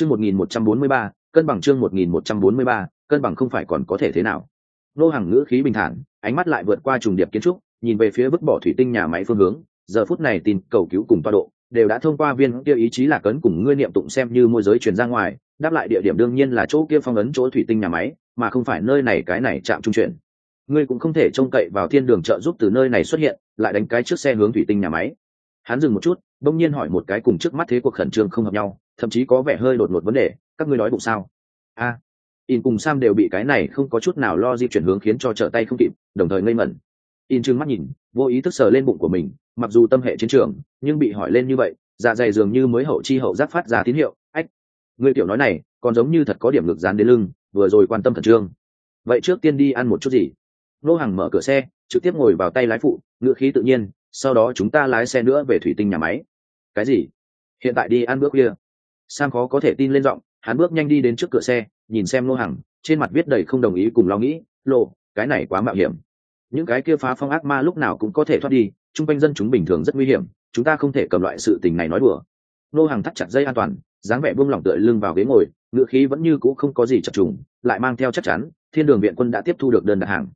chương một nghìn một trăm bốn mươi ba, cân bằng chương một nghìn một trăm bốn mươi ba, cân bằng không phải còn có thể thế nào. Nô hàng ngữ khí bình thản, ánh mắt lại vượt qua trùng điệp kiến trúc, nhìn về phía vứt bỏ thủy tinh nhà máy phương hướng. Giờ phút này tin cầu cứu cùng toa độ đều đã thông qua viên kia ý chí là cấn cùng ngươi niệm tụng xem như môi giới truyền ra ngoài, đáp lại địa điểm đương nhiên là chỗ kia phong ấn chỗ thủy tinh nhà máy, mà không phải nơi này cái này chạm trung chuyển. Ngươi cũng không thể trông cậy vào thiên đường trợ giúp từ nơi này xuất hiện, lại đánh cái trước xe hướng thủy tinh nhà máy. Hắn dừng một chút, bỗng nhiên hỏi một cái cùng trước mắt thế cuộc khẩn trương không hợp nhau thậm chí có vẻ hơi đột ngột vấn đề, các ngươi nói bụng sao? A, in cùng sam đều bị cái này không có chút nào lo di chuyển hướng khiến cho trở tay không kịp, đồng thời ngây mẩn in trừng mắt nhìn, vô ý thức sờ lên bụng của mình, mặc dù tâm hệ chiến trường, nhưng bị hỏi lên như vậy dạ dày dường như mới hậu chi hậu giác phát ra tín hiệu, ách người tiểu nói này, còn giống như thật có điểm ngực dán đến lưng, vừa rồi quan tâm khẩn trương. Vậy trước tiên đi ăn một chút gì? Nô hàng mở cửa xe, trực tiếp ngồi vào tay lái phụ ngựa khí tự nhiên, sau đó chúng ta lái xe nữa về thủy tinh nhà máy. Cái gì? Hiện tại đi ăn bước khuya sam khó có thể tin lên giọng, hắn bước nhanh đi đến trước cửa xe, nhìn xem lô hàng trên mặt viết đầy không đồng ý cùng lo nghĩ lộ cái này quá mạo hiểm. Những cái kia phá phong ác ma lúc nào cũng có thể thoát đi, chung quanh dân chúng bình thường rất nguy hiểm, chúng ta không thể cầm loại sự tình này nói đùa. Nô hàng thắt chặt dây an toàn, dáng vẻ buông lỏng tựa lưng vào ghế ngồi ngựa khí vẫn như cũ không có gì chập trùng, lại mang theo chắc chắn, thiên đường viện quân đã tiếp thu được đơn đặt hàng.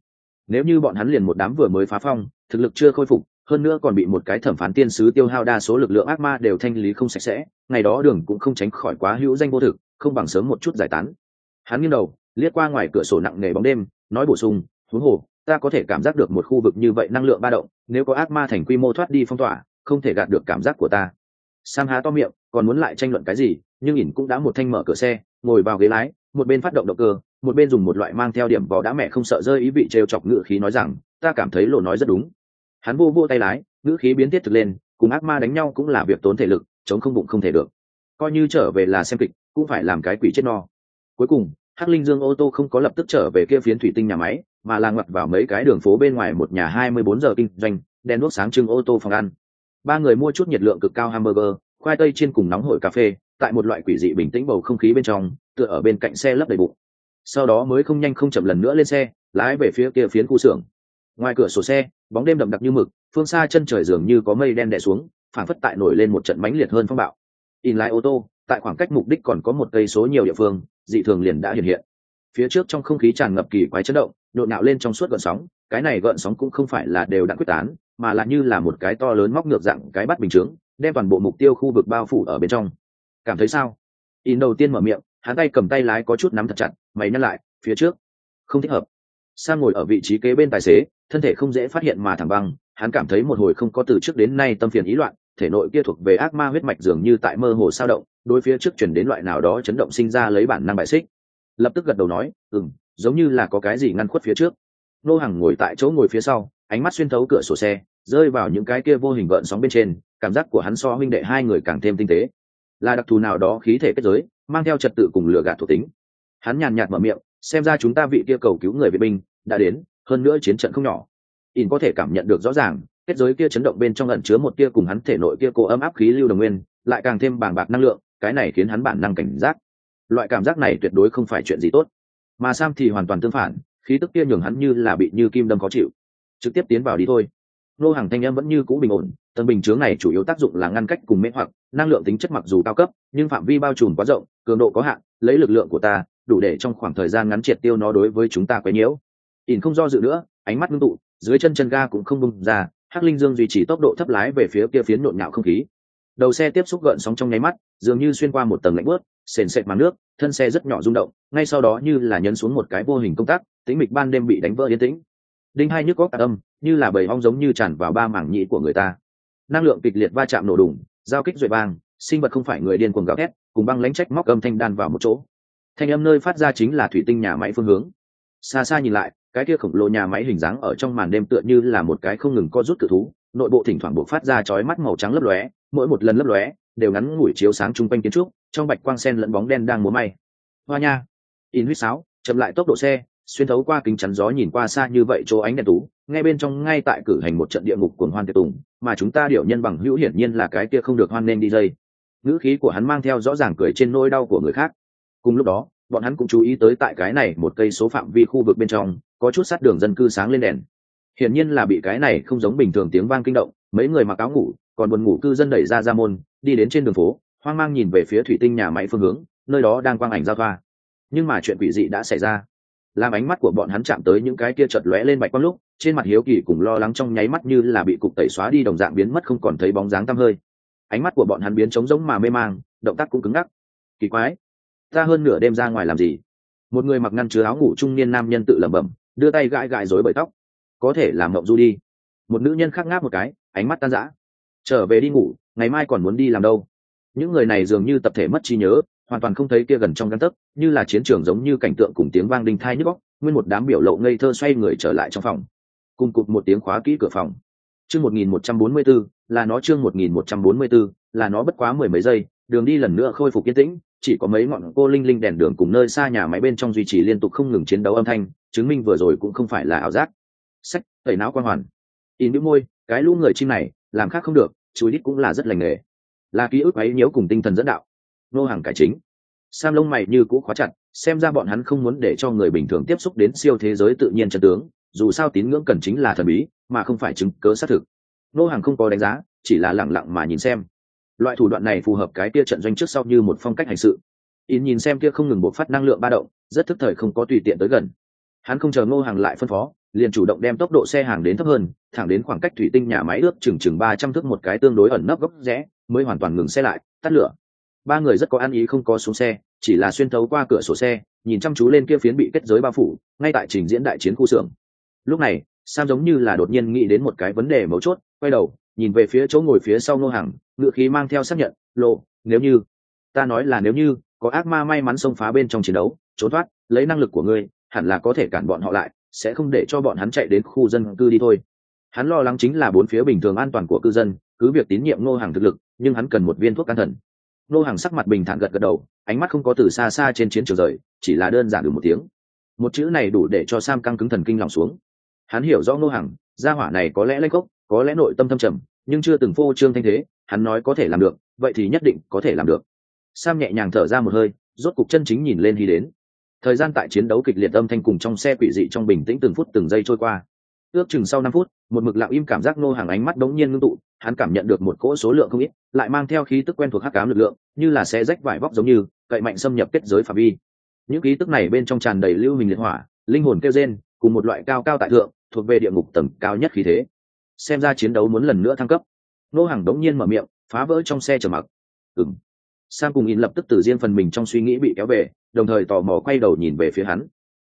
Nếu như bọn hắn liền một đám vừa mới phá phong, thực lực chưa khôi phục hơn nữa còn bị một cái thẩm phán tiên sứ tiêu hao đa số lực lượng ác ma đều thanh lý không sạch sẽ, ngày đó đường cũng không tránh khỏi quá hữu danh vô thực, không bằng sớm một chút giải tán. Hắn nghiêng đầu, liếc qua ngoài cửa sổ nặng nề bóng đêm, nói bổ sung, huống hồ, ta có thể cảm giác được một khu vực như vậy năng lượng ba động, nếu có ác ma thành quy mô thoát đi phong tỏa, không thể gạt được cảm giác của ta. Sam há to miệng, còn muốn lại tranh luận cái gì, nhưng ỉn cũng đã một thanh mở cửa xe, ngồi vào ghế lái, một bên phát động động cơ, một bên dùng một loại mang theo điểm vỏ đã mẹ không sợ rơi ý vị trêu chọc ngữ khí nói rằng, ta cảm thấy lộ nói rất đúng hắn vô vô tay lái, ngữ khí biến tiết thực lên, cùng ác ma đánh nhau cũng là việc tốn thể lực, chống không bụng không thể được. Coi như trở về là xem kịch, cũng phải làm cái quỷ chết no. Cuối cùng, hắc linh dương ô tô không có lập tức trở về kia phiến thủy tinh nhà máy, mà là ngoặt vào mấy cái đường phố bên ngoài một nhà hai mươi bốn giờ kinh doanh, đèn đuốc sáng trưng ô tô phòng ăn. Ba người mua chút nhiệt lượng cực cao hamburger, khoai tây chiên cùng nóng hổi cà phê, tại một loại quỷ dị bình tĩnh bầu không khí bên trong, tựa ở bên cạnh xe lấp đầy bụng. Sau đó mới không nhanh không chậm lần nữa lên xe, lái về phía kia phiến khu xưởng. Ngoài cửa sổ xe bóng đêm đậm đặc như mực, phương xa chân trời dường như có mây đen đè xuống, phảng phất tại nổi lên một trận mãnh liệt hơn phong bạo. In lái ô tô, tại khoảng cách mục đích còn có một cây số nhiều địa phương, dị thường liền đã hiện hiện. Phía trước trong không khí tràn ngập kỳ quái chấn động nhộn nạo lên trong suốt gợn sóng, cái này gợn sóng cũng không phải là đều đặn quyết tán, mà là như là một cái to lớn móc ngược dạng cái bắt bình chướng, đem toàn bộ mục tiêu khu vực bao phủ ở bên trong. Cảm thấy sao? In đầu tiên mở miệng, hắn tay cầm tay lái có chút nắm thật chặt, mày nhắc lại, phía trước. Không thích hợp. Sang ngồi ở vị trí kế bên tài xế thân thể không dễ phát hiện mà thẳng băng, hắn cảm thấy một hồi không có từ trước đến nay tâm phiền ý loạn, thể nội kia thuộc về ác ma huyết mạch dường như tại mơ hồ sao động, đối phía trước chuyển đến loại nào đó chấn động sinh ra lấy bản năng bại xích. Lập tức gật đầu nói ừ m giống như là có cái gì ngăn khuất phía trước. Nô hàng ngồi tại chỗ ngồi phía sau, ánh mắt xuyên thấu cửa sổ xe, rơi vào những cái kia vô hình gợn sóng bên trên, cảm giác của hắn so huynh đệ hai người càng thêm tinh tế. Là đặc thù nào đó khí thể kết giới, mang theo trật tự cùng lừa gạt thuộc tính. Hắn nhàn nhạt mở miệng, xem ra chúng ta vị kia cầu cứu người vệ binh đã đến hơn nữa chiến trận không nhỏ. In có thể cảm nhận được rõ ràng, kết giới kia chấn động bên trong ẩn chứa một kia cùng hắn thể nội kia cô ấm áp khí lưu đồng nguyên, lại càng thêm bàng bạc năng lượng, cái này khiến hắn bản năng cảnh giác. Loại cảm giác này tuyệt đối không phải chuyện gì tốt. Mà sam thì hoàn toàn tương phản, khí tức kia nhường hắn như là bị như kim đâm khó chịu. Trực tiếp tiến vào đi thôi. Nô hàng thanh em vẫn như cũ bình ổn, tầng bình chướng này chủ yếu tác dụng là ngăn cách cùng mê hoặc, năng lượng tính chất mặc dù cao cấp, nhưng phạm vi bao trùm quá rộng, cường độ có hạn, lấy lực lượng của ta, đủ để trong khoảng thời gian ngắn triệt tiêu nó đối với chúng ta quấy nhiễu ỉn không do dự nữa, ánh mắt ngưng tụ, dưới chân chân ga cũng không bung ra, hắc linh dương duy trì tốc độ thấp lái về phía kia phiến nhộn nhạo không khí. Đầu xe tiếp xúc gợn sóng trong nháy mắt, dường như xuyên qua một tầng lạnh bớt sền sệt màn nước, thân xe rất nhỏ rung động, ngay sau đó như là nhấn xuống một cái vô hình công tác tĩnh mịch ban đêm bị đánh vỡ yên tĩnh. Đinh hai nhức góc âm, như là bầy ong giống như tràn vào ba mảng nhĩ của người ta. Năng lượng kịch liệt va chạm nổ đùng, giao kích duệ vang, sinh vật không phải người điên cuồng gào thét, cùng băng lánh trách móc âm thanh đan vào một chỗ. Thanh âm nơi phát ra chính là thủy tinh nhà máy phương hướng xa xa nhìn lại, cái kia khổng lồ nhà máy hình dáng ở trong màn đêm tựa như là một cái không ngừng co rút cự thú, nội bộ thỉnh thoảng buộc phát ra chói mắt màu trắng lấp lóe, mỗi một lần lấp lóe, đều ngắn ngủi chiếu sáng chung quanh kiến trúc, trong bạch quang sen lẫn bóng đen đang múa may. Hoa nha! In huýt sáo, chậm lại tốc độ xe, xuyên thấu qua kính chắn gió nhìn qua xa như vậy chỗ ánh đèn tú, ngay bên trong ngay tại cử hành một trận địa ngục cuồng hoan tiệc tùng, mà chúng ta điệu nhân bằng hữu hiển nhiên là cái kia không được hoan nên đi dây. Ngữ khí của hắn mang theo rõ ràng cười trên nỗi đau của người khác. Cùng lúc đó bọn hắn cũng chú ý tới tại cái này một cây số phạm vi khu vực bên trong, có chút sát đường dân cư sáng lên đèn. Hiển nhiên là bị cái này không giống bình thường tiếng vang kinh động, mấy người mặc áo ngủ, còn buồn ngủ cư dân đẩy ra ra môn, đi đến trên đường phố, hoang mang nhìn về phía thủy tinh nhà máy phương hướng, nơi đó đang quang ảnh giao thoa. Nhưng mà chuyện quỷ dị đã xảy ra. Làm ánh mắt của bọn hắn chạm tới những cái kia chợt lóe lên bạch quang lúc, trên mặt hiếu kỳ cùng lo lắng trong nháy mắt như là bị cục tẩy xóa đi đồng dạng biến mất không còn thấy bóng dáng tăm hơi. Ánh mắt của bọn hắn biến trống rỗng mà mê mang, động tác cũng cứng ngắc. Kỳ quái ta hơn nửa đêm ra ngoài làm gì? Một người mặc ngăn chứa áo ngủ trung niên nam nhân tự lẩm bẩm, đưa tay gãi gãi rối bởi tóc. Có thể làm mộng du đi. Một nữ nhân khác ngáp một cái, ánh mắt tan rã. Trở về đi ngủ, ngày mai còn muốn đi làm đâu? Những người này dường như tập thể mất trí nhớ, hoàn toàn không thấy kia gần trong găng tấc, như là chiến trường giống như cảnh tượng cùng tiếng vang đinh thai nhức góc nguyên một đám biểu lộ ngây thơ xoay người trở lại trong phòng. Cùng cụt một tiếng khóa kỹ cửa phòng. Chương một nghìn một trăm bốn mươi b ố là nó chương một nghìn một trăm bốn mươi b ố là nó bất quá mười mấy giây, đường đi lần nữa khôi phục yên tĩnh chỉ có mấy ngọn cô linh linh đèn đường cùng nơi xa nhà máy bên trong duy trì liên tục không ngừng chiến đấu âm thanh, chứng minh vừa rồi cũng không phải là ảo giác. Sách, tẩy não quan hoàn. In đĩu môi, cái lũ người chim này, làm khác không được, chú ít cũng là rất lành nghề. Là ký ức ấy nhớ cùng tinh thần dẫn đạo. Nô hàng cải chính. Sam lông mày như cũ khóa chặt, xem ra bọn hắn không muốn để cho người bình thường tiếp xúc đến siêu thế giới tự nhiên chân tướng, dù sao tín ngưỡng cần chính là thần bí, mà không phải chứng cớ xác thực. Nô hàng không có đánh giá, chỉ là lẳng lặng mà nhìn xem loại thủ đoạn này phù hợp cái kia trận doanh trước sau như một phong cách hành sự. In nhìn xem kia không ngừng bộc phát năng lượng ba động, rất thức thời không có tùy tiện tới gần. Hắn không chờ ngô hàng lại phân phó, liền chủ động đem tốc độ xe hàng đến thấp hơn, thẳng đến khoảng cách thủy tinh nhà máy ước chừng chừng ba trăm thước một cái tương đối ẩn nấp góc rẽ, mới hoàn toàn ngừng xe lại, tắt lửa. Ba người rất có ăn ý không có xuống xe, chỉ là xuyên thấu qua cửa sổ xe, nhìn chăm chú lên kia phiến bị kết giới bao phủ, ngay tại trình diễn đại chiến khu xưởng. Lúc này sam giống như là đột nhiên nghĩ đến một cái vấn đề mấu chốt, quay đầu, nhìn về phía chỗ ngồi phía sau nô hàng ngự khí mang theo xác nhận, lộ, nếu như, ta nói là nếu như, có ác ma may mắn xông phá bên trong chiến đấu, trốn thoát, lấy năng lực của ngươi, hẳn là có thể cản bọn họ lại, sẽ không để cho bọn hắn chạy đến khu dân cư đi thôi. Hắn lo lắng chính là bốn phía bình thường an toàn của cư dân, cứ việc tín nhiệm ngô hàng thực lực, nhưng hắn cần một viên thuốc can thần. Ngô hàng sắc mặt bình thản gật gật đầu, ánh mắt không có từ xa xa trên chiến trường rời, chỉ là đơn giản được một tiếng. Một chữ này đủ để cho sam căng cứng thần kinh lòng xuống hắn hiểu rõ ngô Hằng, gia hỏa này có lẽ lanh cốc có lẽ nội tâm thâm trầm nhưng chưa từng phô trương thanh thế hắn nói có thể làm được vậy thì nhất định có thể làm được. Sam nhẹ nhàng thở ra một hơi rốt cục chân chính nhìn lên hy đến. Thời gian tại chiến đấu kịch liệt âm thanh cùng trong xe quỷ dị trong bình tĩnh từng phút từng giây trôi qua. Ước chừng sau năm phút một mực lặng im cảm giác nô hàng ánh mắt đống nhiên ngưng tụ hắn cảm nhận được một cỗ số lượng không ít lại mang theo khí tức quen thuộc hắc cám lực lượng như là xe rách vải vóc giống như cậy mạnh xâm nhập kết giới phạm vi. Những khí tức này bên trong tràn đầy lưu hình liệt hỏa linh hồn kêu rên cùng một loại cao cao tại thượng thuộc về địa ngục tầng cao nhất khí thế. Xem ra chiến đấu muốn lần nữa thăng cấp. Nô hàng đống nhiên mở miệng, phá vỡ trong xe chờ mặc. Ừng sam cùng in lập tức từ riêng phần mình trong suy nghĩ bị kéo về, đồng thời tò mò quay đầu nhìn về phía hắn.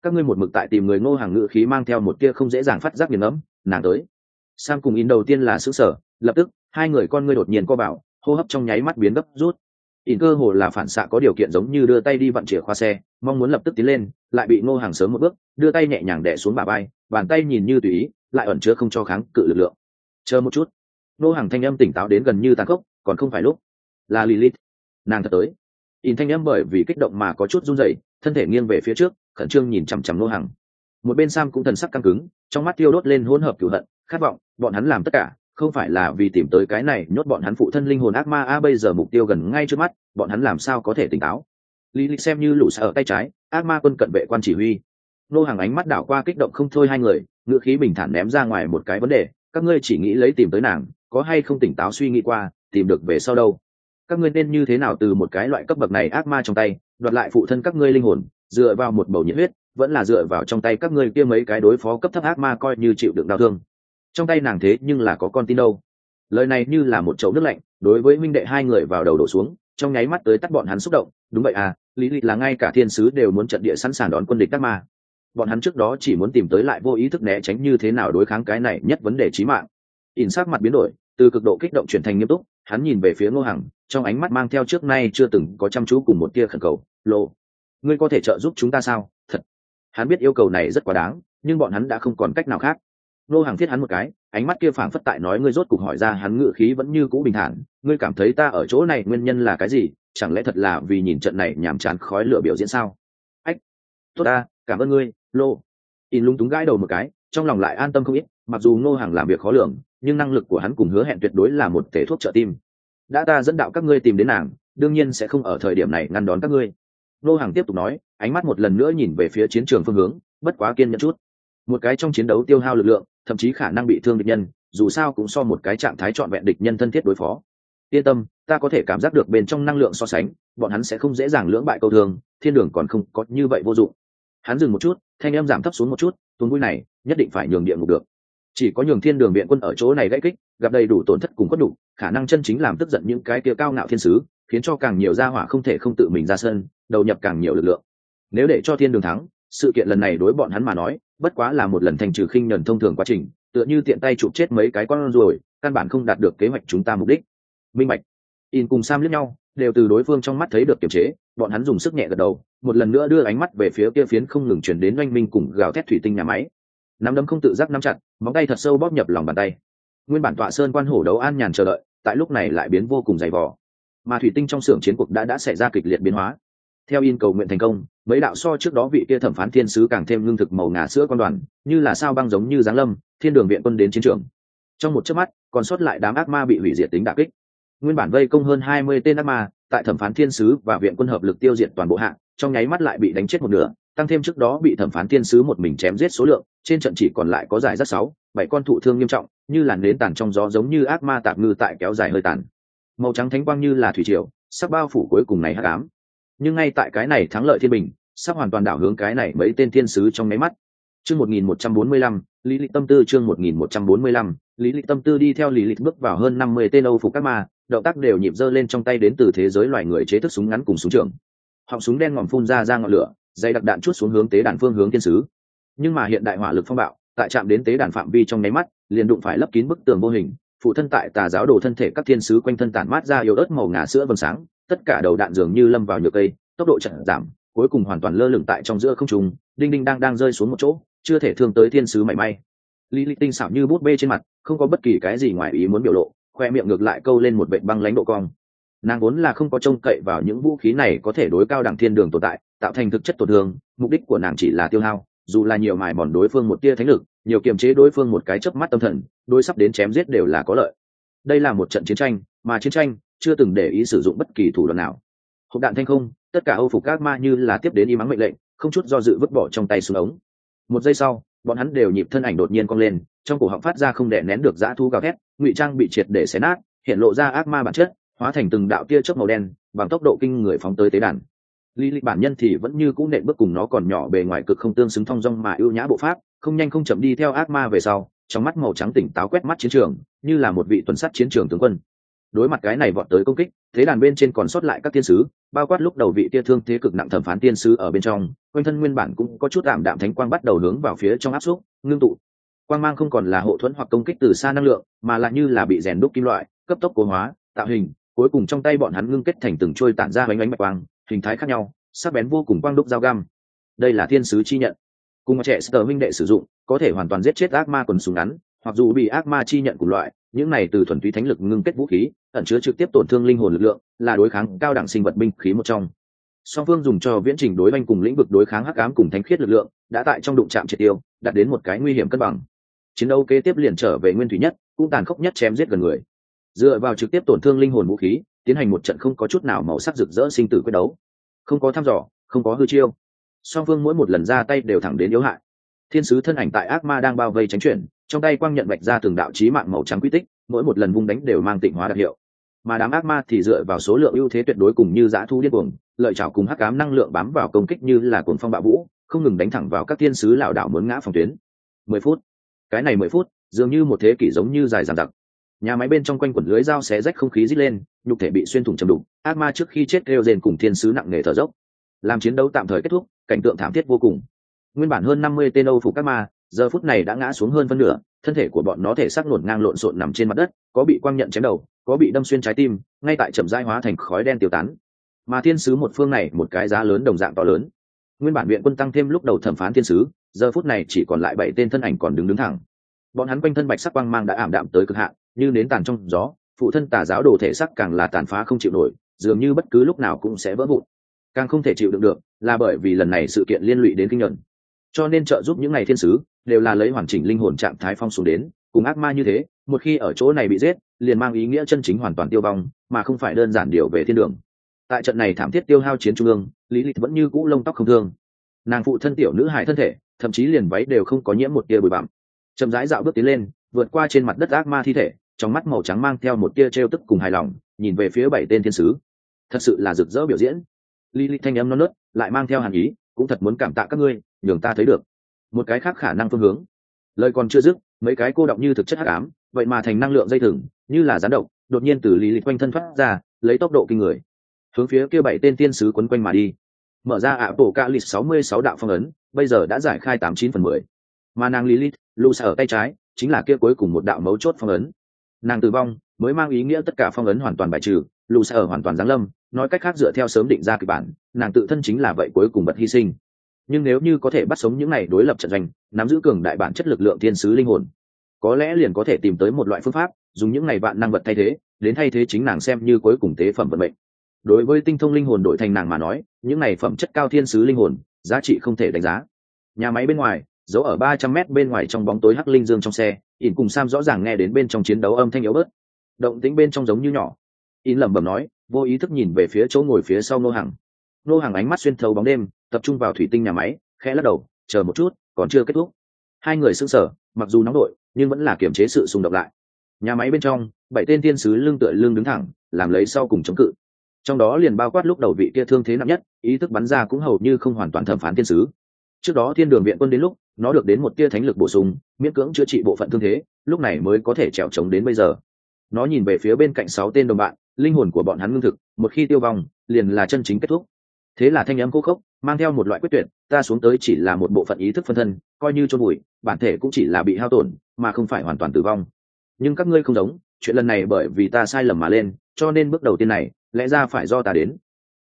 Các ngươi một mực tại tìm người ngô hàng ngự khí mang theo một tia không dễ dàng phát giác nghiền ngẫm, nàng tới. Sam cùng in đầu tiên là xứ sở lập tức, hai người con ngươi đột nhiên co bảo, hô hấp trong nháy mắt biến gấp rút. In cơ hồ là phản xạ có điều kiện giống như đưa tay đi vận chìa khóa xe, mong muốn lập tức tiến lên, lại bị ngô hàng sớm một bước, đưa tay nhẹ nhàng đẻ xuống bà bay bàn tay nhìn như tùy ý, lại ẩn chứa không cho kháng cự lực lượng. Chờ một chút. Nô hàng thanh âm tỉnh táo đến gần như tàn khốc, còn không phải lúc. Là lilith. Nàng thật tới. In thanh âm bởi vì kích động mà có chút run rẩy, thân thể nghiêng về phía trước, khẩn trương nhìn chằm chằm nô hàng một bên sam cũng thần sắc căng cứng, trong mắt tiêu đốt lên hỗn hợp cửu hận, khát vọng, bọn hắn làm tất cả, không phải là vì tìm tới cái này nhốt bọn hắn phụ thân linh hồn ác ma a bây giờ mục tiêu gần ngay trước mắt, bọn hắn làm sao có thể tỉnh táo? Lý lịch xem như lũ sợ tay trái, ác ma quân cận vệ quan chỉ huy nô hàng ánh mắt đảo qua kích động không thôi hai người ngựa khí bình thản ném ra ngoài một cái vấn đề, các ngươi chỉ nghĩ lấy tìm tới nàng, có hay không tỉnh táo suy nghĩ qua, tìm được về sau đâu? Các ngươi nên như thế nào từ một cái loại cấp bậc này ác ma trong tay, đoạt lại phụ thân các ngươi linh hồn, dựa vào một bầu nhiệt huyết, vẫn là dựa vào trong tay các ngươi kia mấy cái đối phó cấp thấp ác ma coi như chịu đựng đau thương. Trong tay nàng thế nhưng là có con tin đâu? Lời này như là một chậu nước lạnh, đối với minh đệ hai người vào đầu đổ xuống, trong nháy mắt tới tắt bọn hắn xúc động, đúng vậy à lý lịch là ngay cả thiên sứ đều muốn trận địa sẵn sàng đón quân địch ác ma bọn hắn trước đó chỉ muốn tìm tới lại vô ý thức né tránh như thế nào đối kháng cái này nhất vấn đề chí mạng. In sắc mặt biến đổi, từ cực độ kích động chuyển thành nghiêm túc, hắn nhìn về phía ngô hằng, trong ánh mắt mang theo trước nay chưa từng có chăm chú cùng một tia khẩn cầu, lộ, ngươi có thể trợ giúp chúng ta sao? Thật. Hắn biết yêu cầu này rất quá đáng, nhưng bọn hắn đã không còn cách nào khác. Ngô hằng thiết hắn một cái, ánh mắt kia phảng phất tại nói ngươi rốt cục hỏi ra hắn ngự khí vẫn như cũ bình thản, ngươi cảm thấy ta ở chỗ này nguyên nhân là cái gì? Chẳng lẽ thật là vì nhìn trận này nhàm chán khói lửa biểu diễn sao? Ách, tốt ta, cảm ơn ngươi lô. In lung túng gãi đầu một cái trong lòng lại an tâm không ít mặc dù ngô hàng làm việc khó lường nhưng năng lực của hắn cùng hứa hẹn tuyệt đối là một thể thuốc trợ tim. Đã ta dẫn đạo các ngươi tìm đến nàng đương nhiên sẽ không ở thời điểm này ngăn đón các ngươi. Ngô hàng tiếp tục nói ánh mắt một lần nữa nhìn về phía chiến trường phương hướng bất quá kiên nhẫn chút. Một cái trong chiến đấu tiêu hao lực lượng thậm chí khả năng bị thương địch nhân dù sao cũng so một cái trạng thái trọn vẹn địch nhân thân thiết đối phó. Yên tâm ta có thể cảm giác được bên trong năng lượng so sánh bọn hắn sẽ không dễ dàng lưỡng bại câu thường, thiên đường còn không có như vậy vô dụng hắn dừng một chút, thanh em giảm thấp xuống một chút, tuần vui này, nhất định phải nhường địa ngục được. Chỉ có nhường thiên đường viện quân ở chỗ này gãy kích, gặp đầy đủ tổn thất cùng có đủ, khả năng chân chính làm tức giận những cái kia cao ngạo thiên sứ, khiến cho càng nhiều gia hỏa không thể không tự mình ra sân, đầu nhập càng nhiều lực lượng. Nếu để cho thiên đường thắng, sự kiện lần này đối bọn hắn mà nói, bất quá là một lần thành trừ khinh nhuần thông thường quá trình, tựa như tiện tay chụp chết mấy cái con rồi căn bản không đạt được kế hoạch chúng ta mục đích. Minh bạch, in cùng sam lướt nhau đều từ đối phương trong mắt thấy được kiềm chế, bọn hắn dùng sức nhẹ gật đầu, một lần nữa đưa ánh mắt về phía kia phiến không ngừng chuyển đến oanh minh cùng gào thét thủy tinh nhà máy. Nắm đấm không tự giác nắm chặt, móng tay thật sâu bóp nhập lòng bàn tay. Nguyên bản tọa sơn quan hổ đấu an nhàn chờ đợi, tại lúc này lại biến vô cùng dày vò. Mà thủy tinh trong xưởng chiến cuộc đã đã xảy ra kịch liệt biến hóa. Theo in cầu nguyện thành công, mấy đạo so trước đó vị kia thẩm phán thiên sứ càng thêm lương thực màu ngà sữa con đoàn, như là sao băng giống như giáng lâm, thiên đường viện quân đến chiến trường. Trong một chớp mắt, còn sót lại đám ác ma bị hủy diệt tính đả kích nguyên bản vây công hơn hai mươi tên ác ma, tại thẩm phán thiên sứ và viện quân hợp lực tiêu diệt toàn bộ hạng, trong nháy mắt lại bị đánh chết một nửa, tăng thêm trước đó bị thẩm phán thiên sứ một mình chém giết số lượng, trên trận chỉ còn lại có giải rất sáu, bảy con thụ thương nghiêm trọng, như làn nến tàn trong gió giống như ác ma tạp ngư tại kéo dài hơi tàn. Màu trắng thánh quang như là thủy triều, sắp bao phủ cuối cùng này hắc ám. Nhưng ngay tại cái này thắng lợi thiên bình, sắp hoàn toàn đảo hướng cái này mấy tên thiên sứ trong nháy mắt. Chương một nghìn một trăm bốn mươi lăm, lý lịch tâm tư, chương một nghìn một trăm bốn mươi lăm, lý lịch tâm tư đi theo lý lịch bước vào hơn năm mươi tên âu phục các ma động tác đều nhịp dơ lên trong tay đến từ thế giới loài người chế thức súng ngắn cùng súng trường. Họng súng đen ngòm phun ra ra ngọn lửa dây đặc đạn chút xuống hướng tế đàn phương hướng thiên sứ. Nhưng mà hiện đại hỏa lực phong bạo, tại chạm đến tế đàn phạm vi trong nháy mắt, liền đụng phải lấp kín bức tường vô hình, phụ thân tại tà giáo đồ thân thể các thiên sứ quanh thân tản mát ra yếu ớt màu ngà sữa vầng sáng, tất cả đầu đạn dường như lâm vào nhựa cây, tốc độ chậm giảm, cuối cùng hoàn toàn lơ lửng tại trong giữa không trung, đinh đinh đang đang rơi xuống một chỗ, chưa thể thương tới thiên sứ mảy may. Lý lịch tinh xảo như bút bê trên mặt, không có bất kỳ cái gì ngoài ý muốn biểu lộ khoe miệng ngược lại câu lên một vệ băng lãnh độ cong. Nàng vốn là không có trông cậy vào những vũ khí này có thể đối cao đẳng thiên đường tồn tại, tạo thành thực chất tổn thương, mục đích của nàng chỉ là tiêu hao, dù là nhiều mài mòn đối phương một tia thánh lực, nhiều kiềm chế đối phương một cái chớp mắt tâm thần, đối sắp đến chém giết đều là có lợi. Đây là một trận chiến tranh, mà chiến tranh chưa từng để ý sử dụng bất kỳ thủ đoạn nào. Hộp đạn thanh không, tất cả âu phục các ma như là tiếp đến y mắng mệnh lệnh, không chút do dự vứt bỏ trong tay xuống ống. Một giây sau, bọn hắn đều nhịp thân ảnh đột nhiên cong lên trong cổ họng phát ra không đè nén được dã thu gào thét, ngụy trang bị triệt để xé nát, hiện lộ ra ác ma bản chất, hóa thành từng đạo tia chớp màu đen, bằng tốc độ kinh người phóng tới tế đàn. Lý lịch bản nhân thì vẫn như cũ nện bước cùng nó còn nhỏ bề ngoài cực không tương xứng thong dong mà ưu nhã bộ pháp, không nhanh không chậm đi theo ác ma về sau, trong mắt màu trắng tỉnh táo quét mắt chiến trường, như là một vị tuần sát chiến trường tướng quân. Đối mặt cái này vọt tới công kích thế đàn bên trên còn sót lại các tiên sứ, bao quát lúc đầu vị tia thương thế cực nặng thẩm phán tiên sứ ở bên trong, quanh thân nguyên bản cũng có chút ảm đạm thánh quang bắt đầu hướng vào phía trong áp xúc, ngưng tụ quang mang không còn là hộ thuẫn hoặc công kích từ xa năng lượng, mà lại như là bị rèn đúc kim loại, cấp tốc cố hóa, tạo hình, cuối cùng trong tay bọn hắn ngưng kết thành từng trôi tản ra bánh bánh bạch quang, hình thái khác nhau, sắc bén vô cùng quang đúc dao găm. Đây là thiên sứ chi nhận. Cùng trẻ sờ minh đệ sử dụng, có thể hoàn toàn giết chết ác ma quần súng ngắn, hoặc dù bị ác ma chi nhận cùng loại, những này từ thuần túy thánh lực ngưng kết vũ khí, ẩn chứa trực tiếp tổn thương linh hồn lực lượng, là đối kháng cao đẳng sinh vật binh khí một trong. Song phương dùng cho viễn trình đối banh cùng lĩnh vực đối kháng hắc ám cùng thánh khiết lực lượng, đã tại trong đụng chạm triệt tiêu, đạt đến một cái nguy hiểm cân bằng chiến đấu kế tiếp liền trở về nguyên thủy nhất, cũng tàn khốc nhất chém giết gần người. Dựa vào trực tiếp tổn thương linh hồn vũ khí, tiến hành một trận không có chút nào màu sắc rực rỡ sinh tử quyết đấu. Không có thăm dò, không có hư chiêu. Song phương mỗi một lần ra tay đều thẳng đến yếu hại. Thiên sứ thân ảnh tại ác ma đang bao vây tránh chuyển, trong tay quang nhận vạch ra từng đạo trí mạng màu trắng quy tích, mỗi một lần vung đánh đều mang tịnh hóa đặc hiệu. Mà đám ác ma thì dựa vào số lượng ưu thế tuyệt đối cùng như dã thu điên cuồng, lợi chảo cùng hắc cám năng lượng bám vào công kích như là cuồng phong bạo vũ, không ngừng đánh thẳng vào các thiên sứ lảo đảo muốn ngã phòng tuyến. Mười phút cái này mười phút, dường như một thế kỷ giống như dài dằng dặc. Nhà máy bên trong quanh quần lưới dao xé rách không khí rít lên, nhục thể bị xuyên thủng chầm đục, ác ma trước khi chết kêu rền cùng thiên sứ nặng nề thở dốc. Làm chiến đấu tạm thời kết thúc, cảnh tượng thảm thiết vô cùng. Nguyên bản hơn năm mươi tên âu phục các ma, giờ phút này đã ngã xuống hơn phân nửa, thân thể của bọn nó thể xác nổn ngang lộn xộn nằm trên mặt đất, có bị quang nhận chém đầu, có bị đâm xuyên trái tim, ngay tại chậm dai hóa thành khói đen tiêu tán. Mà thiên sứ một phương này, một cái giá lớn đồng dạng to lớn. Nguyên bản viện quân tăng thêm lúc đầu thẩm phán thiên sứ giờ phút này chỉ còn lại bảy tên thân ảnh còn đứng đứng thẳng. Bọn hắn quanh thân bạch sắc quang mang đã ảm đạm tới cực hạn, như nến tàn trong gió, phụ thân tà giáo đồ thể sắc càng là tàn phá không chịu nổi, dường như bất cứ lúc nào cũng sẽ vỡ vụn. Càng không thể chịu đựng được, là bởi vì lần này sự kiện liên lụy đến kinh nhuận. Cho nên trợ giúp những ngày thiên sứ, đều là lấy hoàn chỉnh linh hồn trạng thái phong xuống đến, cùng ác ma như thế, một khi ở chỗ này bị giết, liền mang ý nghĩa chân chính hoàn toàn tiêu vong, mà không phải đơn giản điều về thiên đường. Tại trận này thảm thiết tiêu hao chiến trung ương, lý lịch vẫn như cũ lông tóc không thương. Nàng phụ thân tiểu nữ hài thân thể thậm chí liền váy đều không có nhiễm một tia bụi bặm. Chậm rãi dạo bước tiến lên, vượt qua trên mặt đất ác ma thi thể, trong mắt màu trắng mang theo một tia trêu tức cùng hài lòng, nhìn về phía bảy tên thiên sứ. Thật sự là rực rỡ biểu diễn. Li li thanh âm non nớt, lại mang theo hàn ý, cũng thật muốn cảm tạ các ngươi, nhường ta thấy được. Một cái khác khả năng phương hướng. Lời còn chưa dứt, mấy cái cô động như thực chất hắc ám, vậy mà thành năng lượng dây thừng, như là gián độc, đột nhiên từ lý lịch quanh thân thoát ra, lấy tốc độ kinh người, hướng phía kia bảy tên tiên sứ quấn quanh mà đi mở ra ạ bộ ca lịch sáu mươi sáu đạo phong ấn, bây giờ đã giải khai tám chín phần mười. Mà nàng lilith, lu ở tay trái, chính là kia cuối cùng một đạo mấu chốt phong ấn. Nàng tử vong mới mang ý nghĩa tất cả phong ấn hoàn toàn bài trừ, lu ở hoàn toàn giáng lâm, nói cách khác dựa theo sớm định ra kịch bản, nàng tự thân chính là vậy cuối cùng bật hy sinh. Nhưng nếu như có thể bắt sống những này đối lập trận doanh, nắm giữ cường đại bản chất lực lượng thiên sứ linh hồn, có lẽ liền có thể tìm tới một loại phương pháp, dùng những này bạn năng vật thay thế, đến thay thế chính nàng xem như cuối cùng tế phẩm vận mệnh đối với tinh thông linh hồn đổi thành nàng mà nói, những này phẩm chất cao thiên sứ linh hồn, giá trị không thể đánh giá. Nhà máy bên ngoài, giấu ở ba trăm mét bên ngoài trong bóng tối hắc linh dương trong xe, ỉn cùng sam rõ ràng nghe đến bên trong chiến đấu âm thanh yếu bớt. Động tĩnh bên trong giống như nhỏ. Ỉn lẩm bẩm nói, vô ý thức nhìn về phía chỗ ngồi phía sau nô hàng nô hàng ánh mắt xuyên thấu bóng đêm, tập trung vào thủy tinh nhà máy, khẽ lắc đầu, chờ một chút, còn chưa kết thúc. Hai người sững sờ, mặc dù nóng đội, nhưng vẫn là kiềm chế sự xung động lại. Nhà máy bên trong, bảy tên tiên sứ lưng tựa lưng đứng thẳng, làm lấy sau cùng chống cự trong đó liền bao quát lúc đầu vị kia thương thế nặng nhất, ý thức bắn ra cũng hầu như không hoàn toàn thẩm phán thiên sứ. Trước đó thiên đường viện quân đến lúc, nó được đến một tia thánh lực bổ sung, miễn cưỡng chữa trị bộ phận thương thế, lúc này mới có thể trèo trống đến bây giờ. Nó nhìn về phía bên cạnh sáu tên đồng bạn, linh hồn của bọn hắn ngưng thực, một khi tiêu vong, liền là chân chính kết thúc. Thế là thanh âm cố khốc, mang theo một loại quyết tuyệt, ta xuống tới chỉ là một bộ phận ý thức phân thân, coi như cho bụi bản thể cũng chỉ là bị hao tổn, mà không phải hoàn toàn tử vong. Nhưng các ngươi không giống, chuyện lần này bởi vì ta sai lầm mà lên, cho nên bước đầu tiên này lẽ ra phải do ta đến.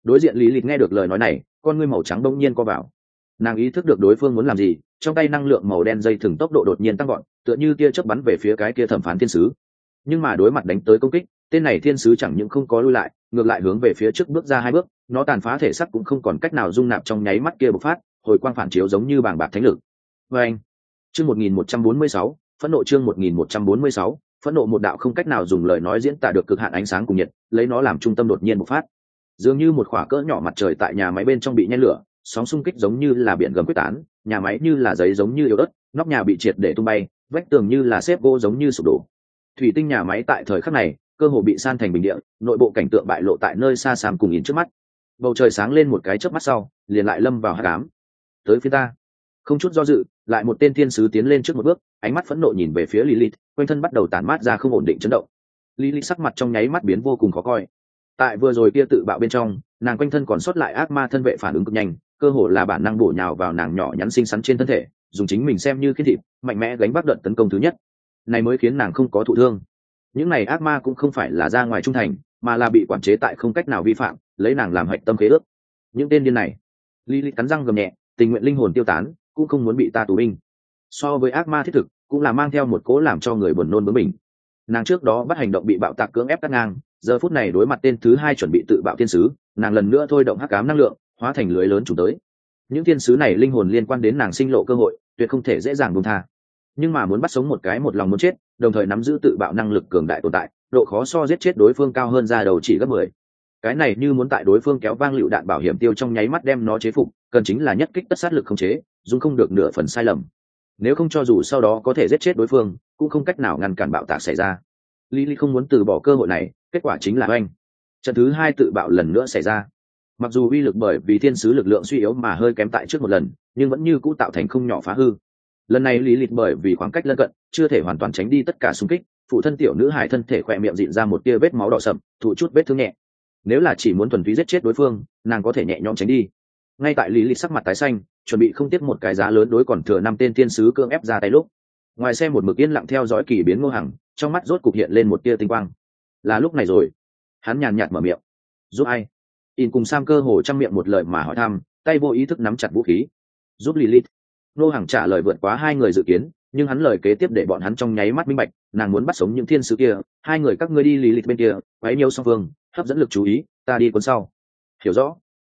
Đối diện lý lịch nghe được lời nói này, con ngươi màu trắng đông nhiên co vào. Nàng ý thức được đối phương muốn làm gì, trong tay năng lượng màu đen dây thừng tốc độ đột nhiên tăng gọn tựa như tia chớp bắn về phía cái kia thẩm phán thiên sứ. Nhưng mà đối mặt đánh tới công kích, tên này thiên sứ chẳng những không có lui lại, ngược lại hướng về phía trước bước ra hai bước, nó tàn phá thể sắc cũng không còn cách nào dung nạp trong nháy mắt kia bộc phát, hồi quang phản chiếu giống như bàng bạc thánh lực. Vê anh chương một nghìn một trăm bốn mươi sáu, phẫn nộ chương một nghìn một trăm bốn mươi sáu phẫn nộ một đạo không cách nào dùng lời nói diễn tả được cực hạn ánh sáng cùng nhiệt lấy nó làm trung tâm đột nhiên bộc phát. Dường như một khỏa cỡ nhỏ mặt trời tại nhà máy bên trong bị nhen lửa sóng xung kích giống như là biển gầm quyết tán nhà máy như là giấy giống như yếu đất, nóc nhà bị triệt để tung bay vách tường như là xếp gỗ giống như sụp đổ. Thủy tinh nhà máy tại thời khắc này cơ hồ bị san thành bình địa nội bộ cảnh tượng bại lộ tại nơi xa xăm cùng nhìn trước mắt. Bầu trời sáng lên một cái chớp mắt sau liền lại lâm vào hát cám tới phía ta. Không chút do dự lại một tên thiên sứ tiến lên trước một bước ánh mắt phẫn nộ nhìn về phía lilith, quanh thân bắt đầu tản mát ra không ổn định chấn động. Lilith sắc mặt trong nháy mắt biến vô cùng khó coi. Tại vừa rồi kia tự bạo bên trong, nàng quanh thân còn sót lại ác ma thân vệ phản ứng cực nhanh, cơ hồ là bản năng bổ nhào vào nàng nhỏ nhắn xinh xắn trên thân thể, dùng chính mình xem như khiến thịt mạnh mẽ gánh vác đợt tấn công thứ nhất. Này mới khiến nàng không có thụ thương. Những này ác ma cũng không phải là ra ngoài trung thành, mà là bị quản chế tại không cách nào vi phạm, lấy nàng làm hạch tâm khế ước. Những tên điên này. Lily cắn răng gầm nhẹ, tình nguyện linh hồn tiêu tán, cũng không muốn bị ta tù binh so với ác ma thiết thực, cũng là mang theo một cố làm cho người buồn nôn bướng mình nàng trước đó bắt hành động bị bạo tạc cưỡng ép cắt ngang, giờ phút này đối mặt tên thứ hai chuẩn bị tự bạo thiên sứ, nàng lần nữa thôi động hắc cám năng lượng, hóa thành lưới lớn chủ tới. Những thiên sứ này linh hồn liên quan đến nàng sinh lộ cơ hội, tuyệt không thể dễ dàng buông tha. Nhưng mà muốn bắt sống một cái một lòng muốn chết, đồng thời nắm giữ tự bạo năng lực cường đại tồn tại, độ khó so giết chết đối phương cao hơn ra đầu chỉ gấp mười. Cái này như muốn tại đối phương kéo vang lựu đạn bảo hiểm tiêu trong nháy mắt đem nó chế phục, cần chính là nhất kích tất sát lực không chế dung không được nửa phần sai lầm nếu không cho dù sau đó có thể giết chết đối phương, cũng không cách nào ngăn cản bạo tạc xảy ra. Lý lý không muốn từ bỏ cơ hội này, kết quả chính là oanh. Trận thứ hai tự bạo lần nữa xảy ra. Mặc dù uy lực bởi vì thiên sứ lực lượng suy yếu mà hơi kém tại trước một lần, nhưng vẫn như cũ tạo thành không nhỏ phá hư. Lần này lý lịch bởi vì khoảng cách lân cận, chưa thể hoàn toàn tránh đi tất cả xung kích, phụ thân tiểu nữ hải thân thể khỏe miệng dịn ra một tia vết máu đỏ sậm, thụ chút vết thương nhẹ. Nếu là chỉ muốn thuần túy giết chết đối phương, nàng có thể nhẹ nhõm tránh đi. Ngay tại lý lịch sắc mặt tái xanh chuẩn bị không tiếp một cái giá lớn đối còn thừa năm tên thiên sứ cưỡng ép ra tay lúc. Ngoài xe một mực yên lặng theo dõi kỳ biến ngô hằng, trong mắt rốt cục hiện lên một tia tinh quang. Là lúc này rồi. Hắn nhàn nhạt mở miệng. Giúp ai? In cùng sam cơ hồ trong miệng một lời mà hỏi thăm, tay vô ý thức nắm chặt vũ khí. Giúp lilith. Ngô Hằng trả lời vượt quá hai người dự kiến, nhưng hắn lời kế tiếp để bọn hắn trong nháy mắt minh bạch, nàng muốn bắt sống những thiên sứ kia. Hai người các ngươi đi lì lịch bên kia, quấy nhiều song phương, hấp dẫn lực chú ý, ta đi cuốn sau. Hiểu rõ.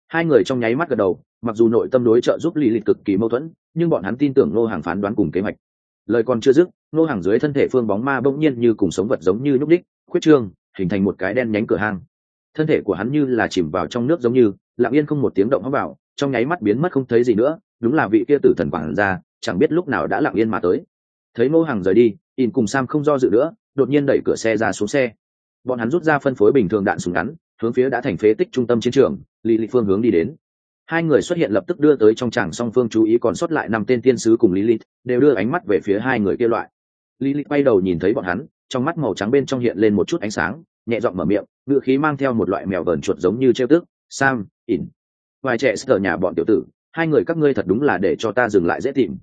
Hai người trong nháy mắt gật đầu mặc dù nội tâm đối trợ giúp lì lịch cực kỳ mâu thuẫn, nhưng bọn hắn tin tưởng nô hàng phán đoán cùng kế hoạch. Lời còn chưa dứt nô hàng dưới thân thể phương bóng ma bỗng nhiên như cùng sống vật giống như nhúc đích khuyết trương, hình thành một cái đen nhánh cửa hang. Thân thể của hắn như là chìm vào trong nước giống như, lặng yên không một tiếng động hóc vào trong nháy mắt biến mất không thấy gì nữa, đúng là vị kia tử thần quản ra chẳng biết lúc nào đã lặng yên mà tới. Thấy ngô hàng rời đi in cùng sam không do dự nữa, đột nhiên đẩy cửa xe ra xuống xe. Bọn hắn rút ra phân phối bình thường đạn súng ngắn, hướng phía đã thành phế tích trung tâm chiến trường, lý lì phương hướng đi đến hai người xuất hiện lập tức đưa tới trong tràng song phương chú ý còn sót lại năm tên tiên sứ cùng lý đều đưa ánh mắt về phía hai người kia loại. Lý lịch bay đầu nhìn thấy bọn hắn, trong mắt màu trắng bên trong hiện lên một chút ánh sáng, nhẹ giọng mở miệng đưa khí mang theo một loại mèo vờn chuột giống như treo tức, sam, ỉn. Vài trẻ sờ nhà bọn tiểu tử, hai người các ngươi thật đúng là để cho ta dừng lại dễ tìm.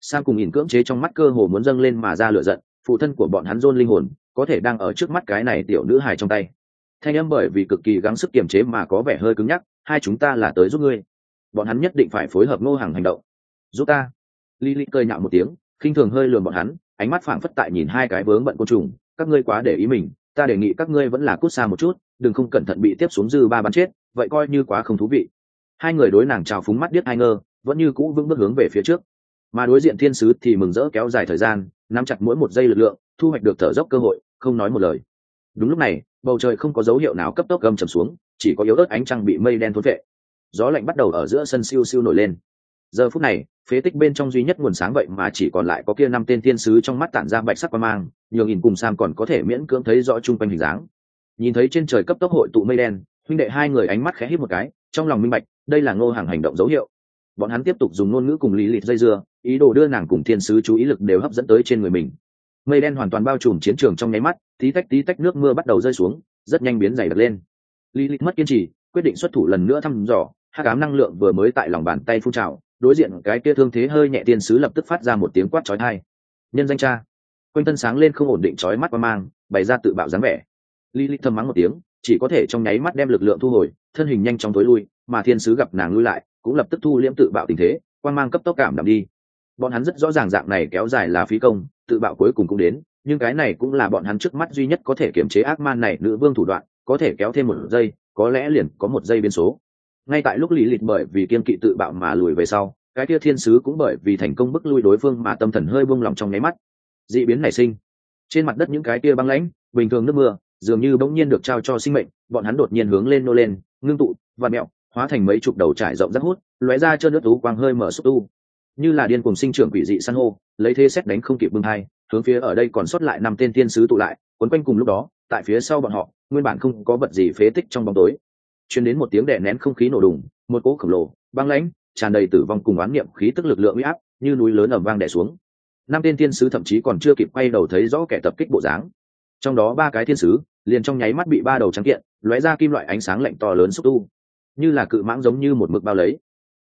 Sam cùng ỉn cưỡng chế trong mắt cơ hồ muốn dâng lên mà ra lửa giận, phụ thân của bọn hắn dôn linh hồn, có thể đang ở trước mắt cái này tiểu nữ hài trong tay. Thanh âm bởi vì cực kỳ gắng sức kiềm chế mà có vẻ hơi cứng nhắc hai chúng ta là tới giúp ngươi. Bọn hắn nhất định phải phối hợp ngô hàng hành động. Giúp ta. Li li cơi nhạo một tiếng, khinh thường hơi lườn bọn hắn, ánh mắt phảng phất tại nhìn hai cái vướng bận côn trùng. Các ngươi quá để ý mình, ta đề nghị các ngươi vẫn là cút xa một chút, đừng không cẩn thận bị tiếp xuống dư ba bắn chết, vậy coi như quá không thú vị. Hai người đối nàng trào phúng mắt biết hai ngơ, vẫn như cũ vững bước hướng về phía trước. Mà đối diện thiên sứ thì mừng rỡ kéo dài thời gian, nắm chặt mỗi một giây lực lượng, thu hoạch được thở dốc cơ hội, không nói một lời. Đúng lúc này, bầu trời không có dấu hiệu nào cấp tốc gầm trầm xuống chỉ có yếu ớt ánh trăng bị mây đen thốn vệ gió lạnh bắt đầu ở giữa sân siêu siêu nổi lên. Giờ phút này, phế tích bên trong duy nhất nguồn sáng vậy mà chỉ còn lại có kia năm tên thiên sứ trong mắt tản ra bạch sắc qua mang, nhường nhìn cùng sam còn có thể miễn cưỡng thấy rõ chung quanh hình dáng. Nhìn thấy trên trời cấp tốc hội tụ mây đen, huynh đệ hai người ánh mắt khẽ hít một cái, trong lòng minh bạch, đây là ngô hàng hành động dấu hiệu. Bọn hắn tiếp tục dùng ngôn ngữ cùng lý lịch dây dưa, ý đồ đưa nàng cùng thiên sứ chú ý lực đều hấp dẫn tới trên người mình. Mây đen hoàn toàn bao trùm chiến trường trong nháy mắt, tí tách tí tách nước mưa bắt đầu rơi xuống, rất nhanh biến dày đặc lên lý lịch mất kiên trì, quyết định xuất thủ lần nữa thăm dò. Hát cám năng lượng vừa mới tại lòng bàn tay phun trào, đối diện cái kia thương thế hơi nhẹ tiên sứ lập tức phát ra một tiếng quát chói tai. Nhân danh cha. Quanh thân sáng lên không ổn định chói mắt và mang, bày ra tự bạo dáng vẻ. Lý lịch thầm mắng một tiếng, chỉ có thể trong nháy mắt đem lực lượng thu hồi, thân hình nhanh chóng tối lui, mà thiên sứ gặp nàng lui lại, cũng lập tức thu liễm tự bạo tình thế quan mang cấp tốc cảm đạm đi. Bọn hắn rất rõ ràng dạng này kéo dài là phí công, tự bạo cuối cùng cũng đến, nhưng cái này cũng là bọn hắn trước mắt duy nhất có thể kiểm chế ác man này, nữ vương thủ đoạn có thể kéo thêm một giây, có lẽ liền có một giây biến số. Ngay tại lúc lý lịch bởi vì kiên kỵ tự bạo mà lùi về sau, cái kia thiên sứ cũng bởi vì thành công bức lui đối phương mà tâm thần hơi buông lòng trong nháy mắt. D ị biến nảy sinh. Trên mặt đất những cái kia băng lãnh, bình thường nước mưa, dường như bỗng nhiên được trao cho sinh mệnh, bọn hắn đột nhiên hướng lên nô lên, ngưng tụ và mẹo, hóa thành mấy chục đầu trải rộng rác hút, lóe ra chân nước tú quang hơi mở xúc tu. Như là điên cùng sinh trưởng quỷ dị san hô, lấy thế xét đánh không kịp bưng hai hướng phía ở đây còn sót lại năm tên thiên sứ tụ lại, quấn quanh cùng lúc đó, tại phía sau bọn họ nguyên bản không có vật gì phế tích trong bóng tối. Chuyển đến một tiếng đè nén không khí nổ đùng, một cỗ khổng lồ, băng lãnh, tràn đầy tử vong cùng oán niệm khí tức lực lượng uy áp, như núi lớn ẩm vang đè xuống. Năm tên thiên sứ thậm chí còn chưa kịp quay đầu thấy rõ kẻ tập kích bộ dáng. Trong đó ba cái thiên sứ, liền trong nháy mắt bị ba đầu trắng kiện, lóe ra kim loại ánh sáng lạnh to lớn xúc tu. Như là cự mãng giống như một mực bao lấy.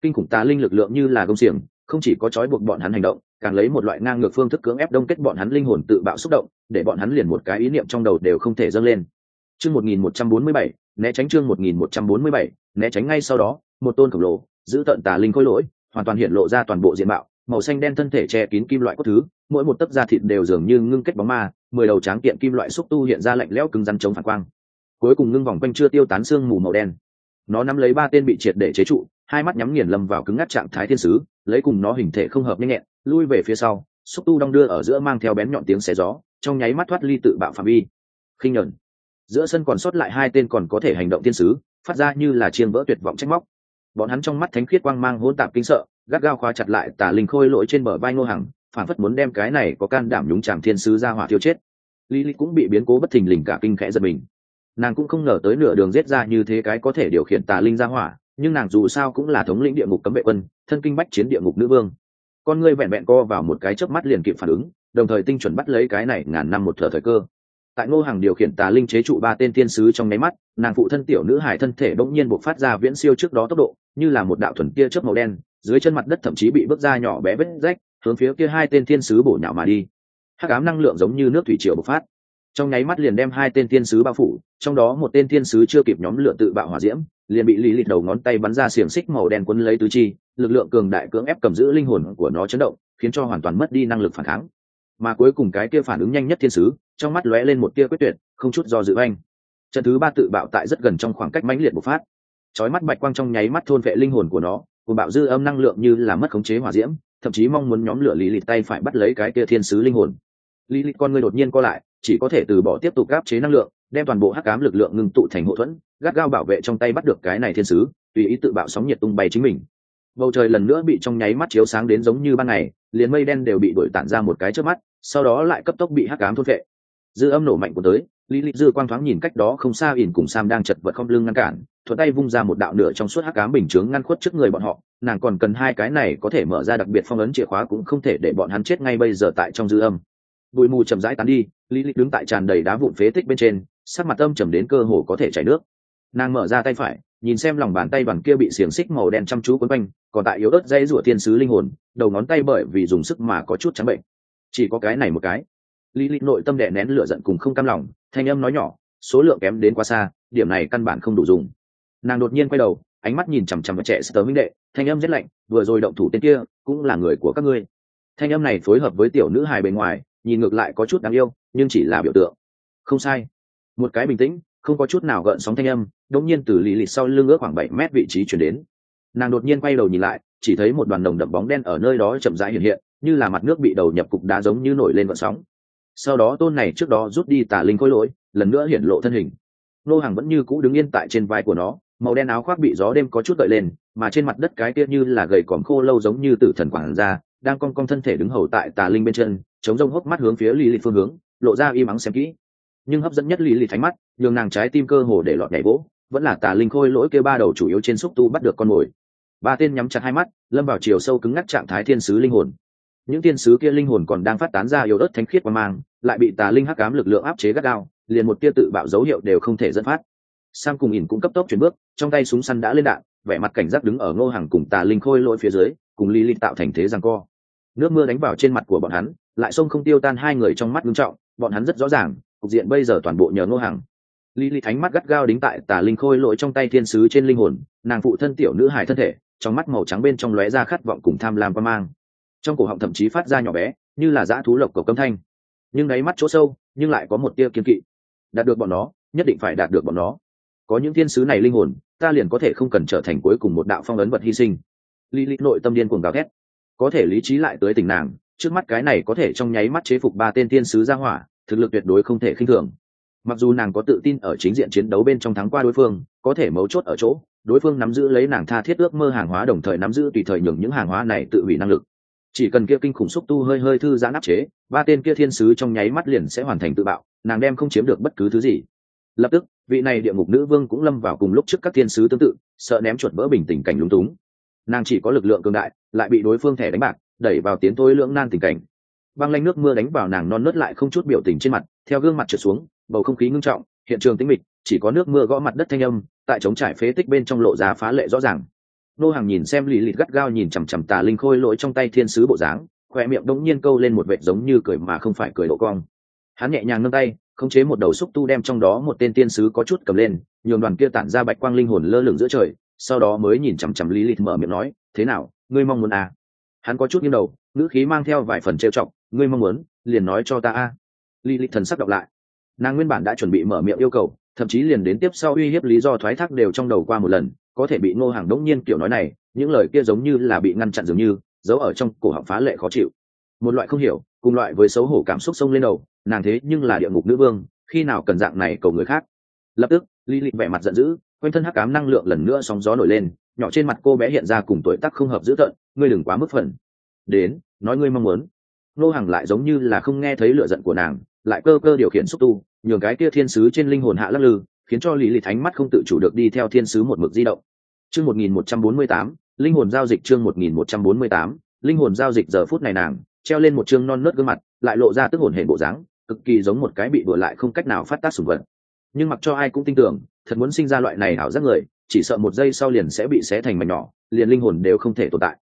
Kinh khủng tà linh lực lượng như là gông xiềng, không chỉ có trói buộc bọn hắn hành động, càng lấy một loại ngang ngược phương thức cưỡng ép đông kết bọn hắn linh hồn tự bạo xúc động, để bọn hắn liền một cái ý niệm trong đầu đều không thể dâng lên chương một nghìn một trăm bốn mươi bảy, né tránh chương một nghìn một trăm bốn mươi bảy, né tránh ngay sau đó, một tôn khổng lồ, giữ tận tà linh khôi lỗi, hoàn toàn hiện lộ ra toàn bộ diện mạo, màu xanh đen thân thể che kín kim loại cốt thứ, mỗi một tấc da thịt đều dường như ngưng kết bóng ma, mười đầu tráng kiện kim loại xúc tu hiện ra lạnh lẽo cứng rắn chống phản quang. Cuối cùng ngưng vòng quanh chưa tiêu tán xương mù màu đen. Nó nắm lấy ba tên bị triệt để chế trụ, hai mắt nhắm nghiền lâm vào cứng ngắt trạng thái thiên sứ, lấy cùng nó hình thể không hợp nhanh nhẹn, lui về phía sau, xúc tu đong đưa ở giữa mang theo bén nhọn tiếng xé gió, trong nháy mắt thoát ly tự bạo phạm vi. Khinh nhẫn giữa sân còn sót lại hai tên còn có thể hành động thiên sứ, phát ra như là chiên vỡ tuyệt vọng trách móc. Bọn hắn trong mắt thánh khiết quang mang hỗn tạp kinh sợ, gắt gao khóa chặt lại tà linh khôi lỗi trên bờ vai ngô hằng, phản phất muốn đem cái này có can đảm nhúng chàng thiên sứ ra hỏa thiêu chết. Lý lý cũng bị biến cố bất thình lình cả kinh khẽ giật mình. Nàng cũng không ngờ tới nửa đường giết ra như thế cái có thể điều khiển tà linh ra hỏa, nhưng nàng dù sao cũng là thống lĩnh địa ngục cấm vệ quân, thân kinh bách chiến địa ngục nữ vương. Con ngươi vẹn vẹn co vào một cái chớp mắt liền kịp phản ứng, đồng thời tinh chuẩn bắt lấy cái này ngàn năm một thở thời cơ tại ngô hàng điều khiển tà linh chế trụ ba tên thiên sứ trong nháy mắt, nàng phụ thân tiểu nữ hải thân thể bỗng nhiên buộc phát ra viễn siêu trước đó tốc độ, như là một đạo thuần kia chớp màu đen, dưới chân mặt đất thậm chí bị bước ra nhỏ bé vết rách, hướng phía kia hai tên thiên sứ bổ nhạo mà đi. Hắc ám năng lượng giống như nước thủy triều bộc phát. Trong nháy mắt liền đem hai tên thiên sứ bao phủ, trong đó một tên thiên sứ chưa kịp nhóm lửa tự bạo hỏa diễm, liền bị lý lịch đầu ngón tay bắn ra xiềng xích màu đen quấn lấy tứ chi, lực lượng cường đại cưỡng ép cầm giữ linh hồn của nó chấn động, khiến cho hoàn toàn mất đi năng lực phản kháng mà cuối cùng cái kia phản ứng nhanh nhất thiên sứ, trong mắt lóe lên một tia quyết tuyệt, không chút do dự anh. Trận thứ ba tự bạo tại rất gần trong khoảng cách mãnh liệt bộc phát. Chói mắt bạch quang trong nháy mắt thôn vệ linh hồn của nó, cùng bạo dư âm năng lượng như là mất khống chế hỏa diễm, thậm chí mong muốn nhóm lửa lý lịch tay phải bắt lấy cái kia thiên sứ linh hồn. Lý lịch con người đột nhiên co lại, chỉ có thể từ bỏ tiếp tục gáp chế năng lượng, đem toàn bộ hắc cám lực lượng ngừng tụ thành hậu thuẫn, gắt gao bảo vệ trong tay bắt được cái này thiên sứ, tùy ý tự bạo sóng nhiệt tung bay chính mình. Bầu trời lần nữa bị trong nháy mắt chiếu sáng đến giống như ban ngày, liền mây đen đều bị đổi tản ra một cái trước mắt sau đó lại cấp tốc bị hắc cám thôn vệ. Dư âm nổ mạnh của tới, lý lịch dư quang thoáng nhìn cách đó không xa ỉn cùng sam đang chật vật không lưng ngăn cản, thuận tay vung ra một đạo nửa trong suốt hắc cám bình chướng ngăn khuất trước người bọn họ, nàng còn cần hai cái này có thể mở ra đặc biệt phong ấn chìa khóa cũng không thể để bọn hắn chết ngay bây giờ tại trong dư âm. Bụi mù chậm rãi tán đi, lý lịch đứng tại tràn đầy đá vụn phế tích bên trên, sắc mặt âm trầm đến cơ hồ có thể chảy nước. Nàng mở ra tay phải, nhìn xem lòng bàn tay bằng kia bị xiềng xích màu đen chăm chú quấn quanh, còn tại yếu ớt dây rủa thiên sứ linh hồn, đầu ngón tay bởi vì dùng sức mà có chút trắng bệnh chỉ có cái này một cái. Lý lịch nội tâm đè nén lửa giận cùng không cam lòng, thanh âm nói nhỏ, số lượng kém đến quá xa, điểm này căn bản không đủ dùng. Nàng đột nhiên quay đầu, ánh mắt nhìn chằm chằm vào trẻ sơ minh đệ, thanh âm rất lạnh, vừa rồi động thủ tên kia, cũng là người của các ngươi. Thanh âm này phối hợp với tiểu nữ hài bề ngoài, nhìn ngược lại có chút đáng yêu, nhưng chỉ là biểu tượng. Không sai. Một cái bình tĩnh, không có chút nào gợn sóng thanh âm, đột nhiên từ lì lịt sau lưng ước khoảng bảy mét vị trí chuyển đến. Nàng đột nhiên quay đầu nhìn lại, chỉ thấy một đoàn đồng đậm bóng đen ở nơi đó chậm rãi hiện hiện như là mặt nước bị đầu nhập cục đá giống như nổi lên vận sóng. Sau đó tôn này trước đó rút đi tà linh khối lỗi, lần nữa hiển lộ thân hình. Nô hàng vẫn như cũ đứng yên tại trên vai của nó, màu đen áo khoác bị gió đêm có chút gợi lên, mà trên mặt đất cái kia như là gầy còm khô lâu giống như tử thần quảng ra, đang cong cong thân thể đứng hầu tại tà linh bên chân, chống rông hốc mắt hướng phía lì lì phương hướng, lộ ra y mắng xem kỹ. Nhưng hấp dẫn nhất lì lì thánh mắt, nhường nàng trái tim cơ hồ để lọt nhảy vỗ, vẫn là tà linh khôi lỗi kêu ba đầu chủ yếu trên xúc tu bắt được con mồi. Ba tên nhắm chặt hai mắt, lâm vào chiều sâu cứng ngắc trạng thái thiên sứ linh hồn những tiên sứ kia linh hồn còn đang phát tán ra yếu ớt thánh khiết và mang, lại bị tà linh hắc ám lực lượng áp chế gắt gao, liền một tia tự bạo dấu hiệu đều không thể dẫn phát. Sam cùng ỉn cũng cấp tốc chuyển bước, trong tay súng săn đã lên đạn, vẻ mặt cảnh giác đứng ở ngô hàng cùng tà linh khôi lỗi phía dưới, cùng ly ly tạo thành thế rằng co. Nước mưa đánh vào trên mặt của bọn hắn, lại sông không tiêu tan hai người trong mắt ngưng trọng, bọn hắn rất rõ ràng, cục diện bây giờ toàn bộ nhờ ngô hàng ly ly thánh mắt gắt gao đính tại tà linh khôi lỗi trong tay thiên sứ trên linh hồn, nàng phụ thân tiểu nữ hài thân thể, trong mắt màu trắng bên trong lóe ra khát vọng cùng tham lam và mang trong cổ họng thậm chí phát ra nhỏ bé, như là dã thú lộc cầu câm thanh. Nhưng đáy mắt chỗ sâu, nhưng lại có một tia kiên kỵ. Đạt được bọn nó, nhất định phải đạt được bọn nó. Có những thiên sứ này linh hồn, ta liền có thể không cần trở thành cuối cùng một đạo phong ấn vật hy sinh. Lý lý nội tâm điên cuồng gào thét. Có thể lý trí lại tới tình nàng, trước mắt cái này có thể trong nháy mắt chế phục ba tên thiên sứ ra hỏa, thực lực tuyệt đối không thể khinh thường. Mặc dù nàng có tự tin ở chính diện chiến đấu bên trong thắng qua đối phương, có thể mấu chốt ở chỗ, đối phương nắm giữ lấy nàng tha thiết ước mơ hàng hóa đồng thời nắm giữ tùy thời nhường những hàng hóa này tự hủy năng lực chỉ cần kia kinh khủng xúc tu hơi hơi thư giãn áp chế, ba tên kia thiên sứ trong nháy mắt liền sẽ hoàn thành tự bạo, nàng đem không chiếm được bất cứ thứ gì. Lập tức, vị này địa ngục nữ vương cũng lâm vào cùng lúc trước các thiên sứ tương tự, sợ ném chuột vỡ bình tình cảnh lúng túng. Nàng chỉ có lực lượng cường đại, lại bị đối phương thẻ đánh bạc, đẩy vào tiến thôi lưỡng nan tình cảnh. Băng lanh nước mưa đánh vào nàng non nớt lại không chút biểu tình trên mặt, theo gương mặt trượt xuống, bầu không khí ngưng trọng, hiện trường tĩnh mịch, chỉ có nước mưa gõ mặt đất thanh âm, tại trống trải phế tích bên trong lộ ra phá lệ rõ ràng nô hàng nhìn xem lì lịt gắt gao nhìn chằm chằm tà linh khôi lỗi trong tay thiên sứ bộ dáng khoe miệng đống nhiên câu lên một vệt giống như cười mà không phải cười độ cong. Hắn nhẹ nhàng nâng tay, khống chế một đầu xúc tu đem trong đó một tên tiên sứ có chút cầm lên, nhường đoàn kia tản ra bạch quang linh hồn lơ lửng giữa trời, sau đó mới nhìn chằm chằm lý lịch mở miệng nói, thế nào, ngươi mong muốn à? Hắn có chút nghiêng đầu, ngữ khí mang theo vài phần trêu chọc, ngươi mong muốn, liền nói cho ta a. À. lý lịch thần sắc đọc lại. Nàng nguyên bản đã chuẩn bị mở miệng yêu cầu, thậm chí liền đến tiếp sau uy hiếp lý do thoái thác đều trong đầu qua một lần có thể bị ngô hàng đống nhiên kiểu nói này, những lời kia giống như là bị ngăn chặn dường như, giấu ở trong cổ họng phá lệ khó chịu. Một loại không hiểu, cùng loại với xấu hổ cảm xúc sông lên đầu, nàng thế nhưng là địa ngục nữ vương, khi nào cần dạng này cầu người khác? Lập tức lý lịch vẻ mặt giận dữ, quanh thân hắc cám năng lượng lần nữa sóng gió nổi lên, nhỏ trên mặt cô bé hiện ra cùng tuổi tác không hợp dữ tợn, ngươi đừng quá mức phần đến, nói ngươi mong muốn. Nô hàng lại giống như là không nghe thấy lựa giận của nàng, lại cơ cơ điều khiển xúc tu, nhường cái kia thiên sứ trên linh hồn hạ lắc lư, khiến cho lý lịch thánh mắt không tự chủ được đi theo thiên sứ một mực di động chương một nghìn một trăm bốn mươi tám, linh hồn giao dịch chương một nghìn một trăm bốn mươi tám, linh hồn giao dịch giờ phút này nàng, treo lên một chương non nớt gương mặt, lại lộ ra tức hồn hệ bộ dáng, cực kỳ giống một cái bị đùa lại không cách nào phát tác sủng vật. Nhưng mặc cho ai cũng tin tưởng, thật muốn sinh ra loại này ảo giác người, chỉ sợ một giây sau liền sẽ bị xé thành mảnh nhỏ, liền linh hồn đều không thể tồn tại.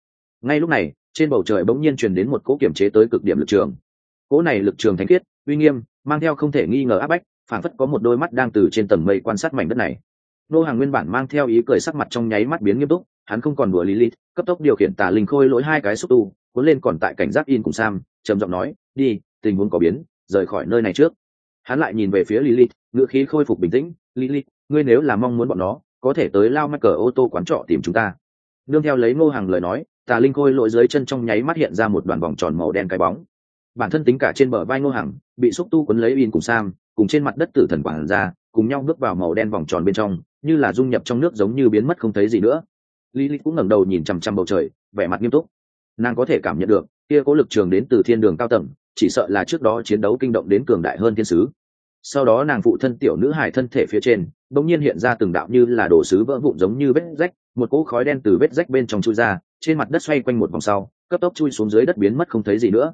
Ngay lúc này, trên bầu trời bỗng nhiên truyền đến một cỗ kiểm chế tới cực điểm lực trường. Cỗ này lực trường thánh khiết, uy nghiêm, mang theo không thể nghi ngờ áp bách phản phất có một đôi mắt đang từ trên tầng mây quan sát mảnh đất này nô hàng nguyên bản mang theo ý cười sắc mặt trong nháy mắt biến nghiêm túc, hắn không còn đùa lilith, cấp tốc điều khiển tà linh khôi lỗi hai cái xúc tu, cuốn lên còn tại cảnh giác in cùng sam, trầm giọng nói, đi, tình huống có biến, rời khỏi nơi này trước. Hắn lại nhìn về phía lilith ngựa khí khôi phục bình tĩnh, lilith, ngươi nếu là mong muốn bọn nó, có thể tới lao mắc cờ ô tô quán trọ tìm chúng ta. Nương theo lấy ngô hàng lời nói, tà linh khôi lỗi dưới chân trong nháy mắt hiện ra một đoàn vòng tròn màu đen cái bóng. Bản thân tính cả trên bờ vai ngô hàng, bị xúc tu quấn lấy in cùng sam, cùng trên mặt đất tử thần quản ra, cùng nhau bước vào màu đen vòng tròn bên trong như là dung nhập trong nước giống như biến mất không thấy gì nữa. Lý cũng ngẩng đầu nhìn chằm chằm bầu trời, vẻ mặt nghiêm túc. Nàng có thể cảm nhận được, kia cố lực trường đến từ thiên đường cao tầng, chỉ sợ là trước đó chiến đấu kinh động đến cường đại hơn thiên sứ. Sau đó nàng phụ thân tiểu nữ hải thân thể phía trên, bỗng nhiên hiện ra từng đạo như là đồ sứ vỡ vụn giống như vết rách, một cỗ khói đen từ vết rách bên trong chui ra, trên mặt đất xoay quanh một vòng sau, cấp tốc chui xuống dưới đất biến mất không thấy gì nữa.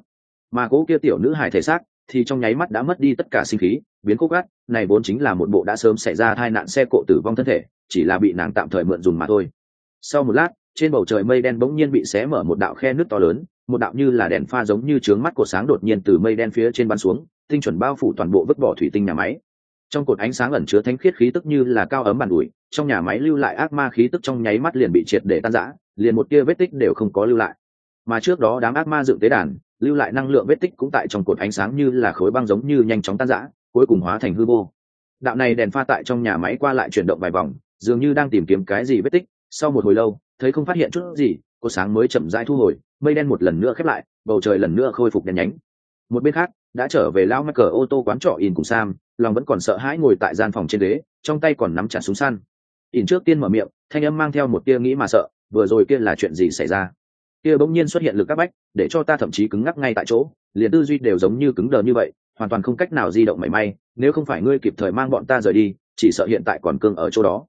Mà cỗ kia tiểu nữ hải thể xác thì trong nháy mắt đã mất đi tất cả sinh khí, biến khúc gắt, này vốn chính là một bộ đã sớm xảy ra tai nạn xe cộ tử vong thân thể, chỉ là bị nàng tạm thời mượn dùng mà thôi. Sau một lát, trên bầu trời mây đen bỗng nhiên bị xé mở một đạo khe nước to lớn, một đạo như là đèn pha giống như trướng mắt của sáng đột nhiên từ mây đen phía trên bắn xuống, tinh chuẩn bao phủ toàn bộ vứt bỏ thủy tinh nhà máy. Trong cột ánh sáng ẩn chứa thánh khiết khí tức như là cao ấm bàn ủi, trong nhà máy lưu lại ác ma khí tức trong nháy mắt liền bị triệt để tan rã, liền một tia vết tích đều không có lưu lại. Mà trước đó đám ác ma dựng tế đàn lưu lại năng lượng vết tích cũng tại trong cột ánh sáng như là khối băng giống như nhanh chóng tan rã, cuối cùng hóa thành hư vô. Đạo này đèn pha tại trong nhà máy qua lại chuyển động vài vòng, dường như đang tìm kiếm cái gì vết tích. Sau một hồi lâu, thấy không phát hiện chút gì, cô sáng mới chậm rãi thu hồi, mây đen một lần nữa khép lại, bầu trời lần nữa khôi phục đèn nhánh. Một bên khác, đã trở về lao mắc cờ ô tô quán trọ in cùng sam, lòng vẫn còn sợ hãi ngồi tại gian phòng trên ghế, trong tay còn nắm chặt súng săn. In trước tiên mở miệng, thanh âm mang theo một tia nghĩ mà sợ, vừa rồi kia là chuyện gì xảy ra? Kia bỗng nhiên xuất hiện lực các bách, để cho ta thậm chí cứng ngắc ngay tại chỗ, liền tư duy đều giống như cứng đờ như vậy, hoàn toàn không cách nào di động mảy may, nếu không phải ngươi kịp thời mang bọn ta rời đi, chỉ sợ hiện tại còn cương ở chỗ đó.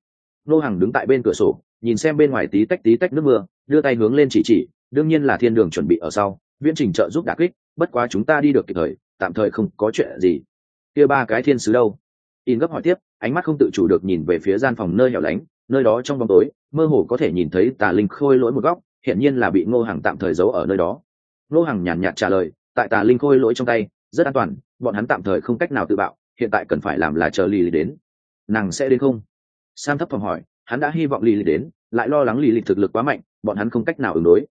Nô hàng đứng tại bên cửa sổ, nhìn xem bên ngoài tí tách tí tách nước mưa, đưa tay hướng lên chỉ chỉ, đương nhiên là thiên đường chuẩn bị ở sau, viễn trình trợ giúp đả kích, bất quá chúng ta đi được kịp thời, tạm thời không có chuyện gì. Kia ba cái thiên sứ đâu? In gấp hỏi tiếp, ánh mắt không tự chủ được nhìn về phía gian phòng nơi hẻo lánh, nơi đó trong bóng tối, mơ hồ có thể nhìn thấy tà linh khôi lỗi một góc hiện nhiên là bị ngô hàng tạm thời giấu ở nơi đó. Ngô hàng nhàn nhạt trả lời tại tà linh khôi lỗi trong tay rất an toàn bọn hắn tạm thời không cách nào tự bạo hiện tại cần phải làm là chờ lì lì đến. Nàng sẽ đến không? Sam thấp phòng hỏi hắn đã hy vọng lì lì đến lại lo lắng lì lì thực lực quá mạnh bọn hắn không cách nào ứng đối.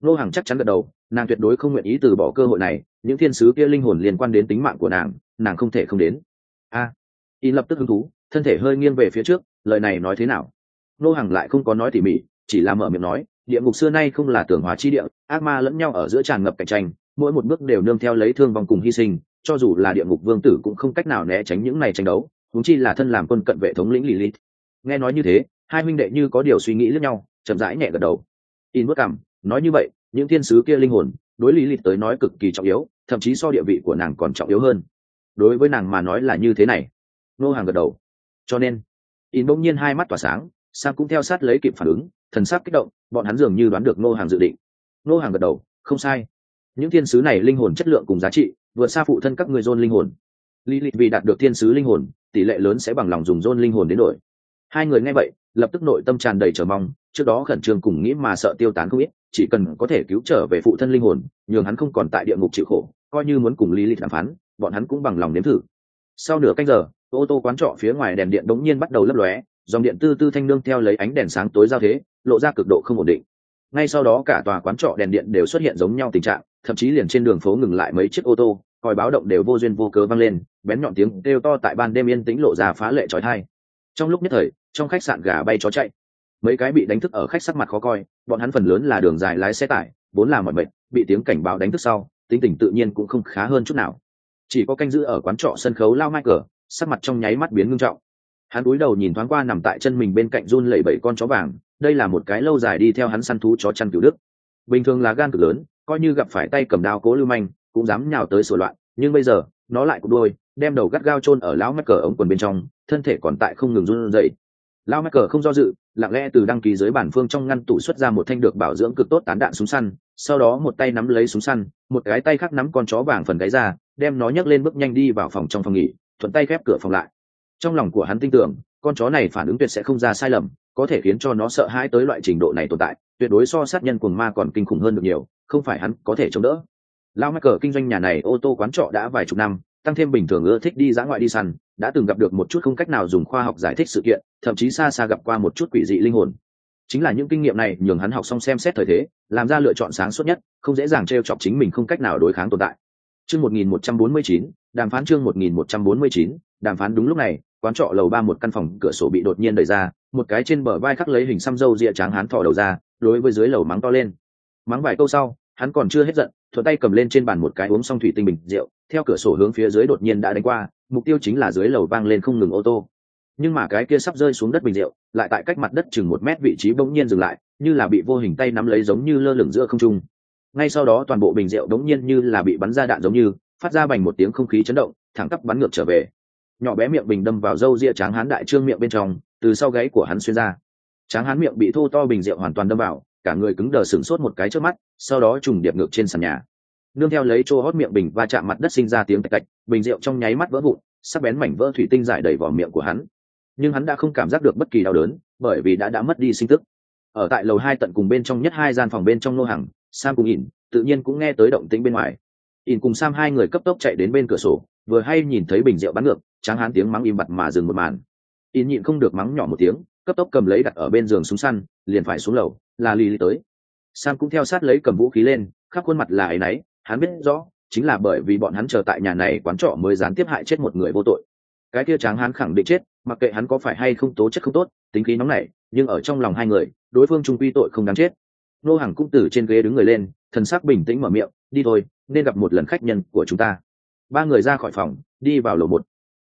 Ngô hàng chắc chắn gật đầu nàng tuyệt đối không nguyện ý từ bỏ cơ hội này những thiên sứ kia linh hồn liên quan đến tính mạng của nàng nàng không thể không đến. A à, lập tức hứng thú thân thể hơi nghiêng về phía trước lời này nói thế nào? Nô hàng lại không có nói tỉ mỉ chỉ là mở miệng nói địa ngục xưa nay không là tưởng hòa chi địa, ác ma lẫn nhau ở giữa tràn ngập cạnh tranh, mỗi một bước đều nương theo lấy thương vong cùng hy sinh, cho dù là địa ngục vương tử cũng không cách nào né tránh những này tranh đấu húng chi là thân làm quân cận vệ thống lĩnh lì lì nghe nói như thế, hai minh đệ như có điều suy nghĩ lẫn nhau, chậm rãi nhẹ gật đầu. In bước cảm, nói như vậy, những thiên sứ kia linh hồn, đối lý lịch tới nói cực kỳ trọng yếu, thậm chí so địa vị của nàng còn trọng yếu hơn. Đối với nàng mà nói là như thế này. Nô hàng gật đầu. Cho nên, in bỗng nhiên hai mắt tỏa sáng Sang cũng theo sát lấy kịp phản ứng thần sắc kích động, bọn hắn dường như đoán được nô hàng dự định. Nô hàng gật đầu, không sai. Những thiên sứ này linh hồn chất lượng cùng giá trị, vượt xa phụ thân các người dôn linh hồn. Lý lịch vì đạt được thiên sứ linh hồn, tỷ lệ lớn sẽ bằng lòng dùng dôn linh hồn đến đổi. Hai người nghe vậy, lập tức nội tâm tràn đầy chờ mong, trước đó khẩn trương cùng nghĩ mà sợ tiêu tán không ít, chỉ cần có thể cứu trở về phụ thân linh hồn, nhường hắn không còn tại địa ngục chịu khổ, coi như muốn cùng lý lịch đàm phán, bọn hắn cũng bằng lòng nếm thử. Sau nửa canh giờ, ô tô quán trọ phía ngoài đèn điện đống nhiên bắt đầu lấp lóe, dòng điện tư tư thanh nương theo lấy ánh đèn sáng tối giao thế lộ ra cực độ không ổn định. Ngay sau đó cả tòa quán trọ đèn điện đều xuất hiện giống nhau tình trạng, thậm chí liền trên đường phố ngừng lại mấy chiếc ô tô còi báo động đều vô duyên vô cớ vang lên, bén nhọn tiếng kêu to tại ban đêm yên tĩnh lộ ra phá lệ trói thai trong lúc nhất thời, trong khách sạn gà bay chó chạy. Mấy cái bị đánh thức ở khách sắc mặt khó coi, bọn hắn phần lớn là đường dài lái xe tải vốn là mọi mệt, bị tiếng cảnh báo đánh thức sau, tính tình tự nhiên cũng không khá hơn chút nào. Chỉ có canh giữ ở quán trọ sân khấu lao michael, sắc mặt trong nháy mắt biến ngưng trọng. Hắn cúi đầu nhìn thoáng qua nằm tại chân mình bên cạnh run lẩy bẩy con chó vàng đây là một cái lâu dài đi theo hắn săn thú chó chăn cửu đức. Bình thường là gan cực lớn, coi như gặp phải tay cầm đao cố lưu manh, cũng dám nhào tới sửa loạn, nhưng bây giờ, nó lại cụt đôi đem đầu gắt gao chôn ở lão mắc cờ ống quần bên trong, thân thể còn tại không ngừng run rẩy. Lão mắc cờ không do dự, lặng lẽ từ đăng ký dưới bản phương trong ngăn tủ xuất ra một thanh được bảo dưỡng cực tốt tán đạn súng săn, sau đó một tay nắm lấy súng săn, một cái tay khác nắm con chó vàng phần gáy ra, đem nó nhấc lên bước nhanh đi vào phòng trong phòng nghỉ, thuận tay khép cửa phòng lại. Trong lòng của hắn tin tưởng, con chó này phản ứng tuyệt sẽ không ra sai lầm có thể khiến cho nó sợ hãi tới loại trình độ này tồn tại, tuyệt đối so sát nhân cuồng ma còn kinh khủng hơn được nhiều, không phải hắn có thể chống đỡ. Lao mắc cờ kinh doanh nhà này ô tô quán trọ đã vài chục năm, tăng thêm bình thường ưa thích đi dã ngoại đi săn, đã từng gặp được một chút không cách nào dùng khoa học giải thích sự kiện, thậm chí xa xa gặp qua một chút quỷ dị linh hồn. Chính là những kinh nghiệm này nhường hắn học xong xem xét thời thế, làm ra lựa chọn sáng suốt nhất, không dễ dàng t r e o chọc chính mình không cách nào đối kháng tồn tại. Chương một nghìn một trăm bốn mươi chín, đàm phán chương một nghìn một trăm bốn mươi chín, đàm phán đúng lúc này quán trọ lầu ba một căn phòng cửa sổ bị đột nhiên đẩy ra, một cái trên bờ vai khắc lấy hình xăm râu rịa tráng hắn thò đầu ra, đối với dưới lầu mắng to lên. Mắng vài câu sau, hắn còn chưa hết giận, thuận tay cầm lên trên bàn một cái uống xong thủy tinh bình rượu, theo cửa sổ hướng phía dưới đột nhiên đã đánh qua, mục tiêu chính là dưới lầu vang lên không ngừng ô tô. Nhưng mà cái kia sắp rơi xuống đất bình rượu, lại tại cách mặt đất chừng một mét vị trí bỗng nhiên dừng lại, như là bị vô hình tay nắm lấy giống như lơ lửng giữa không trung. Ngay sau đó toàn bộ bình rượu đống nhiên như là bị bắn ra đạn giống như, phát ra bành một tiếng không khí chấn động, thẳng tắp bắn ngược trở về nhỏ bé miệng bình đâm vào râu ria tráng hán đại trương miệng bên trong, từ sau gáy của hắn xuyên ra. Tráng hán miệng bị thô to bình rượu hoàn toàn đâm vào, cả người cứng đờ sửng sốt một cái trước mắt, sau đó trùng điệp ngược trên sàn nhà. Nương theo lấy chỗ hót miệng bình va chạm mặt đất sinh ra tiếng tạch tạch, bình rượu trong nháy mắt vỡ vụn, sắc bén mảnh vỡ thủy tinh giải đầy vào miệng của hắn. Nhưng hắn đã không cảm giác được bất kỳ đau đớn, bởi vì đã đã mất đi sinh tức. Ở tại lầu hai tận cùng bên trong nhất hai gian phòng bên trong nô hàng sam cùng ỉn, tự nhiên cũng nghe tới động tĩnh bên ngoài. Ỉn cùng sam hai người cấp tốc chạy đến bên cửa sổ, vừa hay nhìn thấy bình rượu bắn ngược tráng hán tiếng mắng im bặt mà dừng một màn. In nhịn không được mắng nhỏ một tiếng, cấp tốc cầm lấy đặt ở bên giường súng săn, liền phải xuống lầu, là lì lì tới. Sam cũng theo sát lấy cầm vũ khí lên, khắp khuôn mặt là áy náy, hắn biết rõ, chính là bởi vì bọn hắn chờ tại nhà này quán trọ mới gián tiếp hại chết một người vô tội. Cái kia tráng hắn khẳng định chết, mặc kệ hắn có phải hay không tố chất không tốt, tính khí nóng nảy, nhưng ở trong lòng hai người, đối phương trung quy tội không đáng chết. Nô hàng cũng từ trên ghế đứng người lên, thần sắc bình tĩnh mở miệng, đi thôi, nên gặp một lần khách nhân của chúng ta. Ba người ra khỏi phòng, đi vào lầu một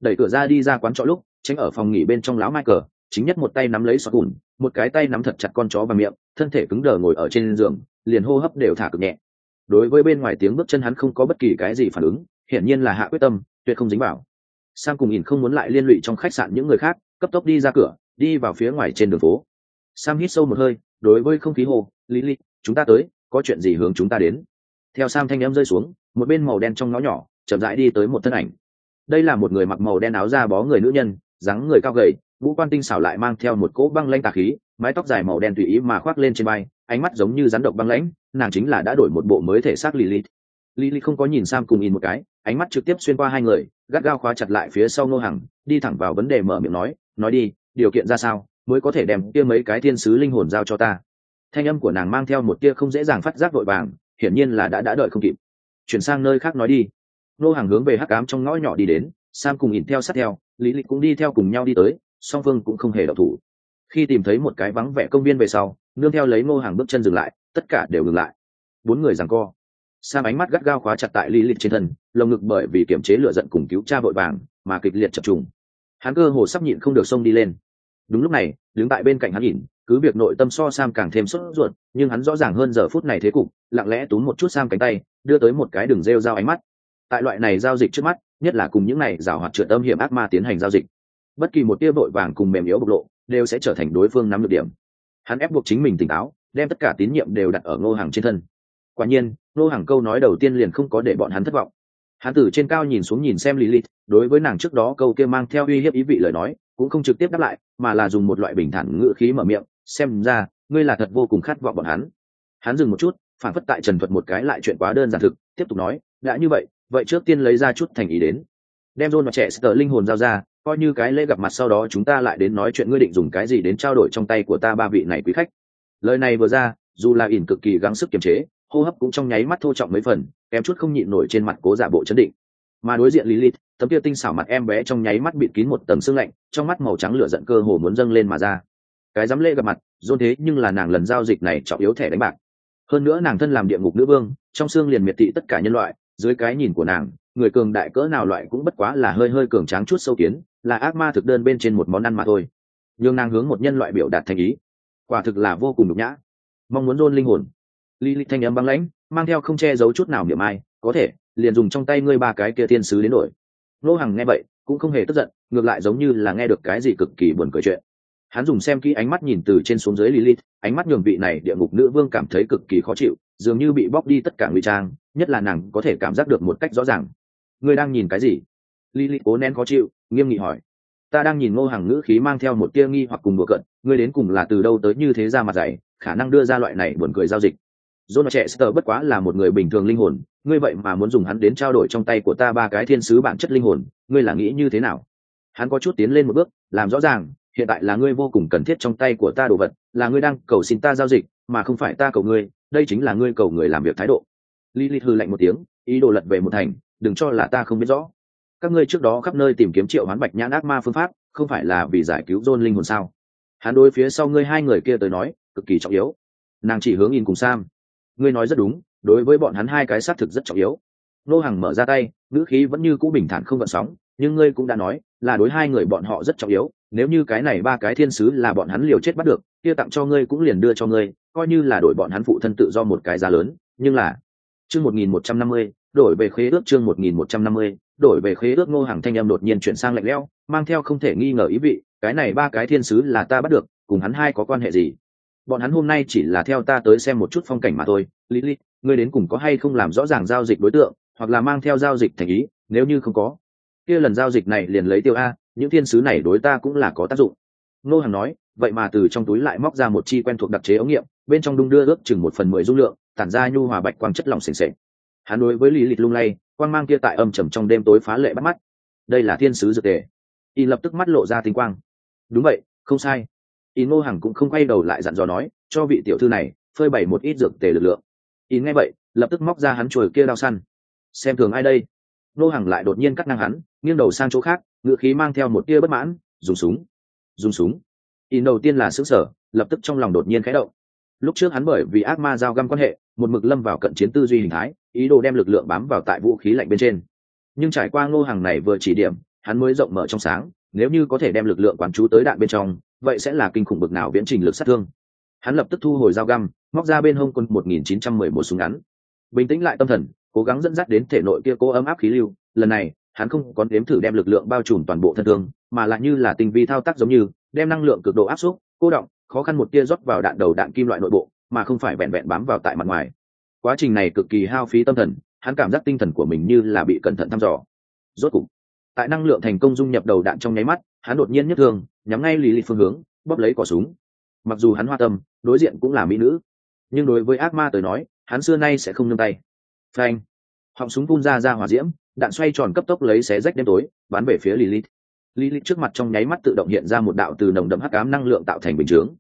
đẩy cửa ra đi ra quán trọ lúc, tránh ở phòng nghỉ bên trong lão mai cờ chính nhất một tay nắm lấy sọt cùn một cái tay nắm thật chặt con chó và miệng, thân thể cứng đờ ngồi ở trên giường, liền hô hấp đều thả cực nhẹ. Đối với bên ngoài tiếng bước chân hắn không có bất kỳ cái gì phản ứng, hiển nhiên là hạ quyết tâm, tuyệt không dính vào. Sam cùng nhìn không muốn lại liên lụy trong khách sạn những người khác, cấp tốc đi ra cửa, đi vào phía ngoài trên đường phố. Sam hít sâu một hơi, đối với không khí hồ lý chúng ta tới, có chuyện gì hướng chúng ta đến? Theo sam thanh em rơi xuống, một bên màu đen trong ngõ nhỏ, chậm rãi đi tới một thân ảnh đây là một người mặc màu đen áo da bó người nữ nhân, dáng người cao gầy vũ quan tinh xảo lại mang theo một cỗ băng lanh tà khí, mái tóc dài màu đen tùy ý mà khoác lên trên vai, ánh mắt giống như rắn độc băng lãnh, nàng chính là đã đổi một bộ mới thể xác lily lily không có nhìn sam cùng in một cái, ánh mắt trực tiếp xuyên qua hai người, gắt gao khóa chặt lại phía sau nô hàng đi thẳng vào vấn đề mở miệng nói nói đi, điều kiện ra sao mới có thể đem kia mấy cái thiên sứ linh hồn giao cho ta? Thanh âm của nàng mang theo một tia không dễ dàng phát giác vội vàng, hiển nhiên là đã đã đợi không kịp. Chuyển sang nơi khác nói đi nô hàng hướng về hắc cám trong ngõ nhỏ đi đến, sam cùng ỉn theo sát theo, lý lịch cũng đi theo cùng nhau đi tới, song phương cũng không hề đọc thủ. Khi tìm thấy một cái vắng vẻ công viên về sau, nương theo lấy ngô hàng bước chân dừng lại, tất cả đều ngừng lại. Bốn người rằng co. Sam ánh mắt gắt gao khóa chặt tại lý lịch trên thân, lồng ngực bởi vì kiểm chế lửa giận cùng cứu cha vội vàng mà kịch liệt chập trùng. Hắn cơ hồ sắp nhịn không được xông đi lên. Đúng lúc này, đứng tại bên cạnh hắn nhìn cứ việc nội tâm so sam càng thêm sốt ruột, nhưng hắn rõ ràng hơn giờ phút này thế cục, lặng lẽ túm một chút sam cánh tay, đưa tới một cái đường rêu dao ánh mắt tại loại này giao dịch trước mắt, nhất là cùng những này rào hoạt trượt âm hiểm ác ma tiến hành giao dịch, bất kỳ một tia vội vàng cùng mềm yếu bộc lộ, đều sẽ trở thành đối phương nắm được điểm. Hắn ép buộc chính mình tỉnh táo, đem tất cả tín nhiệm đều đặt ở ngô hàng trên thân. Quả nhiên, ngô hàng câu nói đầu tiên liền không có để bọn hắn thất vọng. Hắn từ trên cao nhìn xuống nhìn xem lilith, đối với nàng trước đó câu kia mang theo uy hiếp ý vị lời nói, cũng không trực tiếp đáp lại, mà là dùng một loại bình thản ngữ khí mở miệng, xem ra, ngươi là thật vô cùng khát vọng bọn hắn. Hắn dừng một chút, phản phất tại trần thuật một cái lại chuyện quá đơn giản thực, tiếp tục nói, đã như vậy vậy trước tiên lấy ra chút thành ý đến. Đem rôn và trẻ sờ linh hồn giao ra, coi như cái lễ gặp mặt sau đó chúng ta lại đến nói chuyện ngươi định dùng cái gì đến trao đổi trong tay của ta ba vị này quý khách. Lời này vừa ra, dù là ỉn cực kỳ gắng sức kiềm chế, hô hấp cũng trong nháy mắt thô trọng mấy phần em chút không nhịn nổi trên mặt cố giả bộ chấn định. Mà đối diện lilith, tấm kia tinh xảo mặt em bé trong nháy mắt bịt kín một tầng xương lạnh, trong mắt màu trắng lửa giận cơ hồ muốn dâng lên mà ra. Cái dám lễ gặp mặt dôn thế nhưng là nàng lần giao dịch này trọng yếu thẻ đánh bạc. Hơn nữa nàng thân làm địa ngục nữ vương, trong xương liền miệt thị tất cả nhân loại dưới cái nhìn của nàng, người cường đại cỡ nào loại cũng bất quá là hơi hơi cường tráng chút sâu kiến, là ác ma thực đơn bên trên một món ăn mà thôi. Nhưng nàng hướng một nhân loại biểu đạt thành ý. Quả thực là vô cùng nhục nhã. Mong muốn rôn linh hồn. Ly lịch thanh âm băng lãnh, mang theo không che giấu chút nào miệng ai, có thể, liền dùng trong tay ngươi ba cái kia thiên sứ đến đổi. Nô hằng nghe vậy, cũng không hề tức giận, ngược lại giống như là nghe được cái gì cực kỳ buồn cười chuyện. Hắn dùng xem kỹ ánh mắt nhìn từ trên xuống dưới lilith, ánh mắt nhường vị này địa ngục nữ vương cảm thấy cực kỳ khó chịu dường như bị bóc đi tất cả ngụy trang nhất là nàng có thể cảm giác được một cách rõ ràng. Ngươi đang nhìn cái gì? Lilith cố nén khó chịu nghiêm nghị hỏi. Ta đang nhìn ngô hàng ngữ khí mang theo một tia nghi hoặc cùng đùa cận ngươi đến cùng là từ đâu tới như thế ra mặt dày khả năng đưa ra loại này buồn cười giao dịch. John Chester bất quá là một người bình thường linh hồn, ngươi vậy mà muốn dùng hắn đến trao đổi trong tay của ta ba cái thiên sứ bản chất linh hồn, ngươi là nghĩ như thế nào? Hắn có chút tiến lên một bước, làm rõ ràng, hiện tại là ngươi vô cùng cần thiết trong tay của ta đồ vật, là ngươi đang cầu xin ta giao dịch, mà không phải ta cầu ngươi, đây chính là ngươi cầu người làm việc thái độ. Li Li hư lạnh một tiếng, ý đồ lật về một thành, đừng cho là ta không biết rõ. Các ngươi trước đó khắp nơi tìm kiếm triệu hoán bạch nhãn ác ma phương pháp, không phải là vì giải cứu John linh hồn sao? Hắn đối phía sau ngươi hai người kia tới nói, cực kỳ trọng yếu. Nàng chỉ hướng in cùng Sam ngươi nói rất đúng đối với bọn hắn hai cái xác thực rất trọng yếu nô hàng mở ra tay ngữ khí vẫn như cũ bình thản không gợn sóng nhưng ngươi cũng đã nói là đối hai người bọn họ rất trọng yếu nếu như cái này ba cái thiên sứ là bọn hắn liều chết bắt được kia tặng cho ngươi cũng liền đưa cho ngươi coi như là đổi bọn hắn phụ thân tự do một cái giá lớn, nhưng là, chương một nghìn một trăm năm mươi, đổi về khế ước chương một nghìn một trăm năm mươi, đổi về khế ước ngô hàng thanh em đột nhiên chuyển sang lạnh lẽo, mang theo không thể nghi ngờ ý vị, cái này ba cái thiên sứ là ta bắt được, cùng hắn hai có quan hệ gì? Bọn hắn hôm nay chỉ là theo ta tới xem một chút phong cảnh mà thôi. Lý lý, ngươi đến cùng có hay không làm rõ ràng giao dịch đối tượng, hoặc là mang theo giao dịch thành ý, nếu như không có. Kia lần giao dịch này liền lấy tiêu a, những thiên sứ này đối ta cũng là có tác dụng. Ngô hàng nói, vậy mà từ trong túi lại móc ra một chi quen thuộc đặc chế ống nghiệm bên trong đung đưa ước chừng một phần mười dung lượng, tản ra nhu hòa bạch quang chất lỏng sềnh sệch hắn đối với lý lịch lung lay, quang mang kia tại âm trầm trong đêm tối phá lệ bắt mắt. Đây là thiên sứ dược tề. Y lập tức mắt lộ ra tinh quang. Đúng vậy, không sai. Y ngô hằng cũng không quay đầu lại dặn dò nói, cho vị tiểu thư này phơi bày một ít dược tề lực lượng. Y nghe vậy, lập tức móc ra hắn chuồi kia đao săn. Xem thường ai đây? Ngô hằng lại đột nhiên cắt ngang hắn, nghiêng đầu sang chỗ khác, ngựa khí mang theo một tia bất mãn, dùng súng. Dùng súng. Y đầu tiên là xứ sở lập tức trong lòng đột nhiên khẽ động lúc trước hắn bởi vì ác ma giao găm quan hệ, một mực lâm vào cận chiến tư duy hình thái, ý đồ đem lực lượng bám vào tại vũ khí lạnh bên trên. Nhưng trải qua ngô hàng này vừa chỉ điểm, hắn mới rộng mở trong sáng, nếu như có thể đem lực lượng quán chú tới đạn bên trong, vậy sẽ là kinh khủng bực nào viễn trình lực sát thương. Hắn lập tức thu hồi dao găm, móc ra bên hông quân một nghìn chín trăm mười một súng ngắn. Bình tĩnh lại tâm thần, cố gắng dẫn dắt đến thể nội kia cố ấm áp khí lưu. Lần này, hắn không còn đếm thử đem lực lượng bao trùm toàn bộ thân thương, mà lại như là tình vi thao tác giống như, đem năng lượng cực độ áp suất, cô động khó khăn một tia rót vào đạn đầu đạn kim loại nội bộ, mà không phải vẹn vẹn bám vào tại mặt ngoài. Quá trình này cực kỳ hao phí tâm thần, hắn cảm giác tinh thần của mình như là bị cẩn thận thăm dò. Rốt cục, tại năng lượng thành công dung nhập đầu đạn trong nháy mắt, hắn đột nhiên nhất thương, nhắm ngay lì lì phương hướng, bóp lấy cỏ súng. Mặc dù hắn hoa tâm, đối diện cũng là mỹ nữ, nhưng đối với ác ma tới nói, hắn xưa nay sẽ không nương tay. Phanh, họng súng phun ra ra hỏa diễm, đạn xoay tròn cấp tốc lấy xé rách đêm tối, bắn về phía lilith lý lịch trước mặt trong nháy mắt tự động hiện ra một đạo từ nồng đậm hắc ám năng lượng tạo thành bình chướng.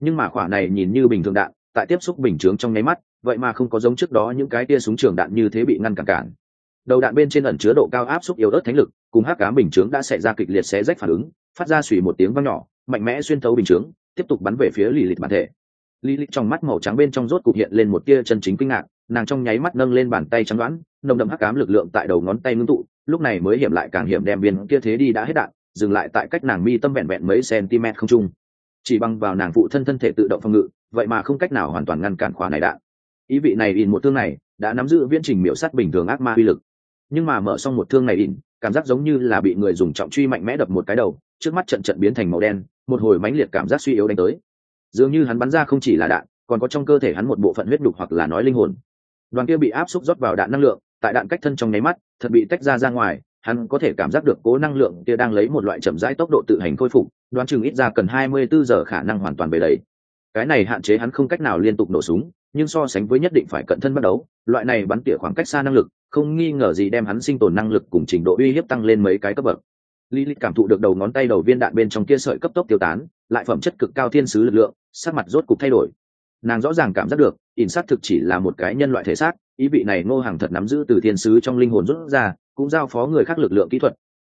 Nhưng mà khỏa này nhìn như bình thường đạn, tại tiếp xúc bình chướng trong nháy mắt, vậy mà không có giống trước đó những cái tia súng trường đạn như thế bị ngăn cản cản. Đầu đạn bên trên ẩn chứa độ cao áp suất yếu ớt thánh lực, cùng hắc ám bình chướng đã xảy ra kịch liệt xé rách phản ứng, phát ra xùy một tiếng vang nhỏ, mạnh mẽ xuyên thấu bình chướng, tiếp tục bắn về phía lì lịch bản thể. Lì lịch trong mắt màu trắng bên trong rốt cục hiện lên một tia chân chính kinh ngạc, nàng trong nháy mắt nâng lên bàn tay trắng đoán, nồng đậm hắc ám lực lượng tại đầu ngón tay ngưng tụ, lúc này mới hiểm lại càng hiểm đem viên kia thế đi đã hết đạn dừng lại tại cách nàng mi tâm vẹn vẹn mấy cm không trung. Chỉ bằng vào nàng phụ thân thân thể tự động phòng ngự, vậy mà không cách nào hoàn toàn ngăn cản khóa này đạn. Ý vị này in một thương này đã nắm giữ viễn trình miểu sát bình thường ác ma uy lực. Nhưng mà mở xong một thương này in, cảm giác giống như là bị người dùng trọng truy mạnh mẽ đập một cái đầu, trước mắt trận trận biến thành màu đen, một hồi mãnh liệt cảm giác suy yếu đánh tới. Dường như hắn bắn ra không chỉ là đạn, còn có trong cơ thể hắn một bộ phận huyết đục hoặc là nói linh hồn. Đoàn kia bị áp xúc rót vào đạn năng lượng, tại đạn cách thân trong nháy mắt, thật bị tách ra ra ngoài hắn có thể cảm giác được cố năng lượng kia đang lấy một loại chậm rãi tốc độ tự hành khôi phục, đoán chừng ít ra cần 24 giờ khả năng hoàn toàn về đầy. Cái này hạn chế hắn không cách nào liên tục nổ súng, nhưng so sánh với nhất định phải cận thân bắt đấu loại này bắn tỉa khoảng cách xa năng lực, không nghi ngờ gì đem hắn sinh tồn năng lực cùng trình độ uy hiếp tăng lên mấy cái cấp bậc. Lý lịch cảm thụ được đầu ngón tay đầu viên đạn bên trong kia sợi cấp tốc tiêu tán, lại phẩm chất cực cao thiên sứ lực lượng, sắc mặt rốt cục thay đổi. Nàng rõ ràng cảm giác được, ỉn sát thực chỉ là một cái nhân loại thể xác, ý vị này ngô hàng thật nắm giữ từ thiên sứ trong linh hồn rút ra cũng giao phó người khác lực lượng kỹ thuật.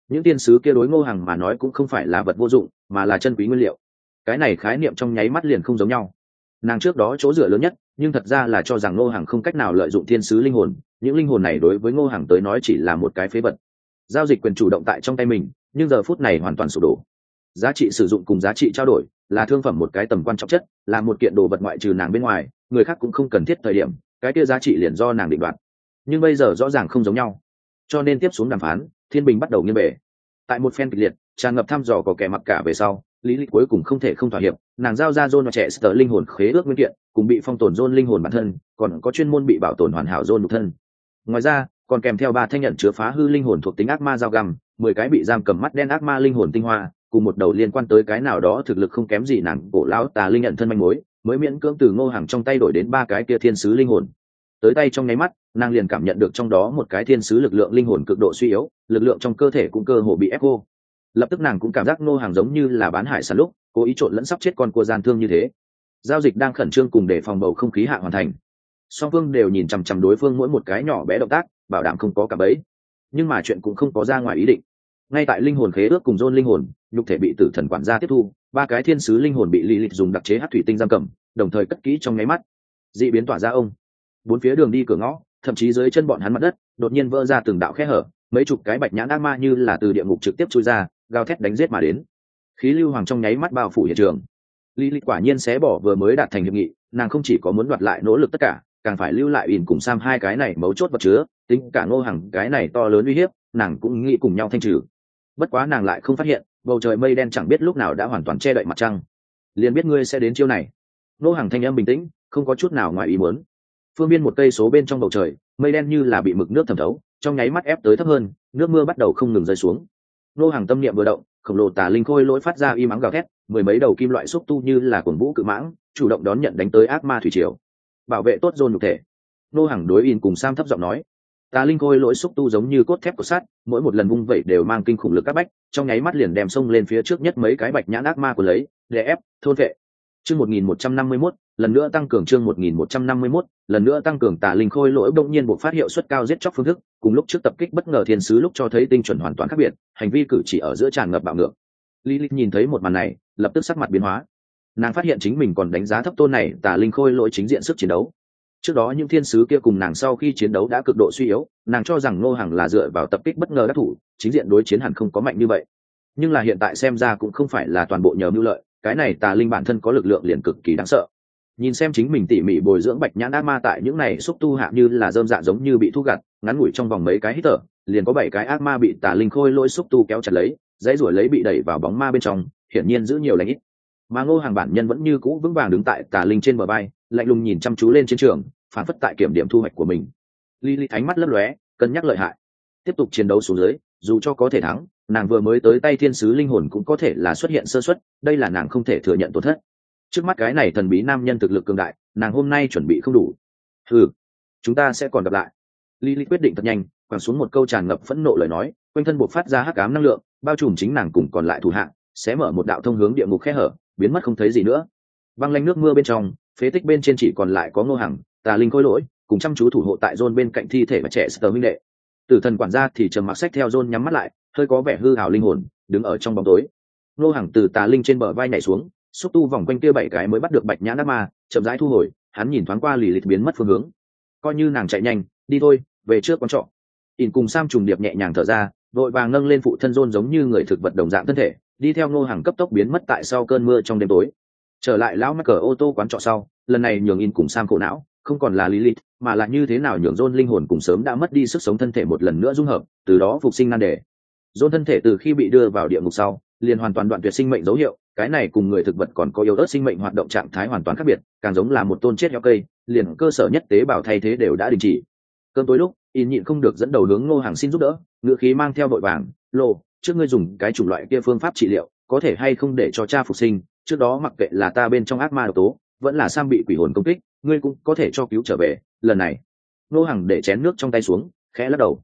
Những tiên sứ kia đối ngô Hằng mà nói cũng không phải là vật vô dụng, mà là chân quý nguyên liệu. Cái này khái niệm trong nháy mắt liền không giống nhau. Nàng trước đó chỗ dựa lớn nhất, nhưng thật ra là cho rằng ngô Hằng không cách nào lợi dụng thiên sứ linh hồn, những linh hồn này đối với ngô Hằng tới nói chỉ là một cái phế vật. Giao dịch quyền chủ động tại trong tay mình, nhưng giờ phút này hoàn toàn sụp đổ. Giá trị sử dụng cùng giá trị trao đổi là thương phẩm một cái tầm quan trọng chất, là một kiện đồ vật ngoại trừ nàng bên ngoài, người khác cũng không cần thiết thời điểm, cái kia giá trị liền do nàng định đoạt. Nhưng bây giờ rõ ràng không giống nhau cho nên tiếp xuống đàm phán, thiên bình bắt đầu nghiêng bể tại một phen kịch liệt, tràn ngập thăm dò có kẻ mặc cả về sau, lý lịch cuối cùng không thể không thỏa hiệp, nàng giao ra john và trẻ sờ linh hồn khế ước nguyên kiện, cùng bị phong tồn john linh hồn bản thân, còn có chuyên môn bị bảo tồn hoàn hảo john nhục thân. Ngoài ra, còn kèm theo ba thanh nhận chứa phá hư linh hồn thuộc tính ác ma giao găm, mười cái bị giam cầm mắt đen ác ma linh hồn tinh hoa, cùng một đầu liên quan tới cái nào đó thực lực không kém gì nàng cổ lão tà linh nhận thân manh mối, mới miễn cưỡng từ ngô hàng trong tay đổi đến ba cái kia thiên sứ linh hồn tới tay trong nháy mắt, nàng liền cảm nhận được trong đó một cái thiên sứ lực lượng linh hồn cực độ suy yếu, lực lượng trong cơ thể cũng cơ hồ bị ép cô lập tức nàng cũng cảm giác nô hàng giống như là bán hải sản lúc, cố ý trộn lẫn sắp chết con cua gian thương như thế. Giao dịch đang khẩn trương cùng để phòng bầu không khí hạ hoàn thành. Song phương đều nhìn chằm chằm đối phương mỗi một cái nhỏ bé động tác, bảo đảm không có cả bấy nhưng mà chuyện cũng không có ra ngoài ý định. Ngay tại linh hồn khế ước cùng dôn linh hồn, nhục thể bị tử thần quản gia tiếp thu, ba cái thiên sứ linh hồn bị lì lịch dùng đặc chế hát thủy tinh giam cầm, đồng thời cất kỹ trong nháy mắt. D ị biến tỏa ra ông bốn phía đường đi cửa ngõ, thậm chí dưới chân bọn hắn mặt đất, đột nhiên vỡ ra từng đạo khe hở, mấy chục cái bạch nhãn ác ma như là từ địa ngục trực tiếp chui ra, gào thét đánh giết mà đến. Khí lưu hoàng trong nháy mắt bao phủ hiện trường. Lý lịch quả nhiên xé bỏ vừa mới đạt thành hiệp nghị, nàng không chỉ có muốn đoạt lại nỗ lực tất cả, càng phải lưu lại ỉn cùng sam hai cái này mấu chốt vật chứa, tính cả ngô hàng cái này to lớn uy hiếp, nàng cũng nghĩ cùng nhau thanh trừ. Bất quá nàng lại không phát hiện, bầu trời mây đen chẳng biết lúc nào đã hoàn toàn che đậy mặt trăng. Liền biết ngươi sẽ đến chiêu này. Nô hàng thanh âm bình tĩnh, không có chút nào ngoài ý muốn phương biên một cây số bên trong bầu trời, mây đen như là bị mực nước thẩm thấu, trong nháy mắt ép tới thấp hơn, nước mưa bắt đầu không ngừng rơi xuống. Nô hàng tâm niệm vừa động, khổng lồ tà linh khôi lỗi phát ra y mắng gào thét, mười mấy đầu kim loại xúc tu như là cuồng vũ cự mãng, chủ động đón nhận đánh tới ác ma thủy triều. Bảo vệ tốt dồn nhục thể. Nô hàng đối in cùng sam thấp giọng nói, tà linh khôi lỗi xúc tu giống như cốt thép của sắt, mỗi một lần vung vẩy đều mang kinh khủng lực các bách, trong nháy mắt liền đem xông lên phía trước nhất mấy cái bạch nhãn ác ma của lấy, để ép, thôn vệ. Chương một nghìn một trăm năm mươi mốt lần nữa tăng cường chương một nghìn một trăm năm mươi mốt, lần nữa tăng cường tà linh khôi lỗi bỗng nhiên buộc phát hiệu suất cao giết chóc phương thức, cùng lúc trước tập kích bất ngờ thiên sứ lúc cho thấy tinh chuẩn hoàn toàn khác biệt, hành vi cử chỉ ở giữa tràn ngập bạo ngược. Lilith nhìn thấy một màn này, lập tức sắc mặt biến hóa. Nàng phát hiện chính mình còn đánh giá thấp tôn này, tà linh khôi lỗi chính diện sức chiến đấu. Trước đó những thiên sứ kia cùng nàng sau khi chiến đấu đã cực độ suy yếu, nàng cho rằng ngô hằng là dựa vào tập kích bất ngờ đắc thủ, chính diện đối chiến hẳn không có mạnh như vậy. Nhưng là hiện tại xem ra cũng không phải là toàn bộ nhờ mưu lợi, cái này tà linh bản thân có lực lượng liền cực kỳ đáng sợ nhìn xem chính mình tỉ mỉ bồi dưỡng bạch nhãn ác ma tại những này xúc tu hạ như là dơm dạ giống như bị thu gặt, ngắn ngủi trong vòng mấy cái hít thở, liền có bảy cái ác ma bị tà linh khôi lỗi xúc tu kéo chặt lấy, dãy ruổi lấy bị đẩy vào bóng ma bên trong, hiển nhiên giữ nhiều lãnh ít. Mà ngô hàng bản nhân vẫn như cũ vững vàng đứng tại tà linh trên bờ bay, lạnh lùng nhìn chăm chú lên chiến trường, phản phất tại kiểm điểm thu hoạch của mình. Li li ánh mắt lấp lóe, cân nhắc lợi hại. Tiếp tục chiến đấu xuống dưới, dù cho có thể thắng, nàng vừa mới tới tay thiên sứ linh hồn cũng có thể là xuất hiện sơ xuất đây là nàng không thể thừa nhận tổn thất trước mắt cái này thần bí nam nhân thực lực cường đại, nàng hôm nay chuẩn bị không đủ. Ừ chúng ta sẽ còn gặp lại. Lily quyết định thật nhanh, quẳng xuống một câu tràn ngập phẫn nộ lời nói, quanh thân buộc phát ra hắc ám năng lượng, bao trùm chính nàng cùng còn lại thủ hạng sẽ mở một đạo thông hướng địa ngục khe hở, biến mất không thấy gì nữa. Băng lanh nước mưa bên trong, phế tích bên trên chỉ còn lại có ngô hằng, tà linh khôi lỗi, cùng chăm chú thủ hộ tại rôn bên cạnh thi thể và trẻ sờ minh đệ. Tử thần quản gia thì trầm mặc sách theo rôn nhắm mắt lại, hơi có vẻ hư hào linh hồn, đứng ở trong bóng tối. Ngô hằng từ tà linh trên bờ vai nhảy xuống xúc tu vòng quanh kia bảy cái mới bắt được bạch nhãn ác ma, chậm rãi thu hồi, hắn nhìn thoáng qua lì lịch biến mất phương hướng. Coi như nàng chạy nhanh, đi thôi, về trước quán trọ. Ỉn cùng sam trùng điệp nhẹ nhàng thở ra, vội vàng nâng lên phụ thân rôn giống như người thực vật đồng dạng thân thể, đi theo ngô hàng cấp tốc biến mất tại sau cơn mưa trong đêm tối. Trở lại lão mắc cờ ô tô quán trọ sau, lần này nhường in cùng sam khổ não, không còn là lý lịch mà là như thế nào nhường rôn linh hồn cùng sớm đã mất đi sức sống thân thể một lần nữa dung hợp, từ đó phục sinh nan đề rôn thân thể từ khi bị đưa vào địa ngục sau, liền hoàn toàn đoạn tuyệt sinh mệnh dấu hiệu, cái này cùng người thực vật còn có yếu ớt sinh mệnh hoạt động trạng thái hoàn toàn khác biệt, càng giống là một tôn chết heo cây, liền cơ sở nhất tế bào thay thế đều đã đình chỉ. Cơn tối lúc in nhịn không được dẫn đầu hướng ngô hàng xin giúp đỡ, ngựa khí mang theo vội vàng, lô, trước ngươi dùng cái chủng loại kia phương pháp trị liệu, có thể hay không để cho cha phục sinh, trước đó mặc kệ là ta bên trong ác ma độc tố, vẫn là sam bị quỷ hồn công kích, ngươi cũng có thể cho cứu trở về, lần này. Ngô hằng để chén nước trong tay xuống, khẽ lắc đầu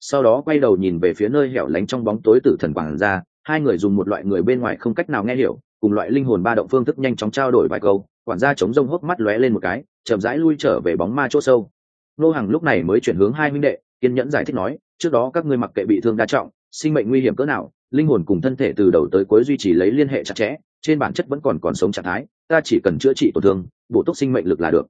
sau đó quay đầu nhìn về phía nơi hẻo lánh trong bóng tối tử thần quảng ra hai người dùng một loại người bên ngoài không cách nào nghe hiểu, cùng loại linh hồn ba động phương thức nhanh chóng trao đổi vài câu quản gia chống rông hốc mắt lóe lên một cái, chậm rãi lui trở về bóng ma chỗ sâu. Nô hàng lúc này mới chuyển hướng hai minh đệ, kiên nhẫn giải thích nói, trước đó các ngươi mặc kệ bị thương đa trọng, sinh mệnh nguy hiểm cỡ nào, linh hồn cùng thân thể từ đầu tới cuối duy trì lấy liên hệ chặt chẽ, trên bản chất vẫn còn còn sống trạng thái, ta chỉ cần chữa trị tổn thương, bổ túc sinh mệnh lực là được.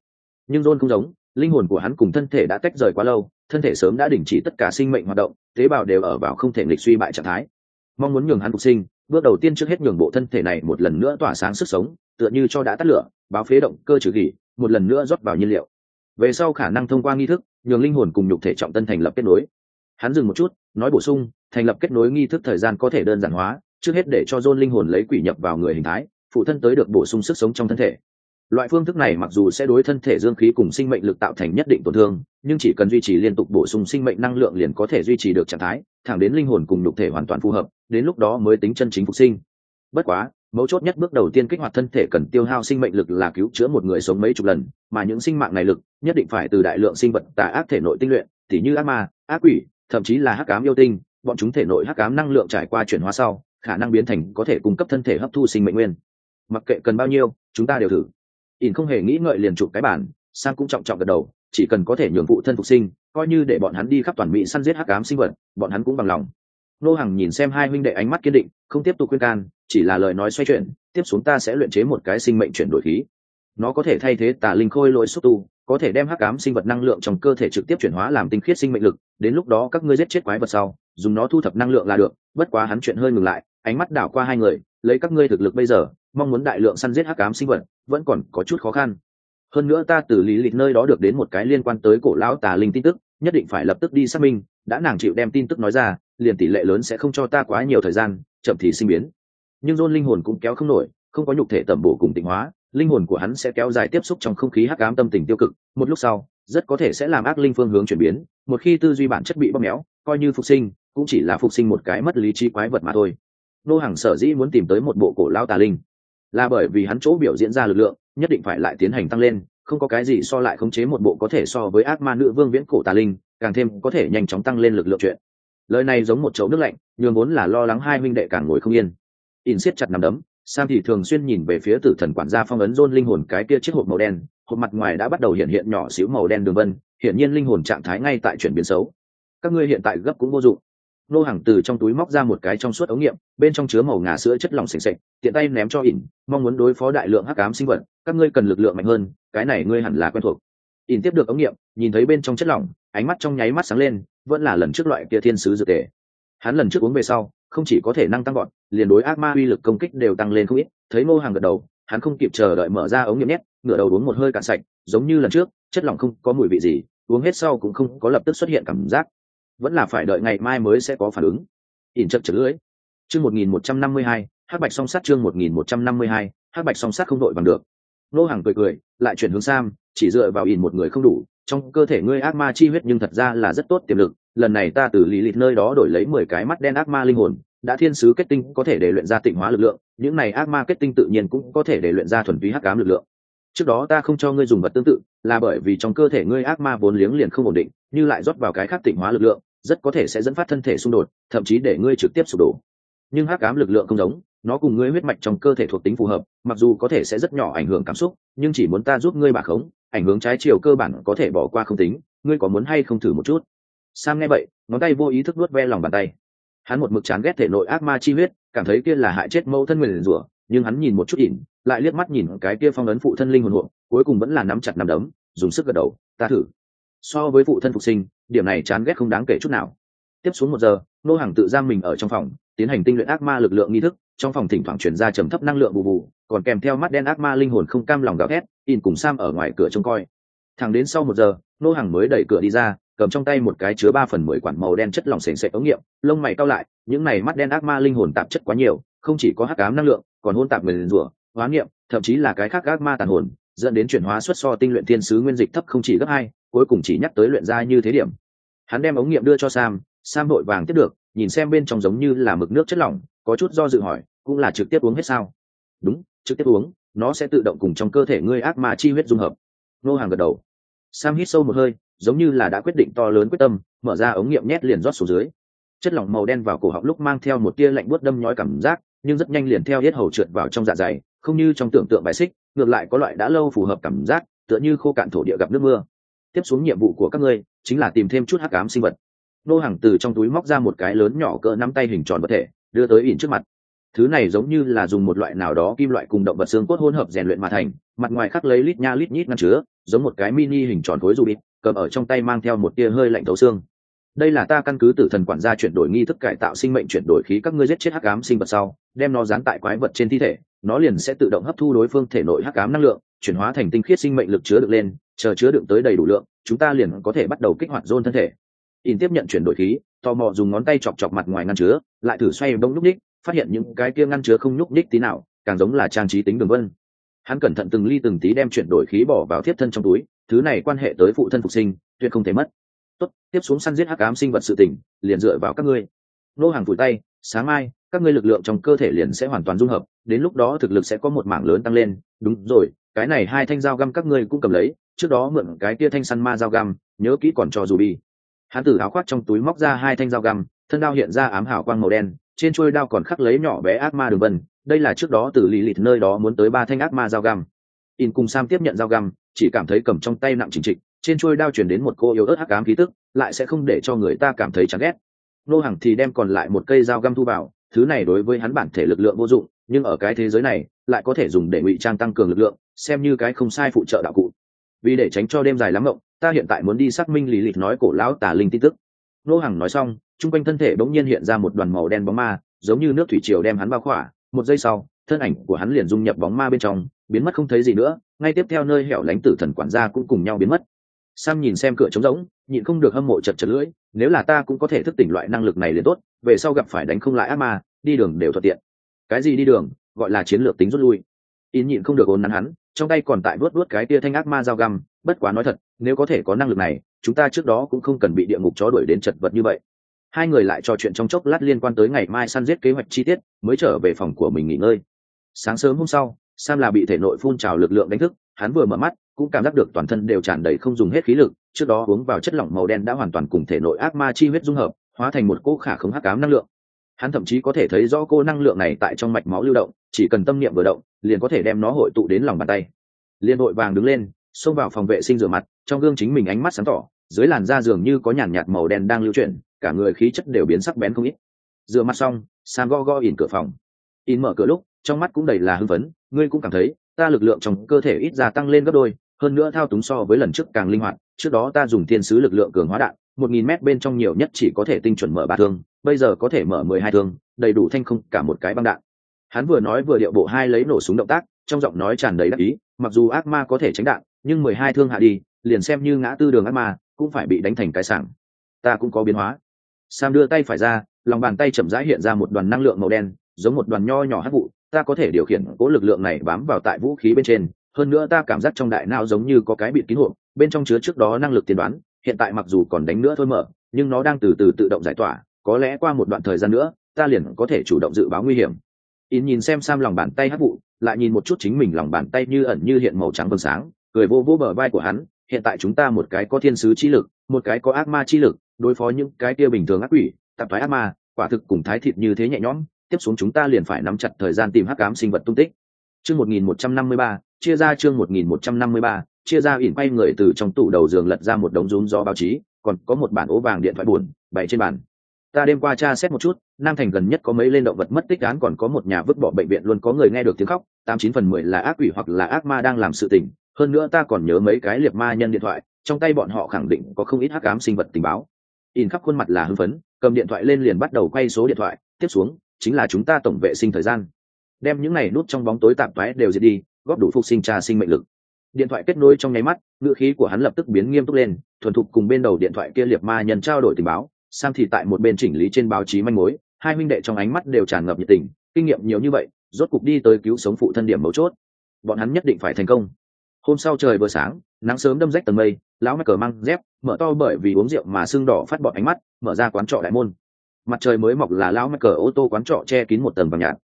Nhưng john không giống linh hồn của hắn cùng thân thể đã tách rời quá lâu, thân thể sớm đã đình chỉ tất cả sinh mệnh hoạt động, tế bào đều ở vào không thể nghịch suy bại trạng thái. Mong muốn nhường hắn phục sinh, bước đầu tiên trước hết nhường bộ thân thể này một lần nữa tỏa sáng sức sống, tựa như cho đã tắt lửa, báo phế động cơ trừ gỉ, một lần nữa rót vào nhiên liệu. Về sau khả năng thông qua nghi thức, nhường linh hồn cùng nhục thể trọng tân thành lập kết nối. Hắn dừng một chút, nói bổ sung, thành lập kết nối nghi thức thời gian có thể đơn giản hóa, trước hết để cho dôn linh hồn lấy quỷ nhập vào người hình thái, phụ thân tới được bổ sung sức sống trong thân thể loại phương thức này mặc dù sẽ đối thân thể dương khí cùng sinh mệnh lực tạo thành nhất định tổn thương, nhưng chỉ cần duy trì liên tục bổ sung sinh mệnh năng lượng liền có thể duy trì được trạng thái, thẳng đến linh hồn cùng nhục thể hoàn toàn phù hợp, đến lúc đó mới tính chân chính phục sinh. Bất quá, mấu chốt nhất bước đầu tiên kích hoạt thân thể cần tiêu hao sinh mệnh lực là cứu chữa một người sống mấy chục lần, mà những sinh mạng này lực nhất định phải từ đại lượng sinh vật, tà ác thể nội tinh luyện, tỉ như ác ma, ác quỷ, thậm chí là hắc ám yêu tinh, bọn chúng thể nội hắc ám năng lượng trải qua chuyển hóa sau, khả năng biến thành có thể cung cấp thân thể hấp thu sinh mệnh nguyên. Mặc kệ cần bao nhiêu, chúng ta đều thử ỉn không hề nghĩ ngợi liền chụp cái bản sang cũng trọng trọng gật đầu, chỉ cần có thể nhường phụ thân phục sinh, coi như để bọn hắn đi khắp toàn mỹ săn giết hắc ám sinh vật, bọn hắn cũng bằng lòng. Nô hằng nhìn xem hai huynh đệ ánh mắt kiên định, không tiếp tục khuyên can, chỉ là lời nói xoay chuyển, tiếp xuống ta sẽ luyện chế một cái sinh mệnh chuyển đổi khí. Nó có thể thay thế tà linh khôi lỗi xúc tu, có thể đem hắc ám sinh vật năng lượng trong cơ thể trực tiếp chuyển hóa làm tinh khiết sinh mệnh lực, đến lúc đó các ngươi giết chết quái vật sau, dùng nó thu thập năng lượng là được, bất quá hắn chuyện hơi ngừng lại, ánh mắt đảo qua hai người, lấy các ngươi thực lực bây giờ mong muốn đại lượng săn giết hắc ám sinh vật, vẫn còn có chút khó khăn. Hơn nữa ta từ lý lịch nơi đó được đến một cái liên quan tới cổ lão tà linh tin tức, nhất định phải lập tức đi xác minh, đã nàng chịu đem tin tức nói ra, liền tỷ lệ lớn sẽ không cho ta quá nhiều thời gian, chậm thì sinh biến. Nhưng dôn linh hồn cũng kéo không nổi, không có nhục thể tẩm bổ cùng tịnh hóa, linh hồn của hắn sẽ kéo dài tiếp xúc trong không khí hắc ám tâm tình tiêu cực, một lúc sau, rất có thể sẽ làm ác linh phương hướng chuyển biến, một khi tư duy bản chất bị bóp méo, coi như phục sinh, cũng chỉ là phục sinh một cái mất lý trí quái vật mà thôi. Nô hàng sở dĩ muốn tìm tới một bộ cổ lao tà linh là bởi vì hắn chỗ biểu diễn ra lực lượng, nhất định phải lại tiến hành tăng lên, không có cái gì so lại khống chế một bộ có thể so với ác ma nữ vương viễn cổ tà linh, càng thêm có thể nhanh chóng tăng lên lực lượng chuyện. Lời này giống một chậu nước lạnh, nhường vốn là lo lắng hai huynh đệ càng ngồi không yên. In siết chặt nằm đấm, sam thì thường xuyên nhìn về phía tử thần quản gia phong ấn rôn linh hồn cái kia chiếc hộp màu đen, hộp mặt ngoài đã bắt đầu hiện hiện nhỏ xíu màu đen đường vân, hiển nhiên linh hồn trạng thái ngay tại chuyển biến xấu. Các ngươi hiện tại gấp cũng vô dụng nô hàng từ trong túi móc ra một cái trong suốt ống nghiệm, bên trong chứa màu ngà sữa chất lỏng s ề tiện tay ném cho ỉn mong muốn đối phó đại lượng hắc ám sinh vật, các ngươi cần lực lượng mạnh hơn, cái này ngươi hẳn là quen thuộc. Ỉn tiếp được ống nghiệm, nhìn thấy bên trong chất lỏng, ánh mắt trong nháy mắt sáng lên, vẫn là lần trước loại kia thiên sứ dược tề. Hắn lần trước uống về sau, không chỉ có thể năng tăng gọn liền đối ác ma uy lực công kích đều tăng lên không ít, thấy ngô hàng gật đầu, hắn không kịp chờ đợi mở ra ống nghiệm nhét, ngửa đầu uống một hơi cạn sạch, giống như lần trước, chất lỏng không có mùi vị gì, uống hết sau cũng không có lập tức xuất hiện cảm giác vẫn là phải đợi ngày mai mới sẽ có phản ứng. Ỉn chật chật lưỡi. Chương một nghìn một trăm năm mươi hai, hắc bạch song sát chương một nghìn một trăm năm mươi hai, hắc bạch song sát không đội bằng được. Nô hàng cười cười, lại chuyển hướng sam, chỉ dựa vào ỉn một người không đủ. Trong cơ thể ngươi ác ma chi huyết nhưng thật ra là rất tốt tiềm lực. Lần này ta từ lý lịch nơi đó đổi lấy mười cái mắt đen ác ma linh hồn, đã thiên sứ kết tinh có thể để luyện ra tịnh hóa lực lượng, những này ác ma kết tinh tự nhiên cũng có thể để luyện ra thuần túy hắc ám lực lượng. Trước đó ta không cho ngươi dùng vật tương tự, là bởi vì trong cơ thể ngươi ác ma vốn liếng liền không ổn định, như lại rót vào cái khác tịnh hóa lực lượng rất có thể sẽ dẫn phát thân thể xung đột, thậm chí để ngươi trực tiếp sụp đổ. Nhưng hắc ám lực lượng không giống, nó cùng ngươi huyết mạch trong cơ thể thuộc tính phù hợp, mặc dù có thể sẽ rất nhỏ ảnh hưởng cảm xúc, nhưng chỉ muốn ta giúp ngươi bà khống, ảnh hưởng trái chiều cơ bản có thể bỏ qua không tính, ngươi có muốn hay không thử một chút? Sam nghe vậy, ngón tay vô ý thức nuốt ve lòng bàn tay. Hắn một mực chán ghét thể nội ác ma chi huyết, cảm thấy kia là hại chết mẫu thân nguyền rủa, nhưng hắn nhìn một chút ỉn, lại liếc mắt nhìn cái kia phong ấn phụ thân linh hồn hộ, cuối cùng vẫn là nắm chặt nắm đấm, dùng sức gật đầu, ta thử so với phụ thân phục sinh, điểm này chán ghét không đáng kể chút nào. Tiếp xuống một giờ, nô hàng tự giam mình ở trong phòng, tiến hành tinh luyện ác ma lực lượng nghi thức, trong phòng thỉnh thoảng chuyển ra trầm thấp năng lượng bù bù, còn kèm theo mắt đen ác ma linh hồn không cam lòng gào thét, in cùng sam ở ngoài cửa trông coi. Thẳng đến sau một giờ, nô hàng mới đẩy cửa đi ra, cầm trong tay một cái chứa ba phần mười quản màu đen chất lỏng sền sệt ống nghiệm, lông mày cao lại, những này mắt đen ác ma linh hồn tạp chất quá nhiều, không chỉ có hắc ám năng lượng, còn hôn tạp người liền rủa, hóa nghiệm, thậm chí là cái khác ác ma tàn hồn, dẫn đến chuyển hóa xuất so tinh luyện thiên sứ nguyên dịch thấp không chỉ gấp hai cuối cùng chỉ nhắc tới luyện ra như thế điểm. Hắn đem ống nghiệm đưa cho sam sam vội vàng tiếp được, nhìn xem bên trong giống như là mực nước chất lỏng, có chút do dự hỏi, cũng là trực tiếp uống hết sao? Đúng, trực tiếp uống, nó sẽ tự động cùng trong cơ thể ngươi ác ma chi huyết dung hợp. Nô hàng gật đầu. Sam hít sâu một hơi, giống như là đã quyết định to lớn quyết tâm, mở ra ống nghiệm nhét liền rót xuống dưới. Chất lỏng màu đen vào cổ họng lúc mang theo một tia lạnh buốt đâm nhói cảm giác, nhưng rất nhanh liền theo hết hầu trượt vào trong dạ dày, không như trong tưởng tượng bài xích, ngược lại có loại đã lâu phù hợp cảm giác, tựa như khô cạn thổ địa gặp nước mưa tiếp xuống nhiệm vụ của các ngươi, chính là tìm thêm chút hắc ám sinh vật. Nô hàng từ trong túi móc ra một cái lớn nhỏ cỡ nắm tay hình tròn vật thể, đưa tới ỉn trước mặt. Thứ này giống như là dùng một loại nào đó kim loại cùng động vật xương cốt hỗn hợp rèn luyện mà thành, mặt ngoài khắc lấy lít nha lít nhít ngăn chứa, giống một cái mini hình tròn khối rubik, cầm ở trong tay mang theo một tia hơi lạnh thấu xương. Đây là ta căn cứ tử thần quản gia chuyển đổi nghi thức cải tạo sinh mệnh chuyển đổi khí các ngươi giết chết hắc ám sinh vật sau, đem nó dán tại quái vật trên thi thể, nó liền sẽ tự động hấp thu đối phương thể nội hắc ám năng lượng, chuyển hóa thành tinh khiết sinh mệnh lực chứa được lên chờ chứa đựng tới đầy đủ lượng, chúng ta liền có thể bắt đầu kích hoạt zone thân thể. In tiếp nhận chuyển đổi khí, tò mò dùng ngón tay chọc chọc mặt ngoài ngăn chứa, lại thử xoay bông nhúc ních, phát hiện những cái kia ngăn chứa không nhúc ních tí nào, càng giống là trang trí tính đường vân. Hắn cẩn thận từng ly từng tí đem chuyển đổi khí bỏ vào thiết thân trong túi, thứ này quan hệ tới phụ thân phục sinh, tuyệt không thể mất. Tốt, tiếp xuống săn giết hắc ám sinh vật sự tỉnh liền dựa vào các ngươi. Nô hàng vùi tay, sáng mai, các ngươi lực lượng trong cơ thể liền sẽ hoàn toàn dung hợp, đến lúc đó thực lực sẽ có một mảng lớn tăng lên. Đúng rồi, cái này hai thanh dao găm các ngươi cũng cầm lấy trước đó mượn cái kia thanh săn ma dao găm, nhớ kỹ còn cho dù bi hắn từ áo khoác trong túi móc ra hai thanh dao găm, thân đao hiện ra ám hảo quang màu đen, trên chuôi đao còn khắc lấy nhỏ bé ác ma đường vân, đây là trước đó từ lì lịt nơi đó muốn tới ba thanh ác ma dao găm. In cùng sam tiếp nhận dao găm, chỉ cảm thấy cầm trong tay nặng chỉnh trịch, trên chuôi đao chuyển đến một cô yếu ớt hắc ám khí tức, lại sẽ không để cho người ta cảm thấy chán ghét. Nô hàng thì đem còn lại một cây dao găm thu vào, thứ này đối với hắn bản thể lực lượng vô dụng, nhưng ở cái thế giới này, lại có thể dùng để ngụy trang tăng cường lực lượng, xem như cái không sai phụ trợ đạo cụ vì để tránh cho đêm dài lắm mộng, ta hiện tại muốn đi xác minh lì lịch nói cổ lão tả linh tin tức. Nô Hằng nói xong, chung quanh thân thể bỗng nhiên hiện ra một đoàn màu đen bóng ma, giống như nước thủy triều đem hắn bao khỏa. Một giây sau, thân ảnh của hắn liền dung nhập bóng ma bên trong, biến mất không thấy gì nữa, ngay tiếp theo nơi hẻo lánh tử thần quản gia cũng cùng nhau biến mất. Sam nhìn xem cửa trống rỗng, nhịn không được hâm mộ chật chật lưỡi, nếu là ta cũng có thể thức tỉnh loại năng lực này liền tốt, về sau gặp phải đánh không lại ác ma, đi đường đều thuận tiện. Cái gì đi đường, gọi là chiến lược tính rút lui in nhịn không được ôn nắn hắn, trong tay còn tại vớt vớt cái tia thanh ác ma dao găm, bất quá nói thật, nếu có thể có năng lực này, chúng ta trước đó cũng không cần bị địa ngục chó đuổi đến chật vật như vậy. Hai người lại trò chuyện trong chốc lát liên quan tới ngày mai săn giết kế hoạch chi tiết, mới trở về phòng của mình nghỉ ngơi. Sáng sớm hôm sau, sam là bị thể nội phun trào lực lượng đánh thức, hắn vừa mở mắt, cũng cảm giác được toàn thân đều tràn đầy không dùng hết khí lực, trước đó uống vào chất lỏng màu đen đã hoàn toàn cùng thể nội ác ma chi huyết dung hợp, hóa thành một cỗ khả khống hắc cám năng lượng. Hắn thậm chí có thể thấy rõ cô năng lượng này tại trong mạch máu lưu động chỉ cần tâm niệm vừa động, liền có thể đem nó hội tụ đến lòng bàn tay. Liền vội vàng đứng lên, xông vào phòng vệ sinh rửa mặt, trong gương chính mình ánh mắt sáng tỏ, dưới làn da dường như có nhàn nhạt màu đen đang lưu chuyển, cả người khí chất đều biến sắc bén không ít. Rửa mặt xong, sam go go ỉn cửa phòng. In mở cửa lúc, trong mắt cũng đầy là hưng phấn, ngươi cũng cảm thấy, ta lực lượng trong cơ thể ít ra tăng lên gấp đôi, hơn nữa thao túng so với lần trước càng linh hoạt, trước đó ta dùng thiên sứ lực lượng cường hóa đạn, một nghìn mét bên trong nhiều nhất chỉ có thể tinh chuẩn mở ba thương, bây giờ có thể mở mười hai thương, đầy đủ thanh không cả một cái băng đạn hắn vừa nói vừa điệu bộ hai lấy nổ súng động tác, trong giọng nói tràn đầy đắc ý, mặc dù ác ma có thể tránh đạn, nhưng mười hai thương hạ đi, liền xem như ngã tư đường ác ma, cũng phải bị đánh thành cái sảng. Ta cũng có biến hóa. Sam đưa tay phải ra, lòng bàn tay chậm rãi hiện ra một đoàn năng lượng màu đen, giống một đoàn nho nhỏ hắc vụ, ta có thể điều khiển cố lực lượng này bám vào tại vũ khí bên trên, hơn nữa ta cảm giác trong đại não giống như có cái bịt kín hộp, bên trong chứa trước đó năng lực tiên đoán, hiện tại mặc dù còn đánh nữa thôi mở, nhưng nó đang từ từ tự động giải tỏa, có lẽ qua một đoạn thời gian nữa, ta liền có thể chủ động dự báo nguy hiểm in nhìn xem sam lòng bàn tay hát vụ, lại nhìn một chút chính mình lòng bàn tay như ẩn như hiện màu trắng vầng sáng, cười vô vô bờ vai của hắn, hiện tại chúng ta một cái có thiên sứ chi lực, một cái có ác ma chi lực, đối phó những cái kia bình thường ác quỷ, tạp thoái ác ma, quả thực cùng thái thịt như thế nhẹ nhõm, tiếp xuống chúng ta liền phải nắm chặt thời gian tìm hắc ám sinh vật tung tích. Chương một nghìn một trăm năm mươi ba, chia ra chương một nghìn một trăm năm mươi ba, chia ra ỉn quay người từ trong tủ đầu giường lật ra một đống rúm gió báo chí, còn có một bản ố vàng điện thoại buồn, bày trên bàn ta đêm qua tra xét một chút, nam thành gần nhất có mấy lên động vật mất tích, án còn có một nhà vứt bỏ bệnh viện luôn có người nghe được tiếng khóc. Tám chín phần mười là ác quỷ hoặc là ác ma đang làm sự tình. Hơn nữa ta còn nhớ mấy cái liệt ma nhân điện thoại, trong tay bọn họ khẳng định có không ít hắc ám sinh vật tình báo. In khắp khuôn mặt là hưng phấn, cầm điện thoại lên liền bắt đầu quay số điện thoại. Tiếp xuống, chính là chúng ta tổng vệ sinh thời gian. Đem những này nút trong bóng tối tạm toái đều diệt đi, góp đủ phục sinh trà sinh mệnh lực. Điện thoại kết nối trong nháy mắt, ngữ khí của hắn lập tức biến nghiêm túc lên, thuần thục cùng bên đầu điện thoại kia liệt ma nhân trao đổi tình báo sam thì tại một bên chỉnh lý trên báo chí manh mối, hai huynh đệ trong ánh mắt đều tràn ngập nhiệt tình, kinh nghiệm nhiều như vậy, rốt cục đi tới cứu sống phụ thân điểm mấu chốt. Bọn hắn nhất định phải thành công. Hôm sau trời vừa sáng, nắng sớm đâm rách tầng mây, lão mắc cờ mang dép, mở to bởi vì uống rượu mà sưng đỏ phát bọt ánh mắt, mở ra quán trọ đại môn. Mặt trời mới mọc là lão mắc cờ ô tô quán trọ che kín một tầng vàng nhạt.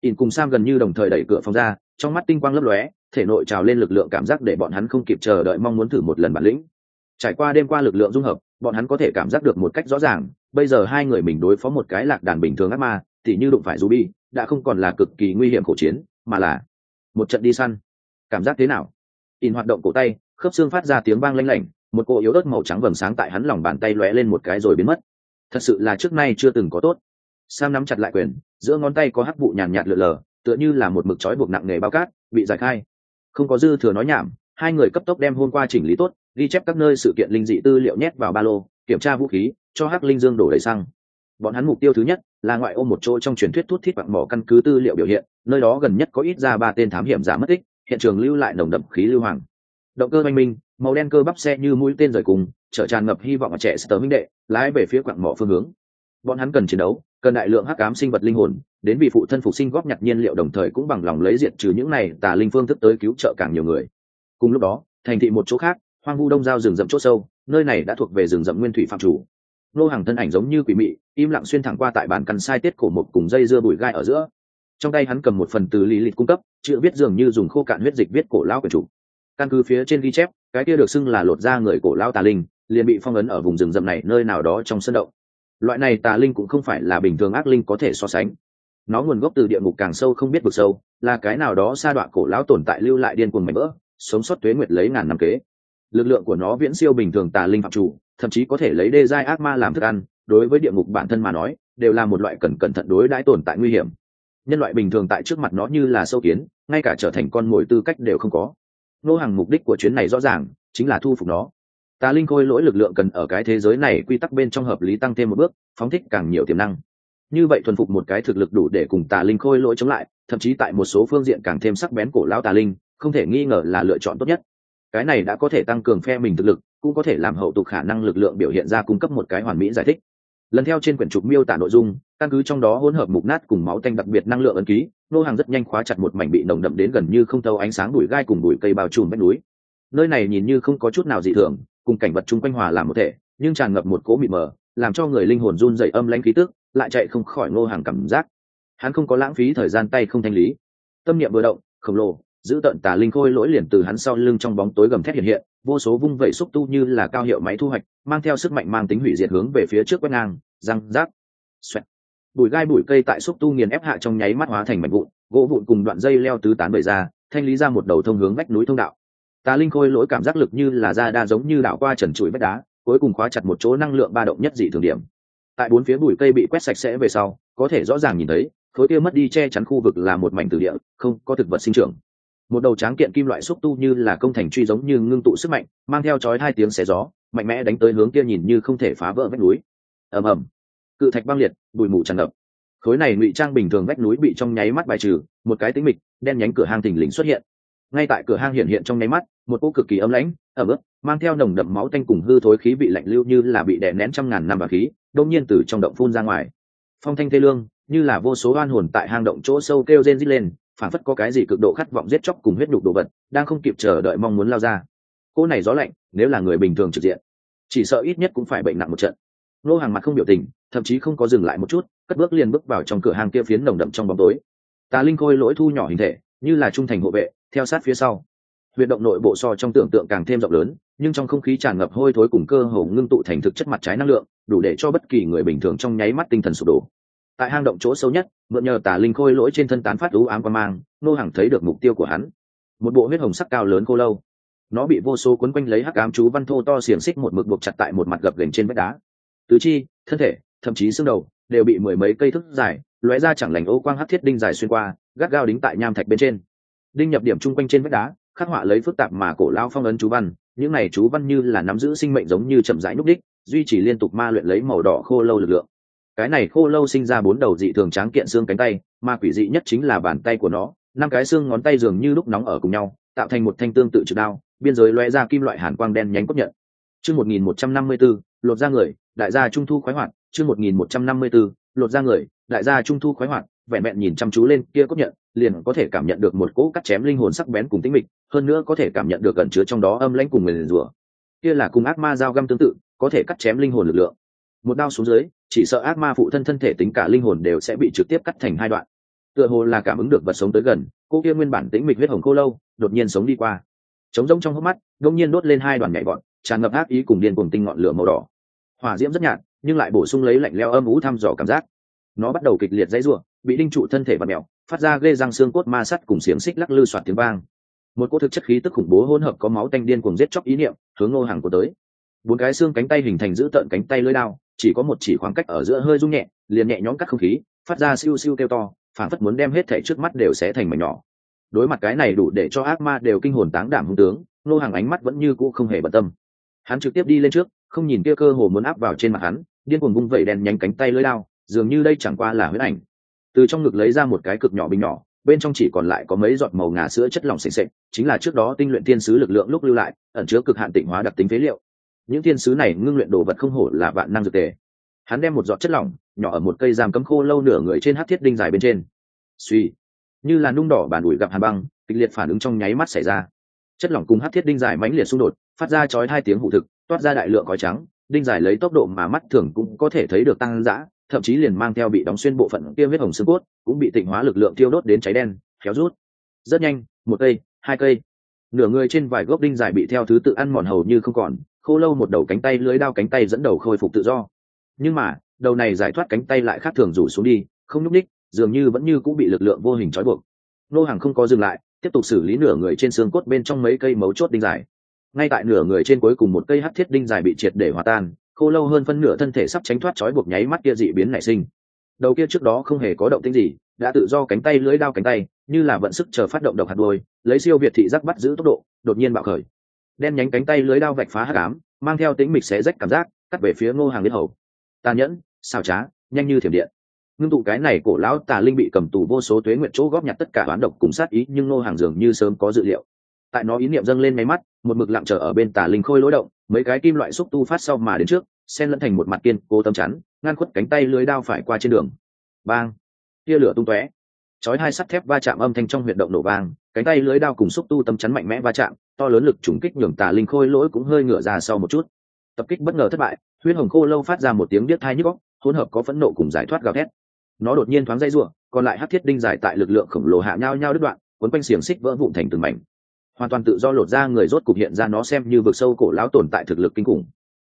In cùng sam gần như đồng thời đẩy cửa phòng ra, trong mắt tinh quang lấp lóe, thể nội trào lên lực lượng cảm giác để bọn hắn không kịp chờ đợi mong muốn thử một lần bản lĩnh. Trải qua đêm qua lực lượng dung hợp bọn hắn có thể cảm giác được một cách rõ ràng, bây giờ hai người mình đối phó một cái lạc đàn bình thường ác ma, thì như đụng phải ruby đã không còn là cực kỳ nguy hiểm khổ chiến, mà là một trận đi săn. Cảm giác thế nào? In hoạt động cổ tay, khớp xương phát ra tiếng vang lanh lảnh, một cỗ yếu ớt màu trắng vầng sáng tại hắn lòng bàn tay lóe lên một cái rồi biến mất. Thật sự là trước nay chưa từng có tốt. Sam nắm chặt lại quyền, giữa ngón tay có hắc vụ nhàn nhạt lượn lờ, tựa như là một mực trói buộc nặng nề bao cát, bị giải khai. Không có dư thừa nói nhảm, hai người cấp tốc đem hôm qua chỉnh lý tốt ghi chép các nơi sự kiện linh dị tư liệu nhét vào ba lô, kiểm tra vũ khí, cho hắc linh dương đổ đầy xăng. Bọn hắn mục tiêu thứ nhất là ngoại ô một chỗ trong truyền thuyết thuốc thít vặn mỏ căn cứ tư liệu biểu hiện, nơi đó gần nhất có ít ra ba tên thám hiểm giả mất tích, hiện trường lưu lại nồng đậm khí lưu hoàng. Động cơ oanh minh, màu đen cơ bắp xe như mũi tên rời cùng trở tràn ngập hy vọng ở trẻ sờ minh đệ, lái về phía quặng mỏ phương hướng. Bọn hắn cần chiến đấu, cần đại lượng hắc ám sinh vật linh hồn, đến vì phụ thân phục sinh góp nhặt nhiên liệu đồng thời cũng bằng lòng lấy diện trừ những này tà linh phương thức tới cứu trợ càng nhiều người. Cùng lúc đó, thành thị một chỗ khác hoang vu đông giao rừng rậm chỗ sâu, nơi này đã thuộc về rừng rậm nguyên thủy phạm chủ. Nô hàng thân ảnh giống như quỷ mị, im lặng xuyên thẳng qua tại bàn căn sai tiết cổ một cùng dây dưa bụi gai ở giữa. Trong tay hắn cầm một phần từ lý lịch cung cấp, chữ viết dường như dùng khô cạn huyết dịch viết cổ lao quyền chủ. Căn cứ phía trên ghi chép, cái kia được xưng là lột ra người cổ lao tà linh, liền bị phong ấn ở vùng rừng rậm này nơi nào đó trong sân động. Loại này tà linh cũng không phải là bình thường ác linh có thể so sánh. Nó nguồn gốc từ địa ngục càng sâu không biết vực sâu, là cái nào đó sa đoạn cổ lão tồn tại lưu lại điên cuồng mảnh vỡ, sống sót tuế nguyệt lấy ngàn năm kế lực lượng của nó viễn siêu bình thường tà linh phạm chủ, thậm chí có thể lấy đê giai ác ma làm thức ăn, đối với địa ngục bản thân mà nói, đều là một loại cần cẩn thận đối đãi tồn tại nguy hiểm. Nhân loại bình thường tại trước mặt nó như là sâu kiến, ngay cả trở thành con mồi tư cách đều không có. Nô hàng mục đích của chuyến này rõ ràng, chính là thu phục nó. Tà linh khôi lỗi lực lượng cần ở cái thế giới này quy tắc bên trong hợp lý tăng thêm một bước, phóng thích càng nhiều tiềm năng. Như vậy thuần phục một cái thực lực đủ để cùng tà linh khôi lỗi chống lại, thậm chí tại một số phương diện càng thêm sắc bén cổ lão tà linh, không thể nghi ngờ là lựa chọn tốt nhất cái này đã có thể tăng cường phe mình thực lực, cũng có thể làm hậu tục khả năng lực lượng biểu hiện ra cung cấp một cái hoàn mỹ giải thích. Lần theo trên quyển trục miêu tả nội dung, căn cứ trong đó hỗn hợp mục nát cùng máu tanh đặc biệt năng lượng ấn ký, nô hàng rất nhanh khóa chặt một mảnh bị nồng đậm đến gần như không thâu ánh sáng bụi gai cùng bụi cây bao trùm vách núi. Nơi này nhìn như không có chút nào dị thường, cùng cảnh vật chung quanh hòa làm một thể, nhưng tràn ngập một cỗ mịt mờ, làm cho người linh hồn run dậy âm lãnh khí tức, lại chạy không khỏi ngô hàng cảm giác. Hắn không có lãng phí thời gian tay không thanh lý. Tâm niệm vừa động, khổng lồ giữ tận tà linh khôi lỗi liền từ hắn sau lưng trong bóng tối gầm thét hiện hiện, vô số vung vẩy xúc tu như là cao hiệu máy thu hoạch, mang theo sức mạnh mang tính hủy diệt hướng về phía trước quét ngang, răng, rác, xoẹt. Bụi gai bụi cây tại xúc tu nghiền ép hạ trong nháy mắt hóa thành mảnh vụn, gỗ vụn cùng đoạn dây leo tứ tán bời ra, thanh lý ra một đầu thông hướng vách núi thông đạo. Tà linh khôi lỗi cảm giác lực như là da đa giống như đạo qua trần trụi vách đá, cuối cùng khóa chặt một chỗ năng lượng ba động nhất dị thường điểm. Tại bốn phía bụi cây bị quét sạch sẽ về sau, có thể rõ ràng nhìn thấy, khối kia mất đi che chắn khu vực là một mảnh từ địa, không có thực vật sinh trưởng một đầu tráng kiện kim loại xúc tu như là công thành truy giống như ngưng tụ sức mạnh, mang theo chói hai tiếng xé gió, mạnh mẽ đánh tới hướng kia nhìn như không thể phá vỡ vách núi. Ầm ầm. Cự thạch băng liệt, bụi mù tràn ngập. Khối này ngụy trang bình thường vách núi bị trong nháy mắt bài trừ, một cái tính mịch, đen nhánh cửa hang thình lình xuất hiện. Ngay tại cửa hang hiện hiện trong nháy mắt, một cỗ cực kỳ ấm lãnh, ẩm ướt, mang theo nồng đậm máu tanh cùng hư thối khí bị lạnh lưu như là bị đè nén trăm ngàn năm và khí đông nhiên từ trong động phun ra ngoài. Phong thanh thê lương, như là vô số oan hồn tại hang động chỗ sâu kêu rên rít lên phản phất có cái gì cực độ khát vọng giết chóc cùng huyết nhục đồ vật, đang không kịp chờ đợi mong muốn lao ra. Cô này gió lạnh, nếu là người bình thường trực diện, chỉ sợ ít nhất cũng phải bệnh nặng một trận. Nô hàng mặt không biểu tình, thậm chí không có dừng lại một chút, cất bước liền bước vào trong cửa hàng kia phiến nồng đậm trong bóng tối. Tà linh khôi lỗi thu nhỏ hình thể, như là trung thành hộ vệ, theo sát phía sau. Huyệt động nội bộ so trong tưởng tượng càng thêm rộng lớn, nhưng trong không khí tràn ngập hôi thối cùng cơ hồ ngưng tụ thành thực chất mặt trái năng lượng, đủ để cho bất kỳ người bình thường trong nháy mắt tinh thần sụp đổ tại hang động chỗ sâu nhất, mượn nhờ tà linh khôi lỗi trên thân tán phát ú ám quan mang nô hàng thấy được mục tiêu của hắn. Một bộ huyết hồng sắc cao lớn cô lâu. Nó bị vô số quấn quanh lấy hắc ám chú văn thô to xiềng xích một mực buộc chặt tại một mặt gập gành trên vách đá. Tứ chi, thân thể, thậm chí xương đầu đều bị mười mấy cây thức dài, lóe ra chẳng lành ô quang hắc thiết đinh dài xuyên qua, gắt gao đính tại nham thạch bên trên. Đinh nhập điểm chung quanh trên vách đá, khắc họa lấy phức tạp mà cổ lao phong ấn chú văn, những này chú văn như là nắm giữ sinh mệnh giống như chậm rãi núc đích, duy trì liên tục ma luyện lấy màu đỏ khô lâu lực lượng cái này khô lâu sinh ra bốn đầu dị thường tráng kiện xương cánh tay, mà quỷ dị nhất chính là bàn tay của nó, năm cái xương ngón tay dường như lúc nóng ở cùng nhau, tạo thành một thanh tương tự trực đao, biên giới loe ra kim loại hàn quang đen nhánh cốt nhận. Chương một nghìn một trăm năm mươi b ố lột ra người, đại gia trung thu khoái hoạt, chương một nghìn một trăm năm mươi b ố lột ra người, đại gia trung thu khoái hoạt, vẹn vẹn nhìn chăm chú lên kia cốt nhận, liền có thể cảm nhận được một cỗ cắt chém linh hồn sắc bén cùng tính mịch, hơn nữa có thể cảm nhận được gần chứa trong đó âm lãnh cùng người rủa. Kia là cùng ác ma dao găm tương tự, có thể cắt chém linh hồn lực lượng. Một đao xuống dưới chỉ sợ ác ma phụ thân thân thể tính cả linh hồn đều sẽ bị trực tiếp cắt thành hai đoạn. Tựa hồ là cảm ứng được vật sống tới gần, cô kia nguyên bản tĩnh mịch huyết hồng cô lâu, đột nhiên sống đi qua. Trống rỗng trong hốc mắt đông nhiên đốt lên hai đoàn nhảy vọt, tràn ngập ác ý cùng điên cùng tinh ngọn lửa màu đỏ. Hỏa diễm rất nhạt, nhưng lại bổ sung lấy lạnh leo âm ú thăm dò cảm giác. Nó bắt đầu kịch liệt dãy ruộng bị đinh trụ thân thể và mèo, phát ra ghê răng xương cốt ma sắt cùng xiềng xích lắc lư soạt tiếng vang. Một cô thực chất khí tức khủng bố hỗn hợp có máu tanh điên cùng giết chóc ý niệm, hướng ngô hàng của tới. Bốn cái xương cánh tay hình thành giữ tợn cánh tay lưỡi đao chỉ có một chỉ khoảng cách ở giữa hơi rung nhẹ liền nhẹ nhõm cắt không khí phát ra siêu siêu kêu to phản phất muốn đem hết thể trước mắt đều sẽ thành mảnh nhỏ. Đối mặt cái này đủ để cho ác ma đều kinh hồn táng đảm hung tướng nô hàng ánh mắt vẫn như cũ không hề bận tâm. Hắn trực tiếp đi lên trước không nhìn kia cơ hồ muốn áp vào trên mặt hắn điên cuồng vung vẩy đèn nhánh cánh tay lưỡi đao dường như đây chẳng qua là huyết ảnh. Từ trong ngực lấy ra một cái cực nhỏ bình nhỏ bên trong chỉ còn lại có mấy giọt màu ngà sữa chất lỏng sệt sệt, chính là trước đó tinh luyện thiên sứ lực lượng lúc lưu lại ẩn chứa cực hạn tịnh hóa đặc tính phế liệu những thiên sứ này ngưng luyện đồ vật không hổ là vạn năng dược tề. Hắn đem một giọt chất lỏng, nhỏ ở một cây giam cấm khô lâu nửa người trên hát thiết đinh dài bên trên. Suy, như là nung đỏ bàn ủi gặp hàn băng, kịch liệt phản ứng trong nháy mắt xảy ra. Chất lỏng cùng hát thiết đinh dài mãnh liệt xung đột, phát ra chói hai tiếng hụ thực, toát ra đại lượng khói trắng, đinh dài lấy tốc độ mà mắt thường cũng có thể thấy được tăng dã, thậm chí liền mang theo bị đóng xuyên bộ phận kia huyết hồng xương cốt, cũng bị tịnh hóa lực lượng tiêu đốt đến cháy đen kéo rút. Rất nhanh, một cây, hai cây. Nửa người trên vài gốc đinh dài bị theo thứ tự ăn mòn hầu như không còn khô lâu một đầu cánh tay lưới đao cánh tay dẫn đầu khôi phục tự do. Nhưng mà, đầu này giải thoát cánh tay lại khác thường rủ xuống đi, không nhúc ních dường như vẫn như cũng bị lực lượng vô hình trói buộc. Nô hàng không có dừng lại, tiếp tục xử lý nửa người trên xương cốt bên trong mấy cây mấu chốt đinh dài. Ngay tại nửa người trên cuối cùng một cây hắt thiết đinh dài bị triệt để hòa tan, khô lâu hơn phân nửa thân thể sắp tránh thoát trói buộc nháy mắt kia dị biến nảy sinh. Đầu kia trước đó không hề có động tĩnh gì, đã tự do cánh tay lưỡi đao cánh tay, như là vận sức chờ phát động độc hạt đôi lấy siêu việt thị giác bắt giữ tốc độ, đột nhiên bạo khởi đen nhánh cánh tay lưới đao vạch phá hắc ám, mang theo tính mịch xé rách cảm giác, cắt về phía ngô hàng liên hầu. Tàn nhẫn, xào trá, nhanh như thiểm điện. Ngưng tụ cái này cổ lão tà linh bị cầm tù vô số tuế nguyện chỗ góp nhặt tất cả oán độc cùng sát ý, nhưng ngô hàng dường như sớm có dự liệu. Tại nó ý niệm dâng lên máy mắt, một mực lặng trở ở bên tà linh khôi lối động, mấy cái kim loại xúc tu phát sau mà đến trước, xen lẫn thành một mặt kiên cố tâm chắn ngăn khuất cánh tay lưới đao phải qua trên đường. Bang! Tia lửa tung tóe. Chói hai sắt thép va chạm âm thanh trong huyệt động nổ vang cánh tay lưới đao cùng xúc tu tâm chắn mạnh mẽ va chạm, to lớn lực trùng kích nhường tà linh khôi lỗi cũng hơi ngửa ra sau một chút. Tập kích bất ngờ thất bại, huyết hồng khô lâu phát ra một tiếng biết thai nhức góc hỗn hợp có phẫn nộ cùng giải thoát gào thét. Nó đột nhiên thoáng dây ruộng còn lại hát thiết đinh giải tại lực lượng khổng lồ hạ nhau nhau đứt đoạn, cuốn quanh xiềng xích vỡ vụn thành từng mảnh. Hoàn toàn tự do lột ra người rốt cục hiện ra nó xem như vực sâu cổ láo tồn tại thực lực kinh khủng.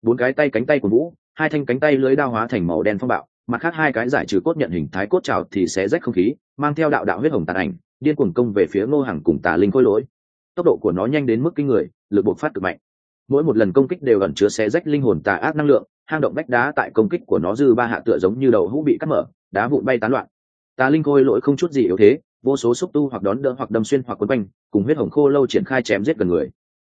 Bốn cái tay cánh tay của vũ, hai thanh cánh tay lưới đao hóa thành màu đen phong bạo, mặt khác hai cái giải trừ cốt nhận hình thái cốt trào thì sẽ rách không khí, mang theo đạo đạo huyết hồng tàn ảnh điên cuồng công về phía ngô hàng cùng tà linh khôi lỗi. Tốc độ của nó nhanh đến mức kinh người, lực bộc phát cực mạnh. Mỗi một lần công kích đều ẩn chứa xé rách linh hồn tà ác năng lượng, hang động vách đá tại công kích của nó dư ba hạ tựa giống như đầu hũ bị cắt mở, đá vụn bay tán loạn. Tà linh khôi lỗi không chút gì yếu thế, vô số xúc tu hoặc đón đỡ hoặc đâm xuyên hoặc quấn quanh, cùng huyết hồng khô lâu triển khai chém giết gần người.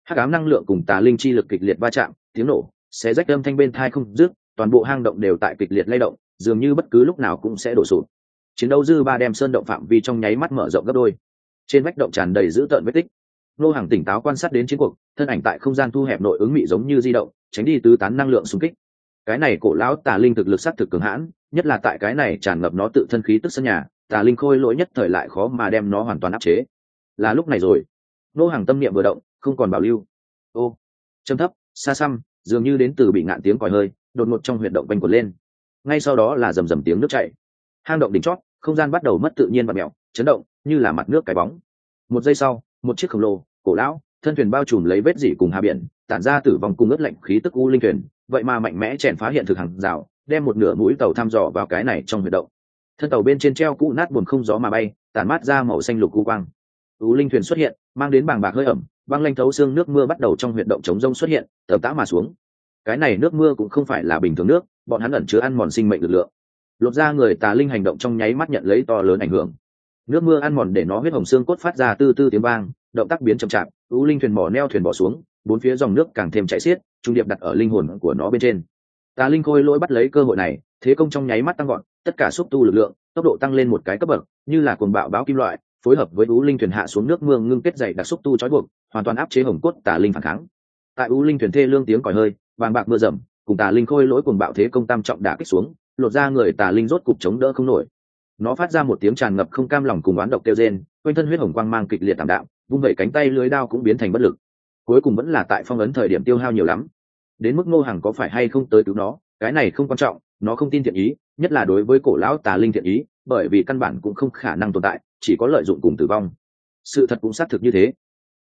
Hắc ám năng lượng cùng tà linh chi lực kịch liệt va chạm, tiếng nổ, xé rách âm thanh bên thai không dứt, toàn bộ hang động đều tại kịch liệt lay động, dường như bất cứ lúc nào cũng sẽ đổ sụp chiến đấu dư ba đem sơn động phạm vi trong nháy mắt mở rộng gấp đôi. Trên vách động tràn đầy dữ tợn vết tích. Nô hàng tỉnh táo quan sát đến chiến cuộc, thân ảnh tại không gian thu hẹp nội ứng mị giống như di động, tránh đi tứ tán năng lượng xung kích. Cái này cổ lão tà linh thực lực s á t thực cường hãn, nhất là tại cái này tràn ngập nó tự thân khí tức sân nhà, tà linh khôi lỗi nhất thời lại khó mà đem nó hoàn toàn áp chế. Là lúc này rồi. Nô hàng tâm niệm vừa động, không còn bảo lưu. Ô châm thấp, xa xăm, dường như đến từ bị ngạn tiếng còi hơi, đột ngột trong huyệt động quanh quần lên. Ngay sau đó là rầm rầm tiếng nước chảy. Hang động đỉnh chót không gian bắt đầu mất tự nhiên và mẹo, chấn động, như là mặt nước cái bóng. Một giây sau, một chiếc khổng lồ, cổ lão, thân thuyền bao trùm lấy vết dỉ cùng hà biển, tản ra tử vong cùng ướt lạnh khí tức u linh thuyền, vậy mà mạnh mẽ chèn phá hiện thực hàng rào, đem một nửa mũi tàu thăm dò vào cái này trong huyệt động. Thân tàu bên trên treo cũ nát buồn không gió mà bay, tản mát ra màu xanh lục u quang. U linh thuyền xuất hiện, mang đến bàng bạc hơi ẩm, băng lanh thấu xương nước mưa bắt đầu trong huyệt động chống rông xuất hiện tầm tã mà xuống. Cái này nước mưa cũng không phải là bình thường nước, bọn hắn ẩn chứa ăn mòn sinh mệnh lực lượng lột ra người tà linh hành động trong nháy mắt nhận lấy to lớn ảnh hưởng. Nước mưa ăn mòn để nó huyết hồng xương cốt phát ra tư tư tiếng vang, động tác biến chậm chạp, u linh thuyền bỏ neo thuyền bỏ xuống, bốn phía dòng nước càng thêm chạy xiết, trung điệp đặt ở linh hồn của nó bên trên. Tà linh khôi lỗi bắt lấy cơ hội này, thế công trong nháy mắt tăng gọn tất cả xúc tu lực lượng, tốc độ tăng lên một cái cấp bậc, như là cuồng bạo báo kim loại, phối hợp với u linh thuyền hạ xuống nước mương ngưng kết dày đặc xúc tu trói buộc, hoàn toàn áp chế hồng cốt tà linh phản kháng. Tại u linh thuyền thê lương tiếng còi hơi, vàng bạc mưa rầm, cùng tà linh khôi lỗi cuồng bạo thế công tam trọng đã kích xuống lột ra người tà linh rốt cục chống đỡ không nổi. Nó phát ra một tiếng tràn ngập không cam lòng cùng oán độc kêu rên, quanh thân huyết hồng quang mang kịch liệt tảm đạm, vung vẩy cánh tay lưới đao cũng biến thành bất lực. Cuối cùng vẫn là tại phong ấn thời điểm tiêu hao nhiều lắm. Đến mức ngô hàng có phải hay không tới cứu nó, cái này không quan trọng, nó không tin thiện ý, nhất là đối với cổ lão tà linh thiện ý, bởi vì căn bản cũng không khả năng tồn tại, chỉ có lợi dụng cùng tử vong. Sự thật cũng xác thực như thế.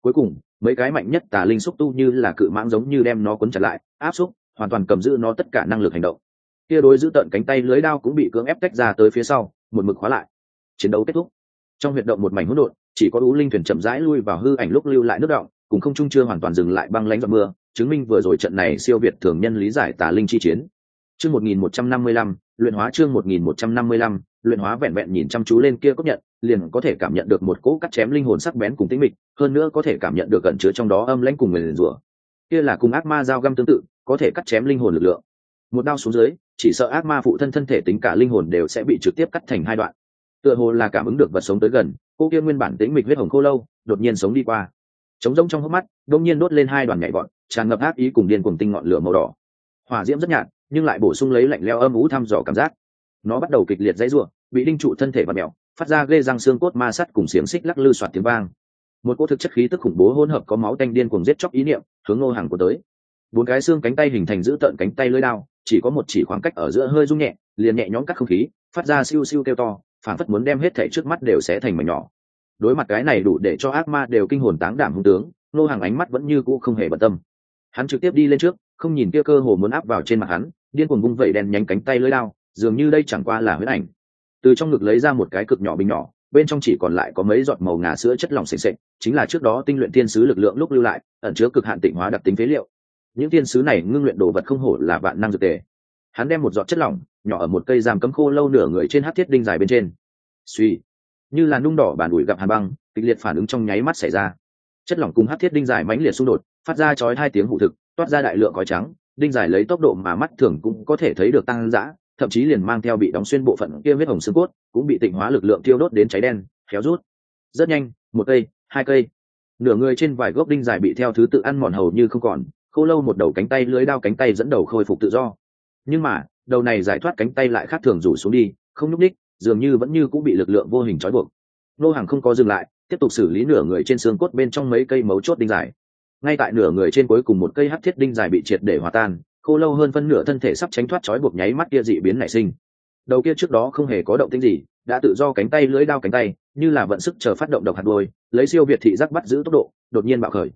Cuối cùng, mấy cái mạnh nhất tà linh xúc tu như là cự mãng giống như đem nó quấn chặt lại, áp xúc, hoàn toàn cầm giữ nó tất cả năng lực hành động kia đối giữ tận cánh tay lưới đao cũng bị cưỡng ép tách ra tới phía sau, một mực khóa lại. Chiến đấu kết thúc. Trong huyệt động một mảnh hỗn độn, chỉ có ú linh thuyền chậm rãi lui vào hư ảnh lúc lưu lại nước động, cùng không trung chưa hoàn toàn dừng lại băng lánh giọt mưa, chứng minh vừa rồi trận này siêu việt thường nhân lý giải tà linh chi chiến. Chương một nghìn một trăm năm mươi lăm, luyện hóa chương một nghìn một trăm năm mươi lăm, luyện hóa vẹn vẹn nhìn chăm chú lên kia cốc nhận, liền có thể cảm nhận được một cỗ cắt chém linh hồn sắc bén cùng tĩnh mịch, hơn nữa có thể cảm nhận được cẩn chứa trong đó âm lãnh cùng người liền rủa. Kia là cùng ác ma dao găm tương tự, có thể cắt chém linh hồn lực lượng. Một đao xuống dưới chỉ sợ ác ma phụ thân thân thể tính cả linh hồn đều sẽ bị trực tiếp cắt thành hai đoạn. Tựa hồ là cảm ứng được vật sống tới gần, cô kia nguyên bản tính mịch huyết hồng khô lâu, đột nhiên sống đi qua. Trống rông trong hốc mắt đông nhiên đốt lên hai đoàn nhảy bọn tràn ngập ác ý cùng điên cùng tinh ngọn lửa màu đỏ. Hỏa diễm rất nhạt, nhưng lại bổ sung lấy lạnh leo âm ú thăm dò cảm giác. Nó bắt đầu kịch liệt dãy ruộng bị đinh trụ thân thể và mèo, phát ra ghê răng xương cốt ma sắt cùng xiềng xích lắc lư soạt tiếng vang. Một cỗ thực chất khí tức khủng bố hỗn hợp có máu tanh điên cùng giết chóc ý niệm, hướng ngô hàng của tới. Bốn cái xương cánh tay hình thành giữ tợn cánh tay lưới đao chỉ có một chỉ khoảng cách ở giữa hơi rung nhẹ, liền nhẹ nhõm cắt không khí, phát ra siêu siêu kêu to phản phất muốn đem hết thảy trước mắt đều sẽ thành mảnh nhỏ. Đối mặt cái này đủ để cho ác ma đều kinh hồn táng đảm hung tướng nô hàng ánh mắt vẫn như cũ không hề bận tâm. Hắn trực tiếp đi lên trước, không nhìn kia cơ hồ muốn áp vào trên mặt hắn, điên cuồng vung vẩy đèn nhánh cánh tay lưỡi đao dường như đây chẳng qua là huyết ảnh. Từ trong ngực lấy ra một cái cực nhỏ bình nhỏ, bên trong chỉ còn lại có mấy giọt màu ngà sữa chất lỏng sền sệt, chính là trước đó tinh luyện thiên sứ lực lượng lúc lưu lại, ẩn chứa cực hạn tịnh hóa đặc tính phế liệu những thiên sứ này ngưng luyện đồ vật không hổ là vạn năng dược tề. Hắn đem một giọt chất lỏng, nhỏ ở một cây giam cấm khô lâu nửa người trên hát thiết đinh dài bên trên. Suy, như là nung đỏ bàn ủi gặp hàn băng, kịch liệt phản ứng trong nháy mắt xảy ra. Chất lỏng cùng hát thiết đinh dài mãnh liệt xung đột, phát ra chói hai tiếng hụ thực, toát ra đại lượng khói trắng, đinh dài lấy tốc độ mà mắt thường cũng có thể thấy được tăng dã, thậm chí liền mang theo bị đóng xuyên bộ phận kia huyết hồng xương cốt, cũng bị tịnh hóa lực lượng tiêu đốt đến cháy đen, khéo rút. Rất nhanh, một cây, hai cây, nửa người trên vài gốc đinh dài bị theo thứ tự ăn mòn hầu như không còn khô lâu một đầu cánh tay lưới đao cánh tay dẫn đầu khôi phục tự do. Nhưng mà, đầu này giải thoát cánh tay lại khác thường rủ xuống đi, không nhúc ních dường như vẫn như cũng bị lực lượng vô hình trói buộc. Nô hàng không có dừng lại, tiếp tục xử lý nửa người trên xương cốt bên trong mấy cây mấu chốt đinh dài. Ngay tại nửa người trên cuối cùng một cây hắc thiết đinh dài bị triệt để hòa tan, khô lâu hơn phân nửa thân thể sắp tránh thoát trói buộc nháy mắt kia dị biến nảy sinh. Đầu kia trước đó không hề có động tĩnh gì, đã tự do cánh tay lưỡi đao cánh tay, như là vận sức chờ phát động độc hạt đôi, lấy siêu việt thị giác bắt giữ tốc độ, đột nhiên bạo khởi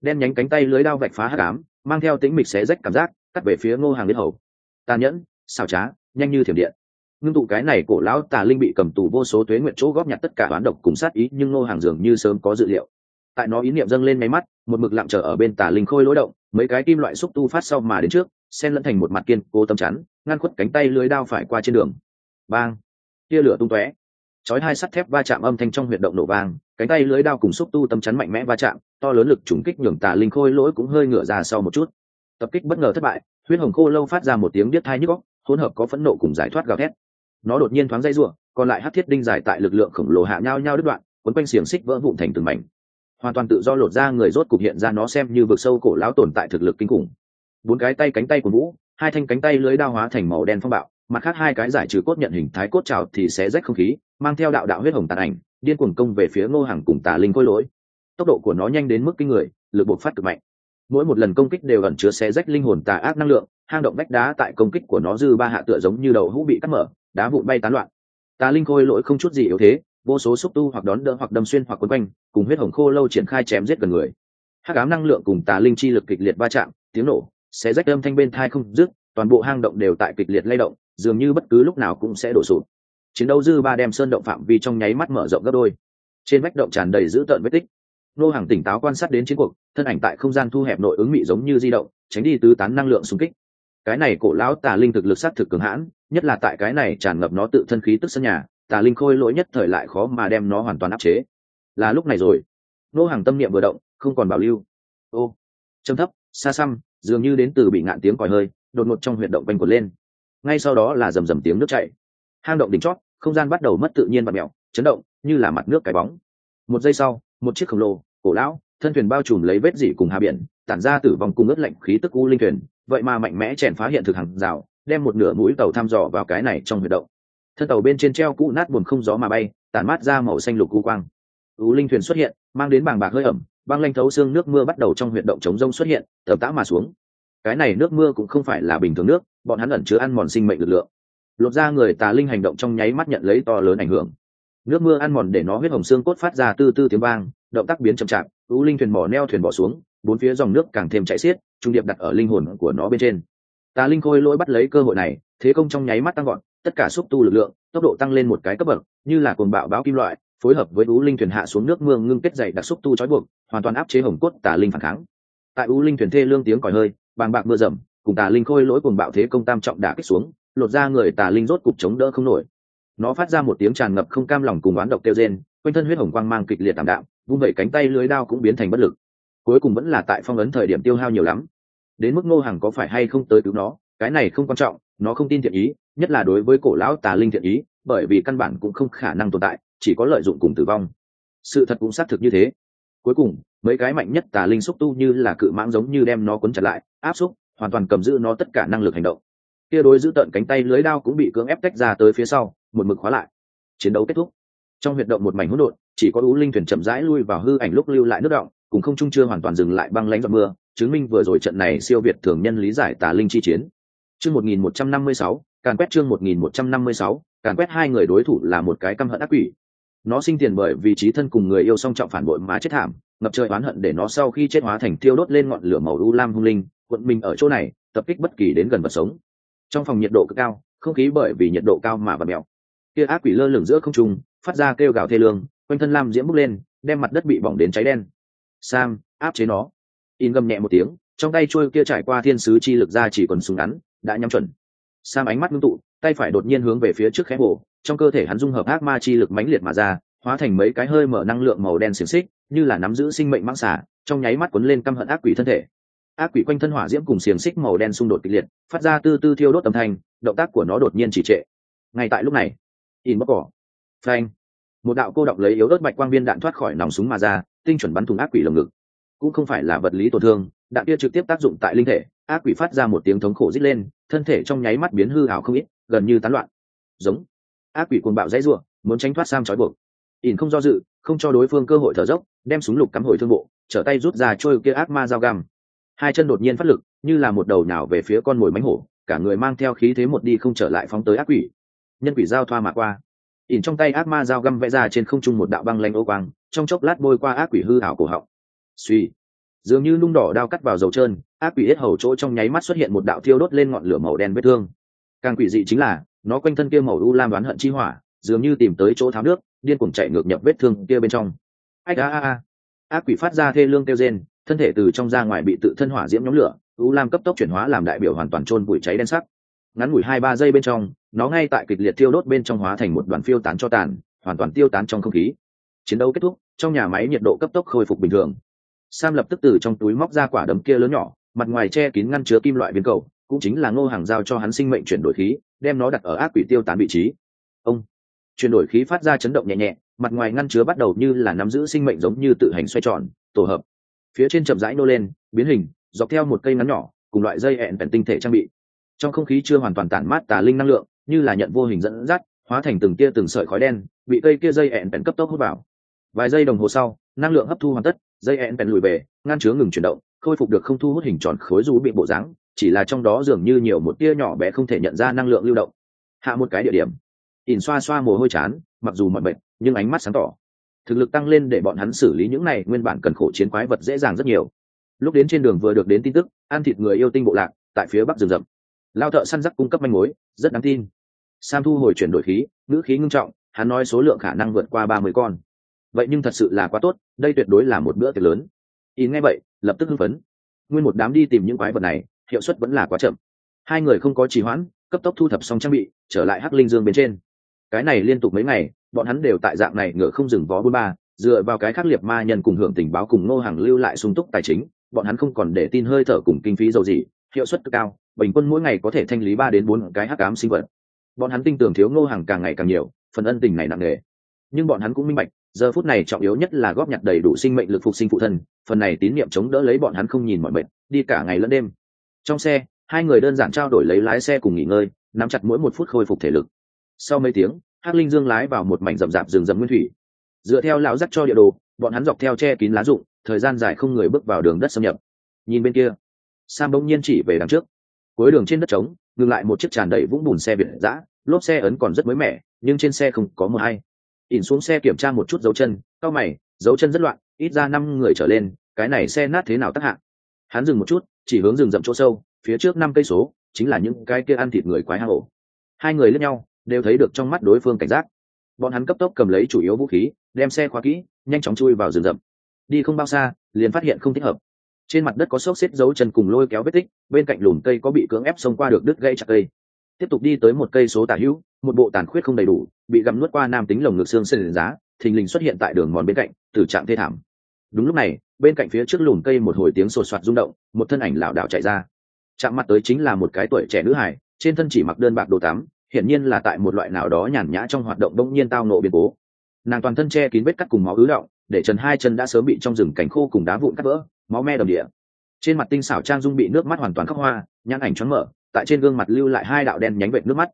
đen nhánh cánh tay lưới đao vạch phá hắc ám, mang theo tính mịch xé rách cảm giác cắt về phía ngô hàng liên hầu. Tàn nhẫn xảo trá nhanh như thiểm điện. Ngưng tụ cái này cổ lão tà linh bị cầm tù vô số tuế nguyện chỗ góp nhặt tất cả toán độc cùng sát ý nhưng ngô hàng dường như sớm có dự liệu. Tại nó ý niệm dâng lên máy mắt một mực lặng chờ ở bên tà linh khôi lối động mấy cái kim loại xúc tu phát sau mà đến trước xen lẫn thành một mặt kiên cố tâm chắn ngăn khuất cánh tay lưới đao phải qua trên đường. Bang! Tia lửa tung tóe chói hai sắt thép va chạm âm thanh trong huyệt động nổ vang, cánh tay lưới đao cùng xúc tu tâm chắn mạnh mẽ va chạm, to lớn lực trùng kích nhường tà linh khôi lỗi cũng hơi ngửa ra sau một chút. Tập kích bất ngờ thất bại, huyết hồng khô lâu phát ra một tiếng biết thai nhức góc hỗn hợp có phẫn nộ cùng giải thoát gào thét. Nó đột nhiên thoáng dây ruộng còn lại hát thiết đinh dài tại lực lượng khổng lồ hạ nhau nhau đứt đoạn, quấn quanh xiềng xích vỡ vụn thành từng mảnh. Hoàn toàn tự do lột ra người rốt cục hiện ra nó xem như vực sâu cổ lão tồn tại thực lực kinh khủng. Bốn cái tay cánh tay của vũ hai thanh cánh tay lưới đao hóa thành màu đen phong bạo mặt khác hai cái giải trừ cốt nhận hình thái cốt trào thì sẽ rách không khí, mang theo đạo đạo huyết hồng tàn ảnh, điên cuồng công về phía ngô hàng cùng tà linh khôi lỗi. Tốc độ của nó nhanh đến mức kinh người, lực bộc phát cực mạnh. Mỗi một lần công kích đều ẩn chứa xé rách linh hồn tà ác năng lượng, hang động vách đá tại công kích của nó dư ba hạ tựa giống như đầu hũ bị cắt mở, đá vụn bay tán loạn. Tà linh khôi lỗi không chút gì yếu thế, vô số xúc tu hoặc đón đỡ hoặc đâm xuyên hoặc quấn quanh, cùng huyết hồng khô lâu triển khai chém giết gần người. Hắc ám năng lượng cùng tà linh chi lực kịch liệt va chạm, tiếng nổ xé rách âm thanh bên thai không dứt, toàn bộ hang động đều tại kịch liệt lay động dường như bất cứ lúc nào cũng sẽ đổ sụp. Chiến đấu dư ba đem sơn động phạm vi trong nháy mắt mở rộng gấp đôi. Trên vách động tràn đầy dữ tợn vết tích. Nô hàng tỉnh táo quan sát đến chiến cuộc, thân ảnh tại không gian thu hẹp nội ứng mị giống như di động, tránh đi tứ tán năng lượng xung kích. Cái này cổ lão tà linh thực lực sát thực cường hãn, nhất là tại cái này tràn ngập nó tự thân khí tức sân nhà, tà linh khôi lỗi nhất thời lại khó mà đem nó hoàn toàn áp chế. Là lúc này rồi. Nô hàng tâm niệm vừa động, không còn bảo lưu. Ô, trầm thấp, xa xăm, dường như đến từ bị ngạn tiếng còi hơi, đột ngột trong huyệt động quanh quật lên ngay sau đó là rầm rầm tiếng nước chảy. Hang động đỉnh chót, không gian bắt đầu mất tự nhiên và mèo chấn động, như là mặt nước cái bóng. Một giây sau, một chiếc khổng lồ, cổ lão, thân thuyền bao trùm lấy vết dỉ cùng hà biển, tản ra tử vong cùng ướt lạnh khí tức u linh thuyền, vậy mà mạnh mẽ chèn phá hiện thực hàng rào, đem một nửa mũi tàu thăm dò vào cái này trong huyệt động. Thân tàu bên trên treo cũ nát buồn không gió mà bay, tản mát ra màu xanh lục u quang. U linh thuyền xuất hiện, mang đến bàng bạc hơi ẩm, băng lanh thấu xương nước mưa bắt đầu trong huyệt động chống rông xuất hiện tầm tã mà xuống cái này nước mưa cũng không phải là bình thường nước, bọn hắn ẩn chứa ăn mòn sinh mệnh lực lượng. Lột ra người tà linh hành động trong nháy mắt nhận lấy to lớn ảnh hưởng. Nước mưa ăn mòn để nó huyết hồng xương cốt phát ra tư tư tiếng vang, động tác biến chậm chạp, u linh thuyền bỏ neo thuyền bỏ xuống, bốn phía dòng nước càng thêm chạy xiết, trung điệp đặt ở linh hồn của nó bên trên. Tà linh khôi lỗi bắt lấy cơ hội này, thế công trong nháy mắt tăng gọn tất cả xúc tu lực lượng, tốc độ tăng lên một cái cấp bậc, như là cồn bạo báo kim loại, phối hợp với u linh thuyền hạ xuống nước mưa ngưng kết dày đặc xúc tu trói buộc, hoàn toàn áp chế hồng cốt tà linh phản kháng. Tại u linh thuyền thê lương tiếng còi hơi bàng bạc mưa rầm cùng tà linh khôi lỗi cùng bạo thế công tam trọng đả kích xuống, lột ra người tà linh rốt cục chống đỡ không nổi. Nó phát ra một tiếng tràn ngập không cam lòng cùng oán độc kêu rên, quanh thân huyết hồng quang mang kịch liệt tảm đạm, vung vẩy cánh tay lưới đao cũng biến thành bất lực. Cuối cùng vẫn là tại phong ấn thời điểm tiêu hao nhiều lắm. Đến mức ngô hàng có phải hay không tới cứu nó, cái này không quan trọng, nó không tin thiện ý, nhất là đối với cổ lão tà linh thiện ý, bởi vì căn bản cũng không khả năng tồn tại, chỉ có lợi dụng cùng tử vong. Sự thật cũng xác thực như thế cuối cùng, mấy cái mạnh nhất tà linh xúc tu như là cự mãng giống như đem nó cuốn chặt lại, áp xúc, hoàn toàn cầm giữ nó tất cả năng lực hành động. Kia đối giữ tận cánh tay lưới đao cũng bị cưỡng ép tách ra tới phía sau, một mực khóa lại. Chiến đấu kết thúc. Trong huyệt động một mảnh hỗn độn, chỉ có ú linh thuyền chậm rãi lui vào hư ảnh lúc lưu lại nước động, cùng không trung chưa hoàn toàn dừng lại băng lãnh giọt mưa, chứng minh vừa rồi trận này siêu việt thường nhân lý giải tà linh chi chiến. Chương một nghìn một trăm năm mươi sáu, càn quét chương một nghìn một trăm năm mươi sáu, càn quét hai người đối thủ là một cái căm hận ác quỷ nó sinh tiền bởi vì trí thân cùng người yêu song trọng phản bội má chết thảm, ngập trời oán hận để nó sau khi chết hóa thành tiêu đốt lên ngọn lửa màu u lam hung linh quận mình ở chỗ này, tập kích bất kỳ đến gần vật sống. Trong phòng nhiệt độ cực cao, không khí bởi vì nhiệt độ cao mà và mèo. Kia ác quỷ lơ lửng giữa không trung, phát ra kêu gào thê lương, quanh thân lam diễm bốc lên, đem mặt đất bị bỏng đến cháy đen. Sam, áp chế nó. In gầm nhẹ một tiếng, trong tay trôi kia trải qua thiên sứ chi lực ra chỉ còn súng ngắn, đã nhắm chuẩn. Sam ánh mắt ngưng tụ tay phải đột nhiên hướng về phía trước khẽ bổ trong cơ thể hắn dung hợp ác ma chi lực mãnh liệt mà ra, hóa thành mấy cái hơi mở năng lượng màu đen xiềng xích, như là nắm giữ sinh mệnh mãng xả trong nháy mắt quấn lên căm hận ác quỷ thân thể. Ác quỷ quanh thân hỏa diễm cùng xiềng xích màu đen xung đột kịch liệt, phát ra tư tư thiêu đốt âm thanh, động tác của nó đột nhiên chỉ trệ. Ngay tại lúc này, in bóc cỏ. Phanh. Một đạo cô động lấy yếu đốt bạch quang viên đạn thoát khỏi nòng súng mà ra, tinh chuẩn bắn thùng ác quỷ lồng ngực. Cũng không phải là vật lý tổn thương, đạn kia trực tiếp tác dụng tại linh thể, ác quỷ phát ra một tiếng thống khổ rít lên, thân thể trong nháy mắt biến hư hảo không ít gần như tán loạn. Giống. Ác quỷ cuồng bạo dãy ruộng muốn tránh thoát sam trói buộc. Ỉn không do dự, không cho đối phương cơ hội thở dốc, đem súng lục cắm hồi thương bộ, trở tay rút ra trôi kia ác ma dao găm. Hai chân đột nhiên phát lực, như là một đầu nào về phía con mồi mánh hổ, cả người mang theo khí thế một đi không trở lại phóng tới ác quỷ. Nhân quỷ giao thoa mà qua. Ỉn trong tay ác ma dao găm vẽ ra trên không trung một đạo băng lanh ô quang, trong chốc lát bôi qua ác quỷ hư hảo cổ họng. Suy. Dường như lung đỏ đao cắt vào dầu trơn, ác quỷ hết hầu chỗ trong nháy mắt xuất hiện một đạo thiêu đốt lên ngọn lửa màu đen vết thương càng quỷ dị chính là, nó quanh thân kia màu u lam đoán hận chi hỏa, dường như tìm tới chỗ tháo nước, điên cuồng chạy ngược nhập vết thương kia bên trong. Ách a a a. Ác quỷ phát ra thê lương kêu rên, thân thể từ trong ra ngoài bị tự thân hỏa diễm nhóm lửa, u lam cấp tốc chuyển hóa làm đại biểu hoàn toàn trôn bụi cháy đen sắc. Ngắn ngủi hai ba giây bên trong, nó ngay tại kịch liệt thiêu đốt bên trong hóa thành một đoàn phiêu tán cho tàn, hoàn toàn tiêu tán trong không khí. Chiến đấu kết thúc, trong nhà máy nhiệt độ cấp tốc khôi phục bình thường. Sam lập tức từ trong túi móc ra quả đấm kia lớn nhỏ, mặt ngoài che kín ngăn chứa kim loại viên cầu cũng chính là ngô hàng giao cho hắn sinh mệnh chuyển đổi khí, đem nó đặt ở ác quỷ tiêu tán vị trí. Ông, chuyển đổi khí phát ra chấn động nhẹ nhẹ, mặt ngoài ngăn chứa bắt đầu như là nắm giữ sinh mệnh giống như tự hành xoay tròn, tổ hợp. Phía trên chậm rãi nô lên, biến hình, dọc theo một cây ngắn nhỏ, cùng loại dây hẹn vẹn tinh thể trang bị. Trong không khí chưa hoàn toàn tản mát tà linh năng lượng, như là nhận vô hình dẫn dắt, hóa thành từng tia từng sợi khói đen, bị cây kia dây hẹn vẹn cấp tốc hút vào. Vài giây đồng hồ sau, năng lượng hấp thu hoàn tất, dây hẹn vẹn lùi về, ngăn chứa ngừng chuyển động khôi phục được không thu hút hình tròn khối rú bị bộ dáng, chỉ là trong đó dường như nhiều một tia nhỏ bé không thể nhận ra năng lượng lưu động. Hạ một cái địa điểm. Ỉn xoa xoa mồ hôi chán, mặc dù mọi bệnh nhưng ánh mắt sáng tỏ. Thực lực tăng lên để bọn hắn xử lý những này nguyên bản cần khổ chiến quái vật dễ dàng rất nhiều. Lúc đến trên đường vừa được đến tin tức, ăn thịt người yêu tinh bộ lạc, tại phía bắc rừng rậm. Lao thợ săn rắc cung cấp manh mối, rất đáng tin. Sam thu hồi chuyển đổi khí, ngữ khí ngưng trọng, hắn nói số lượng khả năng vượt qua ba mươi con. Vậy nhưng thật sự là quá tốt, đây tuyệt đối là một bữa tiệc lớn. Ý nghe vậy lập tức hưng phấn. Nguyên một đám đi tìm những quái vật này, hiệu suất vẫn là quá chậm. Hai người không có trì hoãn, cấp tốc thu thập xong trang bị, trở lại hắc linh dương bên trên. Cái này liên tục mấy ngày, bọn hắn đều tại dạng này ngựa không dừng vó bôn ba, dựa vào cái khắc liệt ma nhân cùng hưởng tình báo cùng Ngô hàng lưu lại sung túc tài chính, bọn hắn không còn để tin hơi thở cùng kinh phí dầu gì, hiệu suất cực cao, bình quân mỗi ngày có thể thanh lý ba đến bốn cái hắc ám sinh vật. Bọn hắn tin tưởng thiếu ngô hàng càng ngày càng nhiều, phần ân tình này nặng nề. Nhưng bọn hắn cũng minh bạch giờ phút này trọng yếu nhất là góp nhặt đầy đủ sinh mệnh lực phục sinh phụ thân, phần này tín nhiệm chống đỡ lấy bọn hắn không nhìn mọi mệnh đi cả ngày lẫn đêm. Trong xe, hai người đơn giản trao đổi lấy lái xe cùng nghỉ ngơi, nắm chặt mỗi một phút khôi phục thể lực. Sau mấy tiếng, hắc linh dương lái vào một mảnh rậm rạp rừng rậm nguyên thủy. Dựa theo lão dắt cho địa đồ, bọn hắn dọc theo che kín lá rụng, thời gian dài không người bước vào đường đất xâm nhập. Nhìn bên kia, sam bỗng nhiên chỉ về đằng trước. Cuối đường trên đất trống, ngừng lại một chiếc tràn đầy vũng bùn xe biển giã lốp xe ấn còn rất mới mẻ, nhưng trên xe không có mờ hay ỉn xuống xe kiểm tra một chút dấu chân cao mày, dấu chân rất loạn, ít ra năm người trở lên, cái này xe nát thế nào tác hạng hắn dừng một chút, chỉ hướng rừng rậm chỗ sâu, phía trước năm cây số, chính là những cái kia ăn thịt người quái hang ổ hai người lẫn nhau, đều thấy được trong mắt đối phương cảnh giác. Bọn hắn cấp tốc cầm lấy chủ yếu vũ khí, đem xe khóa kỹ, nhanh chóng chui vào rừng rậm. Đi không bao xa, liền phát hiện không thích hợp. Trên mặt đất có xốc xếp dấu chân cùng lôi kéo vết tích, bên cạnh lùm cây có bị cưỡng ép xông qua được đứt gây chặt cây tiếp tục đi tới một cây số tả hữu, một bộ tàn khuyết không đầy đủ, bị gặm nuốt qua nam tính lồng ngực xương sân giá, thình lình xuất hiện tại đường mòn bên cạnh từ trạng thê thảm. Đúng lúc này, bên cạnh phía trước lùm cây một hồi tiếng sột soạt rung động, một thân ảnh lảo đảo chạy ra. Chạm mặt tới chính là một cái tuổi trẻ nữ hải trên thân chỉ mặc đơn bạc đồ tắm, hiển nhiên là tại một loại nào đó nhàn nhã trong hoạt động đông nhiên tao nộ biến cố. Nàng toàn thân che kín vết cắt cùng máu ứ động, để trần hai chân đã sớm bị trong rừng cảnh khô cùng đá vụn cắt vỡ, máu me đầm địa. Trên mặt tinh xảo trang dung bị nước mắt hoàn toàn khóc hoa, nhãn ảnh choáng mở tại trên gương mặt lưu lại hai đạo đen nhánh vệt nước mắt.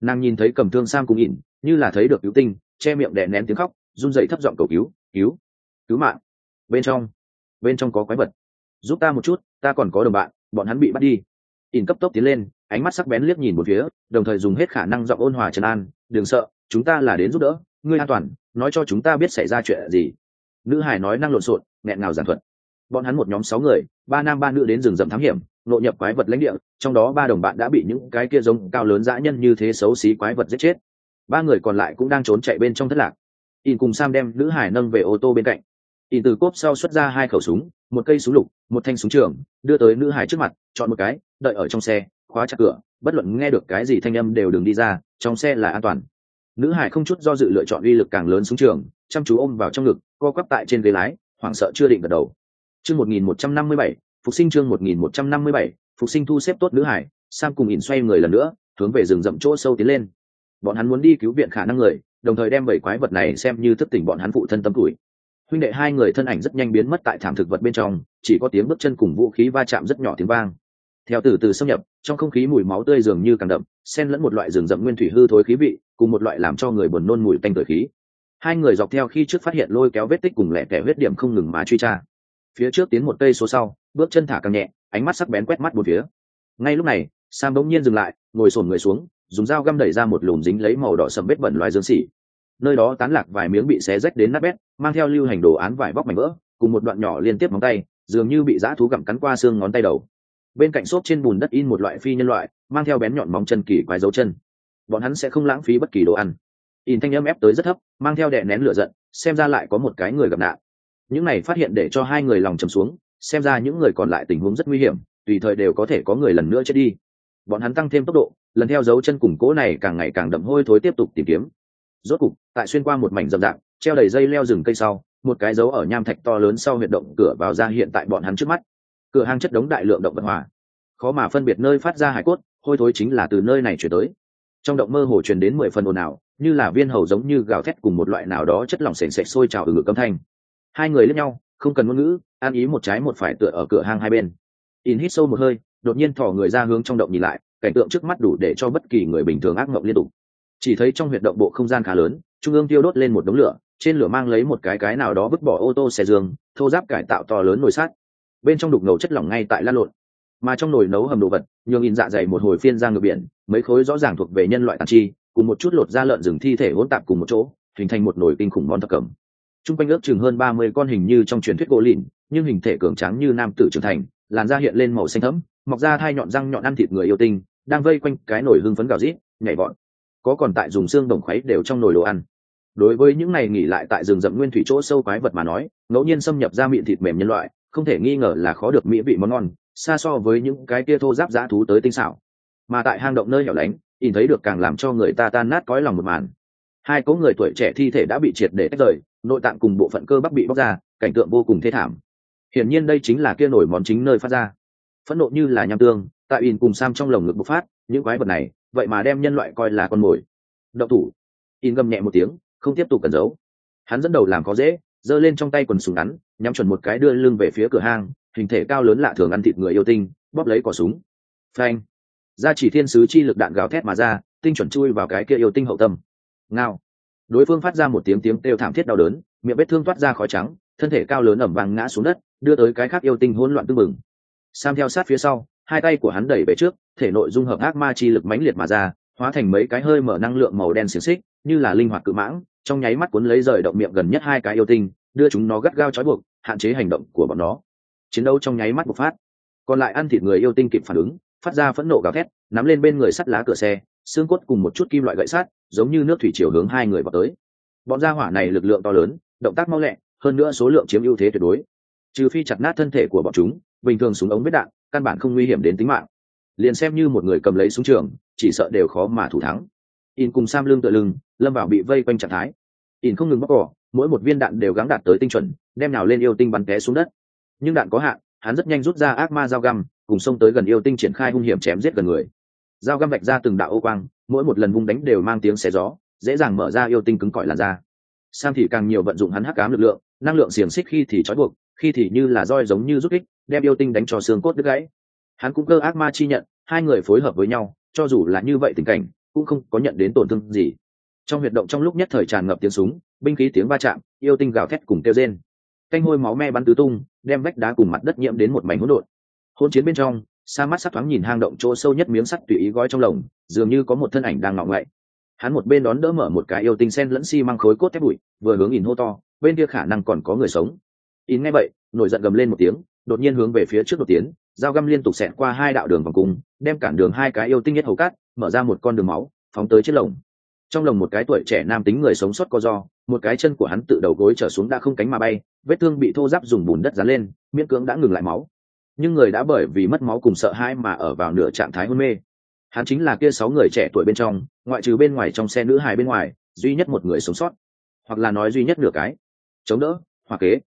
Nàng nhìn thấy cầm thương sam cùng ỉn, như là thấy được cứu tinh, che miệng đè nén tiếng khóc, run dậy thấp giọng cầu cứu cứu cứu mạng. Bên trong bên trong có quái vật. Giúp ta một chút, ta còn có đồng bạn, bọn hắn bị bắt đi. Ỉn cấp tốc tiến lên, ánh mắt sắc bén liếc nhìn một phía, đồng thời dùng hết khả năng giọng ôn hòa trấn an, đừng sợ, chúng ta là đến giúp đỡ, ngươi an toàn, nói cho chúng ta biết xảy ra chuyện gì. Nữ hải nói năng lộn xộn, nghẹn ngào giản thuật. Bọn hắn một nhóm sáu người, ba nam ba nữ đến rừng rậm thám hiểm nội nhập quái vật lãnh địa, trong đó ba đồng bạn đã bị những cái kia giống cao lớn dã nhân như thế xấu xí quái vật giết chết. Ba người còn lại cũng đang trốn chạy bên trong thất lạc. In cùng sam đem nữ hải nâng về ô tô bên cạnh. In từ cốp sau xuất ra hai khẩu súng, một cây súng lục, một thanh súng trường, đưa tới nữ hải trước mặt, chọn một cái, đợi ở trong xe, khóa chặt cửa, bất luận nghe được cái gì thanh âm đều đừng đi ra, trong xe là an toàn. Nữ hải không chút do dự lựa chọn uy lực càng lớn súng trường, chăm chú ôm vào trong ngực, co quắp tại trên ghế lái, hoảng sợ chưa định gật đầu. Chương một nghìn một trăm năm mươi bảy phục sinh chương một nghìn một trăm năm mươi bảy, phục sinh thu xếp tốt nữ hải, sam cùng ỉn xoay người lần nữa, hướng về rừng rậm chỗ sâu tiến lên. Bọn hắn muốn đi cứu viện khả năng người, đồng thời đem bảy quái vật này xem như thức tỉnh bọn hắn phụ thân tâm tuổi. Huynh đệ hai người thân ảnh rất nhanh biến mất tại thảm thực vật bên trong, chỉ có tiếng bước chân cùng vũ khí va chạm rất nhỏ tiếng vang. Theo từ từ xâm nhập, trong không khí mùi máu tươi dường như càng đậm, xen lẫn một loại rừng rậm nguyên thủy hư thối khí vị, cùng một loại làm cho người buồn nôn mùi tanh tưởi khí. Hai người dọc theo khi trước phát hiện lôi kéo vết tích cùng lẻ tẻ huyết điểm không ngừng mà truy tra. Phía trước tiến một cây số sau bước chân thả càng nhẹ, ánh mắt sắc bén quét mắt một phía. Ngay lúc này, sam bỗng nhiên dừng lại, ngồi sồn người xuống, dùng dao găm đẩy ra một lùm dính lấy màu đỏ sầm vết bẩn loài dương xỉ. Nơi đó tán lạc vài miếng bị xé rách đến nát bét, mang theo lưu hành đồ án vải vóc mảnh vỡ, cùng một đoạn nhỏ liên tiếp móng tay, dường như bị dã thú gặm cắn qua xương ngón tay đầu. Bên cạnh xốp trên bùn đất in một loại phi nhân loại, mang theo bén nhọn móng chân kỳ quái dấu chân. Bọn hắn sẽ không lãng phí bất kỳ đồ ăn. In thanh âm ép tới rất thấp, mang theo đè nén lửa giận, xem ra lại có một cái người gặp nạn. Những này phát hiện để cho hai người lòng trầm xuống xem ra những người còn lại tình huống rất nguy hiểm, tùy thời đều có thể có người lần nữa chết đi. Bọn hắn tăng thêm tốc độ, lần theo dấu chân củng cố này càng ngày càng đậm hôi thối tiếp tục tìm kiếm. Rốt cục, tại xuyên qua một mảnh rậm rạp, treo đầy dây leo rừng cây sau, một cái dấu ở nham thạch to lớn sau huyệt động cửa vào ra hiện tại bọn hắn trước mắt. Cửa hàng chất đống đại lượng động vật hòa khó mà phân biệt nơi phát ra hải cốt, hôi thối chính là từ nơi này chuyển tới. Trong động mơ hồ truyền đến mười phần ồn ào, như là viên hầu giống như gào thét cùng một loại nào đó chất lỏng sền sệt sôi trào ở ngực âm thanh. Hai người lẫn nhau không cần ngôn ngữ, an ý một trái một phải tựa ở cửa hang hai bên. In hít sâu một hơi, đột nhiên thỏ người ra hướng trong động nhìn lại, cảnh tượng trước mắt đủ để cho bất kỳ người bình thường ác mộng liên tục. Chỉ thấy trong huyệt động bộ không gian khá lớn, trung ương tiêu đốt lên một đống lửa, trên lửa mang lấy một cái cái nào đó vứt bỏ ô tô xe dương thô giáp cải tạo to lớn nồi sát bên trong đục ngầu chất lỏng ngay tại lan lộn. Mà trong nồi nấu hầm đồ vật, nhường in dạ dày một hồi phiên ra ngược biển, mấy khối rõ ràng thuộc về nhân loại tàn chi, cùng một chút lột da lợn rừng thi thể hỗn tạp cùng một chỗ, hình thành một nồi kinh khủng món thập cẩm. Trung quanh ước chừng hơn ba mươi con hình như trong truyền thuyết gỗ lìn, nhưng hình thể cường tráng như nam tử trưởng thành, làn da hiện lên màu xanh thẫm, mọc ra thai nhọn răng nhọn ăn thịt người yêu tinh, đang vây quanh cái nồi hưng phấn gào rít, nhảy vọt. Có còn tại dùng xương đồng khuấy đều trong nồi đồ ăn. Đối với những này nghỉ lại tại rừng rậm nguyên thủy chỗ sâu quái vật mà nói, ngẫu nhiên xâm nhập ra miệng thịt mềm nhân loại, không thể nghi ngờ là khó được mỹ vị món ngon, xa so với những cái kia thô giáp dã thú tới tinh xảo. Mà tại hang động nơi hẻo lánh nhìn thấy được càng làm cho người ta tan nát cõi lòng một màn. Hai cỗ người tuổi trẻ thi thể đã bị triệt để tách rời nội tạng cùng bộ phận cơ bắp bị bóc ra, cảnh tượng vô cùng thê thảm. Hiển nhiên đây chính là kia nổi món chính nơi phát ra. Phẫn nộ như là nham tương, tại in cùng sam trong lồng ngực bộc phát, những quái vật này, vậy mà đem nhân loại coi là con mồi. Đậu thủ. In gầm nhẹ một tiếng, không tiếp tục cẩn giấu. Hắn dẫn đầu làm có dễ, giơ lên trong tay quần súng ngắn, nhắm chuẩn một cái đưa lưng về phía cửa hang, hình thể cao lớn lạ thường ăn thịt người yêu tinh, bóp lấy cỏ súng. Phanh. Ra chỉ thiên sứ chi lực đạn gào thét mà ra, tinh chuẩn chui vào cái kia yêu tinh hậu tâm. Ngao đối phương phát ra một tiếng tiếng kêu thảm thiết đau đớn, miệng vết thương toát ra khói trắng, thân thể cao lớn ẩm vàng ngã xuống đất, đưa tới cái khác yêu tinh hỗn loạn tưng bừng. Sam theo sát phía sau, hai tay của hắn đẩy về trước, thể nội dung hợp ác ma chi lực mãnh liệt mà ra, hóa thành mấy cái hơi mở năng lượng màu đen xiềng xích, như là linh hoạt cự mãng, trong nháy mắt cuốn lấy rời động miệng gần nhất hai cái yêu tinh, đưa chúng nó gắt gao trói buộc, hạn chế hành động của bọn nó. Chiến đấu trong nháy mắt bộc phát. Còn lại ăn thịt người yêu tinh kịp phản ứng, phát ra phẫn nộ gào thét, nắm lên bên người sắt lá cửa xe xương cốt cùng một chút kim loại gậy sắt giống như nước thủy chiều hướng hai người vào tới. Bọn gia hỏa này lực lượng to lớn, động tác mau lẹ, hơn nữa số lượng chiếm ưu thế tuyệt đối. Trừ phi chặt nát thân thể của bọn chúng, bình thường súng ống vết đạn, căn bản không nguy hiểm đến tính mạng. Liền xem như một người cầm lấy súng trường, chỉ sợ đều khó mà thủ thắng. In cùng sam lưng tựa lưng, lâm vào bị vây quanh trạng thái. In không ngừng bóc cỏ, mỗi một viên đạn đều gắng đạt tới tinh chuẩn, đem nào lên yêu tinh bắn té xuống đất. Nhưng đạn có hạn, hắn rất nhanh rút ra ác ma dao găm, cùng xông tới gần yêu tinh triển khai hung hiểm chém giết gần người dao găm vạch ra từng đạo ô quang, mỗi một lần vung đánh đều mang tiếng xé gió, dễ dàng mở ra yêu tinh cứng cỏi làn da. Sam thì càng nhiều vận dụng hắn hắc cám lực lượng, năng lượng xiềng xích khi thì trói buộc, khi thì như là roi giống như rút kích, đem yêu tinh đánh cho xương cốt đứt gãy. Hắn cũng cơ ác ma chi nhận, hai người phối hợp với nhau, cho dù là như vậy tình cảnh, cũng không có nhận đến tổn thương gì. Trong huyệt động trong lúc nhất thời tràn ngập tiếng súng, binh khí tiếng va chạm, yêu tinh gào thét cùng kêu rên. Canh hôi máu me bắn tứ tung, đem vách đá cùng mặt đất nhiễm đến một mảnh hỗn độn. Hôn chiến bên trong sa mắt sắc thoáng nhìn hang động chỗ sâu nhất miếng sắt tùy ý gói trong lồng, dường như có một thân ảnh đang ngọ ngậy hắn một bên đón đỡ mở một cái yêu tinh sen lẫn xi、si、măng khối cốt thép bụi, vừa hướng in hô to, bên kia khả năng còn có người sống. In nghe vậy, nổi giận gầm lên một tiếng, đột nhiên hướng về phía trước đột tiến, dao găm liên tục xẹt qua hai đạo đường vòng cung, đem cản đường hai cái yêu tinh nhất hầu cát, mở ra một con đường máu, phóng tới chiếc lồng. Trong lồng một cái tuổi trẻ nam tính người sống sót co do một cái chân của hắn tự đầu gối trở xuống đã không cánh mà bay, vết thương bị thô giáp dùng bùn đất dán lên, miễn cưỡng đã ngừng lại máu nhưng người đã bởi vì mất máu cùng sợ hãi mà ở vào nửa trạng thái hôn mê. Hắn chính là kia sáu người trẻ tuổi bên trong, ngoại trừ bên ngoài trong xe nữ hài bên ngoài, duy nhất một người sống sót. Hoặc là nói duy nhất nửa cái. Chống đỡ hoặc kế.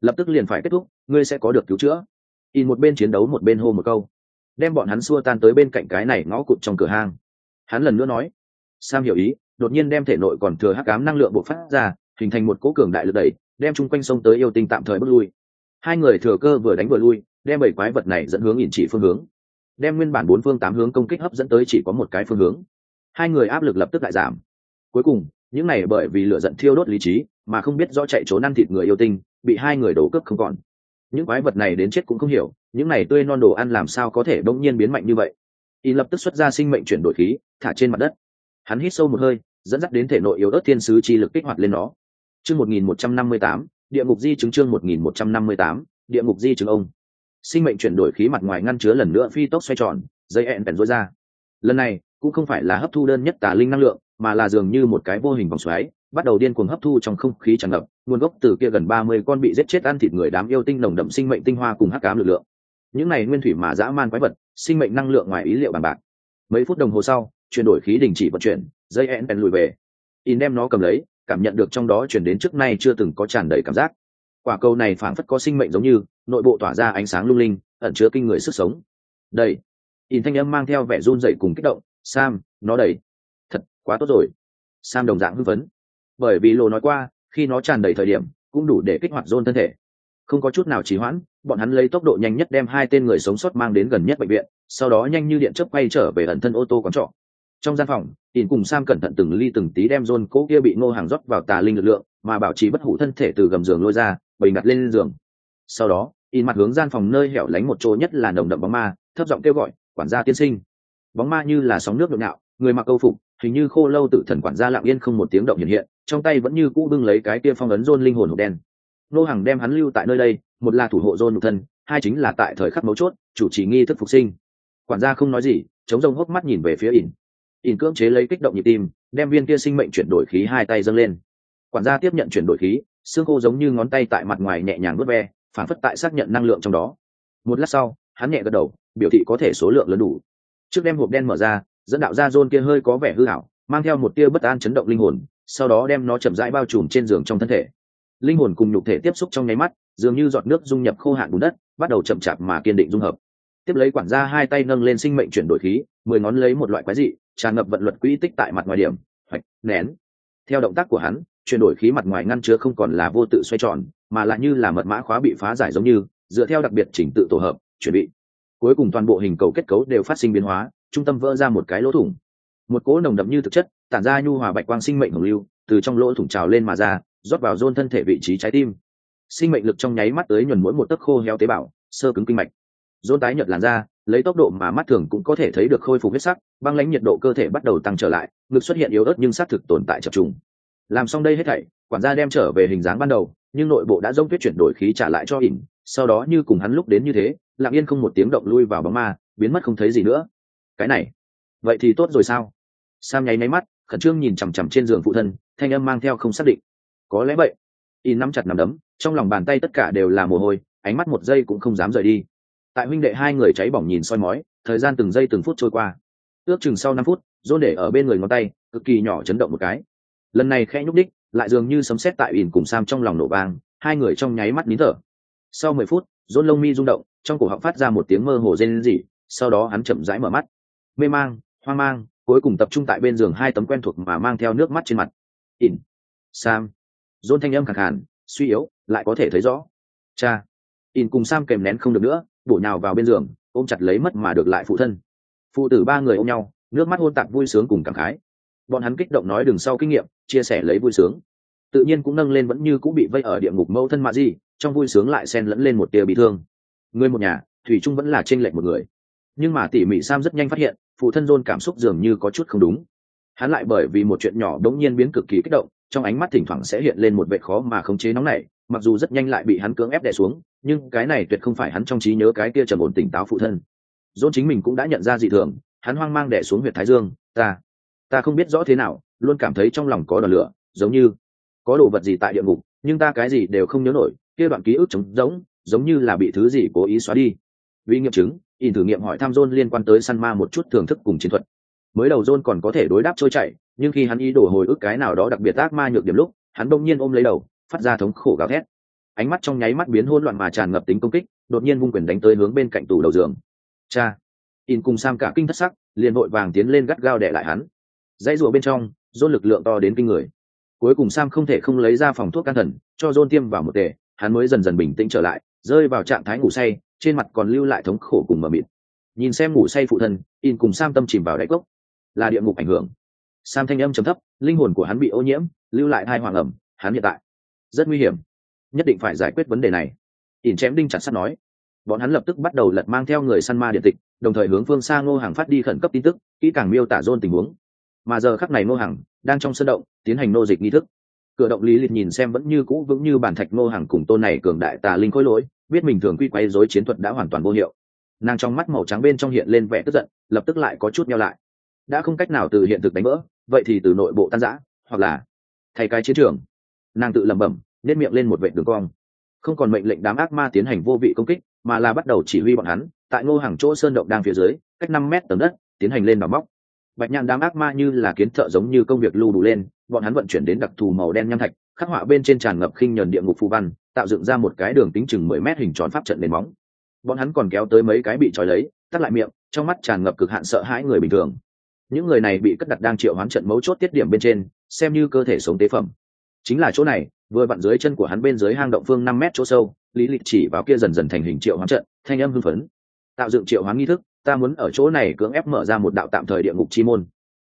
Lập tức liền phải kết thúc, ngươi sẽ có được cứu chữa. In một bên chiến đấu một bên hô một câu. Đem bọn hắn xua tan tới bên cạnh cái này ngõ cụt trong cửa hang. Hắn lần nữa nói. Sam hiểu ý, đột nhiên đem thể nội còn thừa hắc cám năng lượng bộc phát ra, hình thành một cỗ cường đại lực đẩy, đem chung quanh sông tới yêu tinh tạm thời bước lui. Hai người thừa cơ vừa đánh vừa lui đem bảy quái vật này dẫn hướng ỉn chỉ phương hướng. Đem nguyên bản bốn phương tám hướng công kích hấp dẫn tới chỉ có một cái phương hướng. Hai người áp lực lập tức lại giảm. Cuối cùng, những này bởi vì lửa giận thiêu đốt lý trí, mà không biết do chạy trốn ăn thịt người yêu tinh, bị hai người đổ cướp không còn. Những quái vật này đến chết cũng không hiểu, những này tươi non đồ ăn làm sao có thể bỗng nhiên biến mạnh như vậy? Y lập tức xuất ra sinh mệnh chuyển đổi khí, thả trên mặt đất. Hắn hít sâu một hơi, dẫn dắt đến thể nội yếu ớt thiên sứ chi lực kích hoạt lên nó. Chương một nghìn một trăm năm mươi tám, địa ngục di chứng chương một nghìn một trăm năm mươi tám, địa ngục di chứng ông sinh mệnh chuyển đổi khí mặt ngoài ngăn chứa lần nữa phi tốc xoay tròn, dây ẹn bèn rối ra. Lần này, cũng không phải là hấp thu đơn nhất tà linh năng lượng, mà là dường như một cái vô hình vòng xoáy, bắt đầu điên cuồng hấp thu trong không khí tràn ngập, nguồn gốc từ kia gần ba mươi con bị giết chết ăn thịt người đám yêu tinh nồng đậm sinh mệnh tinh hoa cùng hắc cám lực lượng. Những này nguyên thủy mà dã man quái vật, sinh mệnh năng lượng ngoài ý liệu bằng bạc. Mấy phút đồng hồ sau, chuyển đổi khí đình chỉ vận chuyển, dây ẹn bèn lùi về. In đem nó cầm lấy, cảm nhận được trong đó chuyển đến trước nay chưa từng có tràn đầy cảm giác quả cầu này phảng phất có sinh mệnh giống như, nội bộ tỏa ra ánh sáng lung linh, ẩn chứa kinh người sức sống. Đầy in thanh âm mang theo vẻ run dậy cùng kích động. Sam, nó đầy thật, quá tốt rồi. Sam đồng dạng hưng phấn. Bởi vì lô nói qua, khi nó tràn đầy thời điểm, cũng đủ để kích hoạt rôn thân thể. Không có chút nào trì hoãn, bọn hắn lấy tốc độ nhanh nhất đem hai tên người sống sót mang đến gần nhất bệnh viện, sau đó nhanh như điện chớp quay trở về ẩn thân ô tô quán trọ. Trong gian phòng in cùng sam cẩn thận từng ly từng tí đem rôn cỗ kia bị ngô hàng rót vào tà linh lực lượng mà bảo trì bất hủ thân thể từ gầm giường lôi ra, bày ngặt lên giường. Sau đó, in mặt hướng gian phòng nơi hẻo lánh một chỗ nhất là nồng đậm bóng ma, thấp giọng kêu gọi, quản gia tiên sinh. Bóng ma như là sóng nước nhộn nhạo, người mặc câu phục, hình như khô lâu tự thần quản gia lặng yên không một tiếng động hiện hiện, trong tay vẫn như cũ bưng lấy cái kia phong ấn rôn linh hồn hộp đen. Nô hàng đem hắn lưu tại nơi đây, một là thủ hộ rôn nhục thân, hai chính là tại thời khắc mấu chốt, chủ trì nghi thức phục sinh. Quản gia không nói gì, chống rông hốc mắt nhìn về phía ỉn ỉn cưỡng chế lấy kích động nhịp tim, đem viên kia sinh mệnh chuyển đổi khí hai tay dâng lên quản gia tiếp nhận chuyển đổi khí, xương khô giống như ngón tay tại mặt ngoài nhẹ nhàng vớt ve, phản phất tại xác nhận năng lượng trong đó. Một lát sau, hắn nhẹ gật đầu, biểu thị có thể số lượng lớn đủ. Trước đem hộp đen mở ra, dẫn đạo ra rôn kia hơi có vẻ hư hảo mang theo một tia bất an chấn động linh hồn, sau đó đem nó chậm rãi bao trùm trên giường trong thân thể. Linh hồn cùng nhục thể tiếp xúc trong nháy mắt, dường như giọt nước dung nhập khô hạn bùn đất, bắt đầu chậm chạp mà kiên định dung hợp. Tiếp lấy quản gia hai tay nâng lên sinh mệnh chuyển đổi khí, mười ngón lấy một loại quái dị, tràn ngập vận luật quỹ tích tại mặt ngoài điểm, hoạch, nén. Theo động tác của hắn chuyển đổi khí mặt ngoài ngăn chứa không còn là vô tự xoay tròn, mà lại như là mật mã khóa bị phá giải giống như, dựa theo đặc biệt chỉnh tự tổ hợp, chuẩn bị. Cuối cùng toàn bộ hình cầu kết cấu đều phát sinh biến hóa, trung tâm vỡ ra một cái lỗ thủng. Một cỗ nồng đậm như thực chất, tản ra nhu hòa bạch quang sinh mệnh hồng lưu, từ trong lỗ thủng trào lên mà ra, rót vào rôn thân thể vị trí trái tim. Sinh mệnh lực trong nháy mắt tới nhuần mỗi một tấc khô heo tế bào, sơ cứng kinh mạch. Rôn tái nhợt làn da, lấy tốc độ mà mắt thường cũng có thể thấy được khôi phục huyết sắc, băng lãnh nhiệt độ cơ thể bắt đầu tăng trở lại, ngực xuất hiện yếu ớt nhưng xác thực tồn tại chập trùng làm xong đây hết thảy, quản gia đem trở về hình dáng ban đầu, nhưng nội bộ đã dông tuyết chuyển đổi khí trả lại cho ỉn, sau đó như cùng hắn lúc đến như thế, lặng yên không một tiếng động lui vào bóng ma, biến mất không thấy gì nữa. Cái này, vậy thì tốt rồi sao? Sam nháy máy mắt, khẩn trương nhìn chằm chằm trên giường phụ thân, thanh âm mang theo không xác định. Có lẽ vậy. In nắm chặt nằm đấm, trong lòng bàn tay tất cả đều là mồ hôi, ánh mắt một giây cũng không dám rời đi. Tại huynh đệ hai người cháy bỏng nhìn soi mói, thời gian từng giây từng phút trôi qua. Ước chừng sau năm phút dôn để ở bên người ngón tay, cực kỳ nhỏ chấn động một cái lần này khẽ nhúc đích, lại dường như sấm sét tại ỉn cùng sam trong lòng nổ vang, hai người trong nháy mắt nín thở. Sau mười phút rôn lông mi rung động, trong cổ họng phát ra một tiếng mơ hồ rên rỉ, sau đó hắn chậm rãi mở mắt. Mê mang, hoang mang, cuối cùng tập trung tại bên giường hai tấm quen thuộc mà mang theo nước mắt trên mặt. Ỉn, sam. Rôn thanh âm khẳng hẳn suy yếu, lại có thể thấy rõ. Cha. Ỉn cùng sam kèm nén không được nữa, bổ nhào vào bên giường, ôm chặt lấy mất mà được lại phụ thân. Phụ tử ba người ôm nhau, nước mắt hôn tạc vui sướng cùng cảm khái bọn hắn kích động nói đừng sau kinh nghiệm, chia sẻ lấy vui sướng. Tự nhiên cũng nâng lên vẫn như cũng bị vây ở địa ngục mâu thân mạ di, trong vui sướng lại xen lẫn lên một tia bị thương. Người một nhà, thủy trung vẫn là t r ê n lệch một người. Nhưng mà tỉ mỉ sam rất nhanh phát hiện, phụ thân dôn cảm xúc dường như có chút không đúng. Hắn lại bởi vì một chuyện nhỏ đống nhiên biến cực kỳ kích động, trong ánh mắt thỉnh thoảng sẽ hiện lên một vệ khó mà khống chế nóng này mặc dù rất nhanh lại bị hắn cưỡng ép đè xuống, nhưng cái này tuyệt không phải hắn trong trí nhớ cái kia trầm ổn tỉnh táo phụ thân. Dôn chính mình cũng đã nhận ra dị thường, hắn hoang mang đè xuống huyện thái dương, ta ta không biết rõ thế nào, luôn cảm thấy trong lòng có đòn lửa, giống như có đồ vật gì tại địa ngục, nhưng ta cái gì đều không nhớ nổi, kia đoạn ký ức trống giống giống như là bị thứ gì cố ý xóa đi. Vì nghiệm chứng in thử nghiệm hỏi thăm john liên quan tới săn ma một chút thưởng thức cùng chiến thuật. Mới đầu john còn có thể đối đáp trôi chảy, nhưng khi hắn ý đồ hồi ức cái nào đó đặc biệt ác ma nhược điểm lúc, hắn đông nhiên ôm lấy đầu, phát ra thống khổ gào thét. Ánh mắt trong nháy mắt biến hỗn loạn mà tràn ngập tính công kích, đột nhiên vung quyền đánh tới hướng bên cạnh tủ đầu giường. Cha! In cùng sam cả kinh thất sắc, liền vội vàng tiến lên gắt gao để lại hắn dãy rùa bên trong dôn lực lượng to đến kinh người. Cuối cùng sam không thể không lấy ra phòng thuốc can thần, cho dôn tiêm vào một tề, hắn mới dần dần bình tĩnh trở lại, rơi vào trạng thái ngủ say, trên mặt còn lưu lại thống khổ cùng mờ mịt. Nhìn xem ngủ say phụ thân, in cùng sam tâm chìm vào đáy cốc. Là địa ngục ảnh hưởng. Sam thanh âm chấm thấp, linh hồn của hắn bị ô nhiễm, lưu lại hai hoàng ẩm, hắn hiện tại rất nguy hiểm. Nhất định phải giải quyết vấn đề này. In chém đinh chặt sắt nói. Bọn hắn lập tức bắt đầu lật mang theo người săn ma điện tịch, đồng thời hướng phương xa ngô hàng phát đi khẩn cấp tin tức, kỹ càng miêu tả dôn tình huống mà giờ khắc này ngô Hằng đang trong sân động tiến hành nô dịch nghi thức. Cửa động lý lịch nhìn xem vẫn như cũ vững như bản thạch ngô Hằng cùng tôn này cường đại tà linh khôi lỗi, biết mình thường quy quay dối chiến thuật đã hoàn toàn vô hiệu. Nàng trong mắt màu trắng bên trong hiện lên vẻ tức giận, lập tức lại có chút nhau lại. Đã không cách nào từ hiện thực đánh vỡ, vậy thì từ nội bộ tan giã hoặc là thay cái chiến trường. Nàng tự lẩm bẩm nếp miệng lên một vệ đường cong. Không còn mệnh lệnh đám ác ma tiến hành vô vị công kích, mà là bắt đầu chỉ huy bọn hắn, tại ngô hàng chỗ sơn động đang phía dưới, cách năm mét tầng đất, tiến hành lên đào móc bạch nhạn đám ác ma như là kiến thợ giống như công việc lưu đủ lên, bọn hắn vận chuyển đến đặc thù màu đen nham thạch, khắc họa bên trên tràn ngập khinh nhờn địa ngục phù văn, tạo dựng ra một cái đường tính chừng mười mét hình tròn pháp trận nền móng. Bọn hắn còn kéo tới mấy cái bị trói lấy, tắt lại miệng, trong mắt tràn ngập cực hạn sợ hãi người bình thường. Những người này bị cất đặt đang triệu hoán trận mấu chốt tiết điểm bên trên, xem như cơ thể sống tế phẩm. Chính là chỗ này, vừa vặn dưới chân của hắn bên dưới hang động phương năm mét chỗ sâu, lý lịch chỉ vào kia dần dần thành hình triệu hoán trận, thanh âm hưng phấn. Tạo dựng triệu hoán nghi thức ta muốn ở chỗ này cưỡng ép mở ra một đạo tạm thời địa ngục chi môn.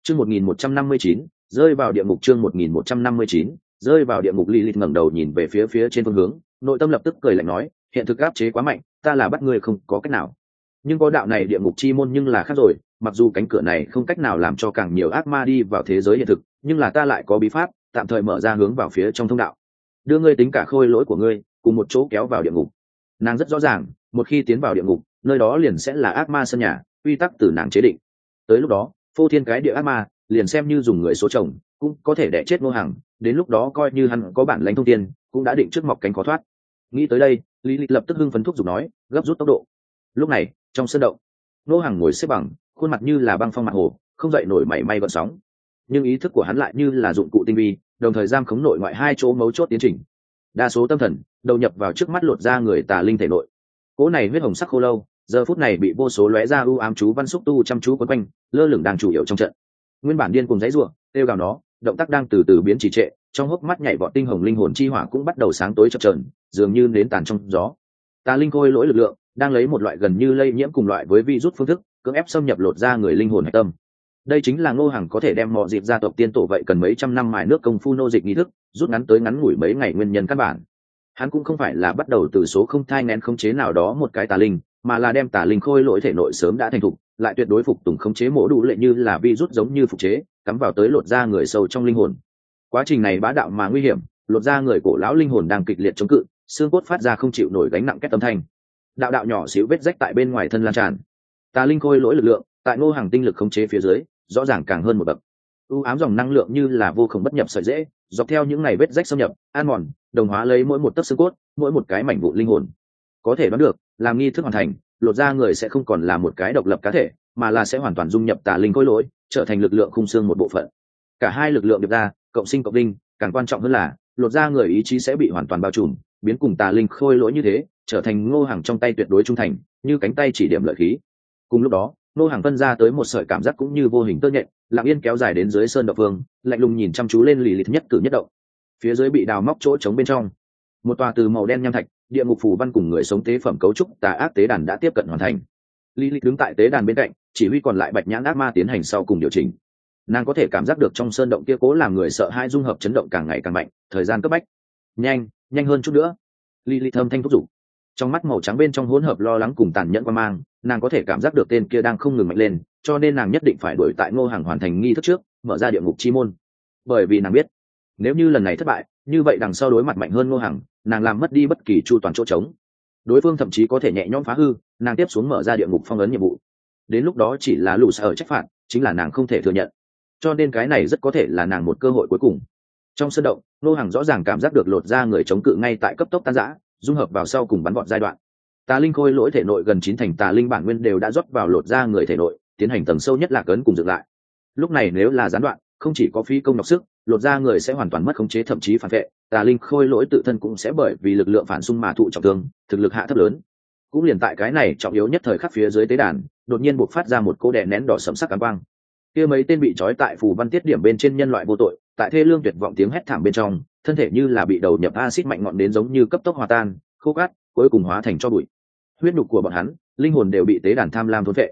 Chương một nghìn một trăm năm mươi chín, rơi vào địa ngục chương một nghìn một trăm năm mươi chín, rơi vào địa ngục lý lịch ngẩng đầu nhìn về phía phía trên phương hướng, nội tâm lập tức cười lạnh nói, hiện thực áp chế quá mạnh, ta là bắt ngươi không có cách nào. Nhưng có đạo này địa ngục chi môn nhưng là khác rồi, mặc dù cánh cửa này không cách nào làm cho càng nhiều ác ma đi vào thế giới hiện thực, nhưng là ta lại có bí pháp, tạm thời mở ra hướng vào phía trong thông đạo. Đưa ngươi tính cả khôi lỗi của ngươi, cùng một chỗ kéo vào địa ngục. Nàng rất rõ ràng, một khi tiến vào địa ngục nơi đó liền sẽ là ác ma sân nhà, quy tắc từ nàng chế định. Tới lúc đó, phô thiên cái địa ác ma, liền xem như dùng người số chồng, cũng có thể đẻ chết ngô hàng đến lúc đó coi như hắn có bản lãnh thông tin, cũng đã định trước mọc cánh khó thoát. Nghĩ tới đây, lý lịch lập tức hưng phấn thúc giục nói, gấp rút tốc độ. Lúc này, trong sân động, ngô hàng ngồi xếp bằng, khuôn mặt như là băng phong mặt hồ, không dậy nổi mảy may gợn sóng. Nhưng ý thức của hắn lại như là dụng cụ tinh vi, đồng thời giam khống nội ngoại hai chỗ mấu chốt tiến trình. Đa số tâm thần, đầu nhập vào trước mắt lột ra người tà linh thể nội. Cỗ này huyết hồng sắc khô lâu giờ phút này bị vô số lóe ra ưu ám chú văn xúc tu chăm chú quấn quanh, lơ lửng đang chủ yếu trong trận. Nguyên bản điên cùng dãy ruộng kêu gào nó, động tác đang từ từ biến trì trệ, trong hốc mắt nhảy vọt tinh hồng linh hồn chi hỏa cũng bắt đầu sáng tối chập trờn dường như nến tàn trong gió. Tà linh khôi lỗi lực lượng, đang lấy một loại gần như lây nhiễm cùng loại với virus phương thức, cưỡng ép xâm nhập lột ra người linh hồn hạch tâm. Đây chính là ngô hàng có thể đem mọi dịp gia tộc tiên tổ vậy cần mấy trăm năm mài nước công phu nô dịch nghi thức, rút ngắn tới ngắn ngủi mấy ngày nguyên nhân căn bản. Hắn cũng không phải là bắt đầu từ số không thai nén không chế nào đó một cái tà linh mà là đem tà linh khôi lỗi thể nội sớm đã thành thục, lại tuyệt đối phục tùng khống chế mổ đủ lệ như là vi rút giống như phục chế, cắm vào tới lột da người sâu trong linh hồn. Quá trình này bá đạo mà nguy hiểm, lột da người cổ lão linh hồn đang kịch liệt chống cự, xương cốt phát ra không chịu nổi gánh nặng kết âm thanh. Đạo đạo nhỏ xíu vết rách tại bên ngoài thân lan tràn. Tà linh khôi lỗi lực lượng, tại ngô hàng tinh lực khống chế phía dưới, rõ ràng càng hơn một bậc. U ám dòng năng lượng như là vô cùng bất nhập sợi dễ, dọc theo những ngày vết rách xâm nhập an mòn, đồng hóa lấy mỗi một tấc xương cốt, mỗi một cái mảnh vụ linh hồn. Có thể đoán được làm nghi thức hoàn thành, lột ra người sẽ không còn là một cái độc lập cá thể, mà là sẽ hoàn toàn dung nhập tà linh khối lỗi, trở thành lực lượng khung xương một bộ phận. Cả hai lực lượng được ra, cộng sinh cộng linh càng quan trọng hơn là, lột ra người ý chí sẽ bị hoàn toàn bao trùm, biến cùng tà linh khôi lỗi như thế, trở thành ngô hàng trong tay tuyệt đối trung thành, như cánh tay chỉ điểm lợi khí. Cùng lúc đó, ngô hàng phân ra tới một sợi cảm giác cũng như vô hình tơ nhện, lặng yên kéo dài đến dưới sơn độc phương, lạnh lùng nhìn chăm chú lên lì lịt nhất cử nhất động. Phía dưới bị đào móc chỗ trống bên trong. Một tòa từ màu đen nham thạch địa ngục phù văn cùng người sống tế phẩm cấu trúc tà ác tế đàn đã tiếp cận hoàn thành. Lý lịch đứng tại tế đàn bên cạnh, chỉ huy còn lại bạch nhãn ác ma tiến hành sau cùng điều chỉnh. Nàng có thể cảm giác được trong sơn động kia cố làm người sợ hai dung hợp chấn động càng ngày càng mạnh, thời gian cấp bách. Nhanh nhanh hơn chút nữa. Lý lịch thâm thanh thúc giục. Trong mắt màu trắng bên trong hỗn hợp lo lắng cùng tàn nhẫn qua mang, nàng có thể cảm giác được tên kia đang không ngừng mạnh lên, cho nên nàng nhất định phải đuổi tại ngô hàng hoàn thành nghi thức trước, mở ra địa ngục chi môn. Bởi vì nàng biết, nếu như lần này thất bại, như vậy đằng sau đối mặt mạnh hơn ngô hàng nàng làm mất đi bất kỳ chu toàn chỗ trống. Đối phương thậm chí có thể nhẹ nhõm phá hư, nàng tiếp xuống mở ra địa ngục phong ấn nhiệm vụ. Đến lúc đó chỉ là lù sở trách phạt, chính là nàng không thể thừa nhận. Cho nên cái này rất có thể là nàng một cơ hội cuối cùng. Trong sân động nô hàng rõ ràng cảm giác được lột ra người chống cự ngay tại cấp tốc tan giã dung hợp vào sau cùng bắn vọt giai đoạn. Tà linh khôi lỗi thể nội gần chín thành tà linh bản nguyên đều đã rót vào lột ra người thể nội, tiến hành tầng sâu nhất là cấn cùng dựng lại. Lúc này nếu là gián đoạn không chỉ có phi công nọc sức, lột ra người sẽ hoàn toàn mất khống chế thậm chí phản vệ, tà linh khôi lỗi tự thân cũng sẽ bởi vì lực lượng phản xung mà thụ trọng thương, thực lực hạ thấp lớn. Cũng liền tại cái này trọng yếu nhất thời khắc phía dưới tế đàn, đột nhiên buộc phát ra một cô đè nén đỏ sấm sắc cám quang. Kia mấy tên bị trói tại phù văn tiết điểm bên trên nhân loại vô tội, tại thê lương tuyệt vọng tiếng hét thảm bên trong, thân thể như là bị đầu nhập acid mạnh ngọn đến giống như cấp tốc hòa tan, khô cát, cuối cùng hóa thành cho bụi. Huyết nhục của bọn hắn, linh hồn đều bị tế đàn tham lam thôn vệ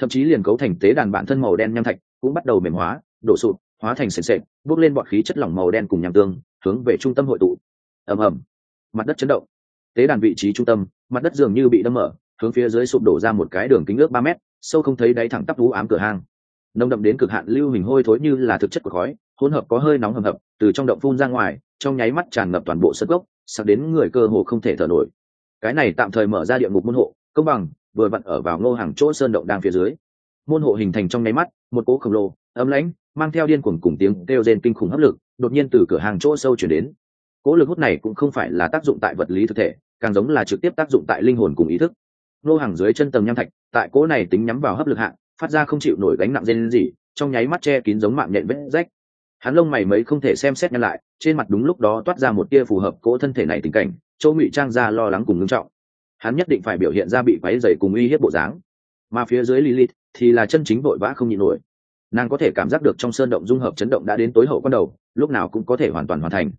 thậm chí liền cấu thành tế đàn bản thân màu đen nham thạch, cũng bắt đầu mềm hóa, đổ sụt hóa thành sền sệt, bước lên bọn khí chất lỏng màu đen cùng nham tương, hướng về trung tâm hội tụ. Ầm ầm. Mặt đất chấn động. Tế đàn vị trí trung tâm, mặt đất dường như bị đâm mở, hướng phía dưới sụp đổ ra một cái đường kính ước ba mét, sâu không thấy đáy thẳng tắp vũ ám cửa hang. Nồng đậm đến cực hạn lưu hình hôi thối như là thực chất của khói, hỗn hợp có hơi nóng hầm hập, từ trong động phun ra ngoài, trong nháy mắt tràn ngập toàn bộ sân gốc, sặc đến người cơ hồ không thể thở nổi. Cái này tạm thời mở ra địa ngục môn hộ, công bằng, vừa vặn ở vào ngô hàng chỗ sơn động đang phía dưới môn hộ hình thành trong nháy mắt, một cỗ khổng lồ, ấm lãnh, mang theo điên cuồng cùng tiếng kêu rên kinh khủng hấp lực, đột nhiên từ cửa hàng chỗ sâu chuyển đến. Cỗ lực hút này cũng không phải là tác dụng tại vật lý thực thể, càng giống là trực tiếp tác dụng tại linh hồn cùng ý thức. Nô hàng dưới chân tầng nham thạch, tại cỗ này tính nhắm vào hấp lực hạng phát ra không chịu nổi gánh nặng rên gì trong nháy mắt che kín giống mạng nhện vết rách. Hắn lông mày mấy không thể xem xét nhăn lại, trên mặt đúng lúc đó toát ra một tia phù hợp cỗ thân thể này tình cảnh châu ngụy trang ra lo lắng cùng ngưng trọng. Hắn nhất định phải biểu hiện ra bị quáy dày cùng uy hiếp bộ dáng. Mà phía dưới lilith thì là chân chính vội vã không nhịn nổi. Nàng có thể cảm giác được trong sơn động dung hợp chấn động đã đến tối hậu con đầu lúc nào cũng có thể hoàn toàn hoàn thành.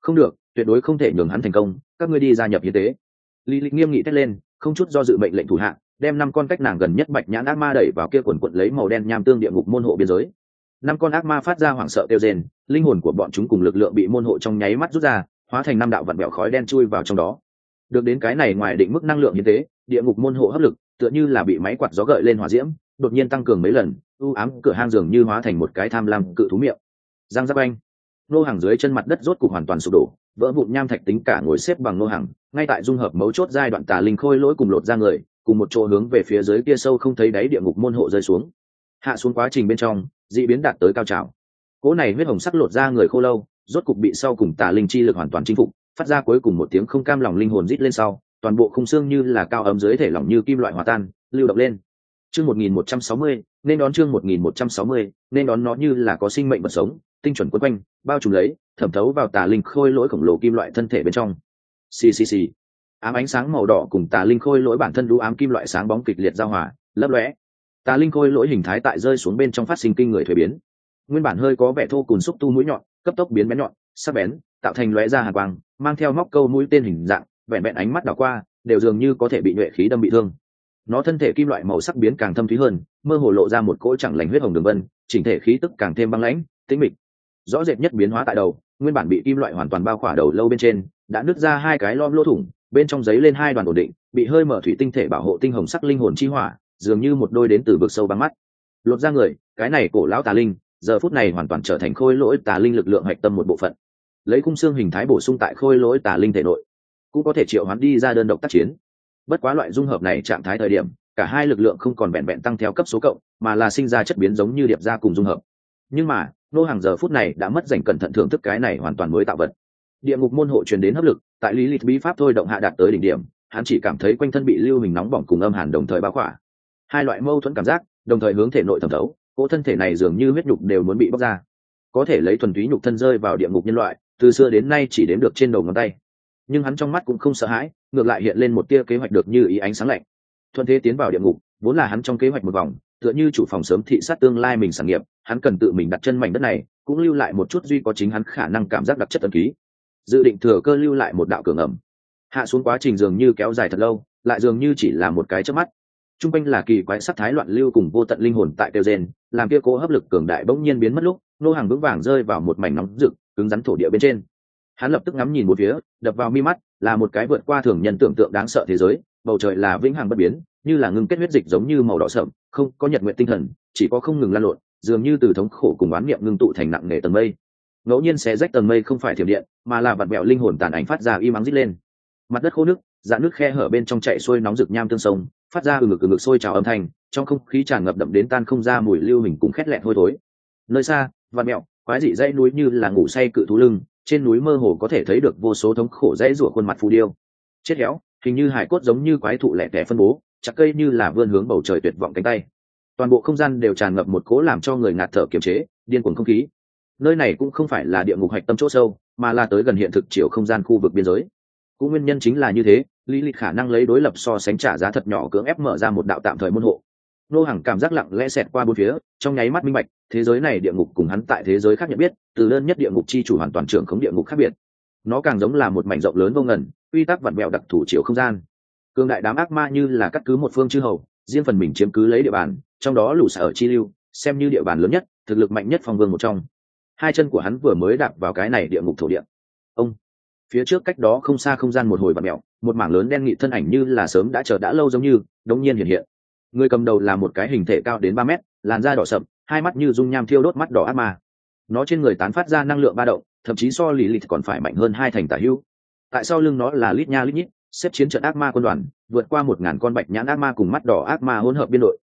Không được tuyệt đối không thể nhường hắn thành công các ngươi đi gia nhập hiến tế. Lịch nghiêm nghị thét lên không chút do dự mệnh lệnh thủ hạ, đem năm con cách nàng gần nhất bạch nhãn ác ma đẩy vào kia quần quận lấy màu đen nham tương địa ngục môn hộ biên giới. Năm con ác ma phát ra hoảng sợ kêu rền linh hồn của bọn chúng cùng lực lượng bị môn hộ trong nháy mắt rút ra hóa thành năm đạo vặn bẹo khói đen chui vào trong đó. Được đến cái này ngoài định mức năng lượng như thế địa ngục môn hộ hấp lực tựa như là bị máy quạt gió gợi lên hỏa diễm, đột nhiên tăng cường mấy lần, u ám cửa hang dường như hóa thành một cái tham lam cự thú miệng. Giang giáp anh, nô hàng dưới chân mặt đất rốt cục hoàn toàn sụp đổ, vỡ vụn nham thạch tính cả ngồi xếp bằng nô hàng ngay tại dung hợp mấu chốt giai đoạn tà linh khôi lỗi cùng lột ra người, cùng một chỗ hướng về phía dưới kia sâu không thấy đáy địa ngục môn hộ rơi xuống. Hạ xuống quá trình bên trong, dị biến đạt tới cao trào. Cỗ này huyết hồng sắc lột ra người khô lâu, rốt cục bị sau cùng tà linh chi lực hoàn toàn chinh phục, phát ra cuối cùng một tiếng không cam lòng linh hồn rít lên sau toàn bộ khung xương như là cao ấm dưới thể lỏng như kim loại hòa tan, lưu động lên. Chương một nghìn một trăm sáu mươi, nên đón chương một nghìn một trăm sáu mươi, nên đón nó như là có sinh mệnh vật sống, tinh chuẩn quấn quanh, bao trùm lấy, thẩm thấu vào tà linh khôi lỗi khổng lồ kim loại thân thể bên trong. Ccc ám ánh sáng màu đỏ cùng tà linh khôi lỗi bản thân đũ ám kim loại sáng bóng kịch liệt giao hòa, lấp lóe. Tà linh khôi lỗi hình thái tại rơi xuống bên trong phát sinh kinh người thuế biến. Nguyên bản hơi có vẻ thô cùn xúc tu mũi nhọn, cấp tốc biến bén nhọn, sắc bén, tạo thành lóe ra hạt quang, mang theo móc câu mũi tên hình dạng vẹn vẹn ánh mắt đảo qua, đều dường như có thể bị nhuệ khí đâm bị thương. Nó thân thể kim loại màu sắc biến càng thâm thúy hơn, mơ hồ lộ ra một cỗ chẳng lành huyết hồng đường vân, chỉnh thể khí tức càng thêm băng lãnh, tĩnh mịch. Rõ rệt nhất biến hóa tại đầu, nguyên bản bị kim loại hoàn toàn bao khỏa đầu lâu bên trên, đã nứt ra hai cái lom lỗ thủng, bên trong giấy lên hai đoàn ổn định, bị hơi mở thủy tinh thể bảo hộ tinh hồng sắc linh hồn chi hỏa, dường như một đôi đến từ vực sâu băng mắt. Lột ra người, cái này cổ lão tà linh, giờ phút này hoàn toàn trở thành khôi lỗi tà linh lực lượng hạch tâm một bộ phận. Lấy cung xương hình thái bổ sung tại khôi lỗi tà linh thể nội cũng có thể triệu hoán đi ra đơn độc tác chiến. Bất quá loại dung hợp này trạng thái thời điểm, cả hai lực lượng không còn vẹn vẹn tăng theo cấp số cộng, mà là sinh ra chất biến giống như điệp ra cùng dung hợp. Nhưng mà, nô hàng giờ phút này đã mất dành cẩn thận thưởng thức cái này hoàn toàn mới tạo vật. Địa ngục môn hộ truyền đến hấp lực, tại lý lịch bí pháp thôi động hạ đạt tới đỉnh điểm, hắn chỉ cảm thấy quanh thân bị lưu hình nóng bỏng cùng âm hàn đồng thời bao khỏa. Hai loại mâu thuẫn cảm giác, đồng thời hướng thể nội thẩm thấu, cỗ thân thể này dường như huyết nhục đều muốn bị bóc ra. Có thể lấy thuần túy nhục thân rơi vào địa ngục nhân loại, từ xưa đến nay chỉ đếm được trên đầu ngón tay nhưng hắn trong mắt cũng không sợ hãi ngược lại hiện lên một tia kế hoạch được như ý ánh sáng lạnh. Thuận thế tiến vào địa ngục vốn là hắn trong kế hoạch một vòng tựa như chủ phòng sớm thị sát tương lai mình sản nghiệp hắn cần tự mình đặt chân mảnh đất này cũng lưu lại một chút duy có chính hắn khả năng cảm giác đặc chất ẩn ký. Dự định thừa cơ lưu lại một đạo cường ẩm, hạ xuống quá trình dường như kéo dài thật lâu lại dường như chỉ là một cái chớp mắt. T r u n g quanh là kỳ quái sắc thái loạn lưu cùng vô tận linh hồn tại tiêu gen làm kia cố hấp lực cường đại bỗng nhiên biến mất lúc nô hàng vững vàng rơi vào một mảnh nóng rực cứng rắn thổ địa bên trên hắn lập tức ngắm nhìn một phía, đập vào mi mắt, là một cái vượt qua thường nhân tưởng tượng đáng sợ thế giới, bầu trời là vĩnh hằng bất biến, như là ngưng kết huyết dịch giống như màu đỏ sậm, không có nhật nguyện tinh thần, chỉ có không ngừng lan lộn, dường như từ thống khổ cùng oán niệm ngưng tụ thành nặng nề tầng mây. Ngẫu nhiên xé rách tầng mây không phải thiểm điện, mà là vặn mẹo linh hồn tàn ảnh phát ra y mắng rít lên. Mặt đất khô nước dạ nước khe hở bên trong chạy xuôi nóng rực nham tương sông, phát ra ừ ngực ừ ngực sôi trào âm thanh, trong không khí tràn ngập đậm đến tan không ra mùi lưu hình cùng khét lẹn hôi thối. Nơi xa, vặn mẹo quái dị dãy núi như là ngủ say cự thú lưng trên núi mơ hồ có thể thấy được vô số thống khổ dãy rủa khuôn mặt phù điêu. Chết héo, hình như hải cốt giống như quái thụ lẻ tẻ phân bố, chặt cây như là vươn hướng bầu trời tuyệt vọng cánh tay. Toàn bộ không gian đều tràn ngập một cố làm cho người ngạt thở kiềm chế, điên cuồng không khí. Nơi này cũng không phải là địa ngục hạch tâm chỗ sâu, mà là tới gần hiện thực chiều không gian khu vực biên giới. Cũng nguyên nhân chính là như thế, lý lịch khả năng lấy đối lập so sánh trả giá thật nhỏ cưỡng ép mở ra một đạo tạm thời môn hộ nô hàng cảm giác lặng lẽ xẹt qua bốn phía, trong nháy mắt minh bạch, thế giới này địa ngục cùng hắn tại thế giới khác nhận biết, từ đơn nhất địa ngục chi chủ hoàn toàn trưởng khống địa ngục khác biệt. Nó càng giống là một mảnh rộng lớn vô ngần, quy tắc vặn vẹo đặc thủ chiều không gian. Cương đại đám ác ma như là cắt cứ một phương chư hầu, riêng phần mình chiếm cứ lấy địa bàn, trong đó lũ sở chi lưu, xem như địa bàn lớn nhất, thực lực mạnh nhất phong vương một trong. Hai chân của hắn vừa mới đạp vào cái này địa ngục thổ địa. Ông! Phía trước cách đó không xa không gian một hồi vặn mẹo một mảng lớn đen nghị thân ảnh như là sớm đã chờ đã lâu giống như, đống nhiên hiện hiện người cầm đầu là một cái hình thể cao đến ba mét, làn da đỏ sậm, hai mắt như dung nham thiêu đốt mắt đỏ ác ma. Nó trên người tán phát ra năng lượng ba động, thậm chí so lì lịt còn phải mạnh hơn hai thành tả hưu tại sau lưng nó là lít nha lít nhít, xếp chiến trận ác ma quân đoàn, vượt qua một ngàn con bạch nhãn ác ma cùng mắt đỏ ác ma hỗn hợp biên đội.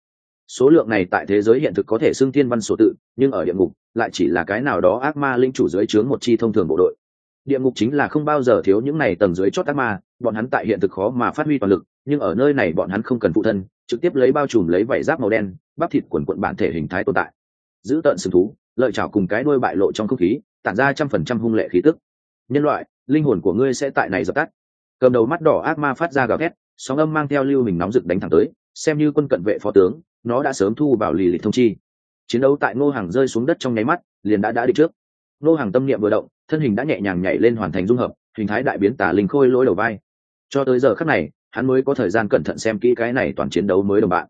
Số lượng này tại thế giới hiện thực có thể xưng thiên văn số tự, nhưng ở địa ngục, lại chỉ là cái nào đó ác ma linh chủ dưới trướng một chi thông thường bộ đội. Địa ngục chính là không bao giờ thiếu những này tầng dưới chót ác ma, bọn hắn tại hiện thực khó mà phát huy toàn lực nhưng ở nơi này bọn hắn không cần phụ thân, trực tiếp lấy bao trùm lấy vảy giáp màu đen, bắp thịt quần quận bản thể hình thái tồn tại. Giữ tận sừng thú, lợi chảo cùng cái đuôi bại lộ trong không khí, tản ra trăm phần trăm hung lệ khí tức. Nhân loại, linh hồn của ngươi sẽ tại này dập tắt. Cầm đầu mắt đỏ ác ma phát ra gào thét, sóng âm mang theo lưu hình nóng rực đánh thẳng tới, xem như quân cận vệ phó tướng, nó đã sớm thu vào lì lịch thông chi. Chiến đấu tại ngô hàng rơi xuống đất trong nháy mắt, liền đã đã đi trước. Ngô hàng tâm niệm vừa động, thân hình đã nhẹ nhàng nhảy lên hoàn thành dung hợp, hình thái đại biến tả linh khôi lỗi đầu vai. Cho tới giờ khắc này hắn mới có thời gian cẩn thận xem kỹ cái này toàn chiến đấu mới đồng bạn.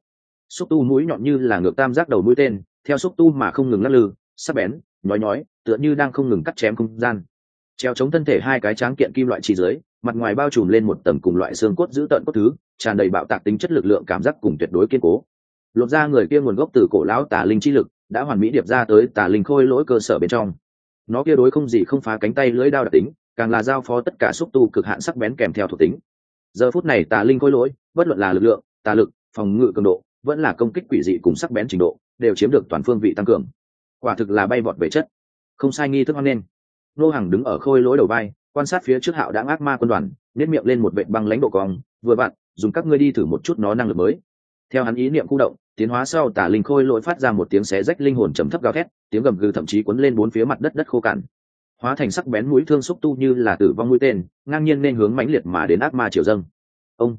Xúc tu mũi nhọn như là ngược tam giác đầu mũi tên, theo xúc tu mà không ngừng lắc lư, sắc bén, nhói nhói, tựa như đang không ngừng cắt chém không gian. Treo chống thân thể hai cái tráng kiện kim loại chi dưới, mặt ngoài bao trùm lên một tầng cùng loại xương cốt giữ tận cốt thứ, tràn đầy bạo tạc tính chất lực lượng cảm giác cùng tuyệt đối kiên cố. Lột ra người kia nguồn gốc từ cổ lão tà linh chi lực, đã hoàn mỹ điệp ra tới tà linh khôi lỗi cơ sở bên trong. Nó kia đối không gì không phá cánh tay lưỡi đao đặc tính, càng là giao phó tất cả xúc tu cực hạn sắc bén kèm theo thuộc tính giờ phút này tà linh khôi lỗi, bất luận là lực lượng, tà lực, phòng ngự cường độ, vẫn là công kích quỷ dị cùng sắc bén trình độ, đều chiếm được toàn phương vị tăng cường. Quả thực là bay vọt về chất. Không sai nghi thức hoan nên nô hàng đứng ở khôi lỗi đầu vai, quan sát phía trước hạo đã ác ma quân đoàn nếp miệng lên một vệ băng lãnh độ cong, vừa bạn dùng các ngươi đi thử một chút nó năng lực mới. Theo hắn ý niệm khu động, tiến hóa sau tả linh khôi lỗi phát ra một tiếng xé rách linh hồn trầm thấp gào thét, tiếng gầm gừ thậm chí cuốn lên bốn phía mặt đất đất khô cằn hóa thành sắc bén mũi thương xúc tu như là tử vong mũi tên, ngang nhiên nên hướng mãnh liệt mà đến ác ma triều dâng. Ông,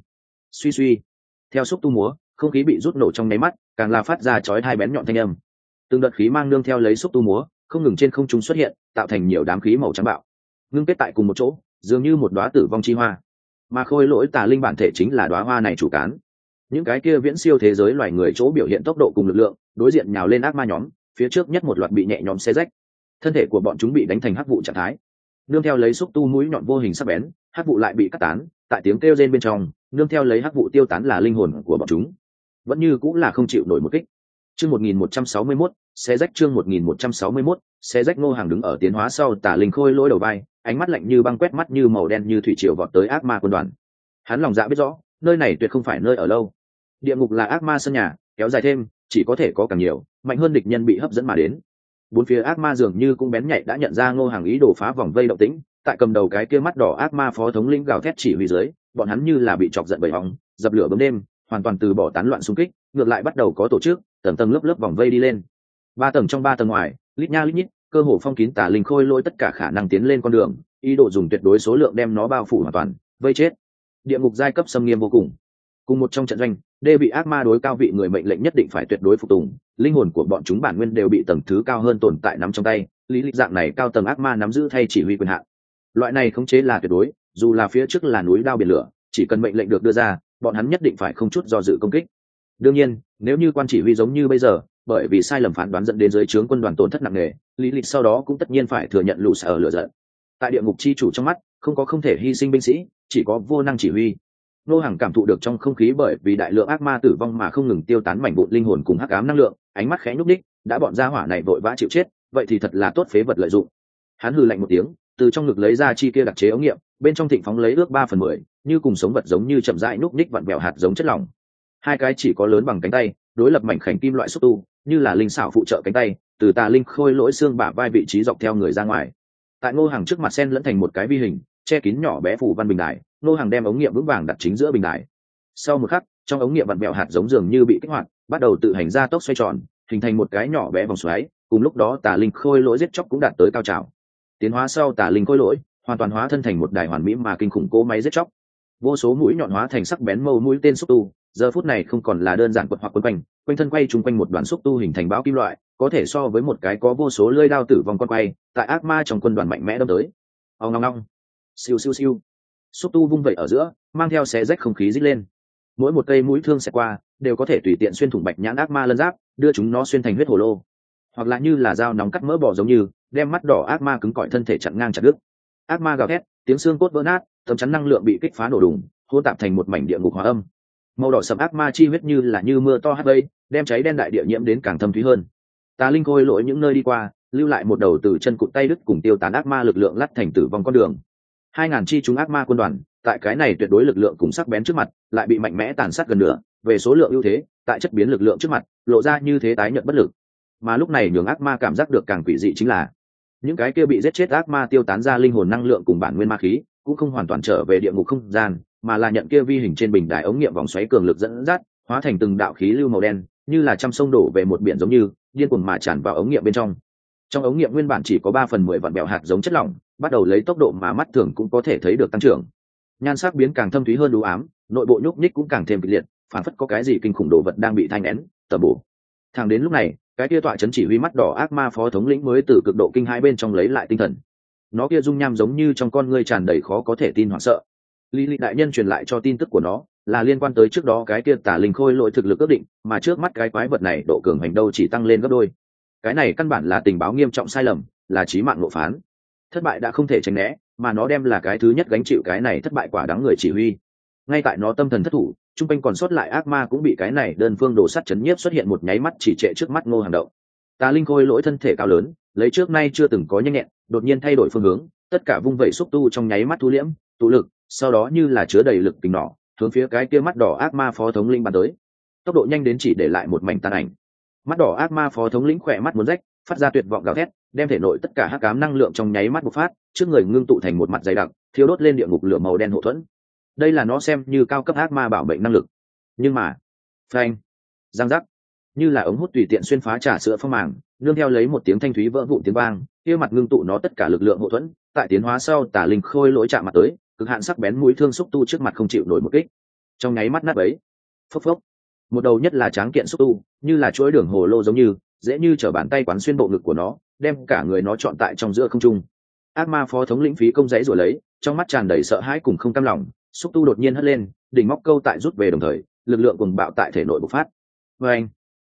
suy suy. Theo xúc tu múa, không khí bị rút nổ trong nháy mắt, càng là phát ra chói hai bén nhọn thanh âm. Từng đợt khí mang nương theo lấy xúc tu múa, không ngừng trên không trung xuất hiện, tạo thành nhiều đám khí màu trắng bạo. Ngưng kết tại cùng một chỗ, dường như một đoá tử vong chi hoa. Mà khôi lỗi tà linh bản thể chính là đoá hoa này chủ cán. Những cái kia viễn siêu thế giới loài người chỗ biểu hiện tốc độ cùng lực lượng, đối diện nhào lên ác ma nhóm, phía trước nhất một loạt bị nhẹ nhóm xe rách thân thể của bọn chúng bị đánh thành hắc vụ trạng thái. Nương theo lấy xúc tu mũi nhọn vô hình sắc bén, hắc vụ lại bị cắt tán, tại tiếng kêu rên bên trong, nương theo lấy hắc vụ tiêu tán là linh hồn của bọn chúng. Vẫn như cũng là không chịu nổi một kích. Chương một nghìn một trăm sáu mươi mốt xe rách chương một nghìn một trăm sáu mươi mốt xe rách ngô hàng đứng ở tiến hóa sau tả linh khôi lỗi đầu vai, ánh mắt lạnh như băng quét mắt như màu đen như thủy triều vọt tới ác ma quân đoàn. Hắn lòng dạ biết rõ, nơi này tuyệt không phải nơi ở lâu. Địa ngục là ác ma sân nhà, kéo dài thêm, chỉ có thể có càng nhiều, mạnh hơn địch nhân bị hấp dẫn mà đến bốn phía ác ma dường như cũng bén nhạy đã nhận ra ngô hàng ý đồ phá vòng vây động tĩnh, tại cầm đầu cái kia mắt đỏ ác ma phó thống lĩnh gào thét chỉ huy dưới, bọn hắn như là bị chọc giận bởi hóng, dập lửa bấm đêm, hoàn toàn từ bỏ tán loạn xung kích, ngược lại bắt đầu có tổ chức, tầng tầng lớp lớp vòng vây đi lên. Ba tầng trong ba tầng ngoài, lít nha lít nhít, cơ hồ phong kín tả linh khôi lôi tất cả khả năng tiến lên con đường, ý đồ dùng tuyệt đối số lượng đem nó bao phủ hoàn toàn, vây chết. Địa ngục giai cấp xâm nghiêm vô cùng cùng một trong trận doanh, đê bị ác ma đối cao vị người mệnh lệnh nhất định phải tuyệt đối phục tùng, linh hồn của bọn chúng bản nguyên đều bị tầng thứ cao hơn tồn tại nắm trong tay, lý lịch dạng này cao tầng ác ma nắm giữ thay chỉ huy quyền hạn. Loại này khống chế là tuyệt đối, dù là phía trước là núi đao biển lửa, chỉ cần mệnh lệnh được đưa ra, bọn hắn nhất định phải không chút do dự công kích. Đương nhiên, nếu như quan chỉ huy giống như bây giờ, bởi vì sai lầm phán đoán dẫn đến dưới trướng quân đoàn tổn thất nặng nề, lý lịch sau đó cũng tất nhiên phải thừa nhận lũ sở lựa giận. Tại địa ngục chi chủ trong mắt, không có không thể hy sinh binh sĩ, chỉ có vô năng chỉ huy nô hàng cảm thụ được trong không khí bởi vì đại lượng ác ma tử vong mà không ngừng tiêu tán mảnh vụn linh hồn cùng hắc ám năng lượng, ánh mắt khẽ nhúc đích đã bọn gia hỏa này vội vã chịu chết, vậy thì thật là tốt phế vật lợi dụng. Hắn hừ lạnh một tiếng, từ trong ngực lấy ra chi kia đặc chế ống nghiệm, bên trong thịnh phóng lấy ước ba phần mười, như cùng sống vật giống như chậm rãi núc ních vặn vẹo hạt giống chất lỏng. Hai cái chỉ có lớn bằng cánh tay, đối lập mảnh khảnh kim loại xúc tu, như là linh xảo phụ trợ cánh tay, từ tà linh khôi lỗi xương bả vai vị trí dọc theo người ra ngoài. Tại ngô hàng trước mặt sen lẫn thành một cái vi hình, che kín nhỏ bé phủ văn bình đài Nô hàng đem ống nghiệm vững vàng đặt chính giữa bình đài. Sau một khắc, trong ống nghiệm vặn vẹo hạt giống dường như bị kích hoạt, bắt đầu tự hành ra tốc xoay tròn, hình thành một cái nhỏ bé vòng xoáy, cùng lúc đó tà linh khôi lỗi giết chóc cũng đạt tới cao trào. Tiến hóa sau tà linh khôi lỗi, hoàn toàn hóa thân thành một đài hoàn mỹ mà kinh khủng cố máy giết chóc. Vô số mũi nhọn hóa thành sắc bén mâu mũi tên xúc tu, giờ phút này không còn là đơn giản quật hoặc quấn quanh quanh thân quay chung quanh một đoàn xúc tu hình thành bão kim loại, có thể so với một cái có vô số lưỡi đao tử vong con quay, tại ác ma trong quân đoàn mạnh mẽ đâm tới. Ao ngong ngong siêu siêu siêu xúc tu vung vẩy ở giữa, mang theo xé rách không khí dít lên. Mỗi một cây mũi thương xẹt qua, đều có thể tùy tiện xuyên thủng bạch nhãn ác ma lân giáp, đưa chúng nó xuyên thành huyết hồ lô. Hoặc là như là dao nóng cắt mỡ bỏ giống như, đem mắt đỏ ác ma cứng cỏi thân thể chặn ngang chặt đứt. Ác ma gào thét, tiếng xương cốt vỡ nát, tấm chắn năng lượng bị kích phá nổ đùng hô tạp thành một mảnh địa ngục hóa âm. Màu đỏ sầm ác ma chi huyết như là như mưa to hát vây đem cháy đen đại địa nhiễm đến càng thâm thúy hơn. Tà linh khôi lỗi những nơi đi qua, lưu lại một đầu từ chân cụt tay đứt cùng tiêu tán ác ma lực lượng lắt thành tử vong con đường hai ngàn chi chúng ác ma quân đoàn, tại cái này tuyệt đối lực lượng cùng sắc bén trước mặt, lại bị mạnh mẽ tàn sát gần nửa, về số lượng ưu thế, tại chất biến lực lượng trước mặt, lộ ra như thế tái nhận bất lực. Mà lúc này nhường ác ma cảm giác được càng quỷ dị chính là, những cái kia bị giết chết ác ma tiêu tán ra linh hồn năng lượng cùng bản nguyên ma khí, cũng không hoàn toàn trở về địa ngục không gian, mà là nhận kia vi hình trên bình đài ống nghiệm vòng xoáy cường lực dẫn dắt, hóa thành từng đạo khí lưu màu đen, như là trăm sông đổ về một biển giống như, điên cuồng mà tràn vào ống nghiệm bên trong. Trong ống nghiệm nguyên bản chỉ có ba phần mười vạn bẹo hạt giống chất lỏng bắt đầu lấy tốc độ mà mắt thường cũng có thể thấy được tăng trưởng. Nhan sắc biến càng thâm thúy hơn đủ ám, nội bộ nhúc nhích cũng càng thêm kịch liệt, phản phất có cái gì kinh khủng đồ vật đang bị thanh nén tầm bổ. Thang đến lúc này, cái kia tọa chấn chỉ huy mắt đỏ ác ma phó thống lĩnh mới từ cực độ kinh hai bên trong lấy lại tinh thần. Nó kia dung nham giống như trong con ngươi tràn đầy khó có thể tin hoảng sợ. Lý lịch đại nhân truyền lại cho tin tức của nó, là liên quan tới trước đó cái kia tả linh khôi lỗi thực lực ước định, mà trước mắt cái quái vật này độ cường hành đâu chỉ tăng lên gấp đôi. Cái này căn bản là tình báo nghiêm trọng sai lầm, là trí mạng ngộ phán thất bại đã không thể tránh né, mà nó đem là cái thứ nhất gánh chịu cái này thất bại quả đáng người chỉ huy. Ngay tại nó tâm thần thất thủ t r u n g quanh còn sót lại ác ma cũng bị cái này đơn phương đồ sắt chấn nhiếp xuất hiện một nháy mắt chỉ trệ trước mắt ngô hàng động. Tà linh khôi lỗi thân thể cao lớn, lấy trước nay chưa từng có nhanh nhẹn, đột nhiên thay đổi phương hướng, tất cả vung vẩy xúc tu trong nháy mắt thu liễm, tụ lực, sau đó như là chứa đầy lực tình nỏ, hướng phía cái kia mắt đỏ ác ma phó thống linh bàn tới. Tốc độ nhanh đến chỉ để lại một mảnh tàn ảnh. Mắt đỏ ác ma phó thống lĩnh khỏe mắt muốn rách, phát ra tuyệt vọng gào thét đem thể nội tất cả hắc cám năng lượng trong nháy mắt bộc phát, trước người ngưng tụ thành một mặt dày đặc thiếu đốt lên địa ngục lửa màu đen hậu thuẫn. Đây là nó xem như cao cấp ác ma bảo mệnh năng lực. Nhưng mà, phanh, giang giác. Như là ống hút tùy tiện xuyên phá trà sữa phong màng, nương theo lấy một tiếng thanh thúy vỡ vụn tiếng vang, kia mặt ngưng tụ nó tất cả lực lượng hậu thuẫn, tại tiến hóa sau tả linh khôi lỗi chạm mặt tới, cực hạn sắc bén mũi thương xúc tu trước mặt không chịu nổi một kích. Trong nháy mắt nát ấy phốc phốc. Một đầu nhất là tráng kiện xúc tu, như là chuỗi đường hồ lô giống như, dễ như t bàn tay quán xuyên bộ ngực của nó đem cả người nó chọn tại trong giữa không trung. Ác ma phó thống lĩnh phí công dãy rồi lấy, trong mắt tràn đầy sợ hãi cùng không cam lòng, xúc tu đột nhiên hất lên, đỉnh móc câu tại rút về đồng thời, lực lượng cùng bạo tại thể nội bộc phát. Vê anh,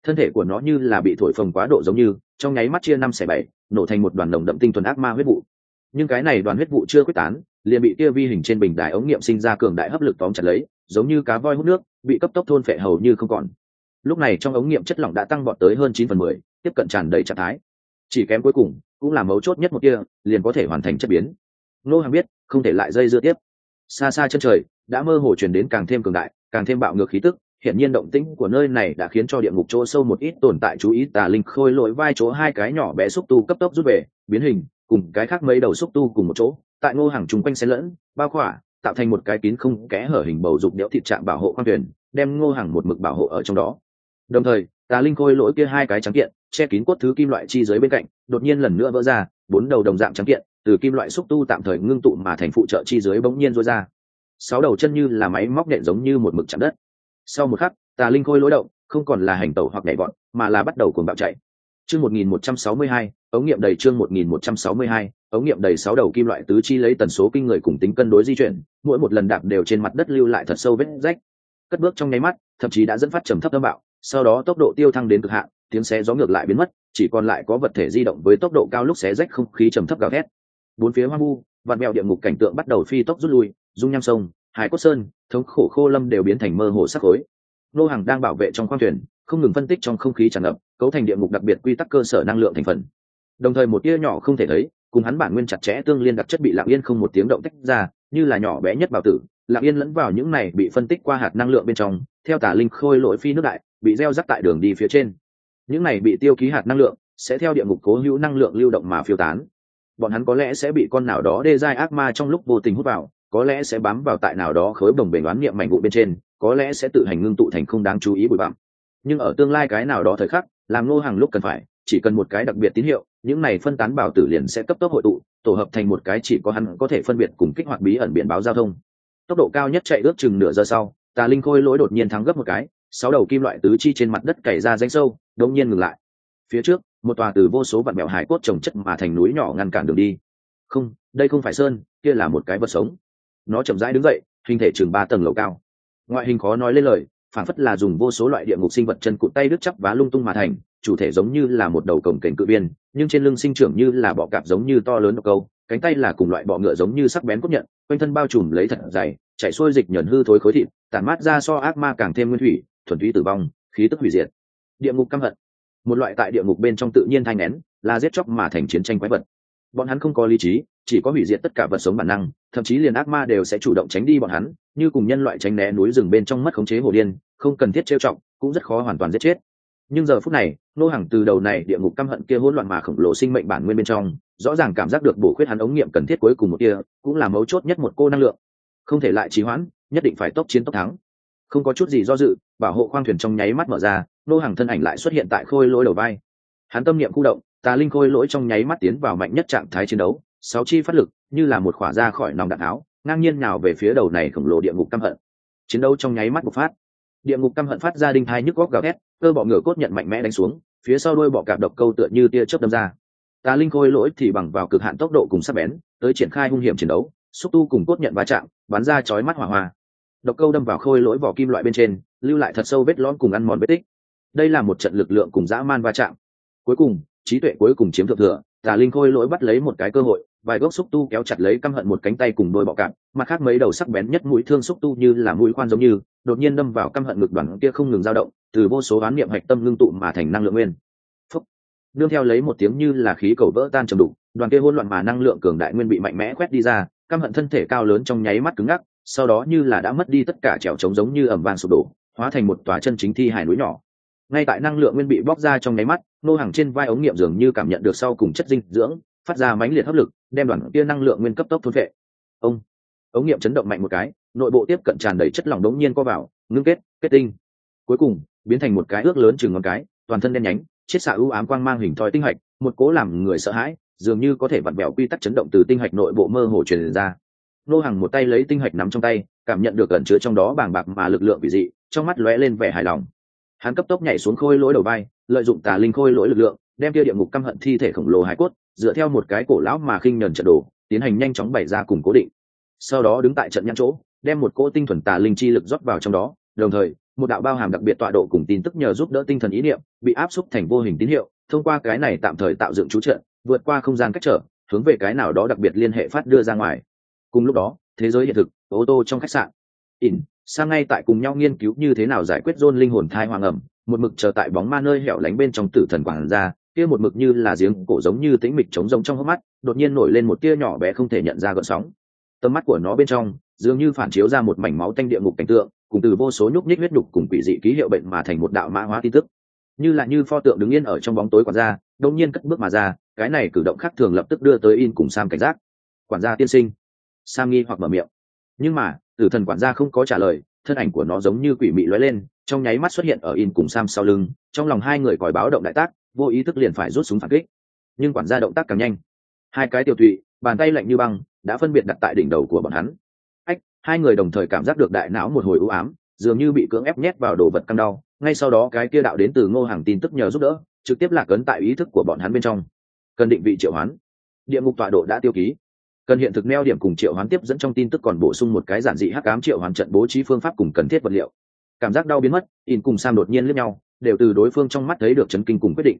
thân thể của nó như là bị thổi phồng quá độ giống như, trong nháy mắt chia năm xẻ bảy, nổ thành một đoàn đồng đậm tinh thuần ác ma huyết vụ. Nhưng cái này đoàn huyết vụ chưa quyết tán, liền bị kia vi hình trên bình đài ống nghiệm sinh ra cường đại hấp lực tóm chặt lấy, giống như cá voi hút nước, bị cấp tốc thôn phệ hầu như không còn. Lúc này trong ống nghiệm chất lỏng đã tăng bọt tới hơn chín phần mười, tiếp cận tràn đầy trạng thái chỉ kém cuối cùng cũng là mấu chốt nhất một kia, liền có thể hoàn thành chất biến. Nô hàng biết, không thể lại dây dưa tiếp. Xa xa chân trời, đã mơ hồ chuyển đến càng thêm cường đại, càng thêm bạo ngược khí tức hiện nhiên động tĩnh của nơi này đã khiến cho địa ngục chỗ sâu một ít tồn tại chú ý, tà linh khôi lỗi vai chỗ hai cái nhỏ bé xúc tu cấp tốc rút về, biến hình, cùng cái khác mấy đầu xúc tu cùng một chỗ, tại ngô hàng chung quanh xen lẫn, bao khỏa, tạo thành một cái kín không kẽ hở hình bầu dục đẽo thịt trạm bảo hộ khoang thuyền, đem ngô hàng một mực bảo hộ ở trong đó. Đồng thời, tà linh khôi lỗi kia hai cái trắng kiện che kín cốt thứ kim loại chi dưới bên cạnh, đột nhiên lần nữa vỡ ra, bốn đầu đồng dạng trắng kiện, từ kim loại xúc tu tạm thời ngưng tụ mà thành phụ trợ chi dưới bỗng nhiên rối ra. Sáu đầu chân như là máy móc nện giống như một mực chạm đất. Sau một khắc, tà linh khôi lối động, không còn là hành tẩu hoặc nhảy vọt, mà là bắt đầu cuồng bạo chạy. Chương một nghìn một trăm sáu mươi hai, ống nghiệm đầy chương một nghìn một trăm sáu mươi hai, ống nghiệm đầy sáu đầu kim loại tứ chi lấy tần số kinh người cùng tính cân đối di chuyển, mỗi một lần đạp đều trên mặt đất lưu lại thật sâu vết rách. Cất bước trong nháy mắt, thậm chí đã dẫn phát trầm thấp âm bạo, sau đó tốc độ tiêu thăng đến cực hạn tiếng xé gió ngược lại biến mất, chỉ còn lại có vật thể di động với tốc độ cao lúc xé rách không khí trầm thấp gào thét. Bốn phía hoang vu, vạn mèo địa ngục cảnh tượng bắt đầu phi tốc rút lui, dung nham sông, hải cốt sơn, thống khổ khô lâm đều biến thành mơ hồ sắc khối. Nô hàng đang bảo vệ trong khoang thuyền, không ngừng phân tích trong không khí tràn ngập, cấu thành địa ngục đặc biệt quy tắc cơ sở năng lượng thành phần. Đồng thời một tia nhỏ không thể thấy, cùng hắn bản nguyên chặt chẽ tương liên đặc chất bị lặng yên không một tiếng động tách ra, như là nhỏ bé nhất bảo tử, lặng yên lẫn vào những này bị phân tích qua hạt năng lượng bên trong, theo tả linh khôi lỗi phi nước đại, bị gieo rắc tại đường đi phía trên những này bị tiêu ký hạt năng lượng, sẽ theo địa ngục cố hữu năng lượng lưu động mà phiêu tán. Bọn hắn có lẽ sẽ bị con nào đó đê giai ác ma trong lúc vô tình hút vào, có lẽ sẽ bám vào tại nào đó khối bồng bềnh đoán niệm mảnh vụ bên trên, có lẽ sẽ tự hành ngưng tụ thành không đáng chú ý bụi bặm. Nhưng ở tương lai cái nào đó thời khắc, làm ngô hàng lúc cần phải, chỉ cần một cái đặc biệt tín hiệu, những này phân tán bảo tử liền sẽ cấp tốc hội tụ, tổ hợp thành một cái chỉ có hắn có thể phân biệt cùng kích hoạt bí ẩn biển báo giao thông. Tốc độ cao nhất chạy ước chừng nửa giờ sau, tà linh khôi lỗi đột nhiên thắng gấp một cái sáu đầu kim loại tứ chi trên mặt đất cày ra danh sâu đông nhiên ngừng lại. Phía trước, một tòa từ vô số vạn mẹo hải cốt trồng chất mà thành núi nhỏ ngăn cản đường đi. Không, đây không phải sơn, kia là một cái vật sống. Nó chậm rãi đứng dậy, hình thể chừng ba tầng lầu cao. Ngoại hình khó nói lên lời phản phất là dùng vô số loại địa ngục sinh vật chân cụt tay đứt chắp vá lung tung mà thành, chủ thể giống như là một đầu cổng kềnh cự biên nhưng trên lưng sinh trưởng như là bọ cạp giống như to lớn độc câu, cánh tay là cùng loại bọ ngựa giống như sắc bén cốt nhận, quanh thân bao trùm lấy thật dày, chảy xuôi dịch nhẫn hư thối khối thịt, tản mát ra so ác ma càng thêm nguyên thủy thuần túy tử vong, khí tức hủy diệt. Địa ngục căm hận. Một loại tại địa ngục bên trong tự nhiên thanh nén là giết chóc mà thành chiến tranh quái vật. Bọn hắn không có lý trí, chỉ có hủy diệt tất cả vật sống bản năng, thậm chí liền ác ma đều sẽ chủ động tránh đi bọn hắn, như cùng nhân loại tránh né núi rừng bên trong mất khống chế hồ điên, không cần thiết trêu trọng cũng rất khó hoàn toàn giết chết. Nhưng giờ phút này, nô hàng từ đầu này địa ngục căm hận kia hỗn loạn mà khổng lồ sinh mệnh bản nguyên bên trong, rõ ràng cảm giác được bổ khuyết hắn ống nghiệm cần thiết cuối cùng một kia, cũng là mấu chốt nhất một cô năng lượng. Không thể lại trì hoãn, nhất định phải tốc chiến tốc thắng không có chút gì do dự, bảo hộ khoang thuyền trong nháy mắt mở ra, nô hàng thân ảnh lại xuất hiện tại khôi lỗi đầu vai. Hắn tâm niệm khu động, tà linh khôi lỗi trong nháy mắt tiến vào mạnh nhất trạng thái chiến đấu, sáu chi phát lực, như là một khỏa ra khỏi nòng đạn áo, ngang nhiên nào về phía đầu này khổng lồ địa ngục căm hận. Chiến đấu trong nháy mắt bộc phát. Địa ngục căm hận phát ra đinh thai nhức góc gào thét, cơ bọ ngựa cốt nhận mạnh mẽ đánh xuống, phía sau đôi bọ cạp độc câu tựa như tia chớp đâm ra. Tà linh khôi lỗi thì bằng vào cực hạn tốc độ cùng sắc bén, tới triển khai hung hiểm chiến đấu, xúc tu cùng cốt nhận va chạm, bắn ra chói mắt hỏa hoa độc câu đâm vào khôi lỗi vỏ kim loại bên trên, lưu lại thật sâu vết lõm cùng ăn mòn vết tích. Đây là một trận lực lượng cùng dã man va chạm. Cuối cùng, trí tuệ cuối cùng chiếm thượng thừa, tà linh khôi lỗi bắt lấy một cái cơ hội, vài gốc xúc tu kéo chặt lấy căm hận một cánh tay cùng đôi bọ cạp, mặt khác mấy đầu sắc bén nhất mũi thương xúc tu như là mũi khoan giống như, đột nhiên đâm vào căm hận ngực đoàn kia không ngừng dao động, từ vô số oán niệm hạch tâm ngưng tụ mà thành năng lượng nguyên. Phúc. nương theo lấy một tiếng như là khí cầu vỡ tan trầm đục, đoàn kia hỗn loạn mà năng lượng cường đại nguyên bị mạnh mẽ quét đi ra, căm hận thân thể cao lớn trong nháy mắt cứng ngắc sau đó như là đã mất đi tất cả trèo trống giống như ẩm vàng sụp đổ, hóa thành một tòa chân chính thi hải núi nhỏ. Ngay tại năng lượng nguyên bị bóc ra trong nháy mắt, nô hàng trên vai ống nghiệm dường như cảm nhận được sau cùng chất dinh dưỡng, phát ra mãnh liệt hấp lực, đem đoàn kia năng lượng nguyên cấp tốc thôn vệ ông, ống nghiệm chấn động mạnh một cái, nội bộ tiếp cận tràn đầy chất lỏng đống nhiên co vào, ngưng kết kết tinh. Cuối cùng, biến thành một cái ước lớn chừng ngón cái, toàn thân đen nhánh, chiết xạ ưu ám quang mang hình thoi tinh hạch, một cố làm người sợ hãi, dường như có thể vặn vẹo quy tắc chấn động từ tinh hạch nội bộ mơ hồ truyền ra nô hàng một tay lấy tinh hạch nắm trong tay, cảm nhận được ẩn chứa trong đó bàng bạc mà lực lượng vị dị, trong mắt lóe lên vẻ hài lòng. Hắn cấp tốc nhảy xuống khôi lỗi đầu vai, lợi dụng tà linh khôi lỗi lực lượng, đem kia địa ngục căm hận thi thể khổng lồ hải cốt, dựa theo một cái cổ lão mà khinh nhẫn trận đồ, tiến hành nhanh chóng bày ra cùng cố định. Sau đó đứng tại trận nhãn chỗ, đem một cỗ tinh thuần tà linh chi lực rót vào trong đó, đồng thời, một đạo bao hàm đặc biệt tọa độ cùng tin tức nhờ giúp đỡ tinh thần ý niệm, bị áp xúc thành vô hình tín hiệu, thông qua cái này tạm thời tạo dựng chú trận, vượt qua không gian cách trở, hướng về cái nào đó đặc biệt liên hệ phát đưa ra ngoài cùng lúc đó, thế giới hiện thực, ô tô trong khách sạn. In sang ngay tại cùng nhau nghiên cứu như thế nào giải quyết dôn linh hồn thai hoàng ẩm, một mực chờ tại bóng ma nơi hẻo lánh bên trong tử thần quản ra, kia một mực như là giếng cổ giống như tĩnh mịch trống rỗng trong hốc mắt, đột nhiên nổi lên một tia nhỏ bé không thể nhận ra gợn sóng. Tầm mắt của nó bên trong, dường như phản chiếu ra một mảnh máu tanh địa ngục cảnh tượng, cùng từ vô số nhúc nhích huyết đục cùng quỷ dị ký hiệu bệnh mà thành một đạo mã hóa tin tức. Như là như pho tượng đứng yên ở trong bóng tối quản gia đông nhiên cất bước mà ra, cái này cử động khác thường lập tức đưa tới in cùng sam cảnh giác. Quản gia tiên sinh sam nghi hoặc mở miệng. Nhưng mà, tử thần quản gia không có trả lời, thân ảnh của nó giống như quỷ mị lóe lên, trong nháy mắt xuất hiện ở in cùng sam sau lưng, trong lòng hai người còi báo động đại tác, vô ý thức liền phải rút súng phản kích. Nhưng quản gia động tác càng nhanh. Hai cái tiểu tụy, bàn tay lạnh như băng, đã phân biệt đặt tại đỉnh đầu của bọn hắn. Ách, hai người đồng thời cảm giác được đại não một hồi ưu ám, dường như bị cưỡng ép nhét vào đồ vật căng đau. Ngay sau đó cái kia đạo đến từ ngô hàng tin tức nhờ giúp đỡ, trực tiếp lạc ấn tại ý thức của bọn hắn bên trong. Cần định vị triệu hoán. Địa ngục tọa độ đã tiêu ký cần hiện thực neo điểm cùng triệu hoán tiếp dẫn trong tin tức còn bổ sung một cái giản dị hắc ám triệu hoán trận bố trí phương pháp cùng cần thiết vật liệu. Cảm giác đau biến mất, in cùng sam đột nhiên lướt nhau, đều từ đối phương trong mắt thấy được chấn kinh cùng quyết định.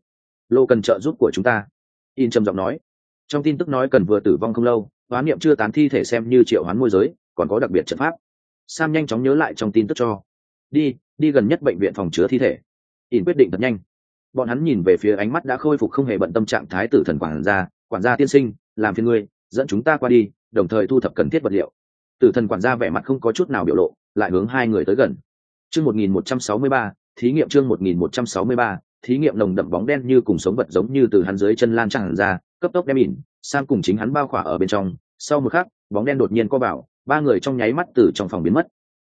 Lô cần trợ giúp của chúng ta. In trầm giọng nói. Trong tin tức nói cần vừa tử vong không lâu, hoán niệm chưa tán thi thể xem như triệu hoán môi giới, còn có đặc biệt trận pháp. Sam nhanh chóng nhớ lại trong tin tức cho. Đi đi gần nhất bệnh viện phòng chứa thi thể. In quyết định thật nhanh. Bọn hắn nhìn về phía ánh mắt đã khôi phục không hề bận tâm trạng thái tử thần quản gia quản gia tiên sinh, làm phiền ngươi dẫn chúng ta qua đi, đồng thời thu thập cần thiết vật liệu. Tử thần quản gia vẻ mặt không có chút nào biểu lộ, lại hướng hai người tới gần. Chương một nghìn một trăm sáu mươi ba, thí nghiệm chương một nghìn một trăm sáu mươi ba, thí nghiệm nồng đậm bóng đen như cùng sống vật giống như từ hắn dưới chân lan tràn ra, cấp tốc đem ỉn, sang cùng chính hắn bao khỏa ở bên trong. Sau một khắc, bóng đen đột nhiên co vào, ba người trong nháy mắt từ trong phòng biến mất.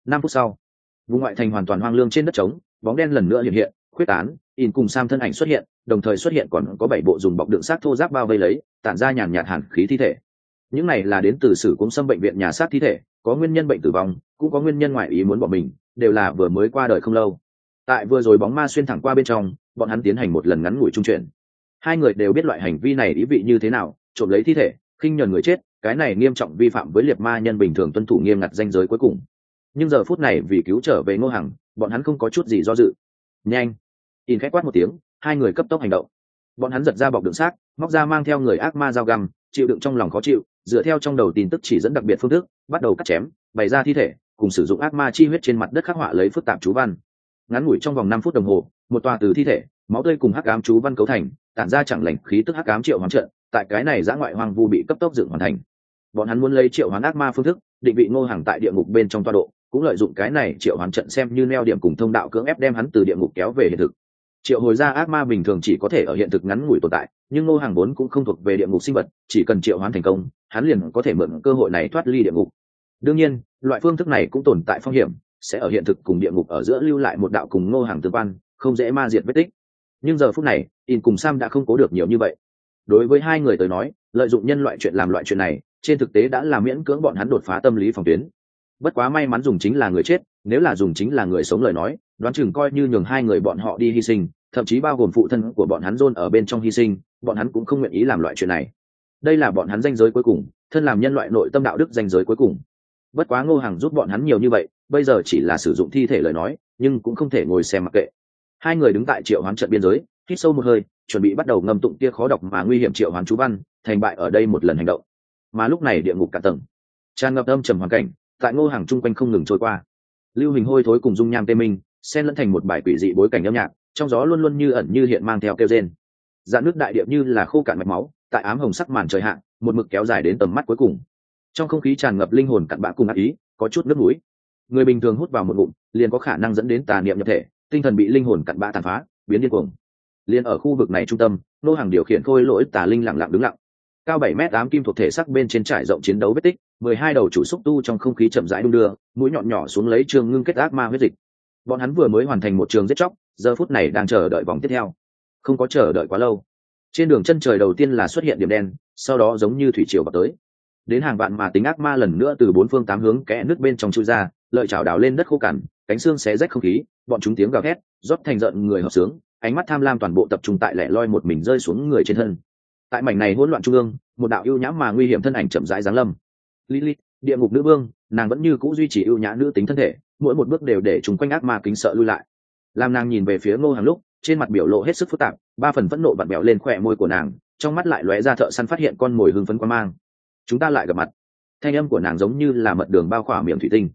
Năm phút sau, vùng ngoại thành hoàn toàn hoang lương trên đất trống, bóng đen lần nữa hiện hiện, khuyết tán in cùng sam thân ảnh xuất hiện, đồng thời xuất hiện còn có bảy bộ dùng bọc đựng xác thô giáp bao vây lấy, tản ra nhàn nhạt hẳn khí thi thể những này là đến từ sử cúng xâm bệnh viện nhà sát thi thể, có nguyên nhân bệnh tử vong, cũng có nguyên nhân ngoại ý muốn bỏ mình, đều là vừa mới qua đời không lâu. Tại vừa rồi bóng ma xuyên thẳng qua bên trong, bọn hắn tiến hành một lần ngắn ngủi trung chuyển. Hai người đều biết loại hành vi này ý vị như thế nào, trộm lấy thi thể, khinh nhờn người chết, cái này nghiêm trọng vi phạm với liệt ma nhân bình thường tuân thủ nghiêm ngặt danh giới cuối cùng. Nhưng giờ phút này vì cứu trở về ngô hằng, bọn hắn không có chút gì do dự. Nhanh! In khách quát một tiếng, hai người cấp tốc hành động. Bọn hắn giật ra bọc đựng xác, móc ra mang theo người ác ma dao găm, chịu đựng trong lòng khó chịu dựa theo trong đầu tin tức chỉ dẫn đặc biệt phương thức, bắt đầu cắt chém, bày ra thi thể, cùng sử dụng ác ma chi huyết trên mặt đất khắc họa lấy phức tạp chú văn. Ngắn ngủi trong vòng năm phút đồng hồ, một tòa từ thi thể, máu tươi cùng hắc ám chú văn cấu thành, tản ra chẳng lành khí tức hắc ám triệu hoán trận, tại cái này giã ngoại hoang vu bị cấp tốc dựng hoàn thành. Bọn hắn muốn lấy triệu hoán ác ma phương thức, định vị ngô hàng tại địa ngục bên trong toa độ, cũng lợi dụng cái này triệu hoán trận xem như neo điểm cùng thông đạo cưỡng ép đem hắn từ địa ngục kéo về hiện thực triệu hồi ra ác ma bình thường chỉ có thể ở hiện thực ngắn ngủi tồn tại, nhưng ngô hàng vốn cũng không thuộc về địa ngục sinh vật, chỉ cần triệu hoán thành công, hắn liền có thể mượn cơ hội này thoát ly địa ngục. Đương nhiên, loại phương thức này cũng tồn tại phong hiểm, sẽ ở hiện thực cùng địa ngục ở giữa lưu lại một đạo cùng ngô hàng tương quan, không dễ ma diệt vết tích. Nhưng giờ phút này, in cùng sam đã không cố được nhiều như vậy. Đối với hai người tới nói, lợi dụng nhân loại chuyện làm loại chuyện này, trên thực tế đã làm miễn cưỡng bọn hắn đột phá tâm lý phòng tuyến. Bất quá may mắn dùng chính là người chết, nếu là dùng chính là người sống lời nói đoán chừng coi như nhường hai người bọn họ đi hy sinh, thậm chí bao gồm phụ thân của bọn hắn dôn ở bên trong hy sinh, bọn hắn cũng không nguyện ý làm loại chuyện này. Đây là bọn hắn danh giới cuối cùng, thân làm nhân loại nội tâm đạo đức danh giới cuối cùng. Bất quá ngô hàng giúp bọn hắn nhiều như vậy, bây giờ chỉ là sử dụng thi thể lời nói, nhưng cũng không thể ngồi xem mặc kệ. Hai người đứng tại triệu hoán trận biên giới, hít sâu một hơi, chuẩn bị bắt đầu ngâm tụng kia khó đọc mà nguy hiểm triệu hoán chú văn, thành bại ở đây một lần hành động. Mà lúc này địa ngục cả tầng. Tràn ngập âm trầm hoàn cảnh, tại ngô hàng chung quanh không ngừng trôi qua. Lưu hình hôi thối cùng dung nham tê minh xen lẫn thành một bài quỷ dị bối cảnh âm nhạc, trong gió luôn luôn như ẩn như hiện mang theo kêu rên. Dạn nước đại điệp như là khô cạn mạch máu, tại ám hồng sắc màn trời hạn một mực kéo dài đến tầm mắt cuối cùng. Trong không khí tràn ngập linh hồn cặn bã cùng ác ý, có chút nước mũi người bình thường hút vào một ngụm, liền có khả năng dẫn đến tà niệm nhập thể, tinh thần bị linh hồn cặn bã tàn phá, biến điên cuồng. Liền ở khu vực này trung tâm, nô hàng điều khiển khôi lỗi tà linh lặng lặng đứng lặng. Cao bảy mét ám kim thuộc thể sắc bên trên trải rộng chiến đấu vết tích, mười hai đầu chủ xúc tu trong không khí chậm rãi đung đưa, mũi nhọn nhỏ xuống lấy trường ngưng kết ác ma huyết dịch bọn hắn vừa mới hoàn thành một trường giết chóc, giờ phút này đang chờ đợi vòng tiếp theo. Không có chờ đợi quá lâu. Trên đường chân trời đầu tiên là xuất hiện điểm đen, sau đó giống như thủy triều vào tới. Đến hàng vạn mà tính ác ma lần nữa từ bốn phương tám hướng kẽ nước bên trong chui ra, lợi chảo đào lên đất khô cằn, cánh xương xé rách không khí, bọn chúng tiếng gào ghét rót thành giận người hợp sướng, ánh mắt tham lam toàn bộ tập trung tại lẻ loi một mình rơi xuống người trên thân. Tại mảnh này hỗn loạn trung ương, một đạo ưu nhã mà nguy hiểm thân ảnh chậm rãi giáng lâm. Lilith, địa ngục nữ vương, nàng vẫn như cũ duy trì ưu nhã nữ tính thân thể mỗi một bước đều để chúng quanh ác ma kính sợ lui lại. Làm nàng nhìn về phía ngô hàng lúc, trên mặt biểu lộ hết sức phức tạp, ba phần phẫn nộ vặn bẹo lên khỏe môi của nàng, trong mắt lại lóe ra thợ săn phát hiện con mồi hưng phấn quan mang. Chúng ta lại gặp mặt. Thanh âm của nàng giống như là mật đường bao khỏa miệng thủy tinh.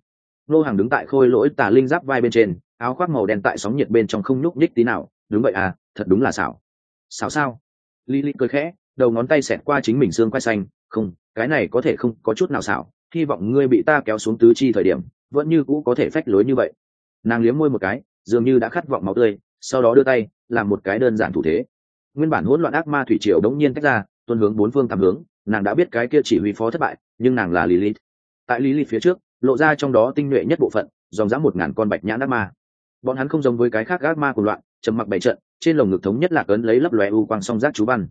Ngô hàng đứng tại khôi lỗi tà linh giáp vai bên trên, áo khoác màu đen tại sóng nhiệt bên trong không nhúc nhích tí nào. Đúng vậy à thật đúng là xảo. Xảo sao? Lily cười khẽ, đầu ngón tay xẹt qua chính mình xương quay xanh. Không, cái này có thể không có chút nào xảo. Hy vọng ngươi bị ta kéo xuống tứ chi thời điểm vẫn như cũ có thể phách lối như vậy. Nàng liếm môi một cái, dường như đã khát vọng máu tươi, sau đó đưa tay, làm một cái đơn giản thủ thế. Nguyên bản hỗn loạn ác ma thủy triều đống nhiên tách ra, tuân hướng bốn phương tám hướng, nàng đã biết cái kia chỉ huy phó thất bại, nhưng nàng là lilith. Tại lilith phía trước, lộ ra trong đó tinh nhuệ nhất bộ phận, dòng dã một ngàn con bạch nhãn ác ma. Bọn hắn không giống với cái khác ác ma cùng loạn, trầm mặc bảy trận, trên lồng ngực thống nhất lạc ấn lấy lấp lóe u quang song giác chú văn.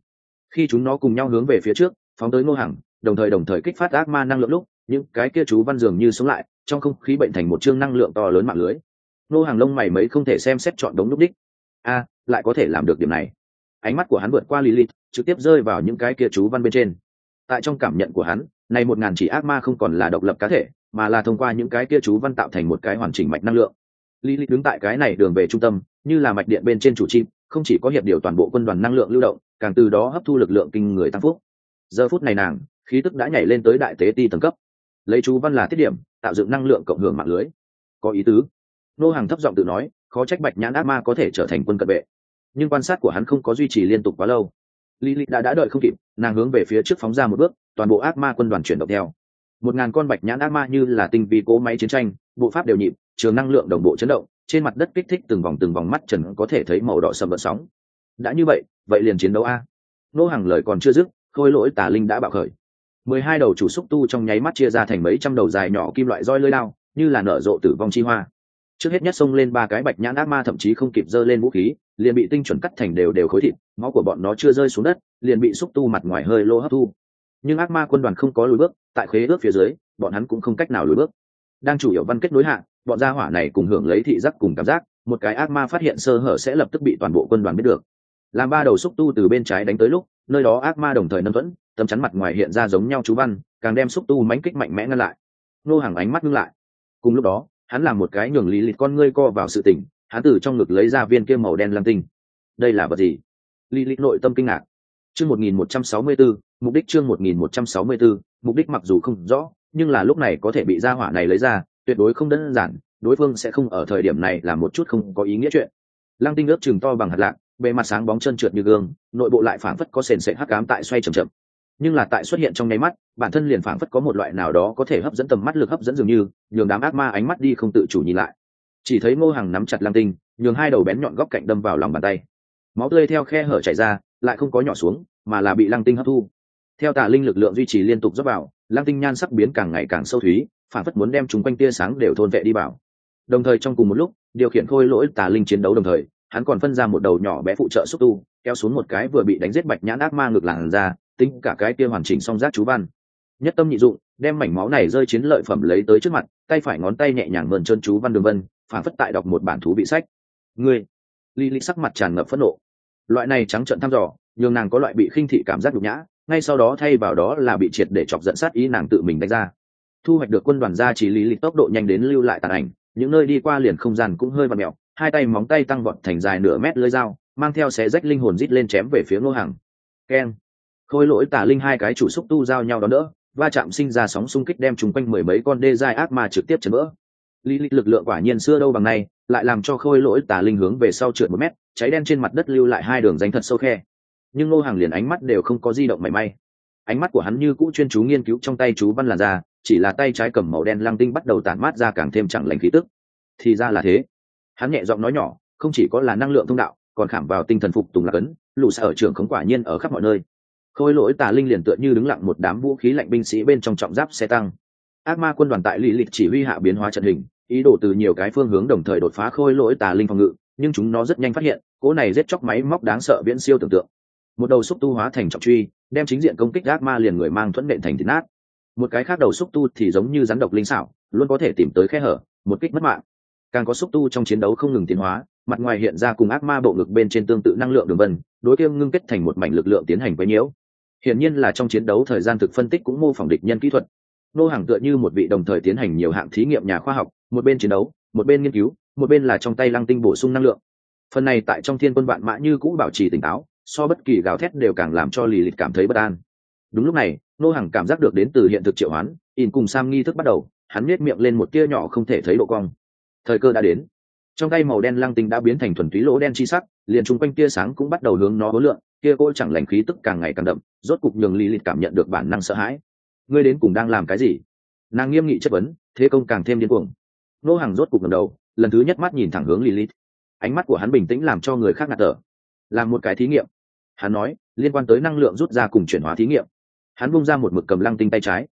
Khi chúng nó cùng nhau hướng về phía trước, phóng tới ngô hằng, đồng thời đồng thời kích phát ác ma năng lượng lúc những cái kia chú văn dường như sống lại, trong không khí bệnh thành một chương năng lượng to lớn mạng lưới. Nô hàng lông mày mấy không thể xem xét chọn đống núp đích. A, lại có thể làm được điểm này. Ánh mắt của hắn vượt qua lilith, trực tiếp rơi vào những cái kia chú văn bên trên. Tại trong cảm nhận của hắn, này một ngàn chỉ ác ma không còn là độc lập cá thể, mà là thông qua những cái kia chú văn tạo thành một cái hoàn chỉnh mạch năng lượng. Lilith đứng tại cái này đường về trung tâm, như là mạch điện bên trên chủ chim, không chỉ có hiệp điều toàn bộ quân đoàn năng lượng lưu động, càng từ đó hấp thu lực lượng kinh người tăng phúc. Giờ phút này nàng, khí tức đã nhảy lên tới đại tế ti tầng cấp lấy chú văn là tiết điểm tạo dựng năng lượng cộng hưởng mạng lưới có ý tứ nô hàng thấp giọng tự nói khó trách bạch nhãn ác ma có thể trở thành quân cận vệ nhưng quan sát của hắn không có duy trì liên tục quá lâu Lily đã đã đợi không kịp, nàng hướng về phía trước phóng ra một bước, toàn bộ ác ma quân đoàn chuyển động theo. Một ngàn con bạch nhãn ác ma như là tinh vi cố máy chiến tranh, bộ pháp đều nhịp, trường năng lượng đồng bộ chấn động, trên mặt đất kích thích từng vòng từng vòng mắt trần có thể thấy màu đỏ sầm vỡ sóng. Đã như vậy, vậy liền chiến đấu a. Nô hàng lời còn chưa dứt, khôi lỗi tà linh đã bạo khởi mười hai đầu chủ xúc tu trong nháy mắt chia ra thành mấy trăm đầu dài nhỏ kim loại roi lơi lao như là nở rộ tử vong chi hoa. Trước hết nhất xông lên ba cái bạch nhãn ác ma thậm chí không kịp giơ lên vũ khí, liền bị tinh chuẩn cắt thành đều đều khối thịt, máu của bọn nó chưa rơi xuống đất, liền bị xúc tu mặt ngoài hơi lô hấp thu. Nhưng ác ma quân đoàn không có lùi bước, tại khế ước phía dưới, bọn hắn cũng không cách nào lùi bước. Đang chủ yếu văn kết nối hạ, bọn gia hỏa này cùng hưởng lấy thị giác cùng cảm giác, một cái ác ma phát hiện sơ hở sẽ lập tức bị toàn bộ quân đoàn biết được. Làm ba đầu xúc tu từ bên trái đánh tới lúc, nơi đó ác ma đồng thời nâng thuẫn tấm chắn mặt ngoài hiện ra giống nhau chú văn, càng đem xúc tu mánh kích mạnh mẽ ngăn lại. Nô hàng ánh mắt ngưng lại. Cùng lúc đó, hắn làm một cái nhường lý lịch con ngươi co vào sự tỉnh hắn từ trong ngực lấy ra viên kia màu đen lam tinh. Đây là vật gì? Lý lịch nội tâm kinh ngạc. Chương một nghìn một trăm sáu mươi bốn mục đích chương một nghìn một trăm sáu mươi bốn mục đích mặc dù không rõ, nhưng là lúc này có thể bị gia hỏa này lấy ra, tuyệt đối không đơn giản, đối phương sẽ không ở thời điểm này làm một chút không có ý nghĩa chuyện. Lăng tinh ướp chừng to bằng hạt lạc, bề mặt sáng bóng chân trượt như gương, nội bộ lại phảng phất có sền sệt hắc cám tại xoay chậm chậm nhưng là tại xuất hiện trong nháy mắt, bản thân liền phảng phất có một loại nào đó có thể hấp dẫn tầm mắt lực hấp dẫn dường như, nhường đám ác ma ánh mắt đi không tự chủ nhìn lại. Chỉ thấy ngô hàng nắm chặt lăng tinh, nhường hai đầu bén nhọn góc cạnh đâm vào lòng bàn tay. Máu tươi theo khe hở chảy ra, lại không có nhỏ xuống, mà là bị lăng tinh hấp thu. Theo tà linh lực lượng duy trì liên tục dốc vào lăng tinh nhan sắc biến càng ngày càng sâu thúy phản phất muốn đem chúng quanh tia sáng đều thôn vệ đi vào. Đồng thời trong cùng một lúc, điều khiển khôi lỗi tà linh chiến đấu đồng thời, hắn còn phân ra một đầu nhỏ bé phụ trợ xúc tu, kéo xuống một cái vừa bị đánh giết bạch nhãn ác ma ngược làn ra tính cả cái kia hoàn chỉnh song giác chú văn. Nhất tâm nhị dụng, đem mảnh máu này rơi chiến lợi phẩm lấy tới trước mặt, tay phải ngón tay nhẹ nhàng mơn trơn chú văn đường vân, phản phất tại đọc một bản thú vị sách. Ngươi ly ly sắc mặt tràn ngập phẫn nộ. Loại này trắng trợn thăm dò, nhường nàng có loại bị khinh thị cảm giác nhục nhã, ngay sau đó thay vào đó là bị triệt để chọc dẫn sát ý nàng tự mình đánh ra. Thu hoạch được quân đoàn gia chỉ lý lịch tốc độ nhanh đến lưu lại tàn ảnh, những nơi đi qua liền không gian cũng hơi vặn mẹo hai tay móng tay tăng vọt thành dài nửa mét lưỡi dao, mang theo xé rách linh hồn rít lên chém về phía ngô hàng keng khôi lỗi tả linh hai cái chủ xúc tu giao nhau đó nữa va chạm sinh ra sóng xung kích đem chung quanh mười mấy con đê dai ác ma trực tiếp chấn vỡ. Lý lịch lực lượng quả nhiên xưa đâu bằng nay, lại làm cho khôi lỗi tả linh hướng về sau trượt một mét, cháy đen trên mặt đất lưu lại hai đường danh thật sâu khe. Nhưng ngô hàng liền ánh mắt đều không có di động mảy may. Ánh mắt của hắn như cũ chuyên chú nghiên cứu trong tay chú văn làn da, chỉ là tay trái cầm màu đen lăng tinh bắt đầu tản mát ra càng thêm chẳng lành khí tức. Thì ra là thế. Hắn nhẹ giọng nói nhỏ, không chỉ có là năng lượng thông đạo, còn khảm vào tinh thần phục tùng lạc ấn lũ xa ở trường không quả nhiên ở khắp mọi nơi khôi lỗi tà linh liền tựa như đứng lặng một đám vũ khí lạnh binh sĩ bên trong trọng giáp xe tăng. Ác ma quân đoàn tại lì lịch chỉ huy hạ biến hóa trận hình, ý đồ từ nhiều cái phương hướng đồng thời đột phá khôi lỗi tà linh phòng ngự, nhưng chúng nó rất nhanh phát hiện, cỗ này giết chóc máy móc đáng sợ viễn siêu tưởng tượng. Một đầu xúc tu hóa thành trọng truy, đem chính diện công kích ác ma liền người mang thuẫn nện thành thịt nát. Một cái khác đầu xúc tu thì giống như rắn độc linh xảo, luôn có thể tìm tới khe hở, một kích mất mạng. Càng có xúc tu trong chiến đấu không ngừng tiến hóa, mặt ngoài hiện ra cùng ác ma bộ ngực bên trên tương tự năng lượng đường vân, đối tiêm ngưng kết thành một mảnh lực lượng tiến hành quấy nhiễu hiển nhiên là trong chiến đấu thời gian thực phân tích cũng mô phỏng địch nhân kỹ thuật. Nô hàng tựa như một vị đồng thời tiến hành nhiều hạng thí nghiệm nhà khoa học, một bên chiến đấu, một bên nghiên cứu, một bên là trong tay lăng tinh bổ sung năng lượng. Phần này tại trong thiên quân vạn mã như cũ bảo trì tỉnh táo, so bất kỳ gào thét đều càng làm cho lì lịch cảm thấy bất an. Đúng lúc này, nô hàng cảm giác được đến từ hiện thực triệu hoán in cùng sam nghi thức bắt đầu, hắn nết miệng lên một tia nhỏ không thể thấy độ cong. Thời cơ đã đến trong tay màu đen lăng tinh đã biến thành thuần túy lỗ đen chi sắc, liền chung quanh tia sáng cũng bắt đầu hướng nó hối lượng kia cỗ chẳng lành khí tức càng ngày càng đậm, rốt cục nhường lý lịch cảm nhận được bản năng sợ hãi. Ngươi đến cùng đang làm cái gì? Nàng nghiêm nghị chất vấn, thế công càng thêm điên cuồng. Nô hàng rốt cục ngầm đầu, lần thứ nhất mắt nhìn thẳng hướng lilith ánh mắt của hắn bình tĩnh làm cho người khác ngạt thở. Làm một cái thí nghiệm. Hắn nói, liên quan tới năng lượng rút ra cùng chuyển hóa thí nghiệm. Hắn bung ra một mực cầm lăng tinh tay trái.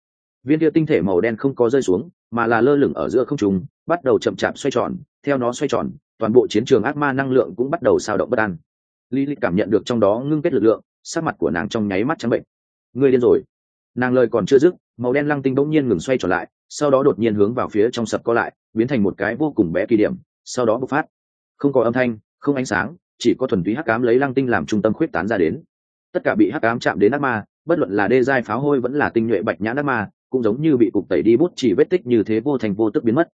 Viên tia tinh thể màu đen không có rơi xuống, mà là lơ lửng ở giữa không trung bắt đầu chậm chạp xoay tròn, theo nó xoay tròn, toàn bộ chiến trường ác ma năng lượng cũng bắt đầu sao động bất an. Lý lịch cảm nhận được trong đó ngưng kết lực lượng, sắc mặt của nàng trong nháy mắt trắng bệnh. Ngươi điên rồi. Nàng lời còn chưa dứt, màu đen lăng tinh bỗng nhiên ngừng xoay trở lại, sau đó đột nhiên hướng vào phía trong sập co lại, biến thành một cái vô cùng bé kỳ điểm, sau đó bộc phát. Không có âm thanh, không ánh sáng, chỉ có thuần túy hắc ám lấy lăng tinh làm trung tâm khuyết tán ra đến. Tất cả bị hắc ám chạm đến ác ma, bất luận là đê giai pháo hôi vẫn là tinh nhuệ bạch nhãn ác ma, cũng giống như bị cục tẩy đi bút chỉ vết tích như thế vô thành vô tức biến mất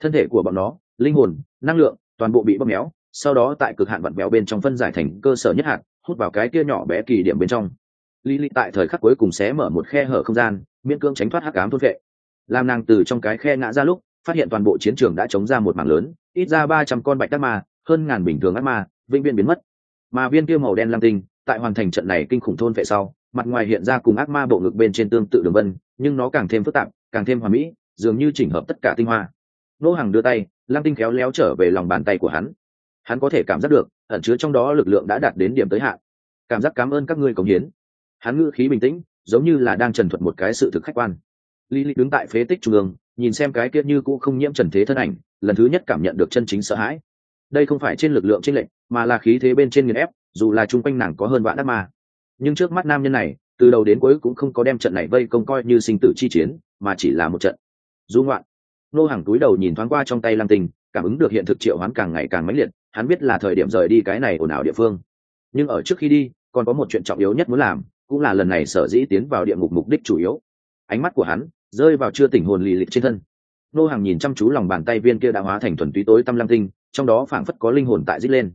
thân thể của bọn nó, linh hồn, năng lượng, toàn bộ bị bóp méo, sau đó tại cực hạn vặn béo bên trong phân giải thành cơ sở nhất hạt, hút vào cái kia nhỏ bé kỳ điểm bên trong. Lý lý tại thời khắc cuối cùng xé mở một khe hở không gian, miễn cưỡng tránh thoát hắc ám thôn vệ. Làm nàng từ trong cái khe ngã ra lúc, phát hiện toàn bộ chiến trường đã chống ra một mảng lớn, ít ra ba trăm con bạch đắc ma, hơn ngàn bình thường ác ma, vĩnh viễn biến mất. Mà viên kia màu đen lam tinh, tại hoàn thành trận này kinh khủng thôn vệ sau, mặt ngoài hiện ra cùng ác ma bộ ngực bên trên tương tự đường vân, nhưng nó càng thêm phức tạp, càng thêm hòa mỹ, dường như chỉnh hợp tất cả tinh hoa nô hàng đưa tay, lăng tinh khéo léo trở về lòng bàn tay của hắn. Hắn có thể cảm giác được, ẩn chứa trong đó lực lượng đã đạt đến điểm tới hạn. Cảm giác cảm ơn các ngươi cống hiến. Hắn ngữ khí bình tĩnh, giống như là đang trần thuật một cái sự thực khách quan. Lý lý đứng tại phế tích trung ương, nhìn xem cái kia như cũ không nhiễm trần thế thân ảnh, lần thứ nhất cảm nhận được chân chính sợ hãi. Đây không phải trên lực lượng trên lệnh mà là khí thế bên trên nghiền ép, dù là chung quanh nàng có hơn vạn ác ma. Nhưng trước mắt nam nhân này, từ đầu đến cuối cũng không có đem trận này vây công coi như sinh tử chi chiến, mà chỉ là một trận. Du ngoạn nô hàng túi đầu nhìn thoáng qua trong tay lăng tinh, cảm ứng được hiện thực triệu hoán càng ngày càng mãnh liệt, hắn biết là thời điểm rời đi cái này ồn ào địa phương. Nhưng ở trước khi đi, còn có một chuyện trọng yếu nhất muốn làm, cũng là lần này sở dĩ tiến vào địa ngục mục đích chủ yếu. Ánh mắt của hắn rơi vào chưa tỉnh hồn lì lịch trên thân. Nô hàng nhìn chăm chú lòng bàn tay viên kia đã hóa thành thuần túy tối tâm lăng tinh, trong đó phảng phất có linh hồn tại dít lên.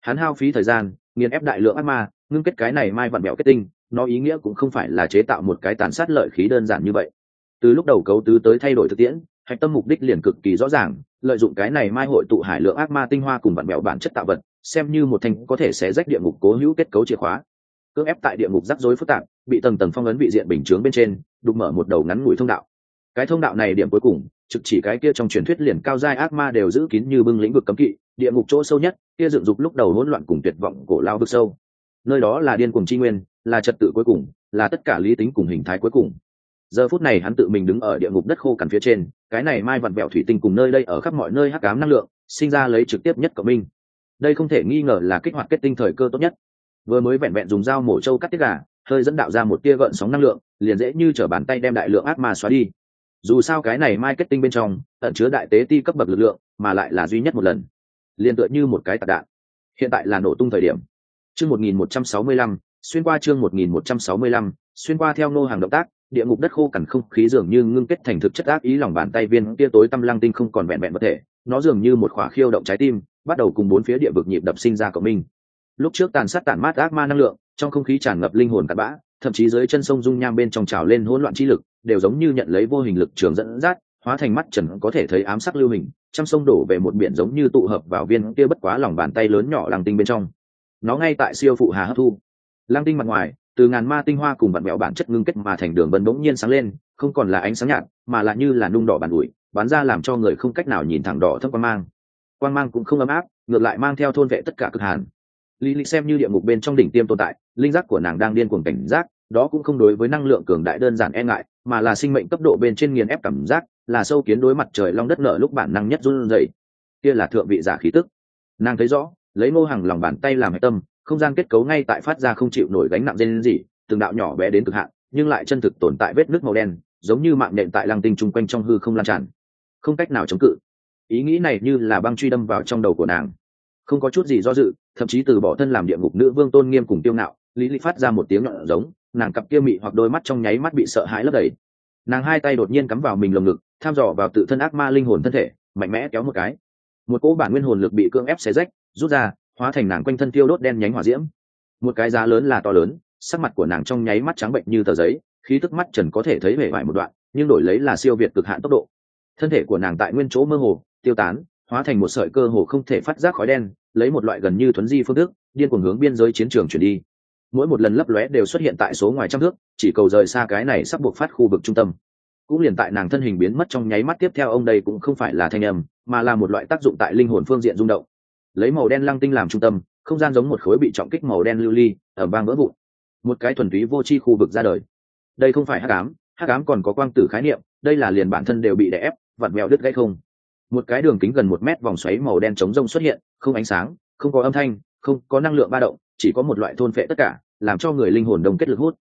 Hắn hao phí thời gian, nghiền ép đại lượng ác ma, ngưng kết cái này mai vặn mẹo kết tinh, nó ý nghĩa cũng không phải là chế tạo một cái tàn sát lợi khí đơn giản như vậy. Từ lúc đầu cấu tứ tới thay đổi thực tiễn hạch tâm mục đích liền cực kỳ rõ ràng, lợi dụng cái này mai hội tụ hải lượng ác ma tinh hoa cùng bản mẹo bản chất tạo vật, xem như một thành có thể xé rách địa ngục cố hữu kết cấu chìa khóa. Cưỡng ép tại địa ngục rắc rối phức tạp, bị tầng tầng phong ấn bị diện bình chướng bên trên, đục mở một đầu ngắn ngủi thông đạo. Cái thông đạo này điểm cuối cùng, trực chỉ cái kia trong truyền thuyết liền cao giai ác ma đều giữ kín như bưng lĩnh vực cấm kỵ, địa ngục chỗ sâu nhất, kia dựng dục lúc đầu hỗn loạn cùng tuyệt vọng cổ lao vực sâu. Nơi đó là điên cùng tri nguyên, là trật tự cuối cùng, là tất cả lý tính cùng hình thái cuối cùng giờ phút này hắn tự mình đứng ở địa ngục đất khô cằn phía trên, cái này mai vặn vẹo thủy tinh cùng nơi đây ở khắp mọi nơi hắc ám năng lượng, sinh ra lấy trực tiếp nhất của minh. Đây không thể nghi ngờ là kích hoạt kết tinh thời cơ tốt nhất. Vừa mới vẹn vẹn dùng dao mổ trâu cắt tiết gà, hơi dẫn đạo ra một tia gợn sóng năng lượng, liền dễ như t bàn tay đem đại lượng ác ma xóa đi. Dù sao cái này mai kết tinh bên trong, ẩn chứa đại tế ti cấp bậc lực lượng, mà lại là duy nhất một lần. Liền tựa như một cái tạc đạn. Hiện tại là nổ tung thời điểm. Chương một nghìn một trăm sáu mươi lăm, xuyên qua chương một nghìn một trăm sáu mươi lăm, xuyên qua theo nô hàng động tác địa ngục đất khô cằn không khí dường như ngưng kết thành thực chất ác ý lòng bàn tay viên tia tối tâm lăng tinh không còn vẹn vẹn vật thể. Nó dường như một khỏa khiêu động trái tim, bắt đầu cùng bốn phía địa vực nhịp đập sinh ra cộng minh. Lúc trước tàn sát tản mát ác ma năng lượng, trong không khí tràn ngập linh hồn cặn bã, thậm chí dưới chân sông dung nham bên trong trào lên hỗn loạn chi lực, đều giống như nhận lấy vô hình lực trường dẫn dắt, hóa thành mắt trần có thể thấy ám sắc lưu hình, trăm sông đổ về một biển giống như tụ hợp vào viên kia bất quá lòng bàn tay lớn nhỏ làng tinh bên trong. Nó ngay tại siêu phụ hà hấp thu. Lang tinh mặt ngoài từ ngàn ma tinh hoa cùng vặn mẹo bản chất ngưng kết mà thành đường vân bỗng nhiên sáng lên, không còn là ánh sáng nhạt, mà là như là nung đỏ bàn ủi bán ra làm cho người không cách nào nhìn thẳng đỏ thấp quan mang. Quan mang cũng không ấm áp, ngược lại mang theo thôn vệ tất cả cực hàn. Lý lịch xem như địa ngục bên trong đỉnh tiêm tồn tại, linh giác của nàng đang điên cuồng cảnh giác, đó cũng không đối với năng lượng cường đại đơn giản e ngại, mà là sinh mệnh cấp độ bên trên nghiền ép cảm giác, là sâu kiến đối mặt trời long đất nở lúc bản năng nhất run rẩy. Kia là thượng vị giả khí tức. Nàng thấy rõ, lấy mô hàng lòng bàn tay làm hệ tâm không gian kết cấu ngay tại phát ra không chịu nổi gánh nặng dên gì từng đạo nhỏ bé đến cực hạn, nhưng lại chân thực tồn tại vết nước màu đen, giống như mạng nện tại lăng tinh chung quanh trong hư không lan tràn. Không cách nào chống cự. Ý nghĩ này như là băng truy đâm vào trong đầu của nàng. Không có chút gì do dự, thậm chí từ bỏ thân làm địa ngục nữ vương tôn nghiêm cùng tiêu ngạo, lý lý phát ra một tiếng nhọn giống, nàng cặp kia mị hoặc đôi mắt trong nháy mắt bị sợ hãi lấp đầy. Nàng hai tay đột nhiên cắm vào mình lồng ngực, tham dò vào tự thân ác ma linh hồn thân thể, mạnh mẽ kéo một cái. Một cỗ bản nguyên hồn lực bị cưỡng ép xé rách, rút ra hóa thành nàng quanh thân tiêu đốt đen nhánh hỏa diễm. Một cái giá lớn là to lớn, sắc mặt của nàng trong nháy mắt trắng bệnh như tờ giấy, khí tức mắt trần có thể thấy vẻ vải một đoạn, nhưng đổi lấy là siêu việt cực hạn tốc độ. Thân thể của nàng tại nguyên chỗ mơ hồ, tiêu tán, hóa thành một sợi cơ hồ không thể phát giác khói đen, lấy một loại gần như thuấn di phương thức, điên cuồng hướng biên giới chiến trường chuyển đi. Mỗi một lần lấp lóe đều xuất hiện tại số ngoài trăm thước, chỉ cầu rời xa cái này sắp buộc phát khu vực trung tâm. Cũng liền tại nàng thân hình biến mất trong nháy mắt tiếp theo, ông đây cũng không phải là thanh âm, mà là một loại tác dụng tại linh hồn phương diện rung động lấy màu đen lăng tinh làm trung tâm, không gian giống một khối bị trọng kích màu đen lưu ly ở bang vỡ vụn. Một cái thuần túy vô tri khu vực ra đời. Đây không phải hắc ám hắc ám còn có quang tử khái niệm, đây là liền bản thân đều bị đè ép, vặn mèo đứt gãy không. Một cái đường kính gần một mét vòng xoáy màu đen chống rông xuất hiện, không ánh sáng, không có âm thanh, không có năng lượng ba động, chỉ có một loại thôn phệ tất cả, làm cho người linh hồn đồng kết lực hút.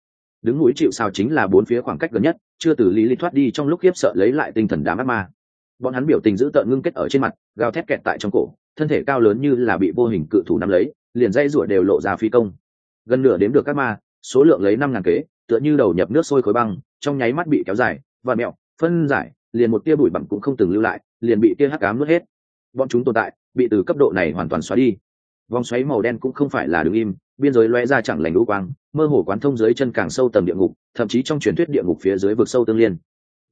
Đứng núi chịu sao chính là bốn phía khoảng cách gần nhất, chưa từ lý lý thoát đi trong lúc khiếp sợ lấy lại tinh thần đám ác ma. Bọn hắn biểu tình giữ tợn ngưng kết ở trên mặt, gào thét kẹt tại trong cổ thân thể cao lớn như là bị vô hình cự thủ nắm lấy, liền dây rủa đều lộ ra phi công. Gần nửa đếm được các ma, số lượng lấy năm ngàn kế, tựa như đầu nhập nước sôi khối băng, trong nháy mắt bị kéo dài và mẹo, phân giải, liền một tia bụi bặm cũng không từng lưu lại, liền bị tia hắc cám nuốt hết. Bọn chúng tồn tại, bị từ cấp độ này hoàn toàn xóa đi. Vòng xoáy màu đen cũng không phải là đứng im, biên giới loe ra chẳng lành lũ quang, mơ hồ quán thông dưới chân càng sâu tầm địa ngục, thậm chí trong truyền thuyết địa ngục phía dưới vực sâu tương liên.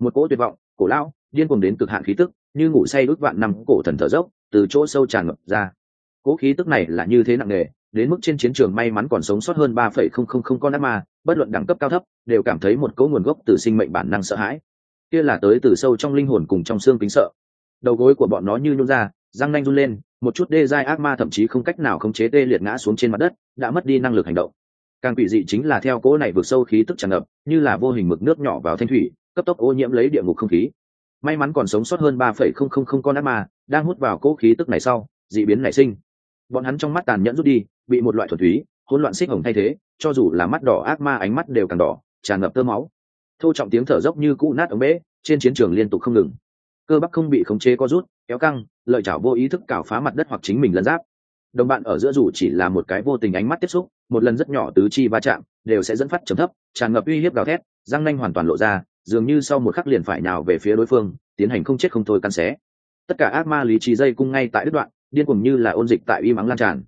Một cỗ tuyệt vọng, cổ lão, điên cuồng đến cực hạn khí tức như ngủ say ước vạn năm cổ thần thở dốc, từ chỗ sâu tràn ngập ra. Cỗ khí tức này là như thế nặng nề, đến mức trên chiến trường may mắn còn sống sót hơn ba phẩy không không không con ác ma, bất luận đẳng cấp cao thấp, đều cảm thấy một cỗ nguồn gốc từ sinh mệnh bản năng sợ hãi. Kia là tới từ sâu trong linh hồn cùng trong xương kính sợ. Đầu gối của bọn nó như nhún ra, răng nanh run lên, một chút đê dai ác ma thậm chí không cách nào khống chế tê liệt ngã xuống trên mặt đất, đã mất đi năng lực hành động. Càng quỷ dị chính là theo cỗ này vượt sâu khí tức tràn ngập, như là vô hình mực nước nhỏ vào thanh thủy, cấp tốc ô nhiễm lấy địa ngục không khí may mắn còn sống sót hơn ba phẩy không không không con ác ma đang hút vào cỗ khí tức này sau, dị biến nảy sinh. Bọn hắn trong mắt tàn nhẫn rút đi, bị một loại thuần túy, hỗn loạn xích hồng thay thế, cho dù là mắt đỏ ác ma ánh mắt đều càng đỏ, tràn ngập tơ máu. Thô trọng tiếng thở dốc như cũ nát ống bể, trên chiến trường liên tục không ngừng. Cơ bắp không bị khống chế có rút, kéo căng, lợi chảo vô ý thức cào phá mặt đất hoặc chính mình lân giáp. Đồng bạn ở giữa dù chỉ là một cái vô tình ánh mắt tiếp xúc, một lần rất nhỏ tứ chi va chạm, đều sẽ dẫn phát trầm thấp, tràn ngập uy hiếp gào thét, răng nanh hoàn toàn lộ ra dường như sau một khắc liền phải nào về phía đối phương, tiến hành không chết không thôi căn xé. Tất cả ác ma lý trí dây cung ngay tại đứt đoạn, điên cuồng như là ôn dịch tại y mắng lan tràn.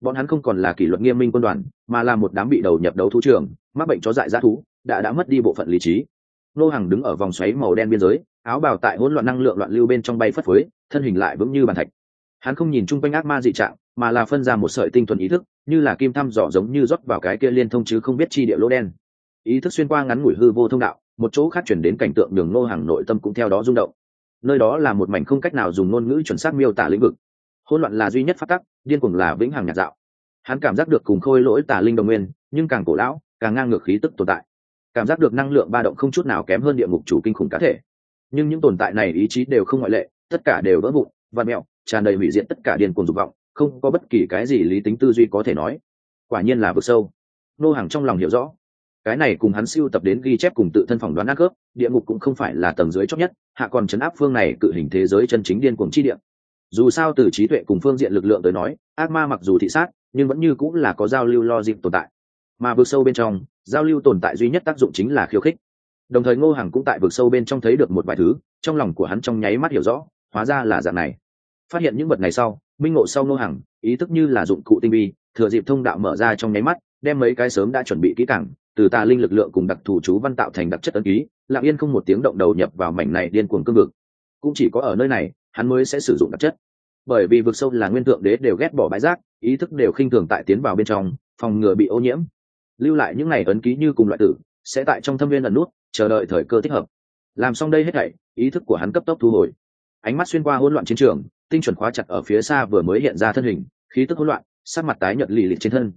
Bọn hắn không còn là kỷ luật nghiêm minh quân đoàn, mà là một đám bị đầu nhập đấu thú trường, mắc bệnh chó dại g thú, đã đã mất đi bộ phận lý trí. Nô hàng đứng ở vòng xoáy màu đen biên giới, áo bào tại hỗn loạn năng lượng loạn lưu bên trong bay phất phới, thân hình lại vững như bàn thạch. Hắn không nhìn chung quanh ác ma dị trạng, mà là phân ra một sợi tinh thuần ý thức, như là kim thăm dò giống như rót vào cái kia liên thông chứ không biết chi địa lỗ đen. Ý thức xuyên qua ngắn ngủi hư vô thông đạo một chỗ khác chuyển đến cảnh tượng đường nô hàng nội tâm cũng theo đó rung động. Nơi đó là một mảnh không cách nào dùng ngôn ngữ chuẩn xác miêu tả lĩnh vực. Hỗn loạn là duy nhất phát tắc, điên cuồng là vĩnh hằng nhạt dạo. Hắn cảm giác được cùng khôi lỗi tà linh đồng nguyên, nhưng càng cổ lão, càng ngang ngược khí tức tồn tại. Cảm giác được năng lượng ba động không chút nào kém hơn địa ngục chủ kinh khủng cá thể. Nhưng những tồn tại này ý chí đều không ngoại lệ, tất cả đều vỡ vụn và mẹo tràn đầy hủy diện tất cả điên cuồng dục vọng, không có bất kỳ cái gì lý tính tư duy có thể nói. Quả nhiên là vực sâu. Nô hàng trong lòng hiểu rõ cái này cùng hắn siêu tập đến ghi chép cùng tự thân phỏng đoán ác cướp địa ngục cũng không phải là tầng dưới chót nhất, hạ còn chấn áp phương này cự hình thế giới chân chính điên cuồng chi địa. Dù sao từ trí tuệ cùng phương diện lực lượng tới nói, ác ma mặc dù thị sát, nhưng vẫn như cũng là có giao lưu lo dịp tồn tại. Mà vượt sâu bên trong, giao lưu tồn tại duy nhất tác dụng chính là khiêu khích. Đồng thời ngô hằng cũng tại vực sâu bên trong thấy được một vài thứ, trong lòng của hắn trong nháy mắt hiểu rõ, hóa ra là dạng này. Phát hiện những vật này sau, minh ngộ sau ngô hằng, ý thức như là dụng cụ tinh vi, thừa dịp thông đạo mở ra trong nháy mắt, đem mấy cái sớm đã chuẩn bị kỹ càng từ tà linh lực lượng cùng đặc thù chú văn tạo thành đặc chất ấn ký lạng yên không một tiếng động đầu nhập vào mảnh này điên cuồng cương vực. Cũng chỉ có ở nơi này hắn mới sẽ sử dụng đặc chất. Bởi vì vực sâu là nguyên thượng đế đều ghét bỏ bãi rác ý thức đều khinh thường tại tiến vào bên trong phòng ngừa bị ô nhiễm. Lưu lại những ngày ấn ký như cùng loại tử sẽ tại trong thâm viên ẩn nút chờ đợi thời cơ thích hợp. Làm xong đây hết thảy ý thức của hắn cấp tốc thu hồi. Ánh mắt xuyên qua hỗn loạn chiến trường tinh chuẩn khóa chặt ở phía xa vừa mới hiện ra thân hình khí tức hỗn loạn sắc mặt tái nhợt lì lịt trên thân.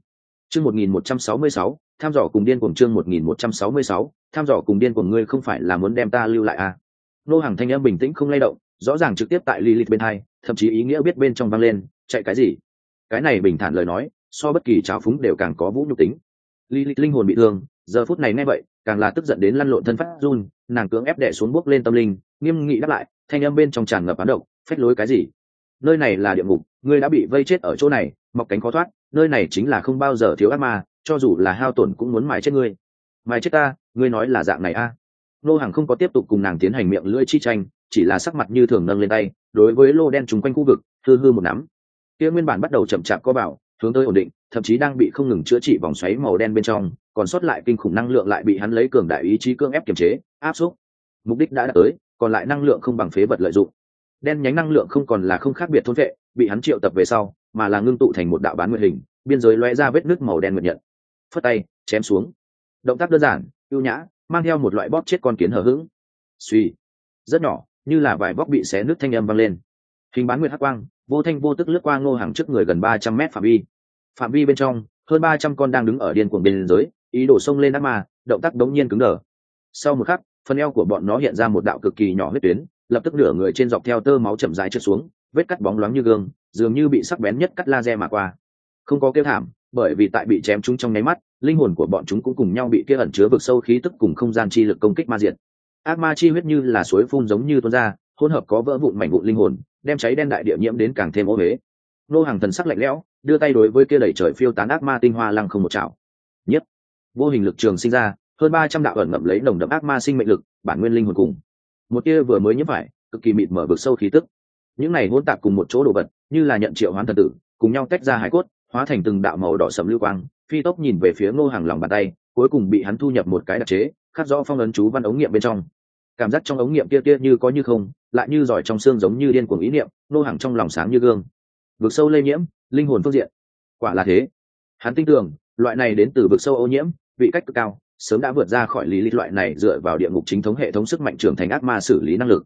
Chương 1166, tham dò cùng điên cuồng chương một nghìn một trăm sáu mươi sáu, tham dò cùng điên cuồng ngươi không phải là muốn đem ta lưu lại à? Nô hàng thanh âm bình tĩnh không lay động, rõ ràng trực tiếp tại Lilith lịt bên hai, thậm chí ý nghĩa biết bên trong vang lên, chạy cái gì? Cái này bình thản lời nói, so bất kỳ trào phúng đều càng có vũ nhục tính. Lilith linh hồn bị thương, giờ phút này nghe vậy, càng là tức giận đến lăn lộn thân phát run, nàng cưỡng ép đè xuống bước lên tâm linh, nghiêm nghị đáp lại, thanh âm bên trong tràn ngập án độc, phách lối cái gì? Nơi này là địa ngục, ngươi đã bị vây chết ở chỗ này, mọc cánh khó thoát, nơi này chính là không bao giờ thiếu ác ma cho dù là hao tổn cũng muốn mài chết ngươi. Mài chết ta, ngươi nói là dạng này a. À. nô hàng không có tiếp tục cùng nàng tiến hành miệng lưỡi chi tranh, chỉ là sắc mặt như thường nâng lên tay, đối với lô đen chung quanh khu vực, hư hư một nắm. Kia nguyên bản bắt đầu chậm chạp có bảo, hướng tới ổn định, thậm chí đang bị không ngừng chữa trị vòng xoáy màu đen bên trong, còn sót lại kinh khủng năng lượng lại bị hắn lấy cường đại ý chí cương ép kiềm chế, áp suất mục đích đã đạt tới, còn lại năng lượng không bằng phế vật lợi dụng. Đen nhánh năng lượng không còn là không khác biệt thôn vệ, bị hắn triệu tập về sau, mà là ngưng tụ thành một đạo bán nguyện hình, biên giới loe ra vết nước màu đen nguyện nhận phất tay, chém xuống. Động tác đơn giản, ưu nhã, mang theo một loại bóp chết con kiến hở h ữ g suy. Rất nhỏ, như là vài bóc bị xé nước thanh âm vang lên. Hình bán nguyệt hắc quang, vô thanh vô tức lướt qua ngô hàng trước người gần ba trăm mét phạm vi. Phạm vi bên trong, hơn ba trăm con đang đứng ở điên cuồng bên giới ý đổ sông lên ác ma, động tác đống nhiên cứng đờ. Sau một khắc, phần eo của bọn nó hiện ra một đạo cực kỳ nhỏ huyết tuyến, lập tức nửa người trên dọc theo tơ máu chậm rãi trượt xuống, vết cắt bóng loáng như gương, dường như bị sắc bén nhất cắt laser mà qua. Không có kêu thảm bởi vì tại bị chém chúng trong nháy mắt, linh hồn của bọn chúng cũng cùng nhau bị kia ẩn chứa vực sâu khí tức cùng không gian chi lực công kích ma diệt. Ác ma chi huyết như là suối phun giống như tuôn ra, hỗn hợp có vỡ vụn mảnh vụn linh hồn, đem cháy đen đại địa nhiễm đến càng thêm ô huế nô hàng thần sắc lạnh lẽo, đưa tay đối với kia đẩy trời phiêu tán ác ma tinh hoa lăng không một chảo. Nhất, vô hình lực trường sinh ra, hơn ba trăm đạo ẩn ngậm lấy nồng đậm ác ma sinh mệnh lực, bản nguyên linh hồn cùng. Một kia vừa mới nhiễm phải, cực kỳ mịt mở vực sâu khí tức. Những này hỗn tạp cùng một chỗ đồ vật, như là nhận triệu hoán thần tử, cùng nhau tách ra hải cốt hóa thành từng đạo màu đỏ sầm lưu quang, phi tốc nhìn về phía ngô hàng lòng bàn tay, cuối cùng bị hắn thu nhập một cái đặc chế, khắc rõ phong ấn chú văn ống nghiệm bên trong. Cảm giác trong ống nghiệm kia kia như có như không, lại như giỏi trong xương giống như điên cuồng ý niệm, ngô hàng trong lòng sáng như gương. Vực sâu lây nhiễm, linh hồn phương diện. Quả là thế. Hắn tin tưởng, loại này đến từ vực sâu ô nhiễm, vị cách cực cao, sớm đã vượt ra khỏi lý lịch loại này dựa vào địa ngục chính thống hệ thống sức mạnh trưởng thành ác ma xử lý năng lực.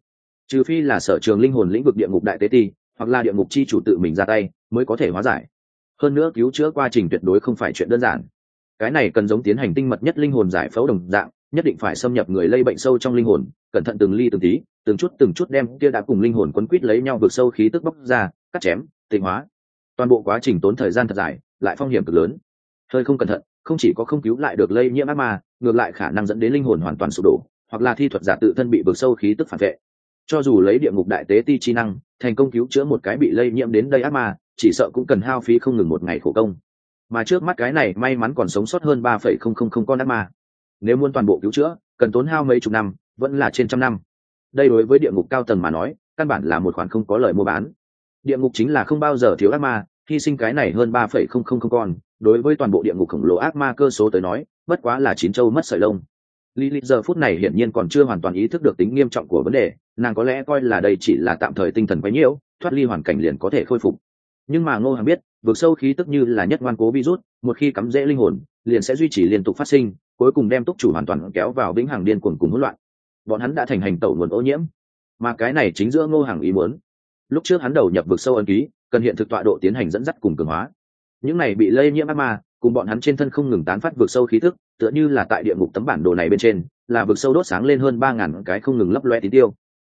Trừ phi là sở trường linh hồn lĩnh vực địa ngục đại tế ti, hoặc là địa ngục chi chủ tự mình ra tay, mới có thể hóa giải hơn nữa cứu chữa quá trình tuyệt đối không phải chuyện đơn giản. Cái này cần giống tiến hành tinh mật nhất linh hồn giải phẫu đồng dạng, nhất định phải xâm nhập người lây bệnh sâu trong linh hồn, cẩn thận từng ly từng tí, từng chút từng chút đem kia đã cùng linh hồn quấn quýt lấy nhau vượt sâu khí tức bóc ra, cắt chém, tịnh hóa. Toàn bộ quá trình tốn thời gian thật dài, lại phong hiểm cực lớn. Hơi không cẩn thận, không chỉ có không cứu lại được lây nhiễm ác ma, ngược lại khả năng dẫn đến linh hồn hoàn toàn sụp đổ, hoặc là thi thuật giả tự thân bị vượt sâu khí tức phản vệ. Cho dù lấy địa ngục đại tế ti chi năng, thành công cứu chữa một cái bị lây nhiễm đến đây ác ma chỉ sợ cũng cần hao phí không ngừng một ngày khổ công. Mà trước mắt cái này may mắn còn sống sót hơn ba phẩy không không không con ác ma. Nếu muốn toàn bộ cứu chữa cần tốn hao mấy chục năm vẫn là trên trăm năm. Đây đối với địa ngục cao tầng mà nói căn bản là một khoản không có lời mua bán. Địa ngục chính là không bao giờ thiếu ác ma hy sinh cái này hơn ba phẩy không không không con đối với toàn bộ địa ngục khổng lồ ác ma cơ số tới nói bất quá là chín châu mất sợi lông. Lilith giờ phút này hiển nhiên còn chưa hoàn toàn ý thức được tính nghiêm trọng của vấn đề, nàng có lẽ coi là đây chỉ là tạm thời tinh thần quấy nhiễu, thoát ly hoàn cảnh liền có thể khôi phục. Nhưng mà Ngô Hàng biết, vượt sâu khí tức như là nhất ngoan cố virus, một khi cắm rễ linh hồn, liền sẽ duy trì liên tục phát sinh, cuối cùng đem túc chủ hoàn toàn kéo vào vĩnh hằng điên cuồng cùng hỗn loạn. Bọn hắn đã thành hành tẩu nguồn ô nhiễm, mà cái này chính giữa Ngô Hàng ý muốn. Lúc trước hắn đầu nhập vực sâu ấn ký, cần hiện thực tọa độ tiến hành dẫn dắt cùng cường hóa. Những này bị lây nhiễm ác ma, cùng bọn hắn trên thân không ngừng tán phát vượt sâu khí tức, tựa như là tại địa ngục tấm bản đồ này bên trên, là vực sâu đốt sáng lên hơn ba ngàn cái không ngừng lấp loe tí tiêu.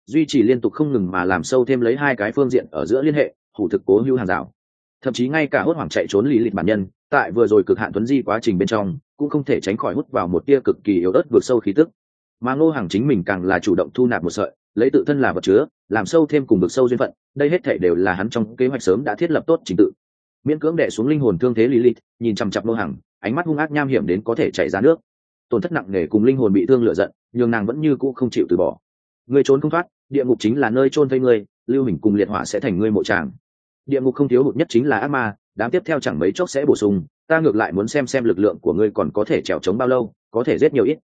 Duy trì liên tục không ngừng mà làm sâu thêm lấy hai cái phương diện ở giữa liên hệ, hủ thực cố hưu hàng rào. Thậm chí ngay cả hốt hoảng chạy trốn lý lịch bản nhân, tại vừa rồi cực hạn tuấn di quá trình bên trong, cũng không thể tránh khỏi hút vào một tia cực kỳ yếu ớt vượt sâu khí tức. Mà Ngô Hàng chính mình càng là chủ động thu nạp một sợi, lấy tự thân là vật chứa, làm sâu thêm cùng vực sâu duyên phận, đây hết thảy đều là hắn trong kế hoạch sớm đã thiết lập tốt trình tự miễn cưỡng đệ xuống linh hồn thương thế lilith nhìn chằm chặp ngô hàng ánh mắt hung ác nham hiểm đến có thể chảy ra nước tổn thất nặng nề cùng linh hồn bị thương lựa giận nhưng nàng vẫn như cũ không chịu từ bỏ người trốn không thoát địa ngục chính là nơi trôn thây ngươi lưu hình cùng liệt hỏa sẽ thành ngươi mộ tràng địa ngục không thiếu hụt nhất chính là ác ma, đám tiếp theo chẳng mấy chốc sẽ bổ sung, ta ngược lại muốn xem xem lực lượng của ngươi còn có thể trèo trống bao lâu, có thể giết nhiều ít.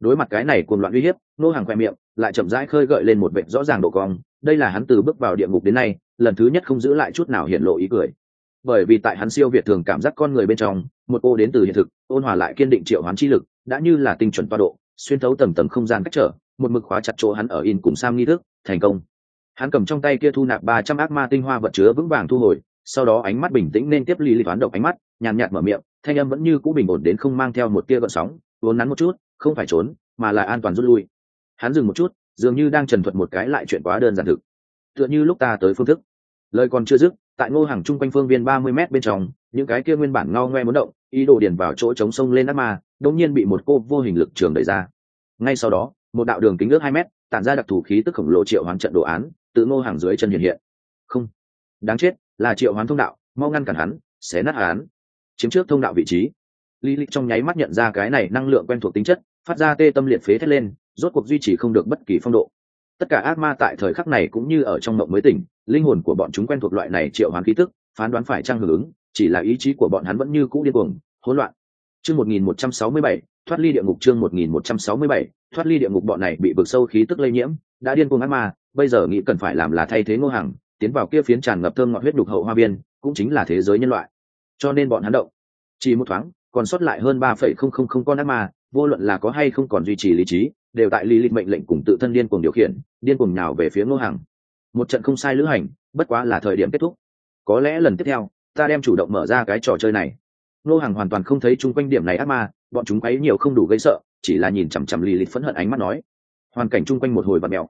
Đối mặt cái này cuồng loạn uy hiếp nô hàng khoe miệng, lại chậm rãi khơi gợi lên một vệ rõ ràng độ cong, đây là hắn từ bước vào địa ngục đến nay, lần thứ nhất không giữ lại chút nào hiện lộ ý cười. Bởi vì tại hắn siêu việt thường cảm giác con người bên trong, một ô đến từ hiện thực, ôn hòa lại kiên định triệu hoán chi lực, đã như là tinh chuẩn toa độ, xuyên thấu tầng tầng không gian cách trở, một mực khóa chặt chỗ hắn ở in cùng sam nghi thức, thành công hắn cầm trong tay kia thu nạp ba trăm ác ma tinh hoa vật chứa vững vàng thu hồi, sau đó ánh mắt bình tĩnh nên tiếp ly lý toán độc ánh mắt, nhàn nhạt mở miệng, thanh âm vẫn như cũ bình ổn đến không mang theo một tia gợn sóng vốn nắn một chút, không phải trốn, mà là an toàn rút lui. Hắn dừng một chút, dường như đang trần thuật một cái lại chuyện quá đơn giản thực. Tựa như lúc ta tới phương thức. Lời còn chưa dứt, tại ngô hàng chung quanh phương viên ba mươi m bên trong, những cái kia nguyên bản ngao ngoe muốn động, ý đồ điền vào chỗ chống sông lên ác ma, đột nhiên bị một cô vô hình lực trường đẩy ra. Ngay sau đó, một đạo đường kính ước hai m tản ra đặc thù khí tức khổng lồ triệu hoán trận đồ án tự ngô hàng dưới chân hiện hiện. Không. Đáng chết là triệu hoán thông đạo mau ngăn cản hắn xé nát hắn, chiếm trước thông đạo vị trí. Lý lịch trong nháy mắt nhận ra cái này năng lượng quen thuộc tính chất phát ra tê tâm liệt phế thét lên rốt cuộc duy trì không được bất kỳ phong độ. Tất cả ác ma tại thời khắc này cũng như ở trong mộng mới tỉnh linh hồn của bọn chúng quen thuộc loại này triệu hoán khí tức phán đoán phải trang hưởng ứng chỉ là ý chí của bọn hắn vẫn như cũ điên cuồng hỗn loạn. Chương một nghìn một trăm sáu mươi bảy thoát ly địa ngục chương một nghìn một trăm sáu mươi bảy thoát ly địa ngục bọn này bị vực sâu khí tức lây nhiễm đã điên cuồng ác ma bây giờ nghĩ cần phải làm là thay thế ngô Hằng, tiến vào kia phiến tràn ngập thơm ngọt huyết đục hậu hoa biên cũng chính là thế giới nhân loại. Cho nên bọn hắn động. Chỉ một thoáng, còn sót lại hơn ba phẩy không không không con ác ma, vô luận là có hay không còn duy trì lý trí, đều tại lý lịch mệnh lệnh cùng tự thân điên cuồng điều khiển, điên cuồng nào về phía ngô Hằng. Một trận không sai lữ hành, bất quá là thời điểm kết thúc. Có lẽ lần tiếp theo, ta đem chủ động mở ra cái trò chơi này. Ngô Hằng hoàn toàn không thấy chung quanh điểm này ác ma, bọn chúng ấy nhiều không đủ gây sợ, chỉ là nhìn chằm chằm lì lịch phẫn hận ánh mắt nói. Hoàn cảnh chung quanh một hồi và mèo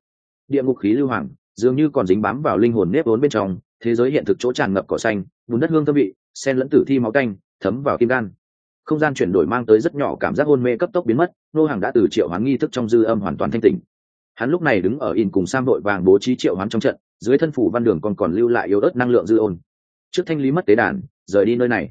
địa ngục khí lưu hoàng, dường như còn dính bám vào linh hồn nếp vốn bên trong, thế giới hiện thực chỗ tràn ngập cỏ xanh, bùn đất hương thơm vị, sen lẫn tử thi máu canh, thấm vào kim gan không gian chuyển đổi mang tới rất nhỏ cảm giác hôn mê cấp tốc biến mất, nô hàng đã từ triệu hoán nghi thức trong dư âm hoàn toàn thanh tỉnh. Hắn lúc này đứng ở in cùng sam đội vàng bố trí triệu hoán trong trận, dưới thân phủ văn đường còn còn lưu lại yếu ớt năng lượng dư ôn. Trước thanh lý mất tế đàn, rời đi nơi này.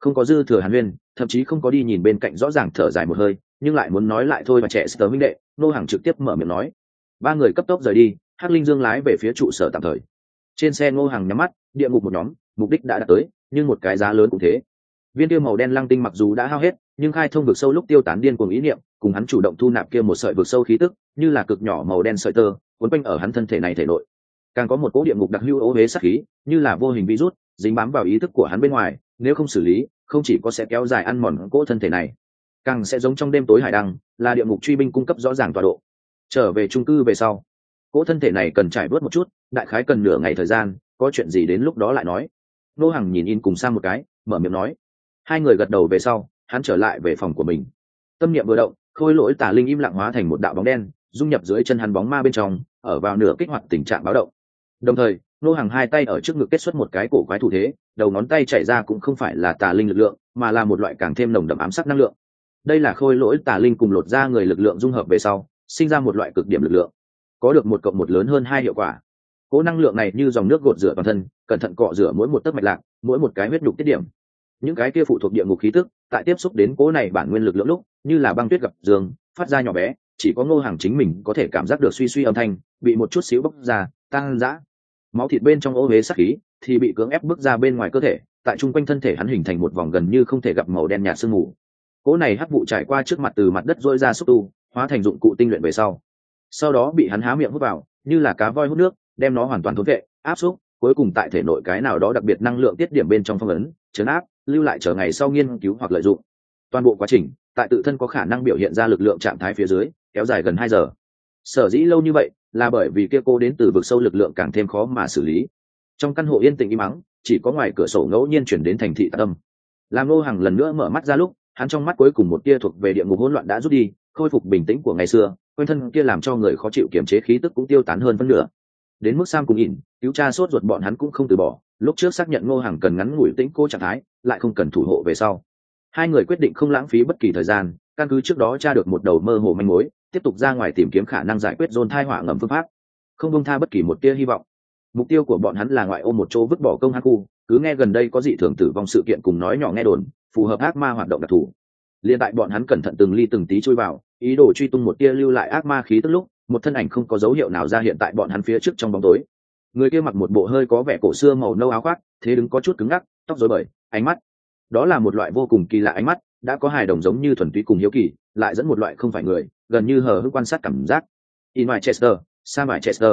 Không có dư thừa hàn huyên thậm chí không có đi nhìn bên cạnh rõ ràng thở dài một hơi, nhưng lại muốn nói lại thôi mà trẻ sờ minh đệ, nô hàng trực tiếp mở miệng nói ba người cấp tốc rời đi, hắc linh dương lái về phía trụ sở tạm thời. Trên xe ngô hàng nhắm mắt, địa ngục một nhóm, mục đích đã đạt tới, nhưng một cái giá lớn cũng thế. Viên tiêu màu đen lăng tinh mặc dù đã hao hết, nhưng khai thông vực sâu lúc tiêu tán điên cuồng ý niệm, cùng hắn chủ động thu nạp kia một sợi vực sâu khí tức, như là cực nhỏ màu đen sợi tơ, quấn quanh ở hắn thân thể này thể nội. Càng có một cỗ địa ngục đặc hữu ô huế sắc khí, như là vô hình virus, dính bám vào ý thức của hắn bên ngoài, nếu không xử lý, không chỉ có sẽ kéo dài ăn mòn cỗ thân thể này, càng sẽ giống trong đêm tối hải đăng, là địa ngục truy binh cung cấp rõ ràng tọa độ trở về trung cư về sau, cỗ thân thể này cần trải bớt một chút, đại khái cần nửa ngày thời gian, có chuyện gì đến lúc đó lại nói. Nô hằng nhìn in cùng sang một cái, mở miệng nói. Hai người gật đầu về sau, hắn trở lại về phòng của mình. Tâm niệm vừa động, khôi lỗi tà linh im lặng hóa thành một đạo bóng đen, dung nhập dưới chân hắn bóng ma bên trong, ở vào nửa kích hoạt tình trạng báo động. Đồng thời, nô hàng hai tay ở trước ngực kết xuất một cái cổ quái thủ thế, đầu ngón tay chảy ra cũng không phải là tà linh lực lượng, mà là một loại càng thêm nồng đậm ám sắc năng lượng. Đây là khôi lỗi tà linh cùng lột ra người lực lượng dung hợp về sau sinh ra một loại cực điểm lực lượng, có được một cộng một lớn hơn hai hiệu quả. Cố năng lượng này như dòng nước gột rửa toàn thân, cẩn thận cọ rửa mỗi một tấc mạch lạc, mỗi một cái huyết nhục tiết điểm. Những cái kia phụ thuộc địa ngục khí tức, tại tiếp xúc đến cố này bản nguyên lực lượng lúc, như là băng tuyết gặp dương, phát ra nhỏ bé, chỉ có ngô hàng chính mình có thể cảm giác được suy suy âm thanh, bị một chút xíu bốc ra tăng dã máu thịt bên trong ô huế sắc khí thì bị cưỡng ép bước ra bên ngoài cơ thể, tại chung quanh thân thể hắn hình thành một vòng gần như không thể gặp màu đen nhạt sương mù. Cỗ này hắc vụ trải qua trước mặt từ mặt đất dôi ra xúc tu hóa thành dụng cụ tinh luyện về sau. Sau đó bị hắn há miệng hút vào, như là cá voi hút nước, đem nó hoàn toàn thốn vệ, áp xúc, cuối cùng tại thể nội cái nào đó đặc biệt năng lượng tiết điểm bên trong phong ấn, chấn áp, lưu lại chờ ngày sau nghiên cứu hoặc lợi dụng. Toàn bộ quá trình, tại tự thân có khả năng biểu hiện ra lực lượng trạng thái phía dưới, kéo dài gần hai giờ. Sở dĩ lâu như vậy, là bởi vì kia cô đến từ vực sâu lực lượng càng thêm khó mà xử lý. Trong căn hộ yên tĩnh im mắng chỉ có ngoài cửa sổ ngẫu nhiên chuyển đến thành thị tạ tâm. Làm ngô hàng lần nữa mở mắt ra lúc, hắn trong mắt cuối cùng một tia thuộc về địa ngục hỗn loạn đã rút đi khôi phục bình tĩnh của ngày xưa, quanh thân kia làm cho người khó chịu kiềm chế khí tức cũng tiêu tán hơn phân nửa. Đến mức sam cùng ỉn cứu cha sốt ruột bọn hắn cũng không từ bỏ, lúc trước xác nhận ngô hàng cần ngắn ngủi tĩnh cô trạng thái, lại không cần thủ hộ về sau. Hai người quyết định không lãng phí bất kỳ thời gian, căn cứ trước đó tra được một đầu mơ hồ manh mối, tiếp tục ra ngoài tìm kiếm khả năng giải quyết dồn thai họa ngầm phương pháp. Không bông tha bất kỳ một tia hy vọng. Mục tiêu của bọn hắn là ngoại ô một chỗ vứt bỏ công hắc khu, cứ nghe gần đây có dị thường tử vong sự kiện cùng nói nhỏ nghe đồn, phù hợp ác ma hoạt động đặc thù liên tại bọn hắn cẩn thận từng ly từng tí chui vào, ý đồ truy tung một tia lưu lại ác ma khí tức lúc, một thân ảnh không có dấu hiệu nào ra hiện tại bọn hắn phía trước trong bóng tối. Người kia mặc một bộ hơi có vẻ cổ xưa màu nâu áo khoác, thế đứng có chút cứng ngắc, tóc rối bời, ánh mắt. Đó là một loại vô cùng kỳ lạ ánh mắt, đã có hài đồng giống như thuần túy cùng hiếu kỳ, lại dẫn một loại không phải người, gần như hờ hững quan sát cảm giác. In my chester sa my chester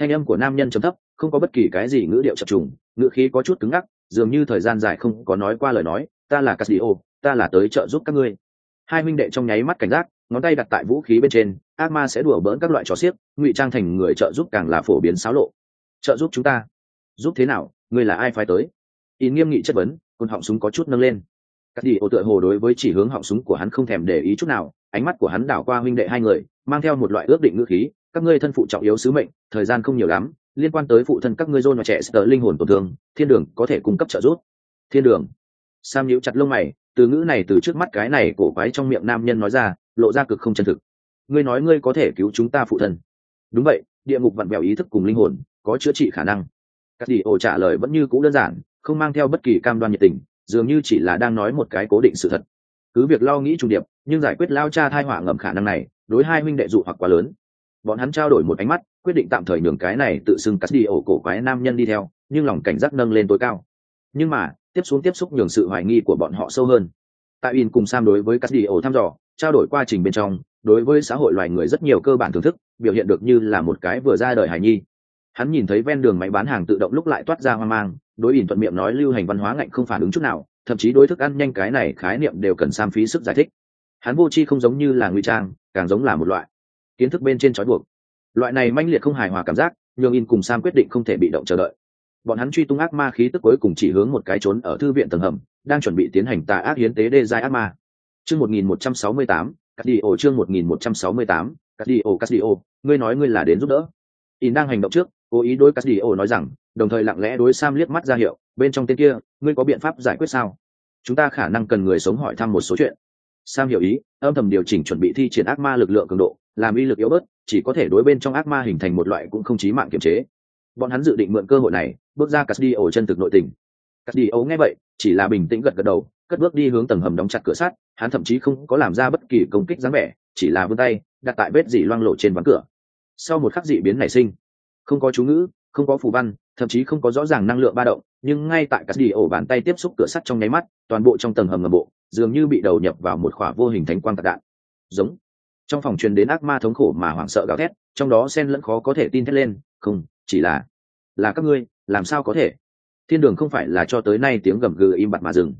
thanh âm của nam nhân chấm thấp, không có bất kỳ cái gì ngữ điệu chập trùng, ngữ khí có chút cứng ngắc, dường như thời gian dài không có nói qua lời nói, ta là casio ta là tới trợ giúp các ngươi. Hai minh đệ trong nháy mắt cảnh giác, ngón tay đặt tại vũ khí bên trên, ác ma sẽ đùa bỡn các loại trò xiếc, ngụy trang thành người trợ giúp càng là phổ biến xáo lộ. Trợ giúp chúng ta. Giúp thế nào, ngươi là ai phải tới? Ý nghiêm nghị chất vấn côn họng súng có chút nâng lên. Các đi ô tựa hồ đối với chỉ hướng họng súng của hắn không thèm để ý chút nào, ánh mắt của hắn đảo qua huynh đệ hai người, mang theo một loại ước định ngữ khí, các ngươi thân phụ trọng yếu sứ mệnh, thời gian không nhiều lắm, liên quan tới phụ thân các ngươi dôn và trẻ sờ linh hồn tổn thương, thiên đường có thể cung cấp trợ giúp. Thiên đường. Sam nhíu chặt lông mày từ ngữ này từ trước mắt cái này cổ quái trong miệng nam nhân nói ra, lộ ra cực không chân thực. Ngươi nói ngươi có thể cứu chúng ta phụ thân. Đúng vậy, địa ngục vặn vẹo ý thức cùng linh hồn, có chữa trị khả năng. Các đi ổ trả lời vẫn như cũ đơn giản, không mang theo bất kỳ cam đoan nhiệt tình, dường như chỉ là đang nói một cái cố định sự thật. Cứ việc lo nghĩ trùng điệp, nhưng giải quyết lao cha thai họa ngầm khả năng này, đối hai minh đệ dụ hoặc quá lớn. Bọn hắn trao đổi một ánh mắt, quyết định tạm thời nhường cái này tự xưng cắt đi ổ cổ quái nam nhân đi theo, nhưng lòng cảnh giác nâng lên tối cao. Nhưng mà tiếp xuống tiếp xúc nhường sự hoài nghi của bọn họ sâu hơn. Tại in cùng sam đối với cắt đi ổ thăm dò, trao đổi quá trình bên trong, đối với xã hội loài người rất nhiều cơ bản thưởng thức, biểu hiện được như là một cái vừa ra đời hài nhi. Hắn nhìn thấy ven đường máy bán hàng tự động lúc lại toát ra hoang mang, đối ỉn thuận miệng nói lưu hành văn hóa ngạnh không phản ứng chút nào, thậm chí đối thức ăn nhanh cái này khái niệm đều cần sam phí sức giải thích. Hắn vô chi không giống như là nguy trang, càng giống là một loại kiến thức bên trên trói buộc. Loại này manh liệt không hài hòa cảm giác, nhường in cùng sam quyết định không thể bị động chờ đợi bọn hắn truy tung ác ma khí tức cuối cùng chỉ hướng một cái trốn ở thư viện tầng hầm, đang chuẩn bị tiến hành tà ác hiến tế đê giai ác ma. Chương một nghìn một trăm sáu mươi tám, cắt đi ổ, chương một nghìn một trăm sáu mươi tám, cắt đi ổ, cắt đi ổ, ngươi nói ngươi là đến giúp đỡ. In đang hành động trước, cố ý đối cắt đi ổ nói rằng, đồng thời lặng lẽ đối sam liếc mắt ra hiệu, bên trong tên kia, ngươi có biện pháp giải quyết sao? Chúng ta khả năng cần người sống hỏi thăm một số chuyện. Sam hiểu ý, âm thầm điều chỉnh chuẩn bị thi triển ác ma lực lượng cường độ, làm y lực yếu bớt, chỉ có thể đối bên trong ác ma hình thành một loại cũng không chí mạng kiềm chế. Bọn hắn dự định mượn cơ hội này bước ra cắt đi ổ chân thực nội tình. Cắt đi ổ nghe vậy, chỉ là bình tĩnh gật gật đầu, cất bước đi hướng tầng hầm đóng chặt cửa sắt, hắn thậm chí không có làm ra bất kỳ công kích dáng vẻ, chỉ là vươn tay, đặt tại vết dỉ loang lộ trên ván cửa. Sau một khắc dị biến nảy sinh, không có chú ngữ, không có phù văn, thậm chí không có rõ ràng năng lượng ba động, nhưng ngay tại cắt đi ổ bàn tay tiếp xúc cửa sắt trong nháy mắt, toàn bộ trong tầng hầm ngầm bộ, dường như bị đầu nhập vào một khỏa vô hình thánh quang tạc đạn. Giống. Trong phòng truyền đến ác ma thống khổ mà hoảng sợ gào thét, trong đó sen lẫn khó có thể tin thét lên, không, chỉ là là các ngươi làm sao có thể? Thiên đường không phải là cho tới nay tiếng gầm gừ im bặt mà dừng.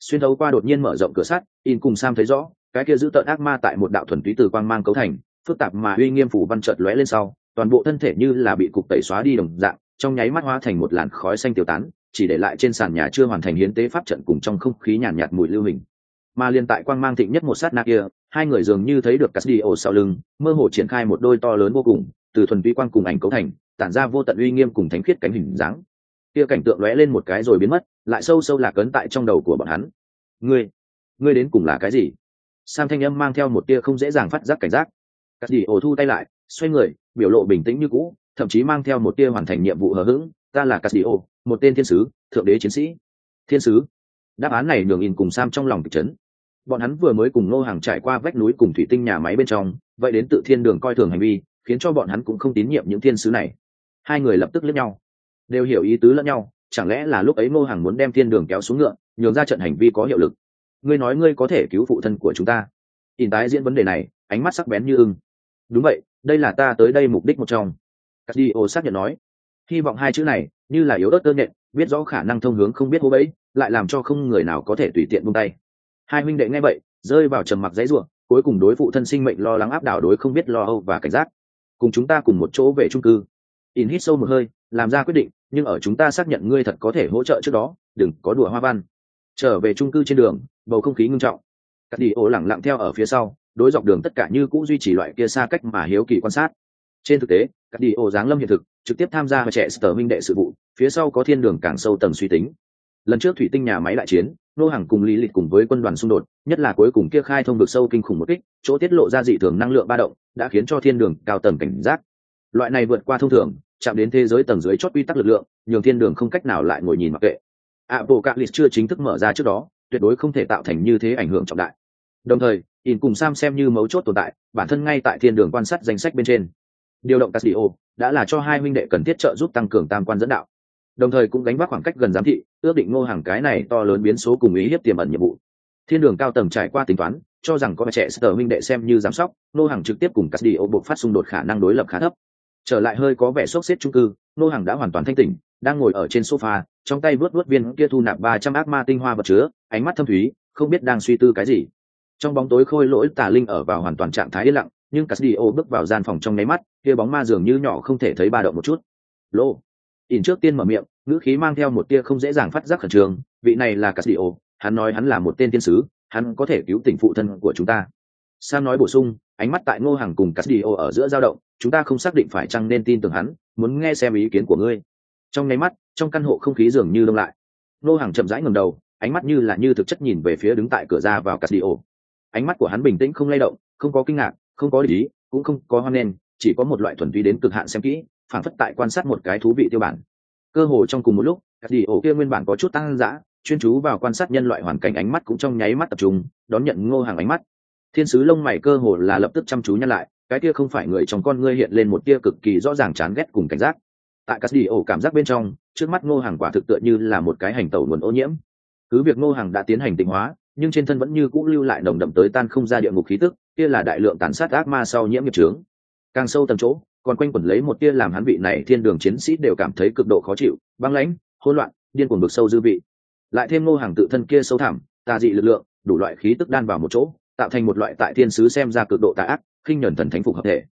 Xuyên thấu qua đột nhiên mở rộng cửa sắt in cùng sam thấy rõ cái kia giữ tợn ác ma tại một đạo thuần túy từ quang mang cấu thành phức tạp mà uy nghiêm phủ văn trợt lóe lên sau toàn bộ thân thể như là bị cục tẩy xóa đi đồng dạng trong nháy mắt hóa thành một làn khói xanh tiêu tán chỉ để lại trên sàn nhà chưa hoàn thành hiến tế pháp trận cùng trong không khí nhàn nhạt, nhạt mùi lưu hình. Mà liên tại quang mang thịnh nhất một sát na kia hai người dường như thấy được Casdio sau lưng mơ hồ triển khai một đôi to lớn vô cùng từ thuần vi quang cùng ảnh cấu thành tản ra vô tận uy nghiêm cùng thánh khiết cánh hình dáng. Kia cảnh tượng lóe lên một cái rồi biến mất, lại sâu sâu lạc ấn tại trong đầu của bọn hắn. Ngươi ngươi đến cùng là cái gì? Sam thanh âm mang theo một tia không dễ dàng phát giác cảnh giác. Casdio thu tay lại, xoay người, biểu lộ bình tĩnh như cũ, thậm chí mang theo một tia hoàn thành nhiệm vụ hờ hững. Ta là casio một tên thiên sứ, thượng đế chiến sĩ. Thiên sứ? Đáp án này nhường in cùng sam trong lòng kịch chấn. Bọn hắn vừa mới cùng ngô hàng trải qua vách núi cùng thủy tinh nhà máy bên trong, vậy đến tự thiên đường coi thường hành vi, khiến cho bọn hắn cũng không tín nhiệm những thiên sứ này hai người lập tức lẫn nhau. Đều hiểu ý tứ lẫn nhau, chẳng lẽ là lúc ấy ngô hàng muốn đem thiên đường kéo xuống ngựa, nhường ra trận hành vi có hiệu lực? Ngươi nói ngươi có thể cứu phụ thân của chúng ta. In tái diễn vấn đề này, ánh mắt sắc bén như ưng. Đúng vậy, đây là ta tới đây mục đích một trong. Casdio xác nhận nói. Hy vọng hai chữ này, như là yếu ớt tơ nhện, biết rõ khả năng thông hướng không biết hô bẫy lại làm cho không người nào có thể tùy tiện buông tay. Hai huynh đệ nghe vậy, rơi vào trầm mặc dãy ruộng cuối cùng đối phụ thân sinh mệnh lo lắng áp đảo đối không biết lo âu và cảnh giác. Cùng chúng ta cùng một chỗ về trung cư in hít sâu một hơi, làm ra quyết định, nhưng ở chúng ta xác nhận ngươi thật có thể hỗ trợ trước đó, đừng có đùa hoa văn. Trở về trung cư trên đường, bầu không khí ngưng trọng. Cắt đi ô lẳng lặng theo ở phía sau, đối dọc đường tất cả như cũng duy trì loại kia xa cách mà hiếu kỳ quan sát. Trên thực tế, cắt đi ổ giáng lâm hiện thực, trực tiếp tham gia và trẻ sở minh đệ sự vụ, phía sau có thiên đường càng sâu tầng suy tính. Lần trước thủy tinh nhà máy đại chiến, nô hàng cùng lý lịch cùng với quân đoàn xung đột, nhất là cuối cùng kia khai thông được sâu kinh khủng một kích, chỗ tiết lộ ra dị thường năng lượng ba động, đã khiến cho thiên đường cao tầng cảnh giác loại này vượt qua thông thường, chạm đến thế giới tầng dưới chót quy tắc lực lượng, nhường thiên đường không cách nào lại ngồi nhìn mặc kệ. Apocalypse chưa chính thức mở ra trước đó, tuyệt đối không thể tạo thành như thế ảnh hưởng trọng đại. Đồng thời, in cùng sam xem như mấu chốt tồn tại, bản thân ngay tại thiên đường quan sát danh sách bên trên. Điều động casio đã là cho hai huynh đệ cần thiết trợ giúp tăng cường tam quan dẫn đạo. Đồng thời cũng gánh vác khoảng cách gần giám thị, ước định ngô hàng cái này to lớn biến số cùng ý hiếp tiềm ẩn nhiệm vụ. Thiên đường cao tầng trải qua tính toán, cho rằng có trẻ sơ minh đệ xem như giám sóc, ngô hàng trực tiếp cùng casio buộc phát xung đột khả năng đối lập khá thấp trở lại hơi có vẻ sốc xếp trung cư, nô hàng đã hoàn toàn thanh tỉnh, đang ngồi ở trên sofa, trong tay vớt vớt viên kia thu nạp ba trăm ác ma tinh hoa vật chứa, ánh mắt thâm thúy, không biết đang suy tư cái gì. Trong bóng tối khôi lỗi, tà linh ở vào hoàn toàn trạng thái yên lặng, nhưng casdio bước vào gian phòng trong nháy mắt, kia bóng ma dường như nhỏ không thể thấy ba động một chút. Lô. Ỉn trước tiên mở miệng, ngữ khí mang theo một tia không dễ dàng phát giác khẩn trương, vị này là casdio hắn nói hắn là một tên tiên sứ, hắn có thể cứu tỉnh phụ thân của chúng ta sam nói bổ sung, ánh mắt tại ngô Hằng cùng casdio ở giữa dao động, chúng ta không xác định phải chăng nên tin tưởng hắn, muốn nghe xem ý kiến của ngươi. Trong nháy mắt, trong căn hộ không khí dường như đông lại. Ngô Hằng chậm rãi ngẩng đầu, ánh mắt như là như thực chất nhìn về phía đứng tại cửa ra vào casdio ánh mắt của hắn bình tĩnh không lay động, không có kinh ngạc, không có lý cũng không có hoan nghênh, chỉ có một loại thuần túy đến cực hạn xem kỹ, phản phất tại quan sát một cái thú vị tiêu bản. Cơ hồ trong cùng một lúc các kia nguyên bản có chút tăng dã, chuyên chú vào quan sát nhân loại hoàn cảnh ánh mắt cũng trong nháy mắt tập trung, đón nhận ngô Hằng ánh mắt thiên sứ lông mày cơ hồ là lập tức chăm chú nhăn lại, cái kia không phải người trong con ngươi hiện lên một tia cực kỳ rõ ràng chán ghét cùng cảnh giác. Tại Cassidy đi ổ cảm giác bên trong, trước mắt ngô hàng quả thực tựa như là một cái hành tẩu nguồn ô nhiễm. Cứ việc ngô hàng đã tiến hành tịnh hóa, nhưng trên thân vẫn như cũ lưu lại nồng đậm tới tan không ra địa ngục khí tức, kia là đại lượng tàn sát ác ma sau nhiễm nghiệp trướng càng sâu tầm chỗ, còn quanh quẩn lấy một tia làm hắn vị này thiên đường chiến sĩ đều cảm thấy cực độ khó chịu, băng lãnh, hỗn loạn, điên cuồng bực sâu dư vị. Lại thêm ngô hàng tự thân kia sâu thẳm, tà dị lực lượng, đủ loại khí tức đan vào một chỗ tạo thành một loại tại thiên sứ xem ra cực độ tà ác, khinh nhẫn thần thánh phục hợp thể.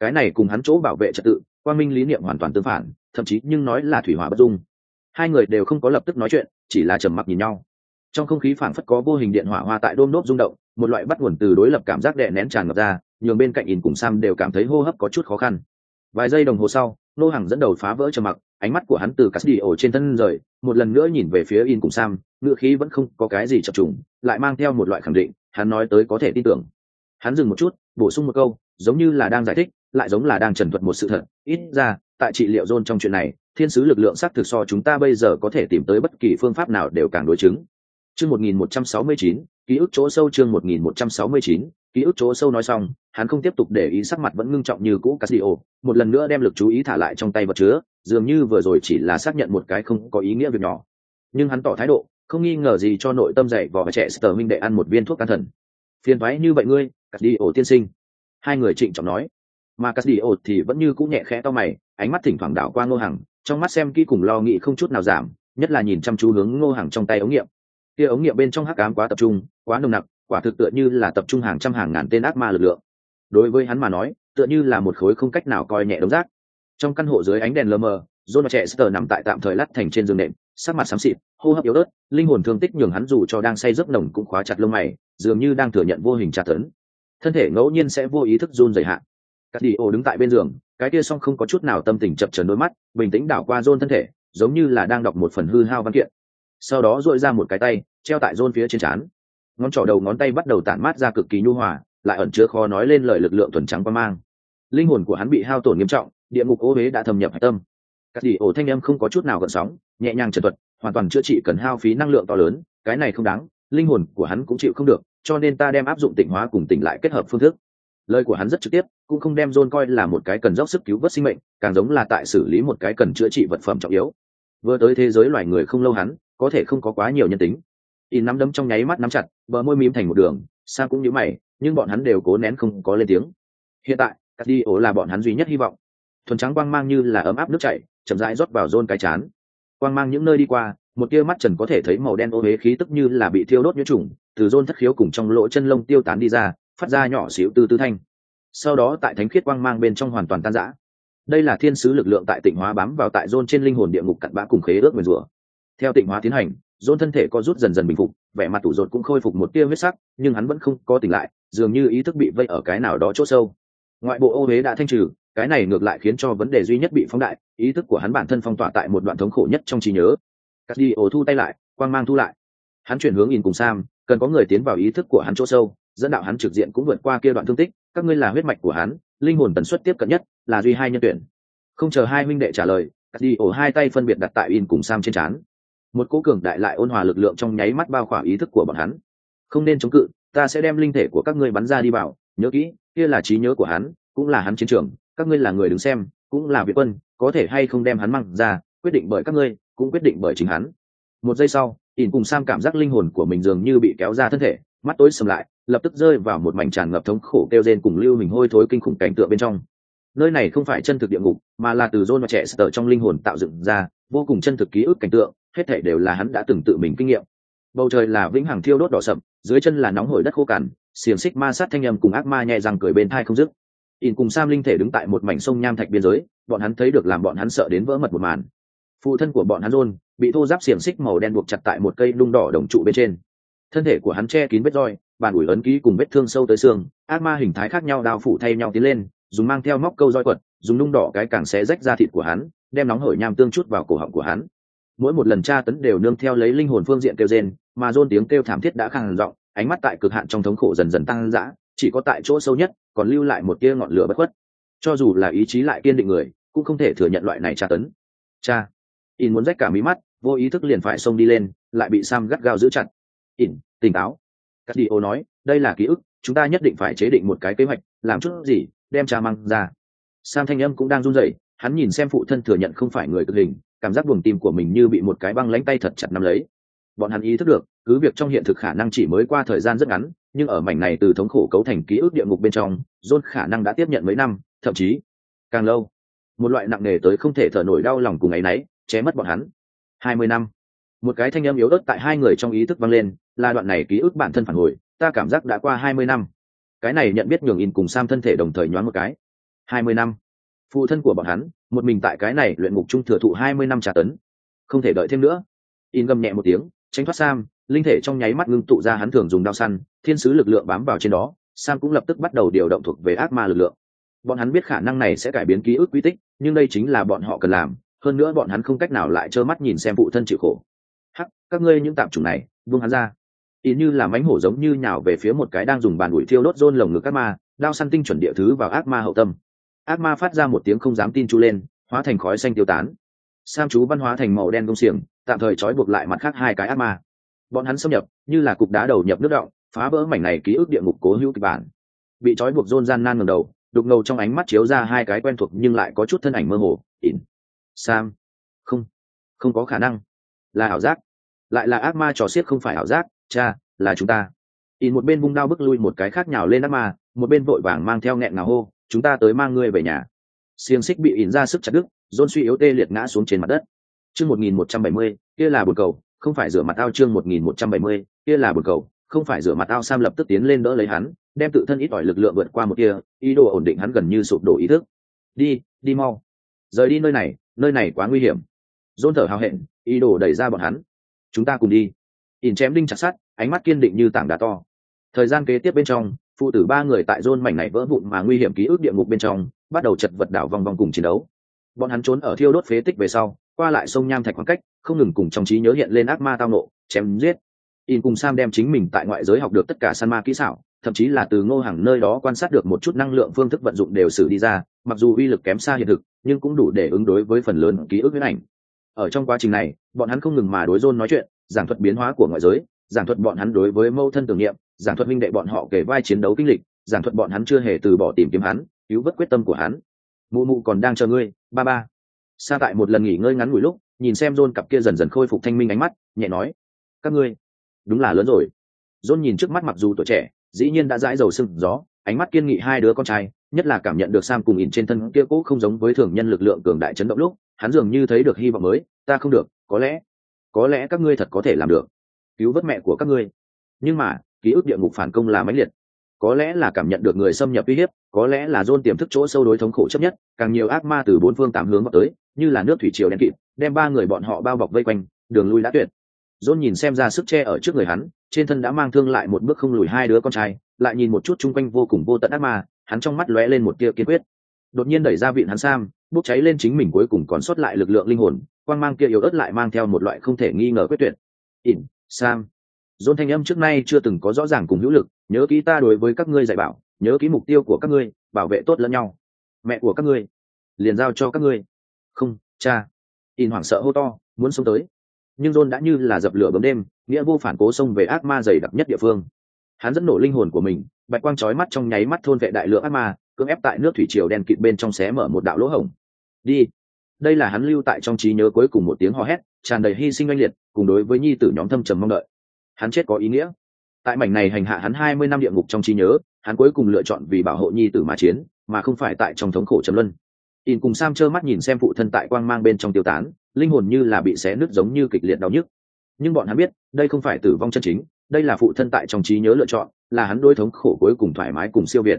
Cái này cùng hắn chỗ bảo vệ trật tự quan minh lý niệm hoàn toàn tương phản, thậm chí nhưng nói là thủy hỏa bất dung. Hai người đều không có lập tức nói chuyện, chỉ là trầm mặc nhìn nhau. Trong không khí phảng phất có vô hình điện hỏa hoa tại đôm nốt rung động, một loại bắt nguồn từ đối lập cảm giác đè nén tràn ngập ra, nhường bên cạnh in cùng sam đều cảm thấy hô hấp có chút khó khăn. Vài giây đồng hồ sau, nô hàng dẫn đầu phá vỡ trầm mặc, ánh mắt của hắn từ cắt đi ổ trên thân rời, một lần nữa nhìn về phía in cùng sam, ngựa khí vẫn không có cái gì chập trùng, lại mang theo một loại khẳng định hắn nói tới có thể tin tưởng. Hắn dừng một chút, bổ sung một câu, giống như là đang giải thích, lại giống là đang trần thuật một sự thật. Ít ra, tại trị liệu dôn trong chuyện này, thiên sứ lực lượng xác thực so chúng ta bây giờ có thể tìm tới bất kỳ phương pháp nào đều càng đối chứng. Chương một nghìn một trăm sáu mươi chín, ký ức chỗ sâu chương một nghìn một trăm sáu mươi chín, ký ức chỗ sâu nói xong, hắn không tiếp tục để ý sắc mặt vẫn ngưng trọng như cũ casio, một lần nữa đem lực chú ý thả lại trong tay vật chứa, dường như vừa rồi chỉ là xác nhận một cái không có ý nghĩa việc nhỏ. Nhưng hắn tỏ thái độ không nghi ngờ gì cho nội tâm dậy vò và trẻ sờ minh đệ ăn một viên thuốc an thần. Phiền thoái như vậy ngươi cất đi ổ tiên sinh. Hai người trịnh trọng nói. Mà casio thì vẫn như cũng nhẹ khẽ to mày, ánh mắt thỉnh thoảng đảo qua ngô hằng, trong mắt xem kỹ cùng lo nghĩ không chút nào giảm, nhất là nhìn chăm chú hướng ngô hằng trong tay ống nghiệm. Kia ống nghiệm bên trong hắc ám quá tập trung, quá nồng nặc, quả thực tựa như là tập trung hàng trăm hàng ngàn tên ác ma lực lượng. Đối với hắn mà nói, tựa như là một khối không cách nào coi nhẹ đống rác. Trong căn hộ dưới ánh đèn lờ mờ john trẻ nằm tại tạm thời lắt thành trên giường nệm, sắc mặt xám xịt, hô hấp yếu ớt, linh hồn thương tích nhường hắn dù cho đang say giấc nồng cũng khóa chặt lông mày, dường như đang thừa nhận vô hình tra tấn. Thân thể ngẫu nhiên sẽ vô ý thức run rẩy hạn cắt đi ô đứng tại bên giường, cái kia song không có chút nào tâm tình chập chờn đôi mắt, bình tĩnh đảo qua john thân thể, giống như là đang đọc một phần hư hao văn kiện. Sau đó duỗi ra một cái tay, treo tại John phía trên trán. Ngón trỏ đầu ngón tay bắt đầu tản mát ra cực kỳ nhu hòa, lại ẩn chứa khó nói lên lời lực lượng thuần trắng qua mang. Linh hồn của hắn bị hao tổn nghiêm trọng, địa ngục ô huế đã thâm nhập tâm các đi ổ thanh âm không có chút nào gợn sóng, nhẹ nhàng trần thuật, hoàn toàn chữa trị cần hao phí năng lượng to lớn, cái này không đáng, linh hồn của hắn cũng chịu không được, cho nên ta đem áp dụng tỉnh hóa cùng tỉnh lại kết hợp phương thức. Lời của hắn rất trực tiếp, cũng không đem john coi là một cái cần dốc sức cứu vớt sinh mệnh, càng giống là tại xử lý một cái cần chữa trị vật phẩm trọng yếu. Vừa tới thế giới loài người không lâu hắn, có thể không có quá nhiều nhân tính. In nắm đấm trong nháy mắt nắm chặt, bờ môi mím thành một đường sang cũng nhíu mày, nhưng bọn hắn đều cố nén không có lên tiếng. Hiện tại, cắt đi ổ là bọn hắn duy nhất hy vọng. Thuần trắng quang mang như là ấm áp nước chảy chậm rãi rót vào rôn cái chán. Quang mang những nơi đi qua, một tia mắt trần có thể thấy màu đen ô huế khí tức như là bị thiêu đốt nhiễm trùng, từ rôn thất khiếu cùng trong lỗ chân lông tiêu tán đi ra, phát ra nhỏ xíu từ tư thanh. Sau đó tại thánh khiết quang mang bên trong hoàn toàn tan rã. Đây là thiên sứ lực lượng tại tịnh hóa bám vào tại rôn trên linh hồn địa ngục cặn bã cùng khế ước nguyền rủa. Theo tịnh hóa tiến hành, rôn thân thể có rút dần dần bình phục, vẻ mặt tủ rột cũng khôi phục một tia huyết sắc, nhưng hắn vẫn không có tỉnh lại, dường như ý thức bị vây ở cái nào đó chỗ sâu. Ngoại bộ ô huế đã thanh trừ cái này ngược lại khiến cho vấn đề duy nhất bị phóng đại, ý thức của hắn bản thân phong tỏa tại một đoạn thống khổ nhất trong trí nhớ. Cắt đi ổ thu tay lại, quang mang thu lại. Hắn chuyển hướng in cùng sam, cần có người tiến vào ý thức của hắn chỗ sâu, dẫn đạo hắn trực diện cũng vượt qua kia đoạn thương tích, các ngươi là huyết mạch của hắn, linh hồn tần suất tiếp cận nhất, là duy hai nhân tuyển. Không chờ hai huynh đệ trả lời cắt đi ổ hai tay phân biệt đặt tại in cùng sam trên trán. Một cố cường đại lại ôn hòa lực lượng trong nháy mắt bao khỏa ý thức của bọn hắn. Không nên chống cự, ta sẽ đem linh thể của các ngươi bắn ra đi vào, nhớ kỹ, kia là trí nhớ của hắn, cũng là hắn chiến trường các ngươi là người đứng xem, cũng là việt quân, có thể hay không đem hắn măng ra, quyết định bởi các ngươi, cũng quyết định bởi chính hắn. Một giây sau, ỉn cùng sam cảm giác linh hồn của mình dường như bị kéo ra thân thể, mắt tối sầm lại, lập tức rơi vào một mảnh tràn ngập thống khổ kêu rên cùng lưu mình hôi thối kinh khủng cảnh tượng bên trong. Nơi này không phải chân thực địa ngục, mà là từ rôn và trẻ sờ trong linh hồn tạo dựng ra, vô cùng chân thực ký ức cảnh tượng, hết thể đều là hắn đã từng tự mình kinh nghiệm. Bầu trời là vĩnh hằng thiêu đốt đỏ sậm, dưới chân là nóng hổi đất khô cằn, xiềng xích ma sát thanh âm cùng ác ma nhẹ rằng cười bên thai không dứt in cùng sam linh thể đứng tại một mảnh sông nham thạch biên giới, bọn hắn thấy được làm bọn hắn sợ đến vỡ mật một màn. Phụ thân của bọn hắn rôn bị thô giáp xiềng xích màu đen buộc chặt tại một cây lung đỏ đồng trụ bên trên. Thân thể của hắn che kín vết roi, bàn ủi ấn ký cùng vết thương sâu tới xương, ác ma hình thái khác nhau đao phủ thay nhau tiến lên, dùng mang theo móc câu roi quật, dùng lung đỏ cái càng xé rách ra thịt của hắn, đem nóng hổi nham tương chút vào cổ họng của hắn. Mỗi một lần tra tấn đều nương theo lấy linh hồn phương diện kêu rên, mà rôn tiếng kêu thảm thiết đã khàn giọng, ánh mắt tại cực hạn trong thống khổ dần dần tăng dã chỉ có tại chỗ sâu nhất, còn lưu lại một tia ngọn lửa bất khuất. Cho dù là ý chí lại kiên định người, cũng không thể thừa nhận loại này tra tấn. Cha, in muốn rách cả mí mắt, vô ý thức liền phải xông đi lên, lại bị sam gắt gao giữ chặt. In, tỉnh táo. Cắt đi ô nói, đây là ký ức, chúng ta nhất định phải chế định một cái kế hoạch, làm chút gì, đem cha mang ra. Sam thanh âm cũng đang run rẩy, hắn nhìn xem phụ thân thừa nhận không phải người cực hình, cảm giác buồng tim của mình như bị một cái băng lãnh tay thật chặt nắm lấy. Bọn hắn ý thức được, cứ việc trong hiện thực khả năng chỉ mới qua thời gian rất ngắn nhưng ở mảnh này từ thống khổ cấu thành ký ức địa ngục bên trong, john khả năng đã tiếp nhận mấy năm, thậm chí càng lâu. Một loại nặng nề tới không thể thở nổi đau lòng cùng ấy nấy ché mất bọn hắn. Hai mươi năm. Một cái thanh âm yếu ớt tại hai người trong ý thức vang lên, là đoạn này ký ức bản thân phản hồi, ta cảm giác đã qua hai mươi năm. Cái này nhận biết nhường in cùng sam thân thể đồng thời nhoáng một cái. Hai mươi năm. Phụ thân của bọn hắn, một mình tại cái này luyện ngục trung thừa thụ hai mươi năm trả tấn. Không thể đợi thêm nữa. In gầm nhẹ một tiếng tránh thoát sam, linh thể trong nháy mắt ngưng tụ ra hắn thường dùng đao săn, thiên sứ lực lượng bám vào trên đó, sam cũng lập tức bắt đầu điều động thuộc về ác ma lực lượng. Bọn hắn biết khả năng này sẽ cải biến ký ức quy tích, nhưng đây chính là bọn họ cần làm, hơn nữa bọn hắn không cách nào lại trơ mắt nhìn xem phụ thân chịu khổ. Hắc, các ngươi những tạm chủng này, buông hắn ra. Ý như là mánh hổ giống như nhào về phía một cái đang dùng bàn ủi thiêu đốt rôn lồng ngực ác ma, đao săn tinh chuẩn địa thứ vào ác ma hậu tâm. Ác ma phát ra một tiếng không dám tin chu lên, hóa thành khói xanh tiêu tán sam chú văn hóa thành màu đen công xiềng, tạm thời trói buộc lại mặt khác hai cái ác ma. Bọn hắn xâm nhập, như là cục đá đầu nhập nước động, phá vỡ mảnh này ký ức địa ngục cố hữu kịch bản. Bị trói buộc rôn gian nan ngầm đầu, đục ngầu trong ánh mắt chiếu ra hai cái quen thuộc nhưng lại có chút thân ảnh mơ hồ, ỉn. Sam. Không. Không có khả năng. Là ảo giác. Lại là ác ma trò xiết không phải ảo giác, cha, là chúng ta. Ỉn một bên vung đao bước lui một cái khác nhào lên ác ma, một bên vội vàng mang theo nghẹn ngào hô, chúng ta tới mang ngươi về nhà. Xiềng xích bị ỉn ra sức chặt đứt John suy yếu tê liệt ngã xuống trên mặt đất. Chương một nghìn một trăm bảy mươi, kia là buồn cầu, không phải rửa mặt ao chương một nghìn một trăm bảy mươi, kia là buồn cầu, không phải rửa mặt ao sam lập tức tiến lên đỡ lấy hắn, đem tự thân ít ỏi lực lượng vượt qua một kia, ý đồ ổn định hắn gần như sụp đổ ý thức. Đi đi mau. Rời đi nơi này nơi này quá nguy hiểm. John thở hào hẹn, ý đồ đẩy ra bọn hắn. Chúng ta cùng đi. Ỉn chém đinh chặt sắt, ánh mắt kiên định như tảng đá to. Thời gian kế tiếp bên trong, phụ tử ba người tại John mảnh này vỡ vụn mà nguy hiểm ký ức địa ngục bên trong, bắt đầu chật vật đảo vòng vòng cùng chiến đấu bọn hắn trốn ở thiêu đốt phế tích về sau, qua lại sông nham thạch khoảng cách, không ngừng cùng trong trí nhớ hiện lên ác ma tao nộ chém giết. In cùng sam đem chính mình tại ngoại giới học được tất cả san ma kỹ xảo, thậm chí là từ ngô hàng nơi đó quan sát được một chút năng lượng phương thức vận dụng đều xử đi ra, mặc dù uy lực kém xa hiện thực, nhưng cũng đủ để ứng đối với phần lớn ký ức huyết ảnh. Ở trong quá trình này, bọn hắn không ngừng mà đối dôn nói chuyện, giảng thuật biến hóa của ngoại giới, giảng thuật bọn hắn đối với mâu thân tưởng niệm, giảng thuật minh đệ bọn họ kể vai chiến đấu kinh lịch, giảng thuật bọn hắn chưa hề từ bỏ tìm kiếm hắn, cứu vớt quyết tâm của hắn. Mụ mụ còn đang chờ ngươi ba ba. Sa tại một lần nghỉ ngơi ngắn ngủi lúc, nhìn xem john cặp kia dần dần khôi phục thanh minh ánh mắt, nhẹ nói, các ngươi, đúng là lớn rồi. John nhìn trước mắt mặc dù tuổi trẻ, dĩ nhiên đã dãi dầu sưng gió, ánh mắt kiên nghị hai đứa con trai, nhất là cảm nhận được sam cùng ỉn trên thân kia cũ không giống với thường nhân lực lượng cường đại chấn động lúc, hắn dường như thấy được hy vọng mới, ta không được, có lẽ có lẽ các ngươi thật có thể làm được. Cứu vớt mẹ của các ngươi. Nhưng mà, ký ức địa ngục phản công là mãnh liệt có lẽ là cảm nhận được người xâm nhập uy hiếp, có lẽ là dôn tiềm thức chỗ sâu đối thống khổ chấp nhất, càng nhiều ác ma từ bốn phương tám hướng vào tới, như là nước thủy triều đen kịt, đem ba người bọn họ bao bọc vây quanh, đường lui đã tuyệt. Dôn nhìn xem ra sức che ở trước người hắn, trên thân đã mang thương lại một bước không lùi hai đứa con trai, lại nhìn một chút chung quanh vô cùng vô tận ác ma, hắn trong mắt lóe lên một tia kiên quyết. Đột nhiên đẩy ra vịn hắn sam, bốc cháy lên chính mình cuối cùng còn sót lại lực lượng linh hồn, quang mang kia yếu ớt lại mang theo một loại không thể nghi ngờ quyết tuyệt. Ỉn, sam dôn thanh âm trước nay chưa từng có rõ ràng cùng hữu lực, nhớ kỹ ta đối với các ngươi dạy bảo, nhớ kỹ mục tiêu của các ngươi, bảo vệ tốt lẫn nhau. Mẹ của các ngươi, liền giao cho các ngươi. Không, cha. In hoảng sợ hô to, muốn sống tới. Nhưng dôn đã như là dập lửa bấm đêm, nghĩa vô phản cố xông về ác ma dày đặc nhất địa phương. Hắn dẫn nổ linh hồn của mình, bạch quang trói mắt trong nháy mắt thôn vệ đại lượng ác ma, cưỡng ép tại nước thủy triều đen kịt bên trong xé mở một đạo lỗ hổng. Đi. Đây là hắn lưu tại trong trí nhớ cuối cùng một tiếng hò hét, tràn đầy hy sinh oanh liệt, cùng đối với nhi tử nhóm thâm trầm mong đợi hắn chết có ý nghĩa. Tại mảnh này hành hạ hắn hai mươi năm địa ngục trong trí nhớ, hắn cuối cùng lựa chọn vì bảo hộ nhi tử mà chiến, mà không phải tại trong thống khổ trầm luân. In cùng sam trơ mắt nhìn xem phụ thân tại quang mang bên trong tiêu tán, linh hồn như là bị xé nứt giống như kịch liệt đau nhức. Nhưng bọn hắn biết, đây không phải tử vong chân chính, đây là phụ thân tại trong trí nhớ lựa chọn, là hắn đôi thống khổ cuối cùng thoải mái cùng siêu việt.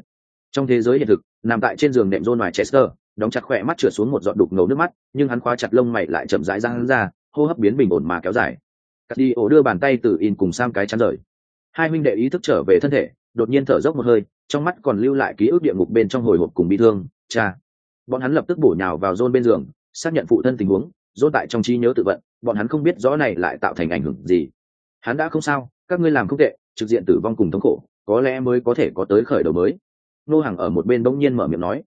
Trong thế giới hiện thực, nằm tại trên giường nệm rôn ngoài chester đóng chặt khỏe mắt trượt xuống một giọt đục ngầu nước mắt, nhưng hắn khóa chặt lông mày lại chậm rãi ra hắn ra, hô hấp biến bình ổn mà kéo dài cắt đi ổ đưa bàn tay từ in cùng sam cái chắn rời. Hai huynh đệ ý thức trở về thân thể, đột nhiên thở dốc một hơi, trong mắt còn lưu lại ký ức địa ngục bên trong hồi hộp cùng bị thương. Cha! Bọn hắn lập tức bổ nhào vào rôn bên giường, xác nhận phụ thân tình huống rôn tại trong trí nhớ tự vận, bọn hắn không biết rõ này lại tạo thành ảnh hưởng gì. Hắn đã không sao, các ngươi làm không tệ, trực diện tử vong cùng thống khổ, có lẽ mới có thể có tới khởi đầu mới. Nô hàng ở một bên bỗng nhiên mở miệng nói.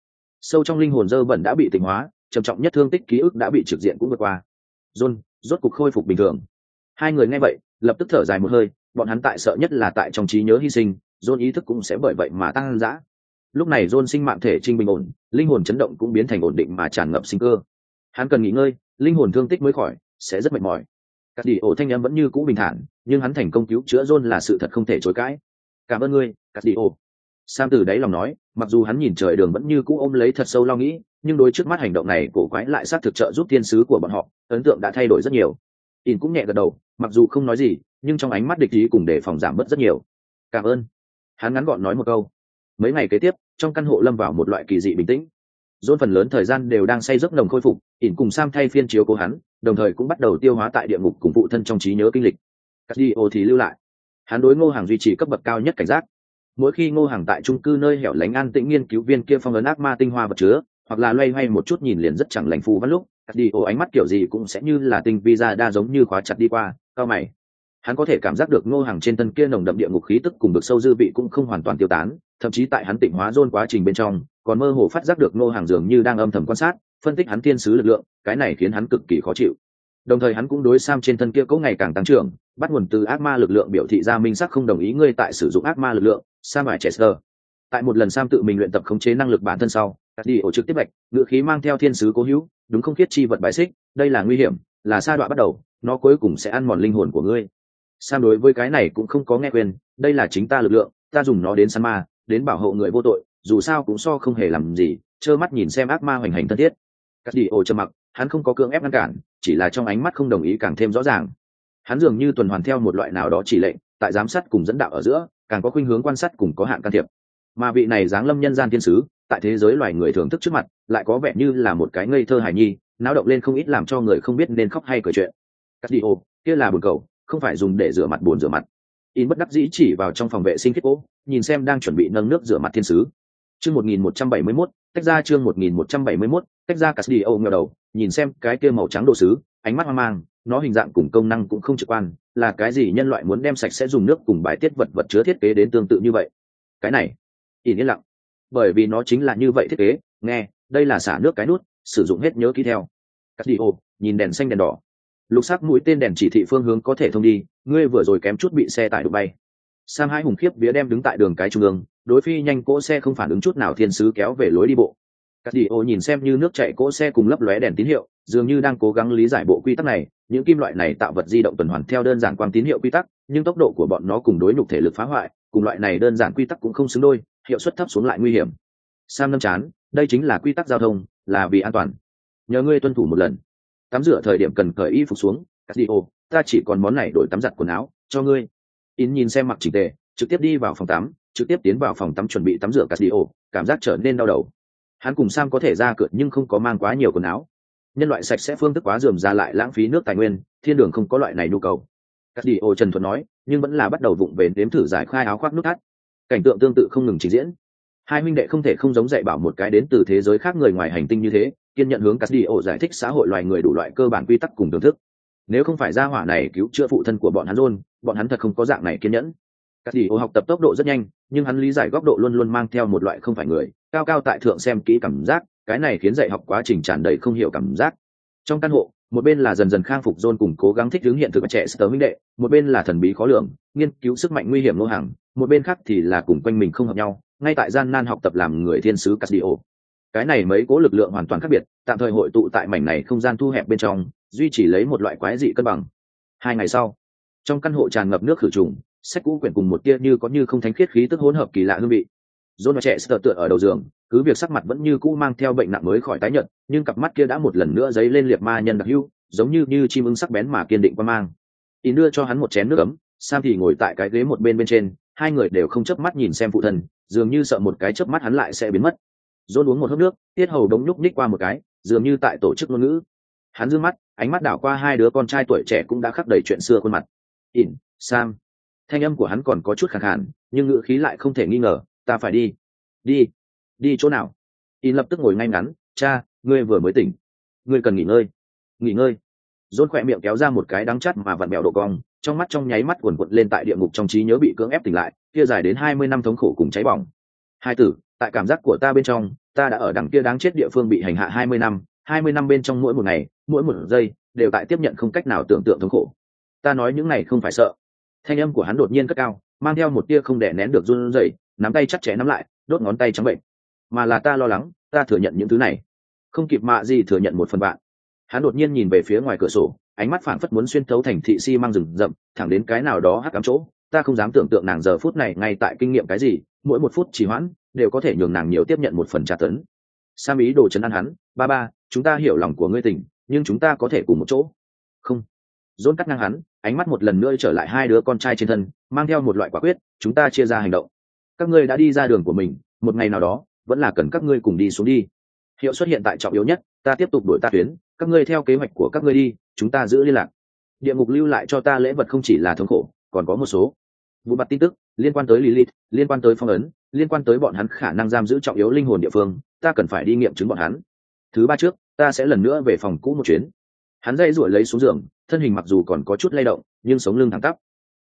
Sâu trong linh hồn dơ bẩn đã bị tỉnh hóa, trầm trọng nhất thương tích ký ức đã bị trực diện cũng vượt qua. John, rốt cục khôi phục bình thường hai người nghe vậy, lập tức thở dài một hơi, bọn hắn tại sợ nhất là tại trong trí nhớ hy sinh dôn ý thức cũng sẽ bởi vậy mà tăng dã. Lúc này dôn sinh mạng thể trinh bình ổn, linh hồn chấn động cũng biến thành ổn định mà tràn ngập sinh cơ. Hắn cần nghỉ ngơi, linh hồn thương tích mới khỏi, sẽ rất mệt mỏi. Các đi ổ thanh em vẫn như cũ bình thản, nhưng hắn thành công cứu chữa dôn là sự thật không thể chối cãi. Cảm ơn ngươi, các đi ổ. Sam từ đáy lòng nói, mặc dù hắn nhìn trời đường vẫn như cũ ôm lấy thật sâu lo nghĩ, nhưng đối trước mắt hành động này cổ quái lại xác thực trợ giúp thiên sứ của bọn họ, ấn tượng đã thay đổi rất nhiều in cũng nhẹ gật đầu, mặc dù không nói gì, nhưng trong ánh mắt địch ý cùng đề phòng giảm bớt rất nhiều. Cảm ơn. Hắn ngắn gọn nói một câu. Mấy ngày kế tiếp, trong căn hộ lâm vào một loại kỳ dị bình tĩnh. Dôn phần lớn thời gian đều đang say giấc nồng khôi phục, ỉn cùng sam thay phiên chiếu cố hắn, đồng thời cũng bắt đầu tiêu hóa tại địa ngục cùng phụ thân trong trí nhớ kinh lịch. Cắt đi ô thì lưu lại. Hắn đối ngô hàng duy trì cấp bậc cao nhất cảnh giác. Mỗi khi ngô hàng tại trung cư nơi hẻo lánh an tĩnh nghiên cứu viên kia phong ấn ác ma tinh hoa vật chứa, hoặc là loay hoay một chút nhìn liền rất chẳng lành phù văn lúc cắt đi ô ánh mắt kiểu gì cũng sẽ như là tinh vi ra đa giống như khóa chặt đi qua, cao mày. Hắn có thể cảm giác được ngô hàng trên thân kia nồng đậm địa ngục khí tức cùng được sâu dư vị cũng không hoàn toàn tiêu tán, thậm chí tại hắn tỉnh hóa rôn quá trình bên trong, còn mơ hồ phát giác được ngô hàng dường như đang âm thầm quan sát, phân tích hắn tiên sứ lực lượng, cái này khiến hắn cực kỳ khó chịu. Đồng thời hắn cũng đối sam trên thân kia cố ngày càng tăng trưởng, bắt nguồn từ ác ma lực lượng biểu thị ra minh sắc không đồng ý ngươi tại sử dụng ác ma lực lượng, sam và chester. Tại một lần sam tự mình luyện tập khống chế năng lực bản thân sau đi ổ trực tiếp bạch, ngựa khí mang theo thiên sứ cố hữu đúng không khiết chi vật bài xích, đây là nguy hiểm, là sa đọa bắt đầu, nó cuối cùng sẽ ăn mòn linh hồn của ngươi. Sam đối với cái này cũng không có nghe quên đây là chính ta lực lượng, ta dùng nó đến săn ma, đến bảo hộ người vô tội, dù sao cũng so không hề làm gì, trơ mắt nhìn xem ác ma hoành hành thân thiết. Cắt đi ô trầm mặc, hắn không có cưỡng ép ngăn cản, chỉ là trong ánh mắt không đồng ý càng thêm rõ ràng. Hắn dường như tuần hoàn theo một loại nào đó chỉ lệnh, tại giám sát cùng dẫn đạo ở giữa, càng có khuynh hướng quan sát cùng có hạn can thiệp. Mà vị này giáng lâm nhân gian thiên sứ, tại thế giới loài người thưởng thức trước mặt lại có vẻ như là một cái ngây thơ hài nhi, náo động lên không ít làm cho người không biết nên khóc hay cười chuyện. Cắt đi ô kia là bồn cầu, không phải dùng để rửa mặt bồn rửa mặt. In bất đắc dĩ chỉ vào trong phòng vệ sinh thiết cố, nhìn xem đang chuẩn bị nâng nước rửa mặt thiên sứ. Chương một nghìn một trăm bảy mươi mốt, tách ra chương một nghìn một trăm bảy mươi mốt, tách ra cắt đi ô ngờ đầu, nhìn xem cái kia màu trắng đồ sứ, ánh mắt hoang mang, nó hình dạng cùng công năng cũng không trực quan, là cái gì nhân loại muốn đem sạch sẽ dùng nước cùng bài tiết vật vật chứa thiết kế đến tương tự như vậy? Cái này, in yên lặng. Bởi vì nó chính là như vậy thiết kế, nghe đây là xả nước cái nút, sử dụng hết nhớ ký theo. Cắt đi ô, nhìn đèn xanh đèn đỏ. Lục sắc mũi tên đèn chỉ thị phương hướng có thể thông đi, ngươi vừa rồi kém chút bị xe tải đụng bay. Sam hai hùng khiếp vía đem đứng tại đường cái trung ương, đối phi nhanh cỗ xe không phản ứng chút nào thiên sứ kéo về lối đi bộ. Cắt đi ô nhìn xem như nước chạy cỗ xe cùng lấp lóe đèn tín hiệu, dường như đang cố gắng lý giải bộ quy tắc này, những kim loại này tạo vật di động tuần hoàn theo đơn giản quang tín hiệu quy tắc, nhưng tốc độ của bọn nó cùng đối nhục thể lực phá hoại, cùng loại này đơn giản quy tắc cũng không xứng đôi, hiệu suất thấp xuống lại nguy hiểm. Sam nâm chán đây chính là quy tắc giao thông, là vì an toàn. Nhờ ngươi tuân thủ một lần. Tắm rửa thời điểm cần cởi y phục xuống. Cắt đi ô, ta chỉ còn món này đổi tắm giặt quần áo, cho ngươi. In nhìn xem mặc chỉnh tề, trực tiếp đi vào phòng tắm, trực tiếp tiến vào phòng tắm chuẩn bị tắm rửa cắt đi ô, cảm giác trở nên đau đầu. Hắn cùng sam có thể ra cửa nhưng không có mang quá nhiều quần áo. Nhân loại sạch sẽ phương thức quá dườm ra lại lãng phí nước tài nguyên, thiên đường không có loại này nhu cầu. Cắt đi ô trần thuận nói, nhưng vẫn là bắt đầu vụng về nếm thử giải khai áo khoác nước thắt. Cảnh tượng tương tự không ngừng trình diễn hai minh đệ không thể không giống dạy bảo một cái đến từ thế giới khác người ngoài hành tinh như thế, kiên nhận hướng cắt đi ổ giải thích xã hội loài người đủ loại cơ bản quy tắc cùng thưởng thức. Nếu không phải gia hỏa này cứu chữa phụ thân của bọn hắn luôn, bọn hắn thật không có dạng này kiên nhẫn. Cắt đi ổ học tập tốc độ rất nhanh, nhưng hắn lý giải góc độ luôn luôn mang theo một loại không phải người, cao cao tại thượng xem kỹ cảm giác, cái này khiến dạy học quá trình tràn đầy không hiểu cảm giác. Trong căn hộ, một bên là dần dần khang phục john cùng cố gắng thích ứng hiện thực trẻ sơ minh đệ, một bên là thần bí khó lường, nghiên cứu sức mạnh nguy hiểm lô hàng, một bên khác thì là cùng quanh mình không hợp nhau ngay tại gian nan học tập làm người thiên sứ casdio cái này mấy cố lực lượng hoàn toàn khác biệt tạm thời hội tụ tại mảnh này không gian thu hẹp bên trong duy chỉ lấy một loại quái dị cân bằng. Hai ngày sau trong căn hộ tràn ngập nước khử trùng sách cũ quyển cùng một tia như có như không thánh khiết khí tức hỗn hợp kỳ lạ hương vị. John và trẻ sờ tựa ở đầu giường, cứ việc sắc mặt vẫn như cũ mang theo bệnh nặng mới khỏi tái nhợt, nhưng cặp mắt kia đã một lần nữa giấy lên liệt ma nhân đặc hữu, giống như như chim ưng sắc bén mà kiên định qua mang. Y đưa cho hắn một chén nước ấm, Sam thì ngồi tại cái ghế một bên bên trên, hai người đều không chớp mắt nhìn xem phụ thân, dường như sợ một cái chớp mắt hắn lại sẽ biến mất. John uống một hớp nước, tiết hầu đống nhúc nhích qua một cái, dường như tại tổ chức ngôn ngữ. Hắn dương mắt, ánh mắt đảo qua hai đứa con trai tuổi trẻ cũng đã khắc đầy chuyện xưa khuôn mặt. Ỉn, Sam. Thanh âm của hắn còn có chút khàn khàn, nhưng ngữ khí lại không thể nghi ngờ, ta phải đi đi đi chỗ nào Ỉn lập tức ngồi ngay ngắn cha ngươi vừa mới tỉnh ngươi cần nghỉ ngơi nghỉ ngơi dôn khỏe miệng kéo ra một cái đắng chắt mà vặn mèo độ cong, trong mắt trong nháy mắt quần quận lên tại địa ngục trong trí nhớ bị cưỡng ép tỉnh lại, kia dài đến hai mươi năm thống khổ cùng cháy bỏng. Hai tử, tại cảm giác của ta bên trong, ta đã ở đằng kia đáng chết địa phương bị hành hạ hai mươi năm, hai mươi năm bên trong mỗi một ngày, mỗi một giây, đều tại tiếp nhận không cách nào tưởng tượng thống khổ. Ta nói những này không phải sợ. Thanh âm của hắn đột nhiên cất cao, mang theo một tia không đè nén được run rẩy, nắm tay chắc chẽ nắm lại, đốt ngón tay trắng bệnh. Mà là ta lo lắng, ta thừa nhận những thứ này. Không kịp mạ gì thừa nhận một phần bạn hắn đột nhiên nhìn về phía ngoài cửa sổ, ánh mắt phảng phất muốn xuyên thấu thành thị si mang rừng rậm, thẳng đến cái nào đó hắc cắm chỗ. Ta không dám tưởng tượng nàng giờ phút này ngay tại kinh nghiệm cái gì, mỗi một phút trì hoãn, đều có thể nhường nàng nhiều tiếp nhận một phần trả tấn. Sam ý đồ chấn an hắn, ba ba, chúng ta hiểu lòng của ngươi tình, nhưng chúng ta có thể cùng một chỗ. Không. Dôn cắt ngang hắn, ánh mắt một lần nữa trở lại hai đứa con trai trên thân, mang theo một loại quả quyết, chúng ta chia ra hành động. Các ngươi đã đi ra đường của mình, một ngày nào đó, vẫn là cần các ngươi cùng đi xuống đi. Hiệu xuất hiện tại trọng yếu nhất, ta tiếp tục đổi ta tuyến các ngươi theo kế hoạch của các ngươi đi, chúng ta giữ liên lạc. Địa ngục lưu lại cho ta lễ vật không chỉ là thống khổ, còn có một số. Vụ mặt tin tức, liên quan tới lilith, liên quan tới phong ấn, liên quan tới bọn hắn khả năng giam giữ trọng yếu linh hồn địa phương, ta cần phải đi nghiệm chứng bọn hắn. Thứ ba trước, ta sẽ lần nữa về phòng cũ một chuyến. Hắn dây ruổi lấy xuống giường, thân hình mặc dù còn có chút lay động, nhưng sống lưng thẳng tắp.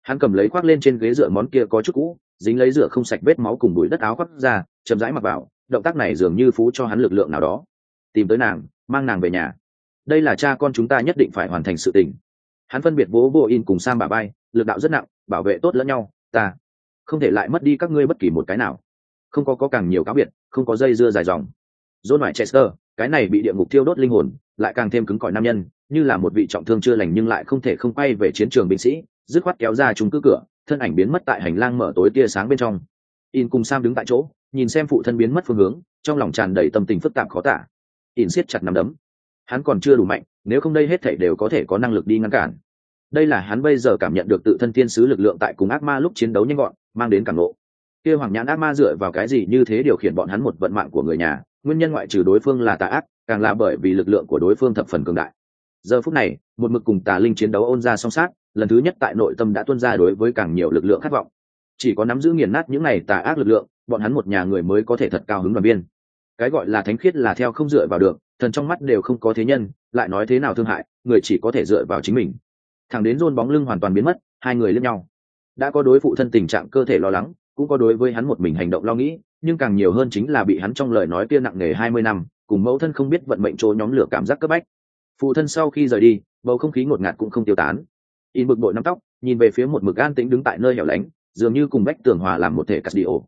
Hắn cầm lấy khoác lên trên ghế dựa món kia có chút cũ, dính lấy rửa không sạch vết máu cùng bụi đất áo khoác ra, chậm rãi mặc vào, động tác này dường như phú cho hắn lực lượng nào đó. Tìm tới nàng, mang nàng về nhà đây là cha con chúng ta nhất định phải hoàn thành sự tình. Hắn phân biệt bố vô in cùng sam bà bay lực đạo rất nặng, bảo vệ tốt lẫn nhau, ta không thể lại mất đi các ngươi bất kỳ một cái nào. Không có có càng nhiều cáo biệt, không có dây dưa dài dòng. Dôn ngoại chester cái này bị địa ngục thiêu đốt linh hồn, lại càng thêm cứng cỏi nam nhân, như là một vị trọng thương chưa lành nhưng lại không thể không quay về chiến trường binh sĩ, dứt khoát kéo ra chúng cứ cửa, thân ảnh biến mất tại hành lang mở tối tia sáng bên trong. In cùng sam đứng tại chỗ, nhìn xem phụ thân biến mất phương hướng, trong lòng tràn đầy tâm tình phức tạp khó tả. In siết chặt nắm đấm hắn còn chưa đủ mạnh, nếu không đây hết thảy đều có thể có năng lực đi ngăn cản. Đây là hắn bây giờ cảm nhận được tự thân thiên sứ lực lượng tại cùng ác ma lúc chiến đấu nhanh gọn, mang đến cảm lộ kia hoàng nhãn ác ma dựa vào cái gì như thế điều khiển bọn hắn một vận mạng của người nhà, nguyên nhân ngoại trừ đối phương là tà ác, càng là bởi vì lực lượng của đối phương thập phần cường đại. Giờ phút này, một mực cùng tà linh chiến đấu ôn ra song sát, lần thứ nhất tại nội tâm đã tuân ra đối với càng nhiều lực lượng khát vọng. Chỉ có nắm giữ nghiền nát những này tà ác lực lượng, bọn hắn một nhà người mới có thể thật cao hứng đoàn viên cái gọi là thánh khiết là theo không dựa vào được, thần trong mắt đều không có thế nhân, lại nói thế nào thương hại, người chỉ có thể dựa vào chính mình. Thằng đến rôn bóng lưng hoàn toàn biến mất, hai người lướt nhau. Đã có đối phụ thân tình trạng cơ thể lo lắng, cũng có đối với hắn một mình hành động lo nghĩ, nhưng càng nhiều hơn chính là bị hắn trong lời nói kia nặng nề hai mươi năm, cùng mẫu thân không biết vận mệnh chỗ nhóm lửa cảm giác cấp bách. Phụ thân sau khi rời đi, bầu không khí ngột ngạt cũng không tiêu tán. In bực bội nắm tóc, nhìn về phía một mực an tĩnh đứng tại nơi hẻo lánh, dường như cùng bách tường hòa làm một thể cắt đi ổ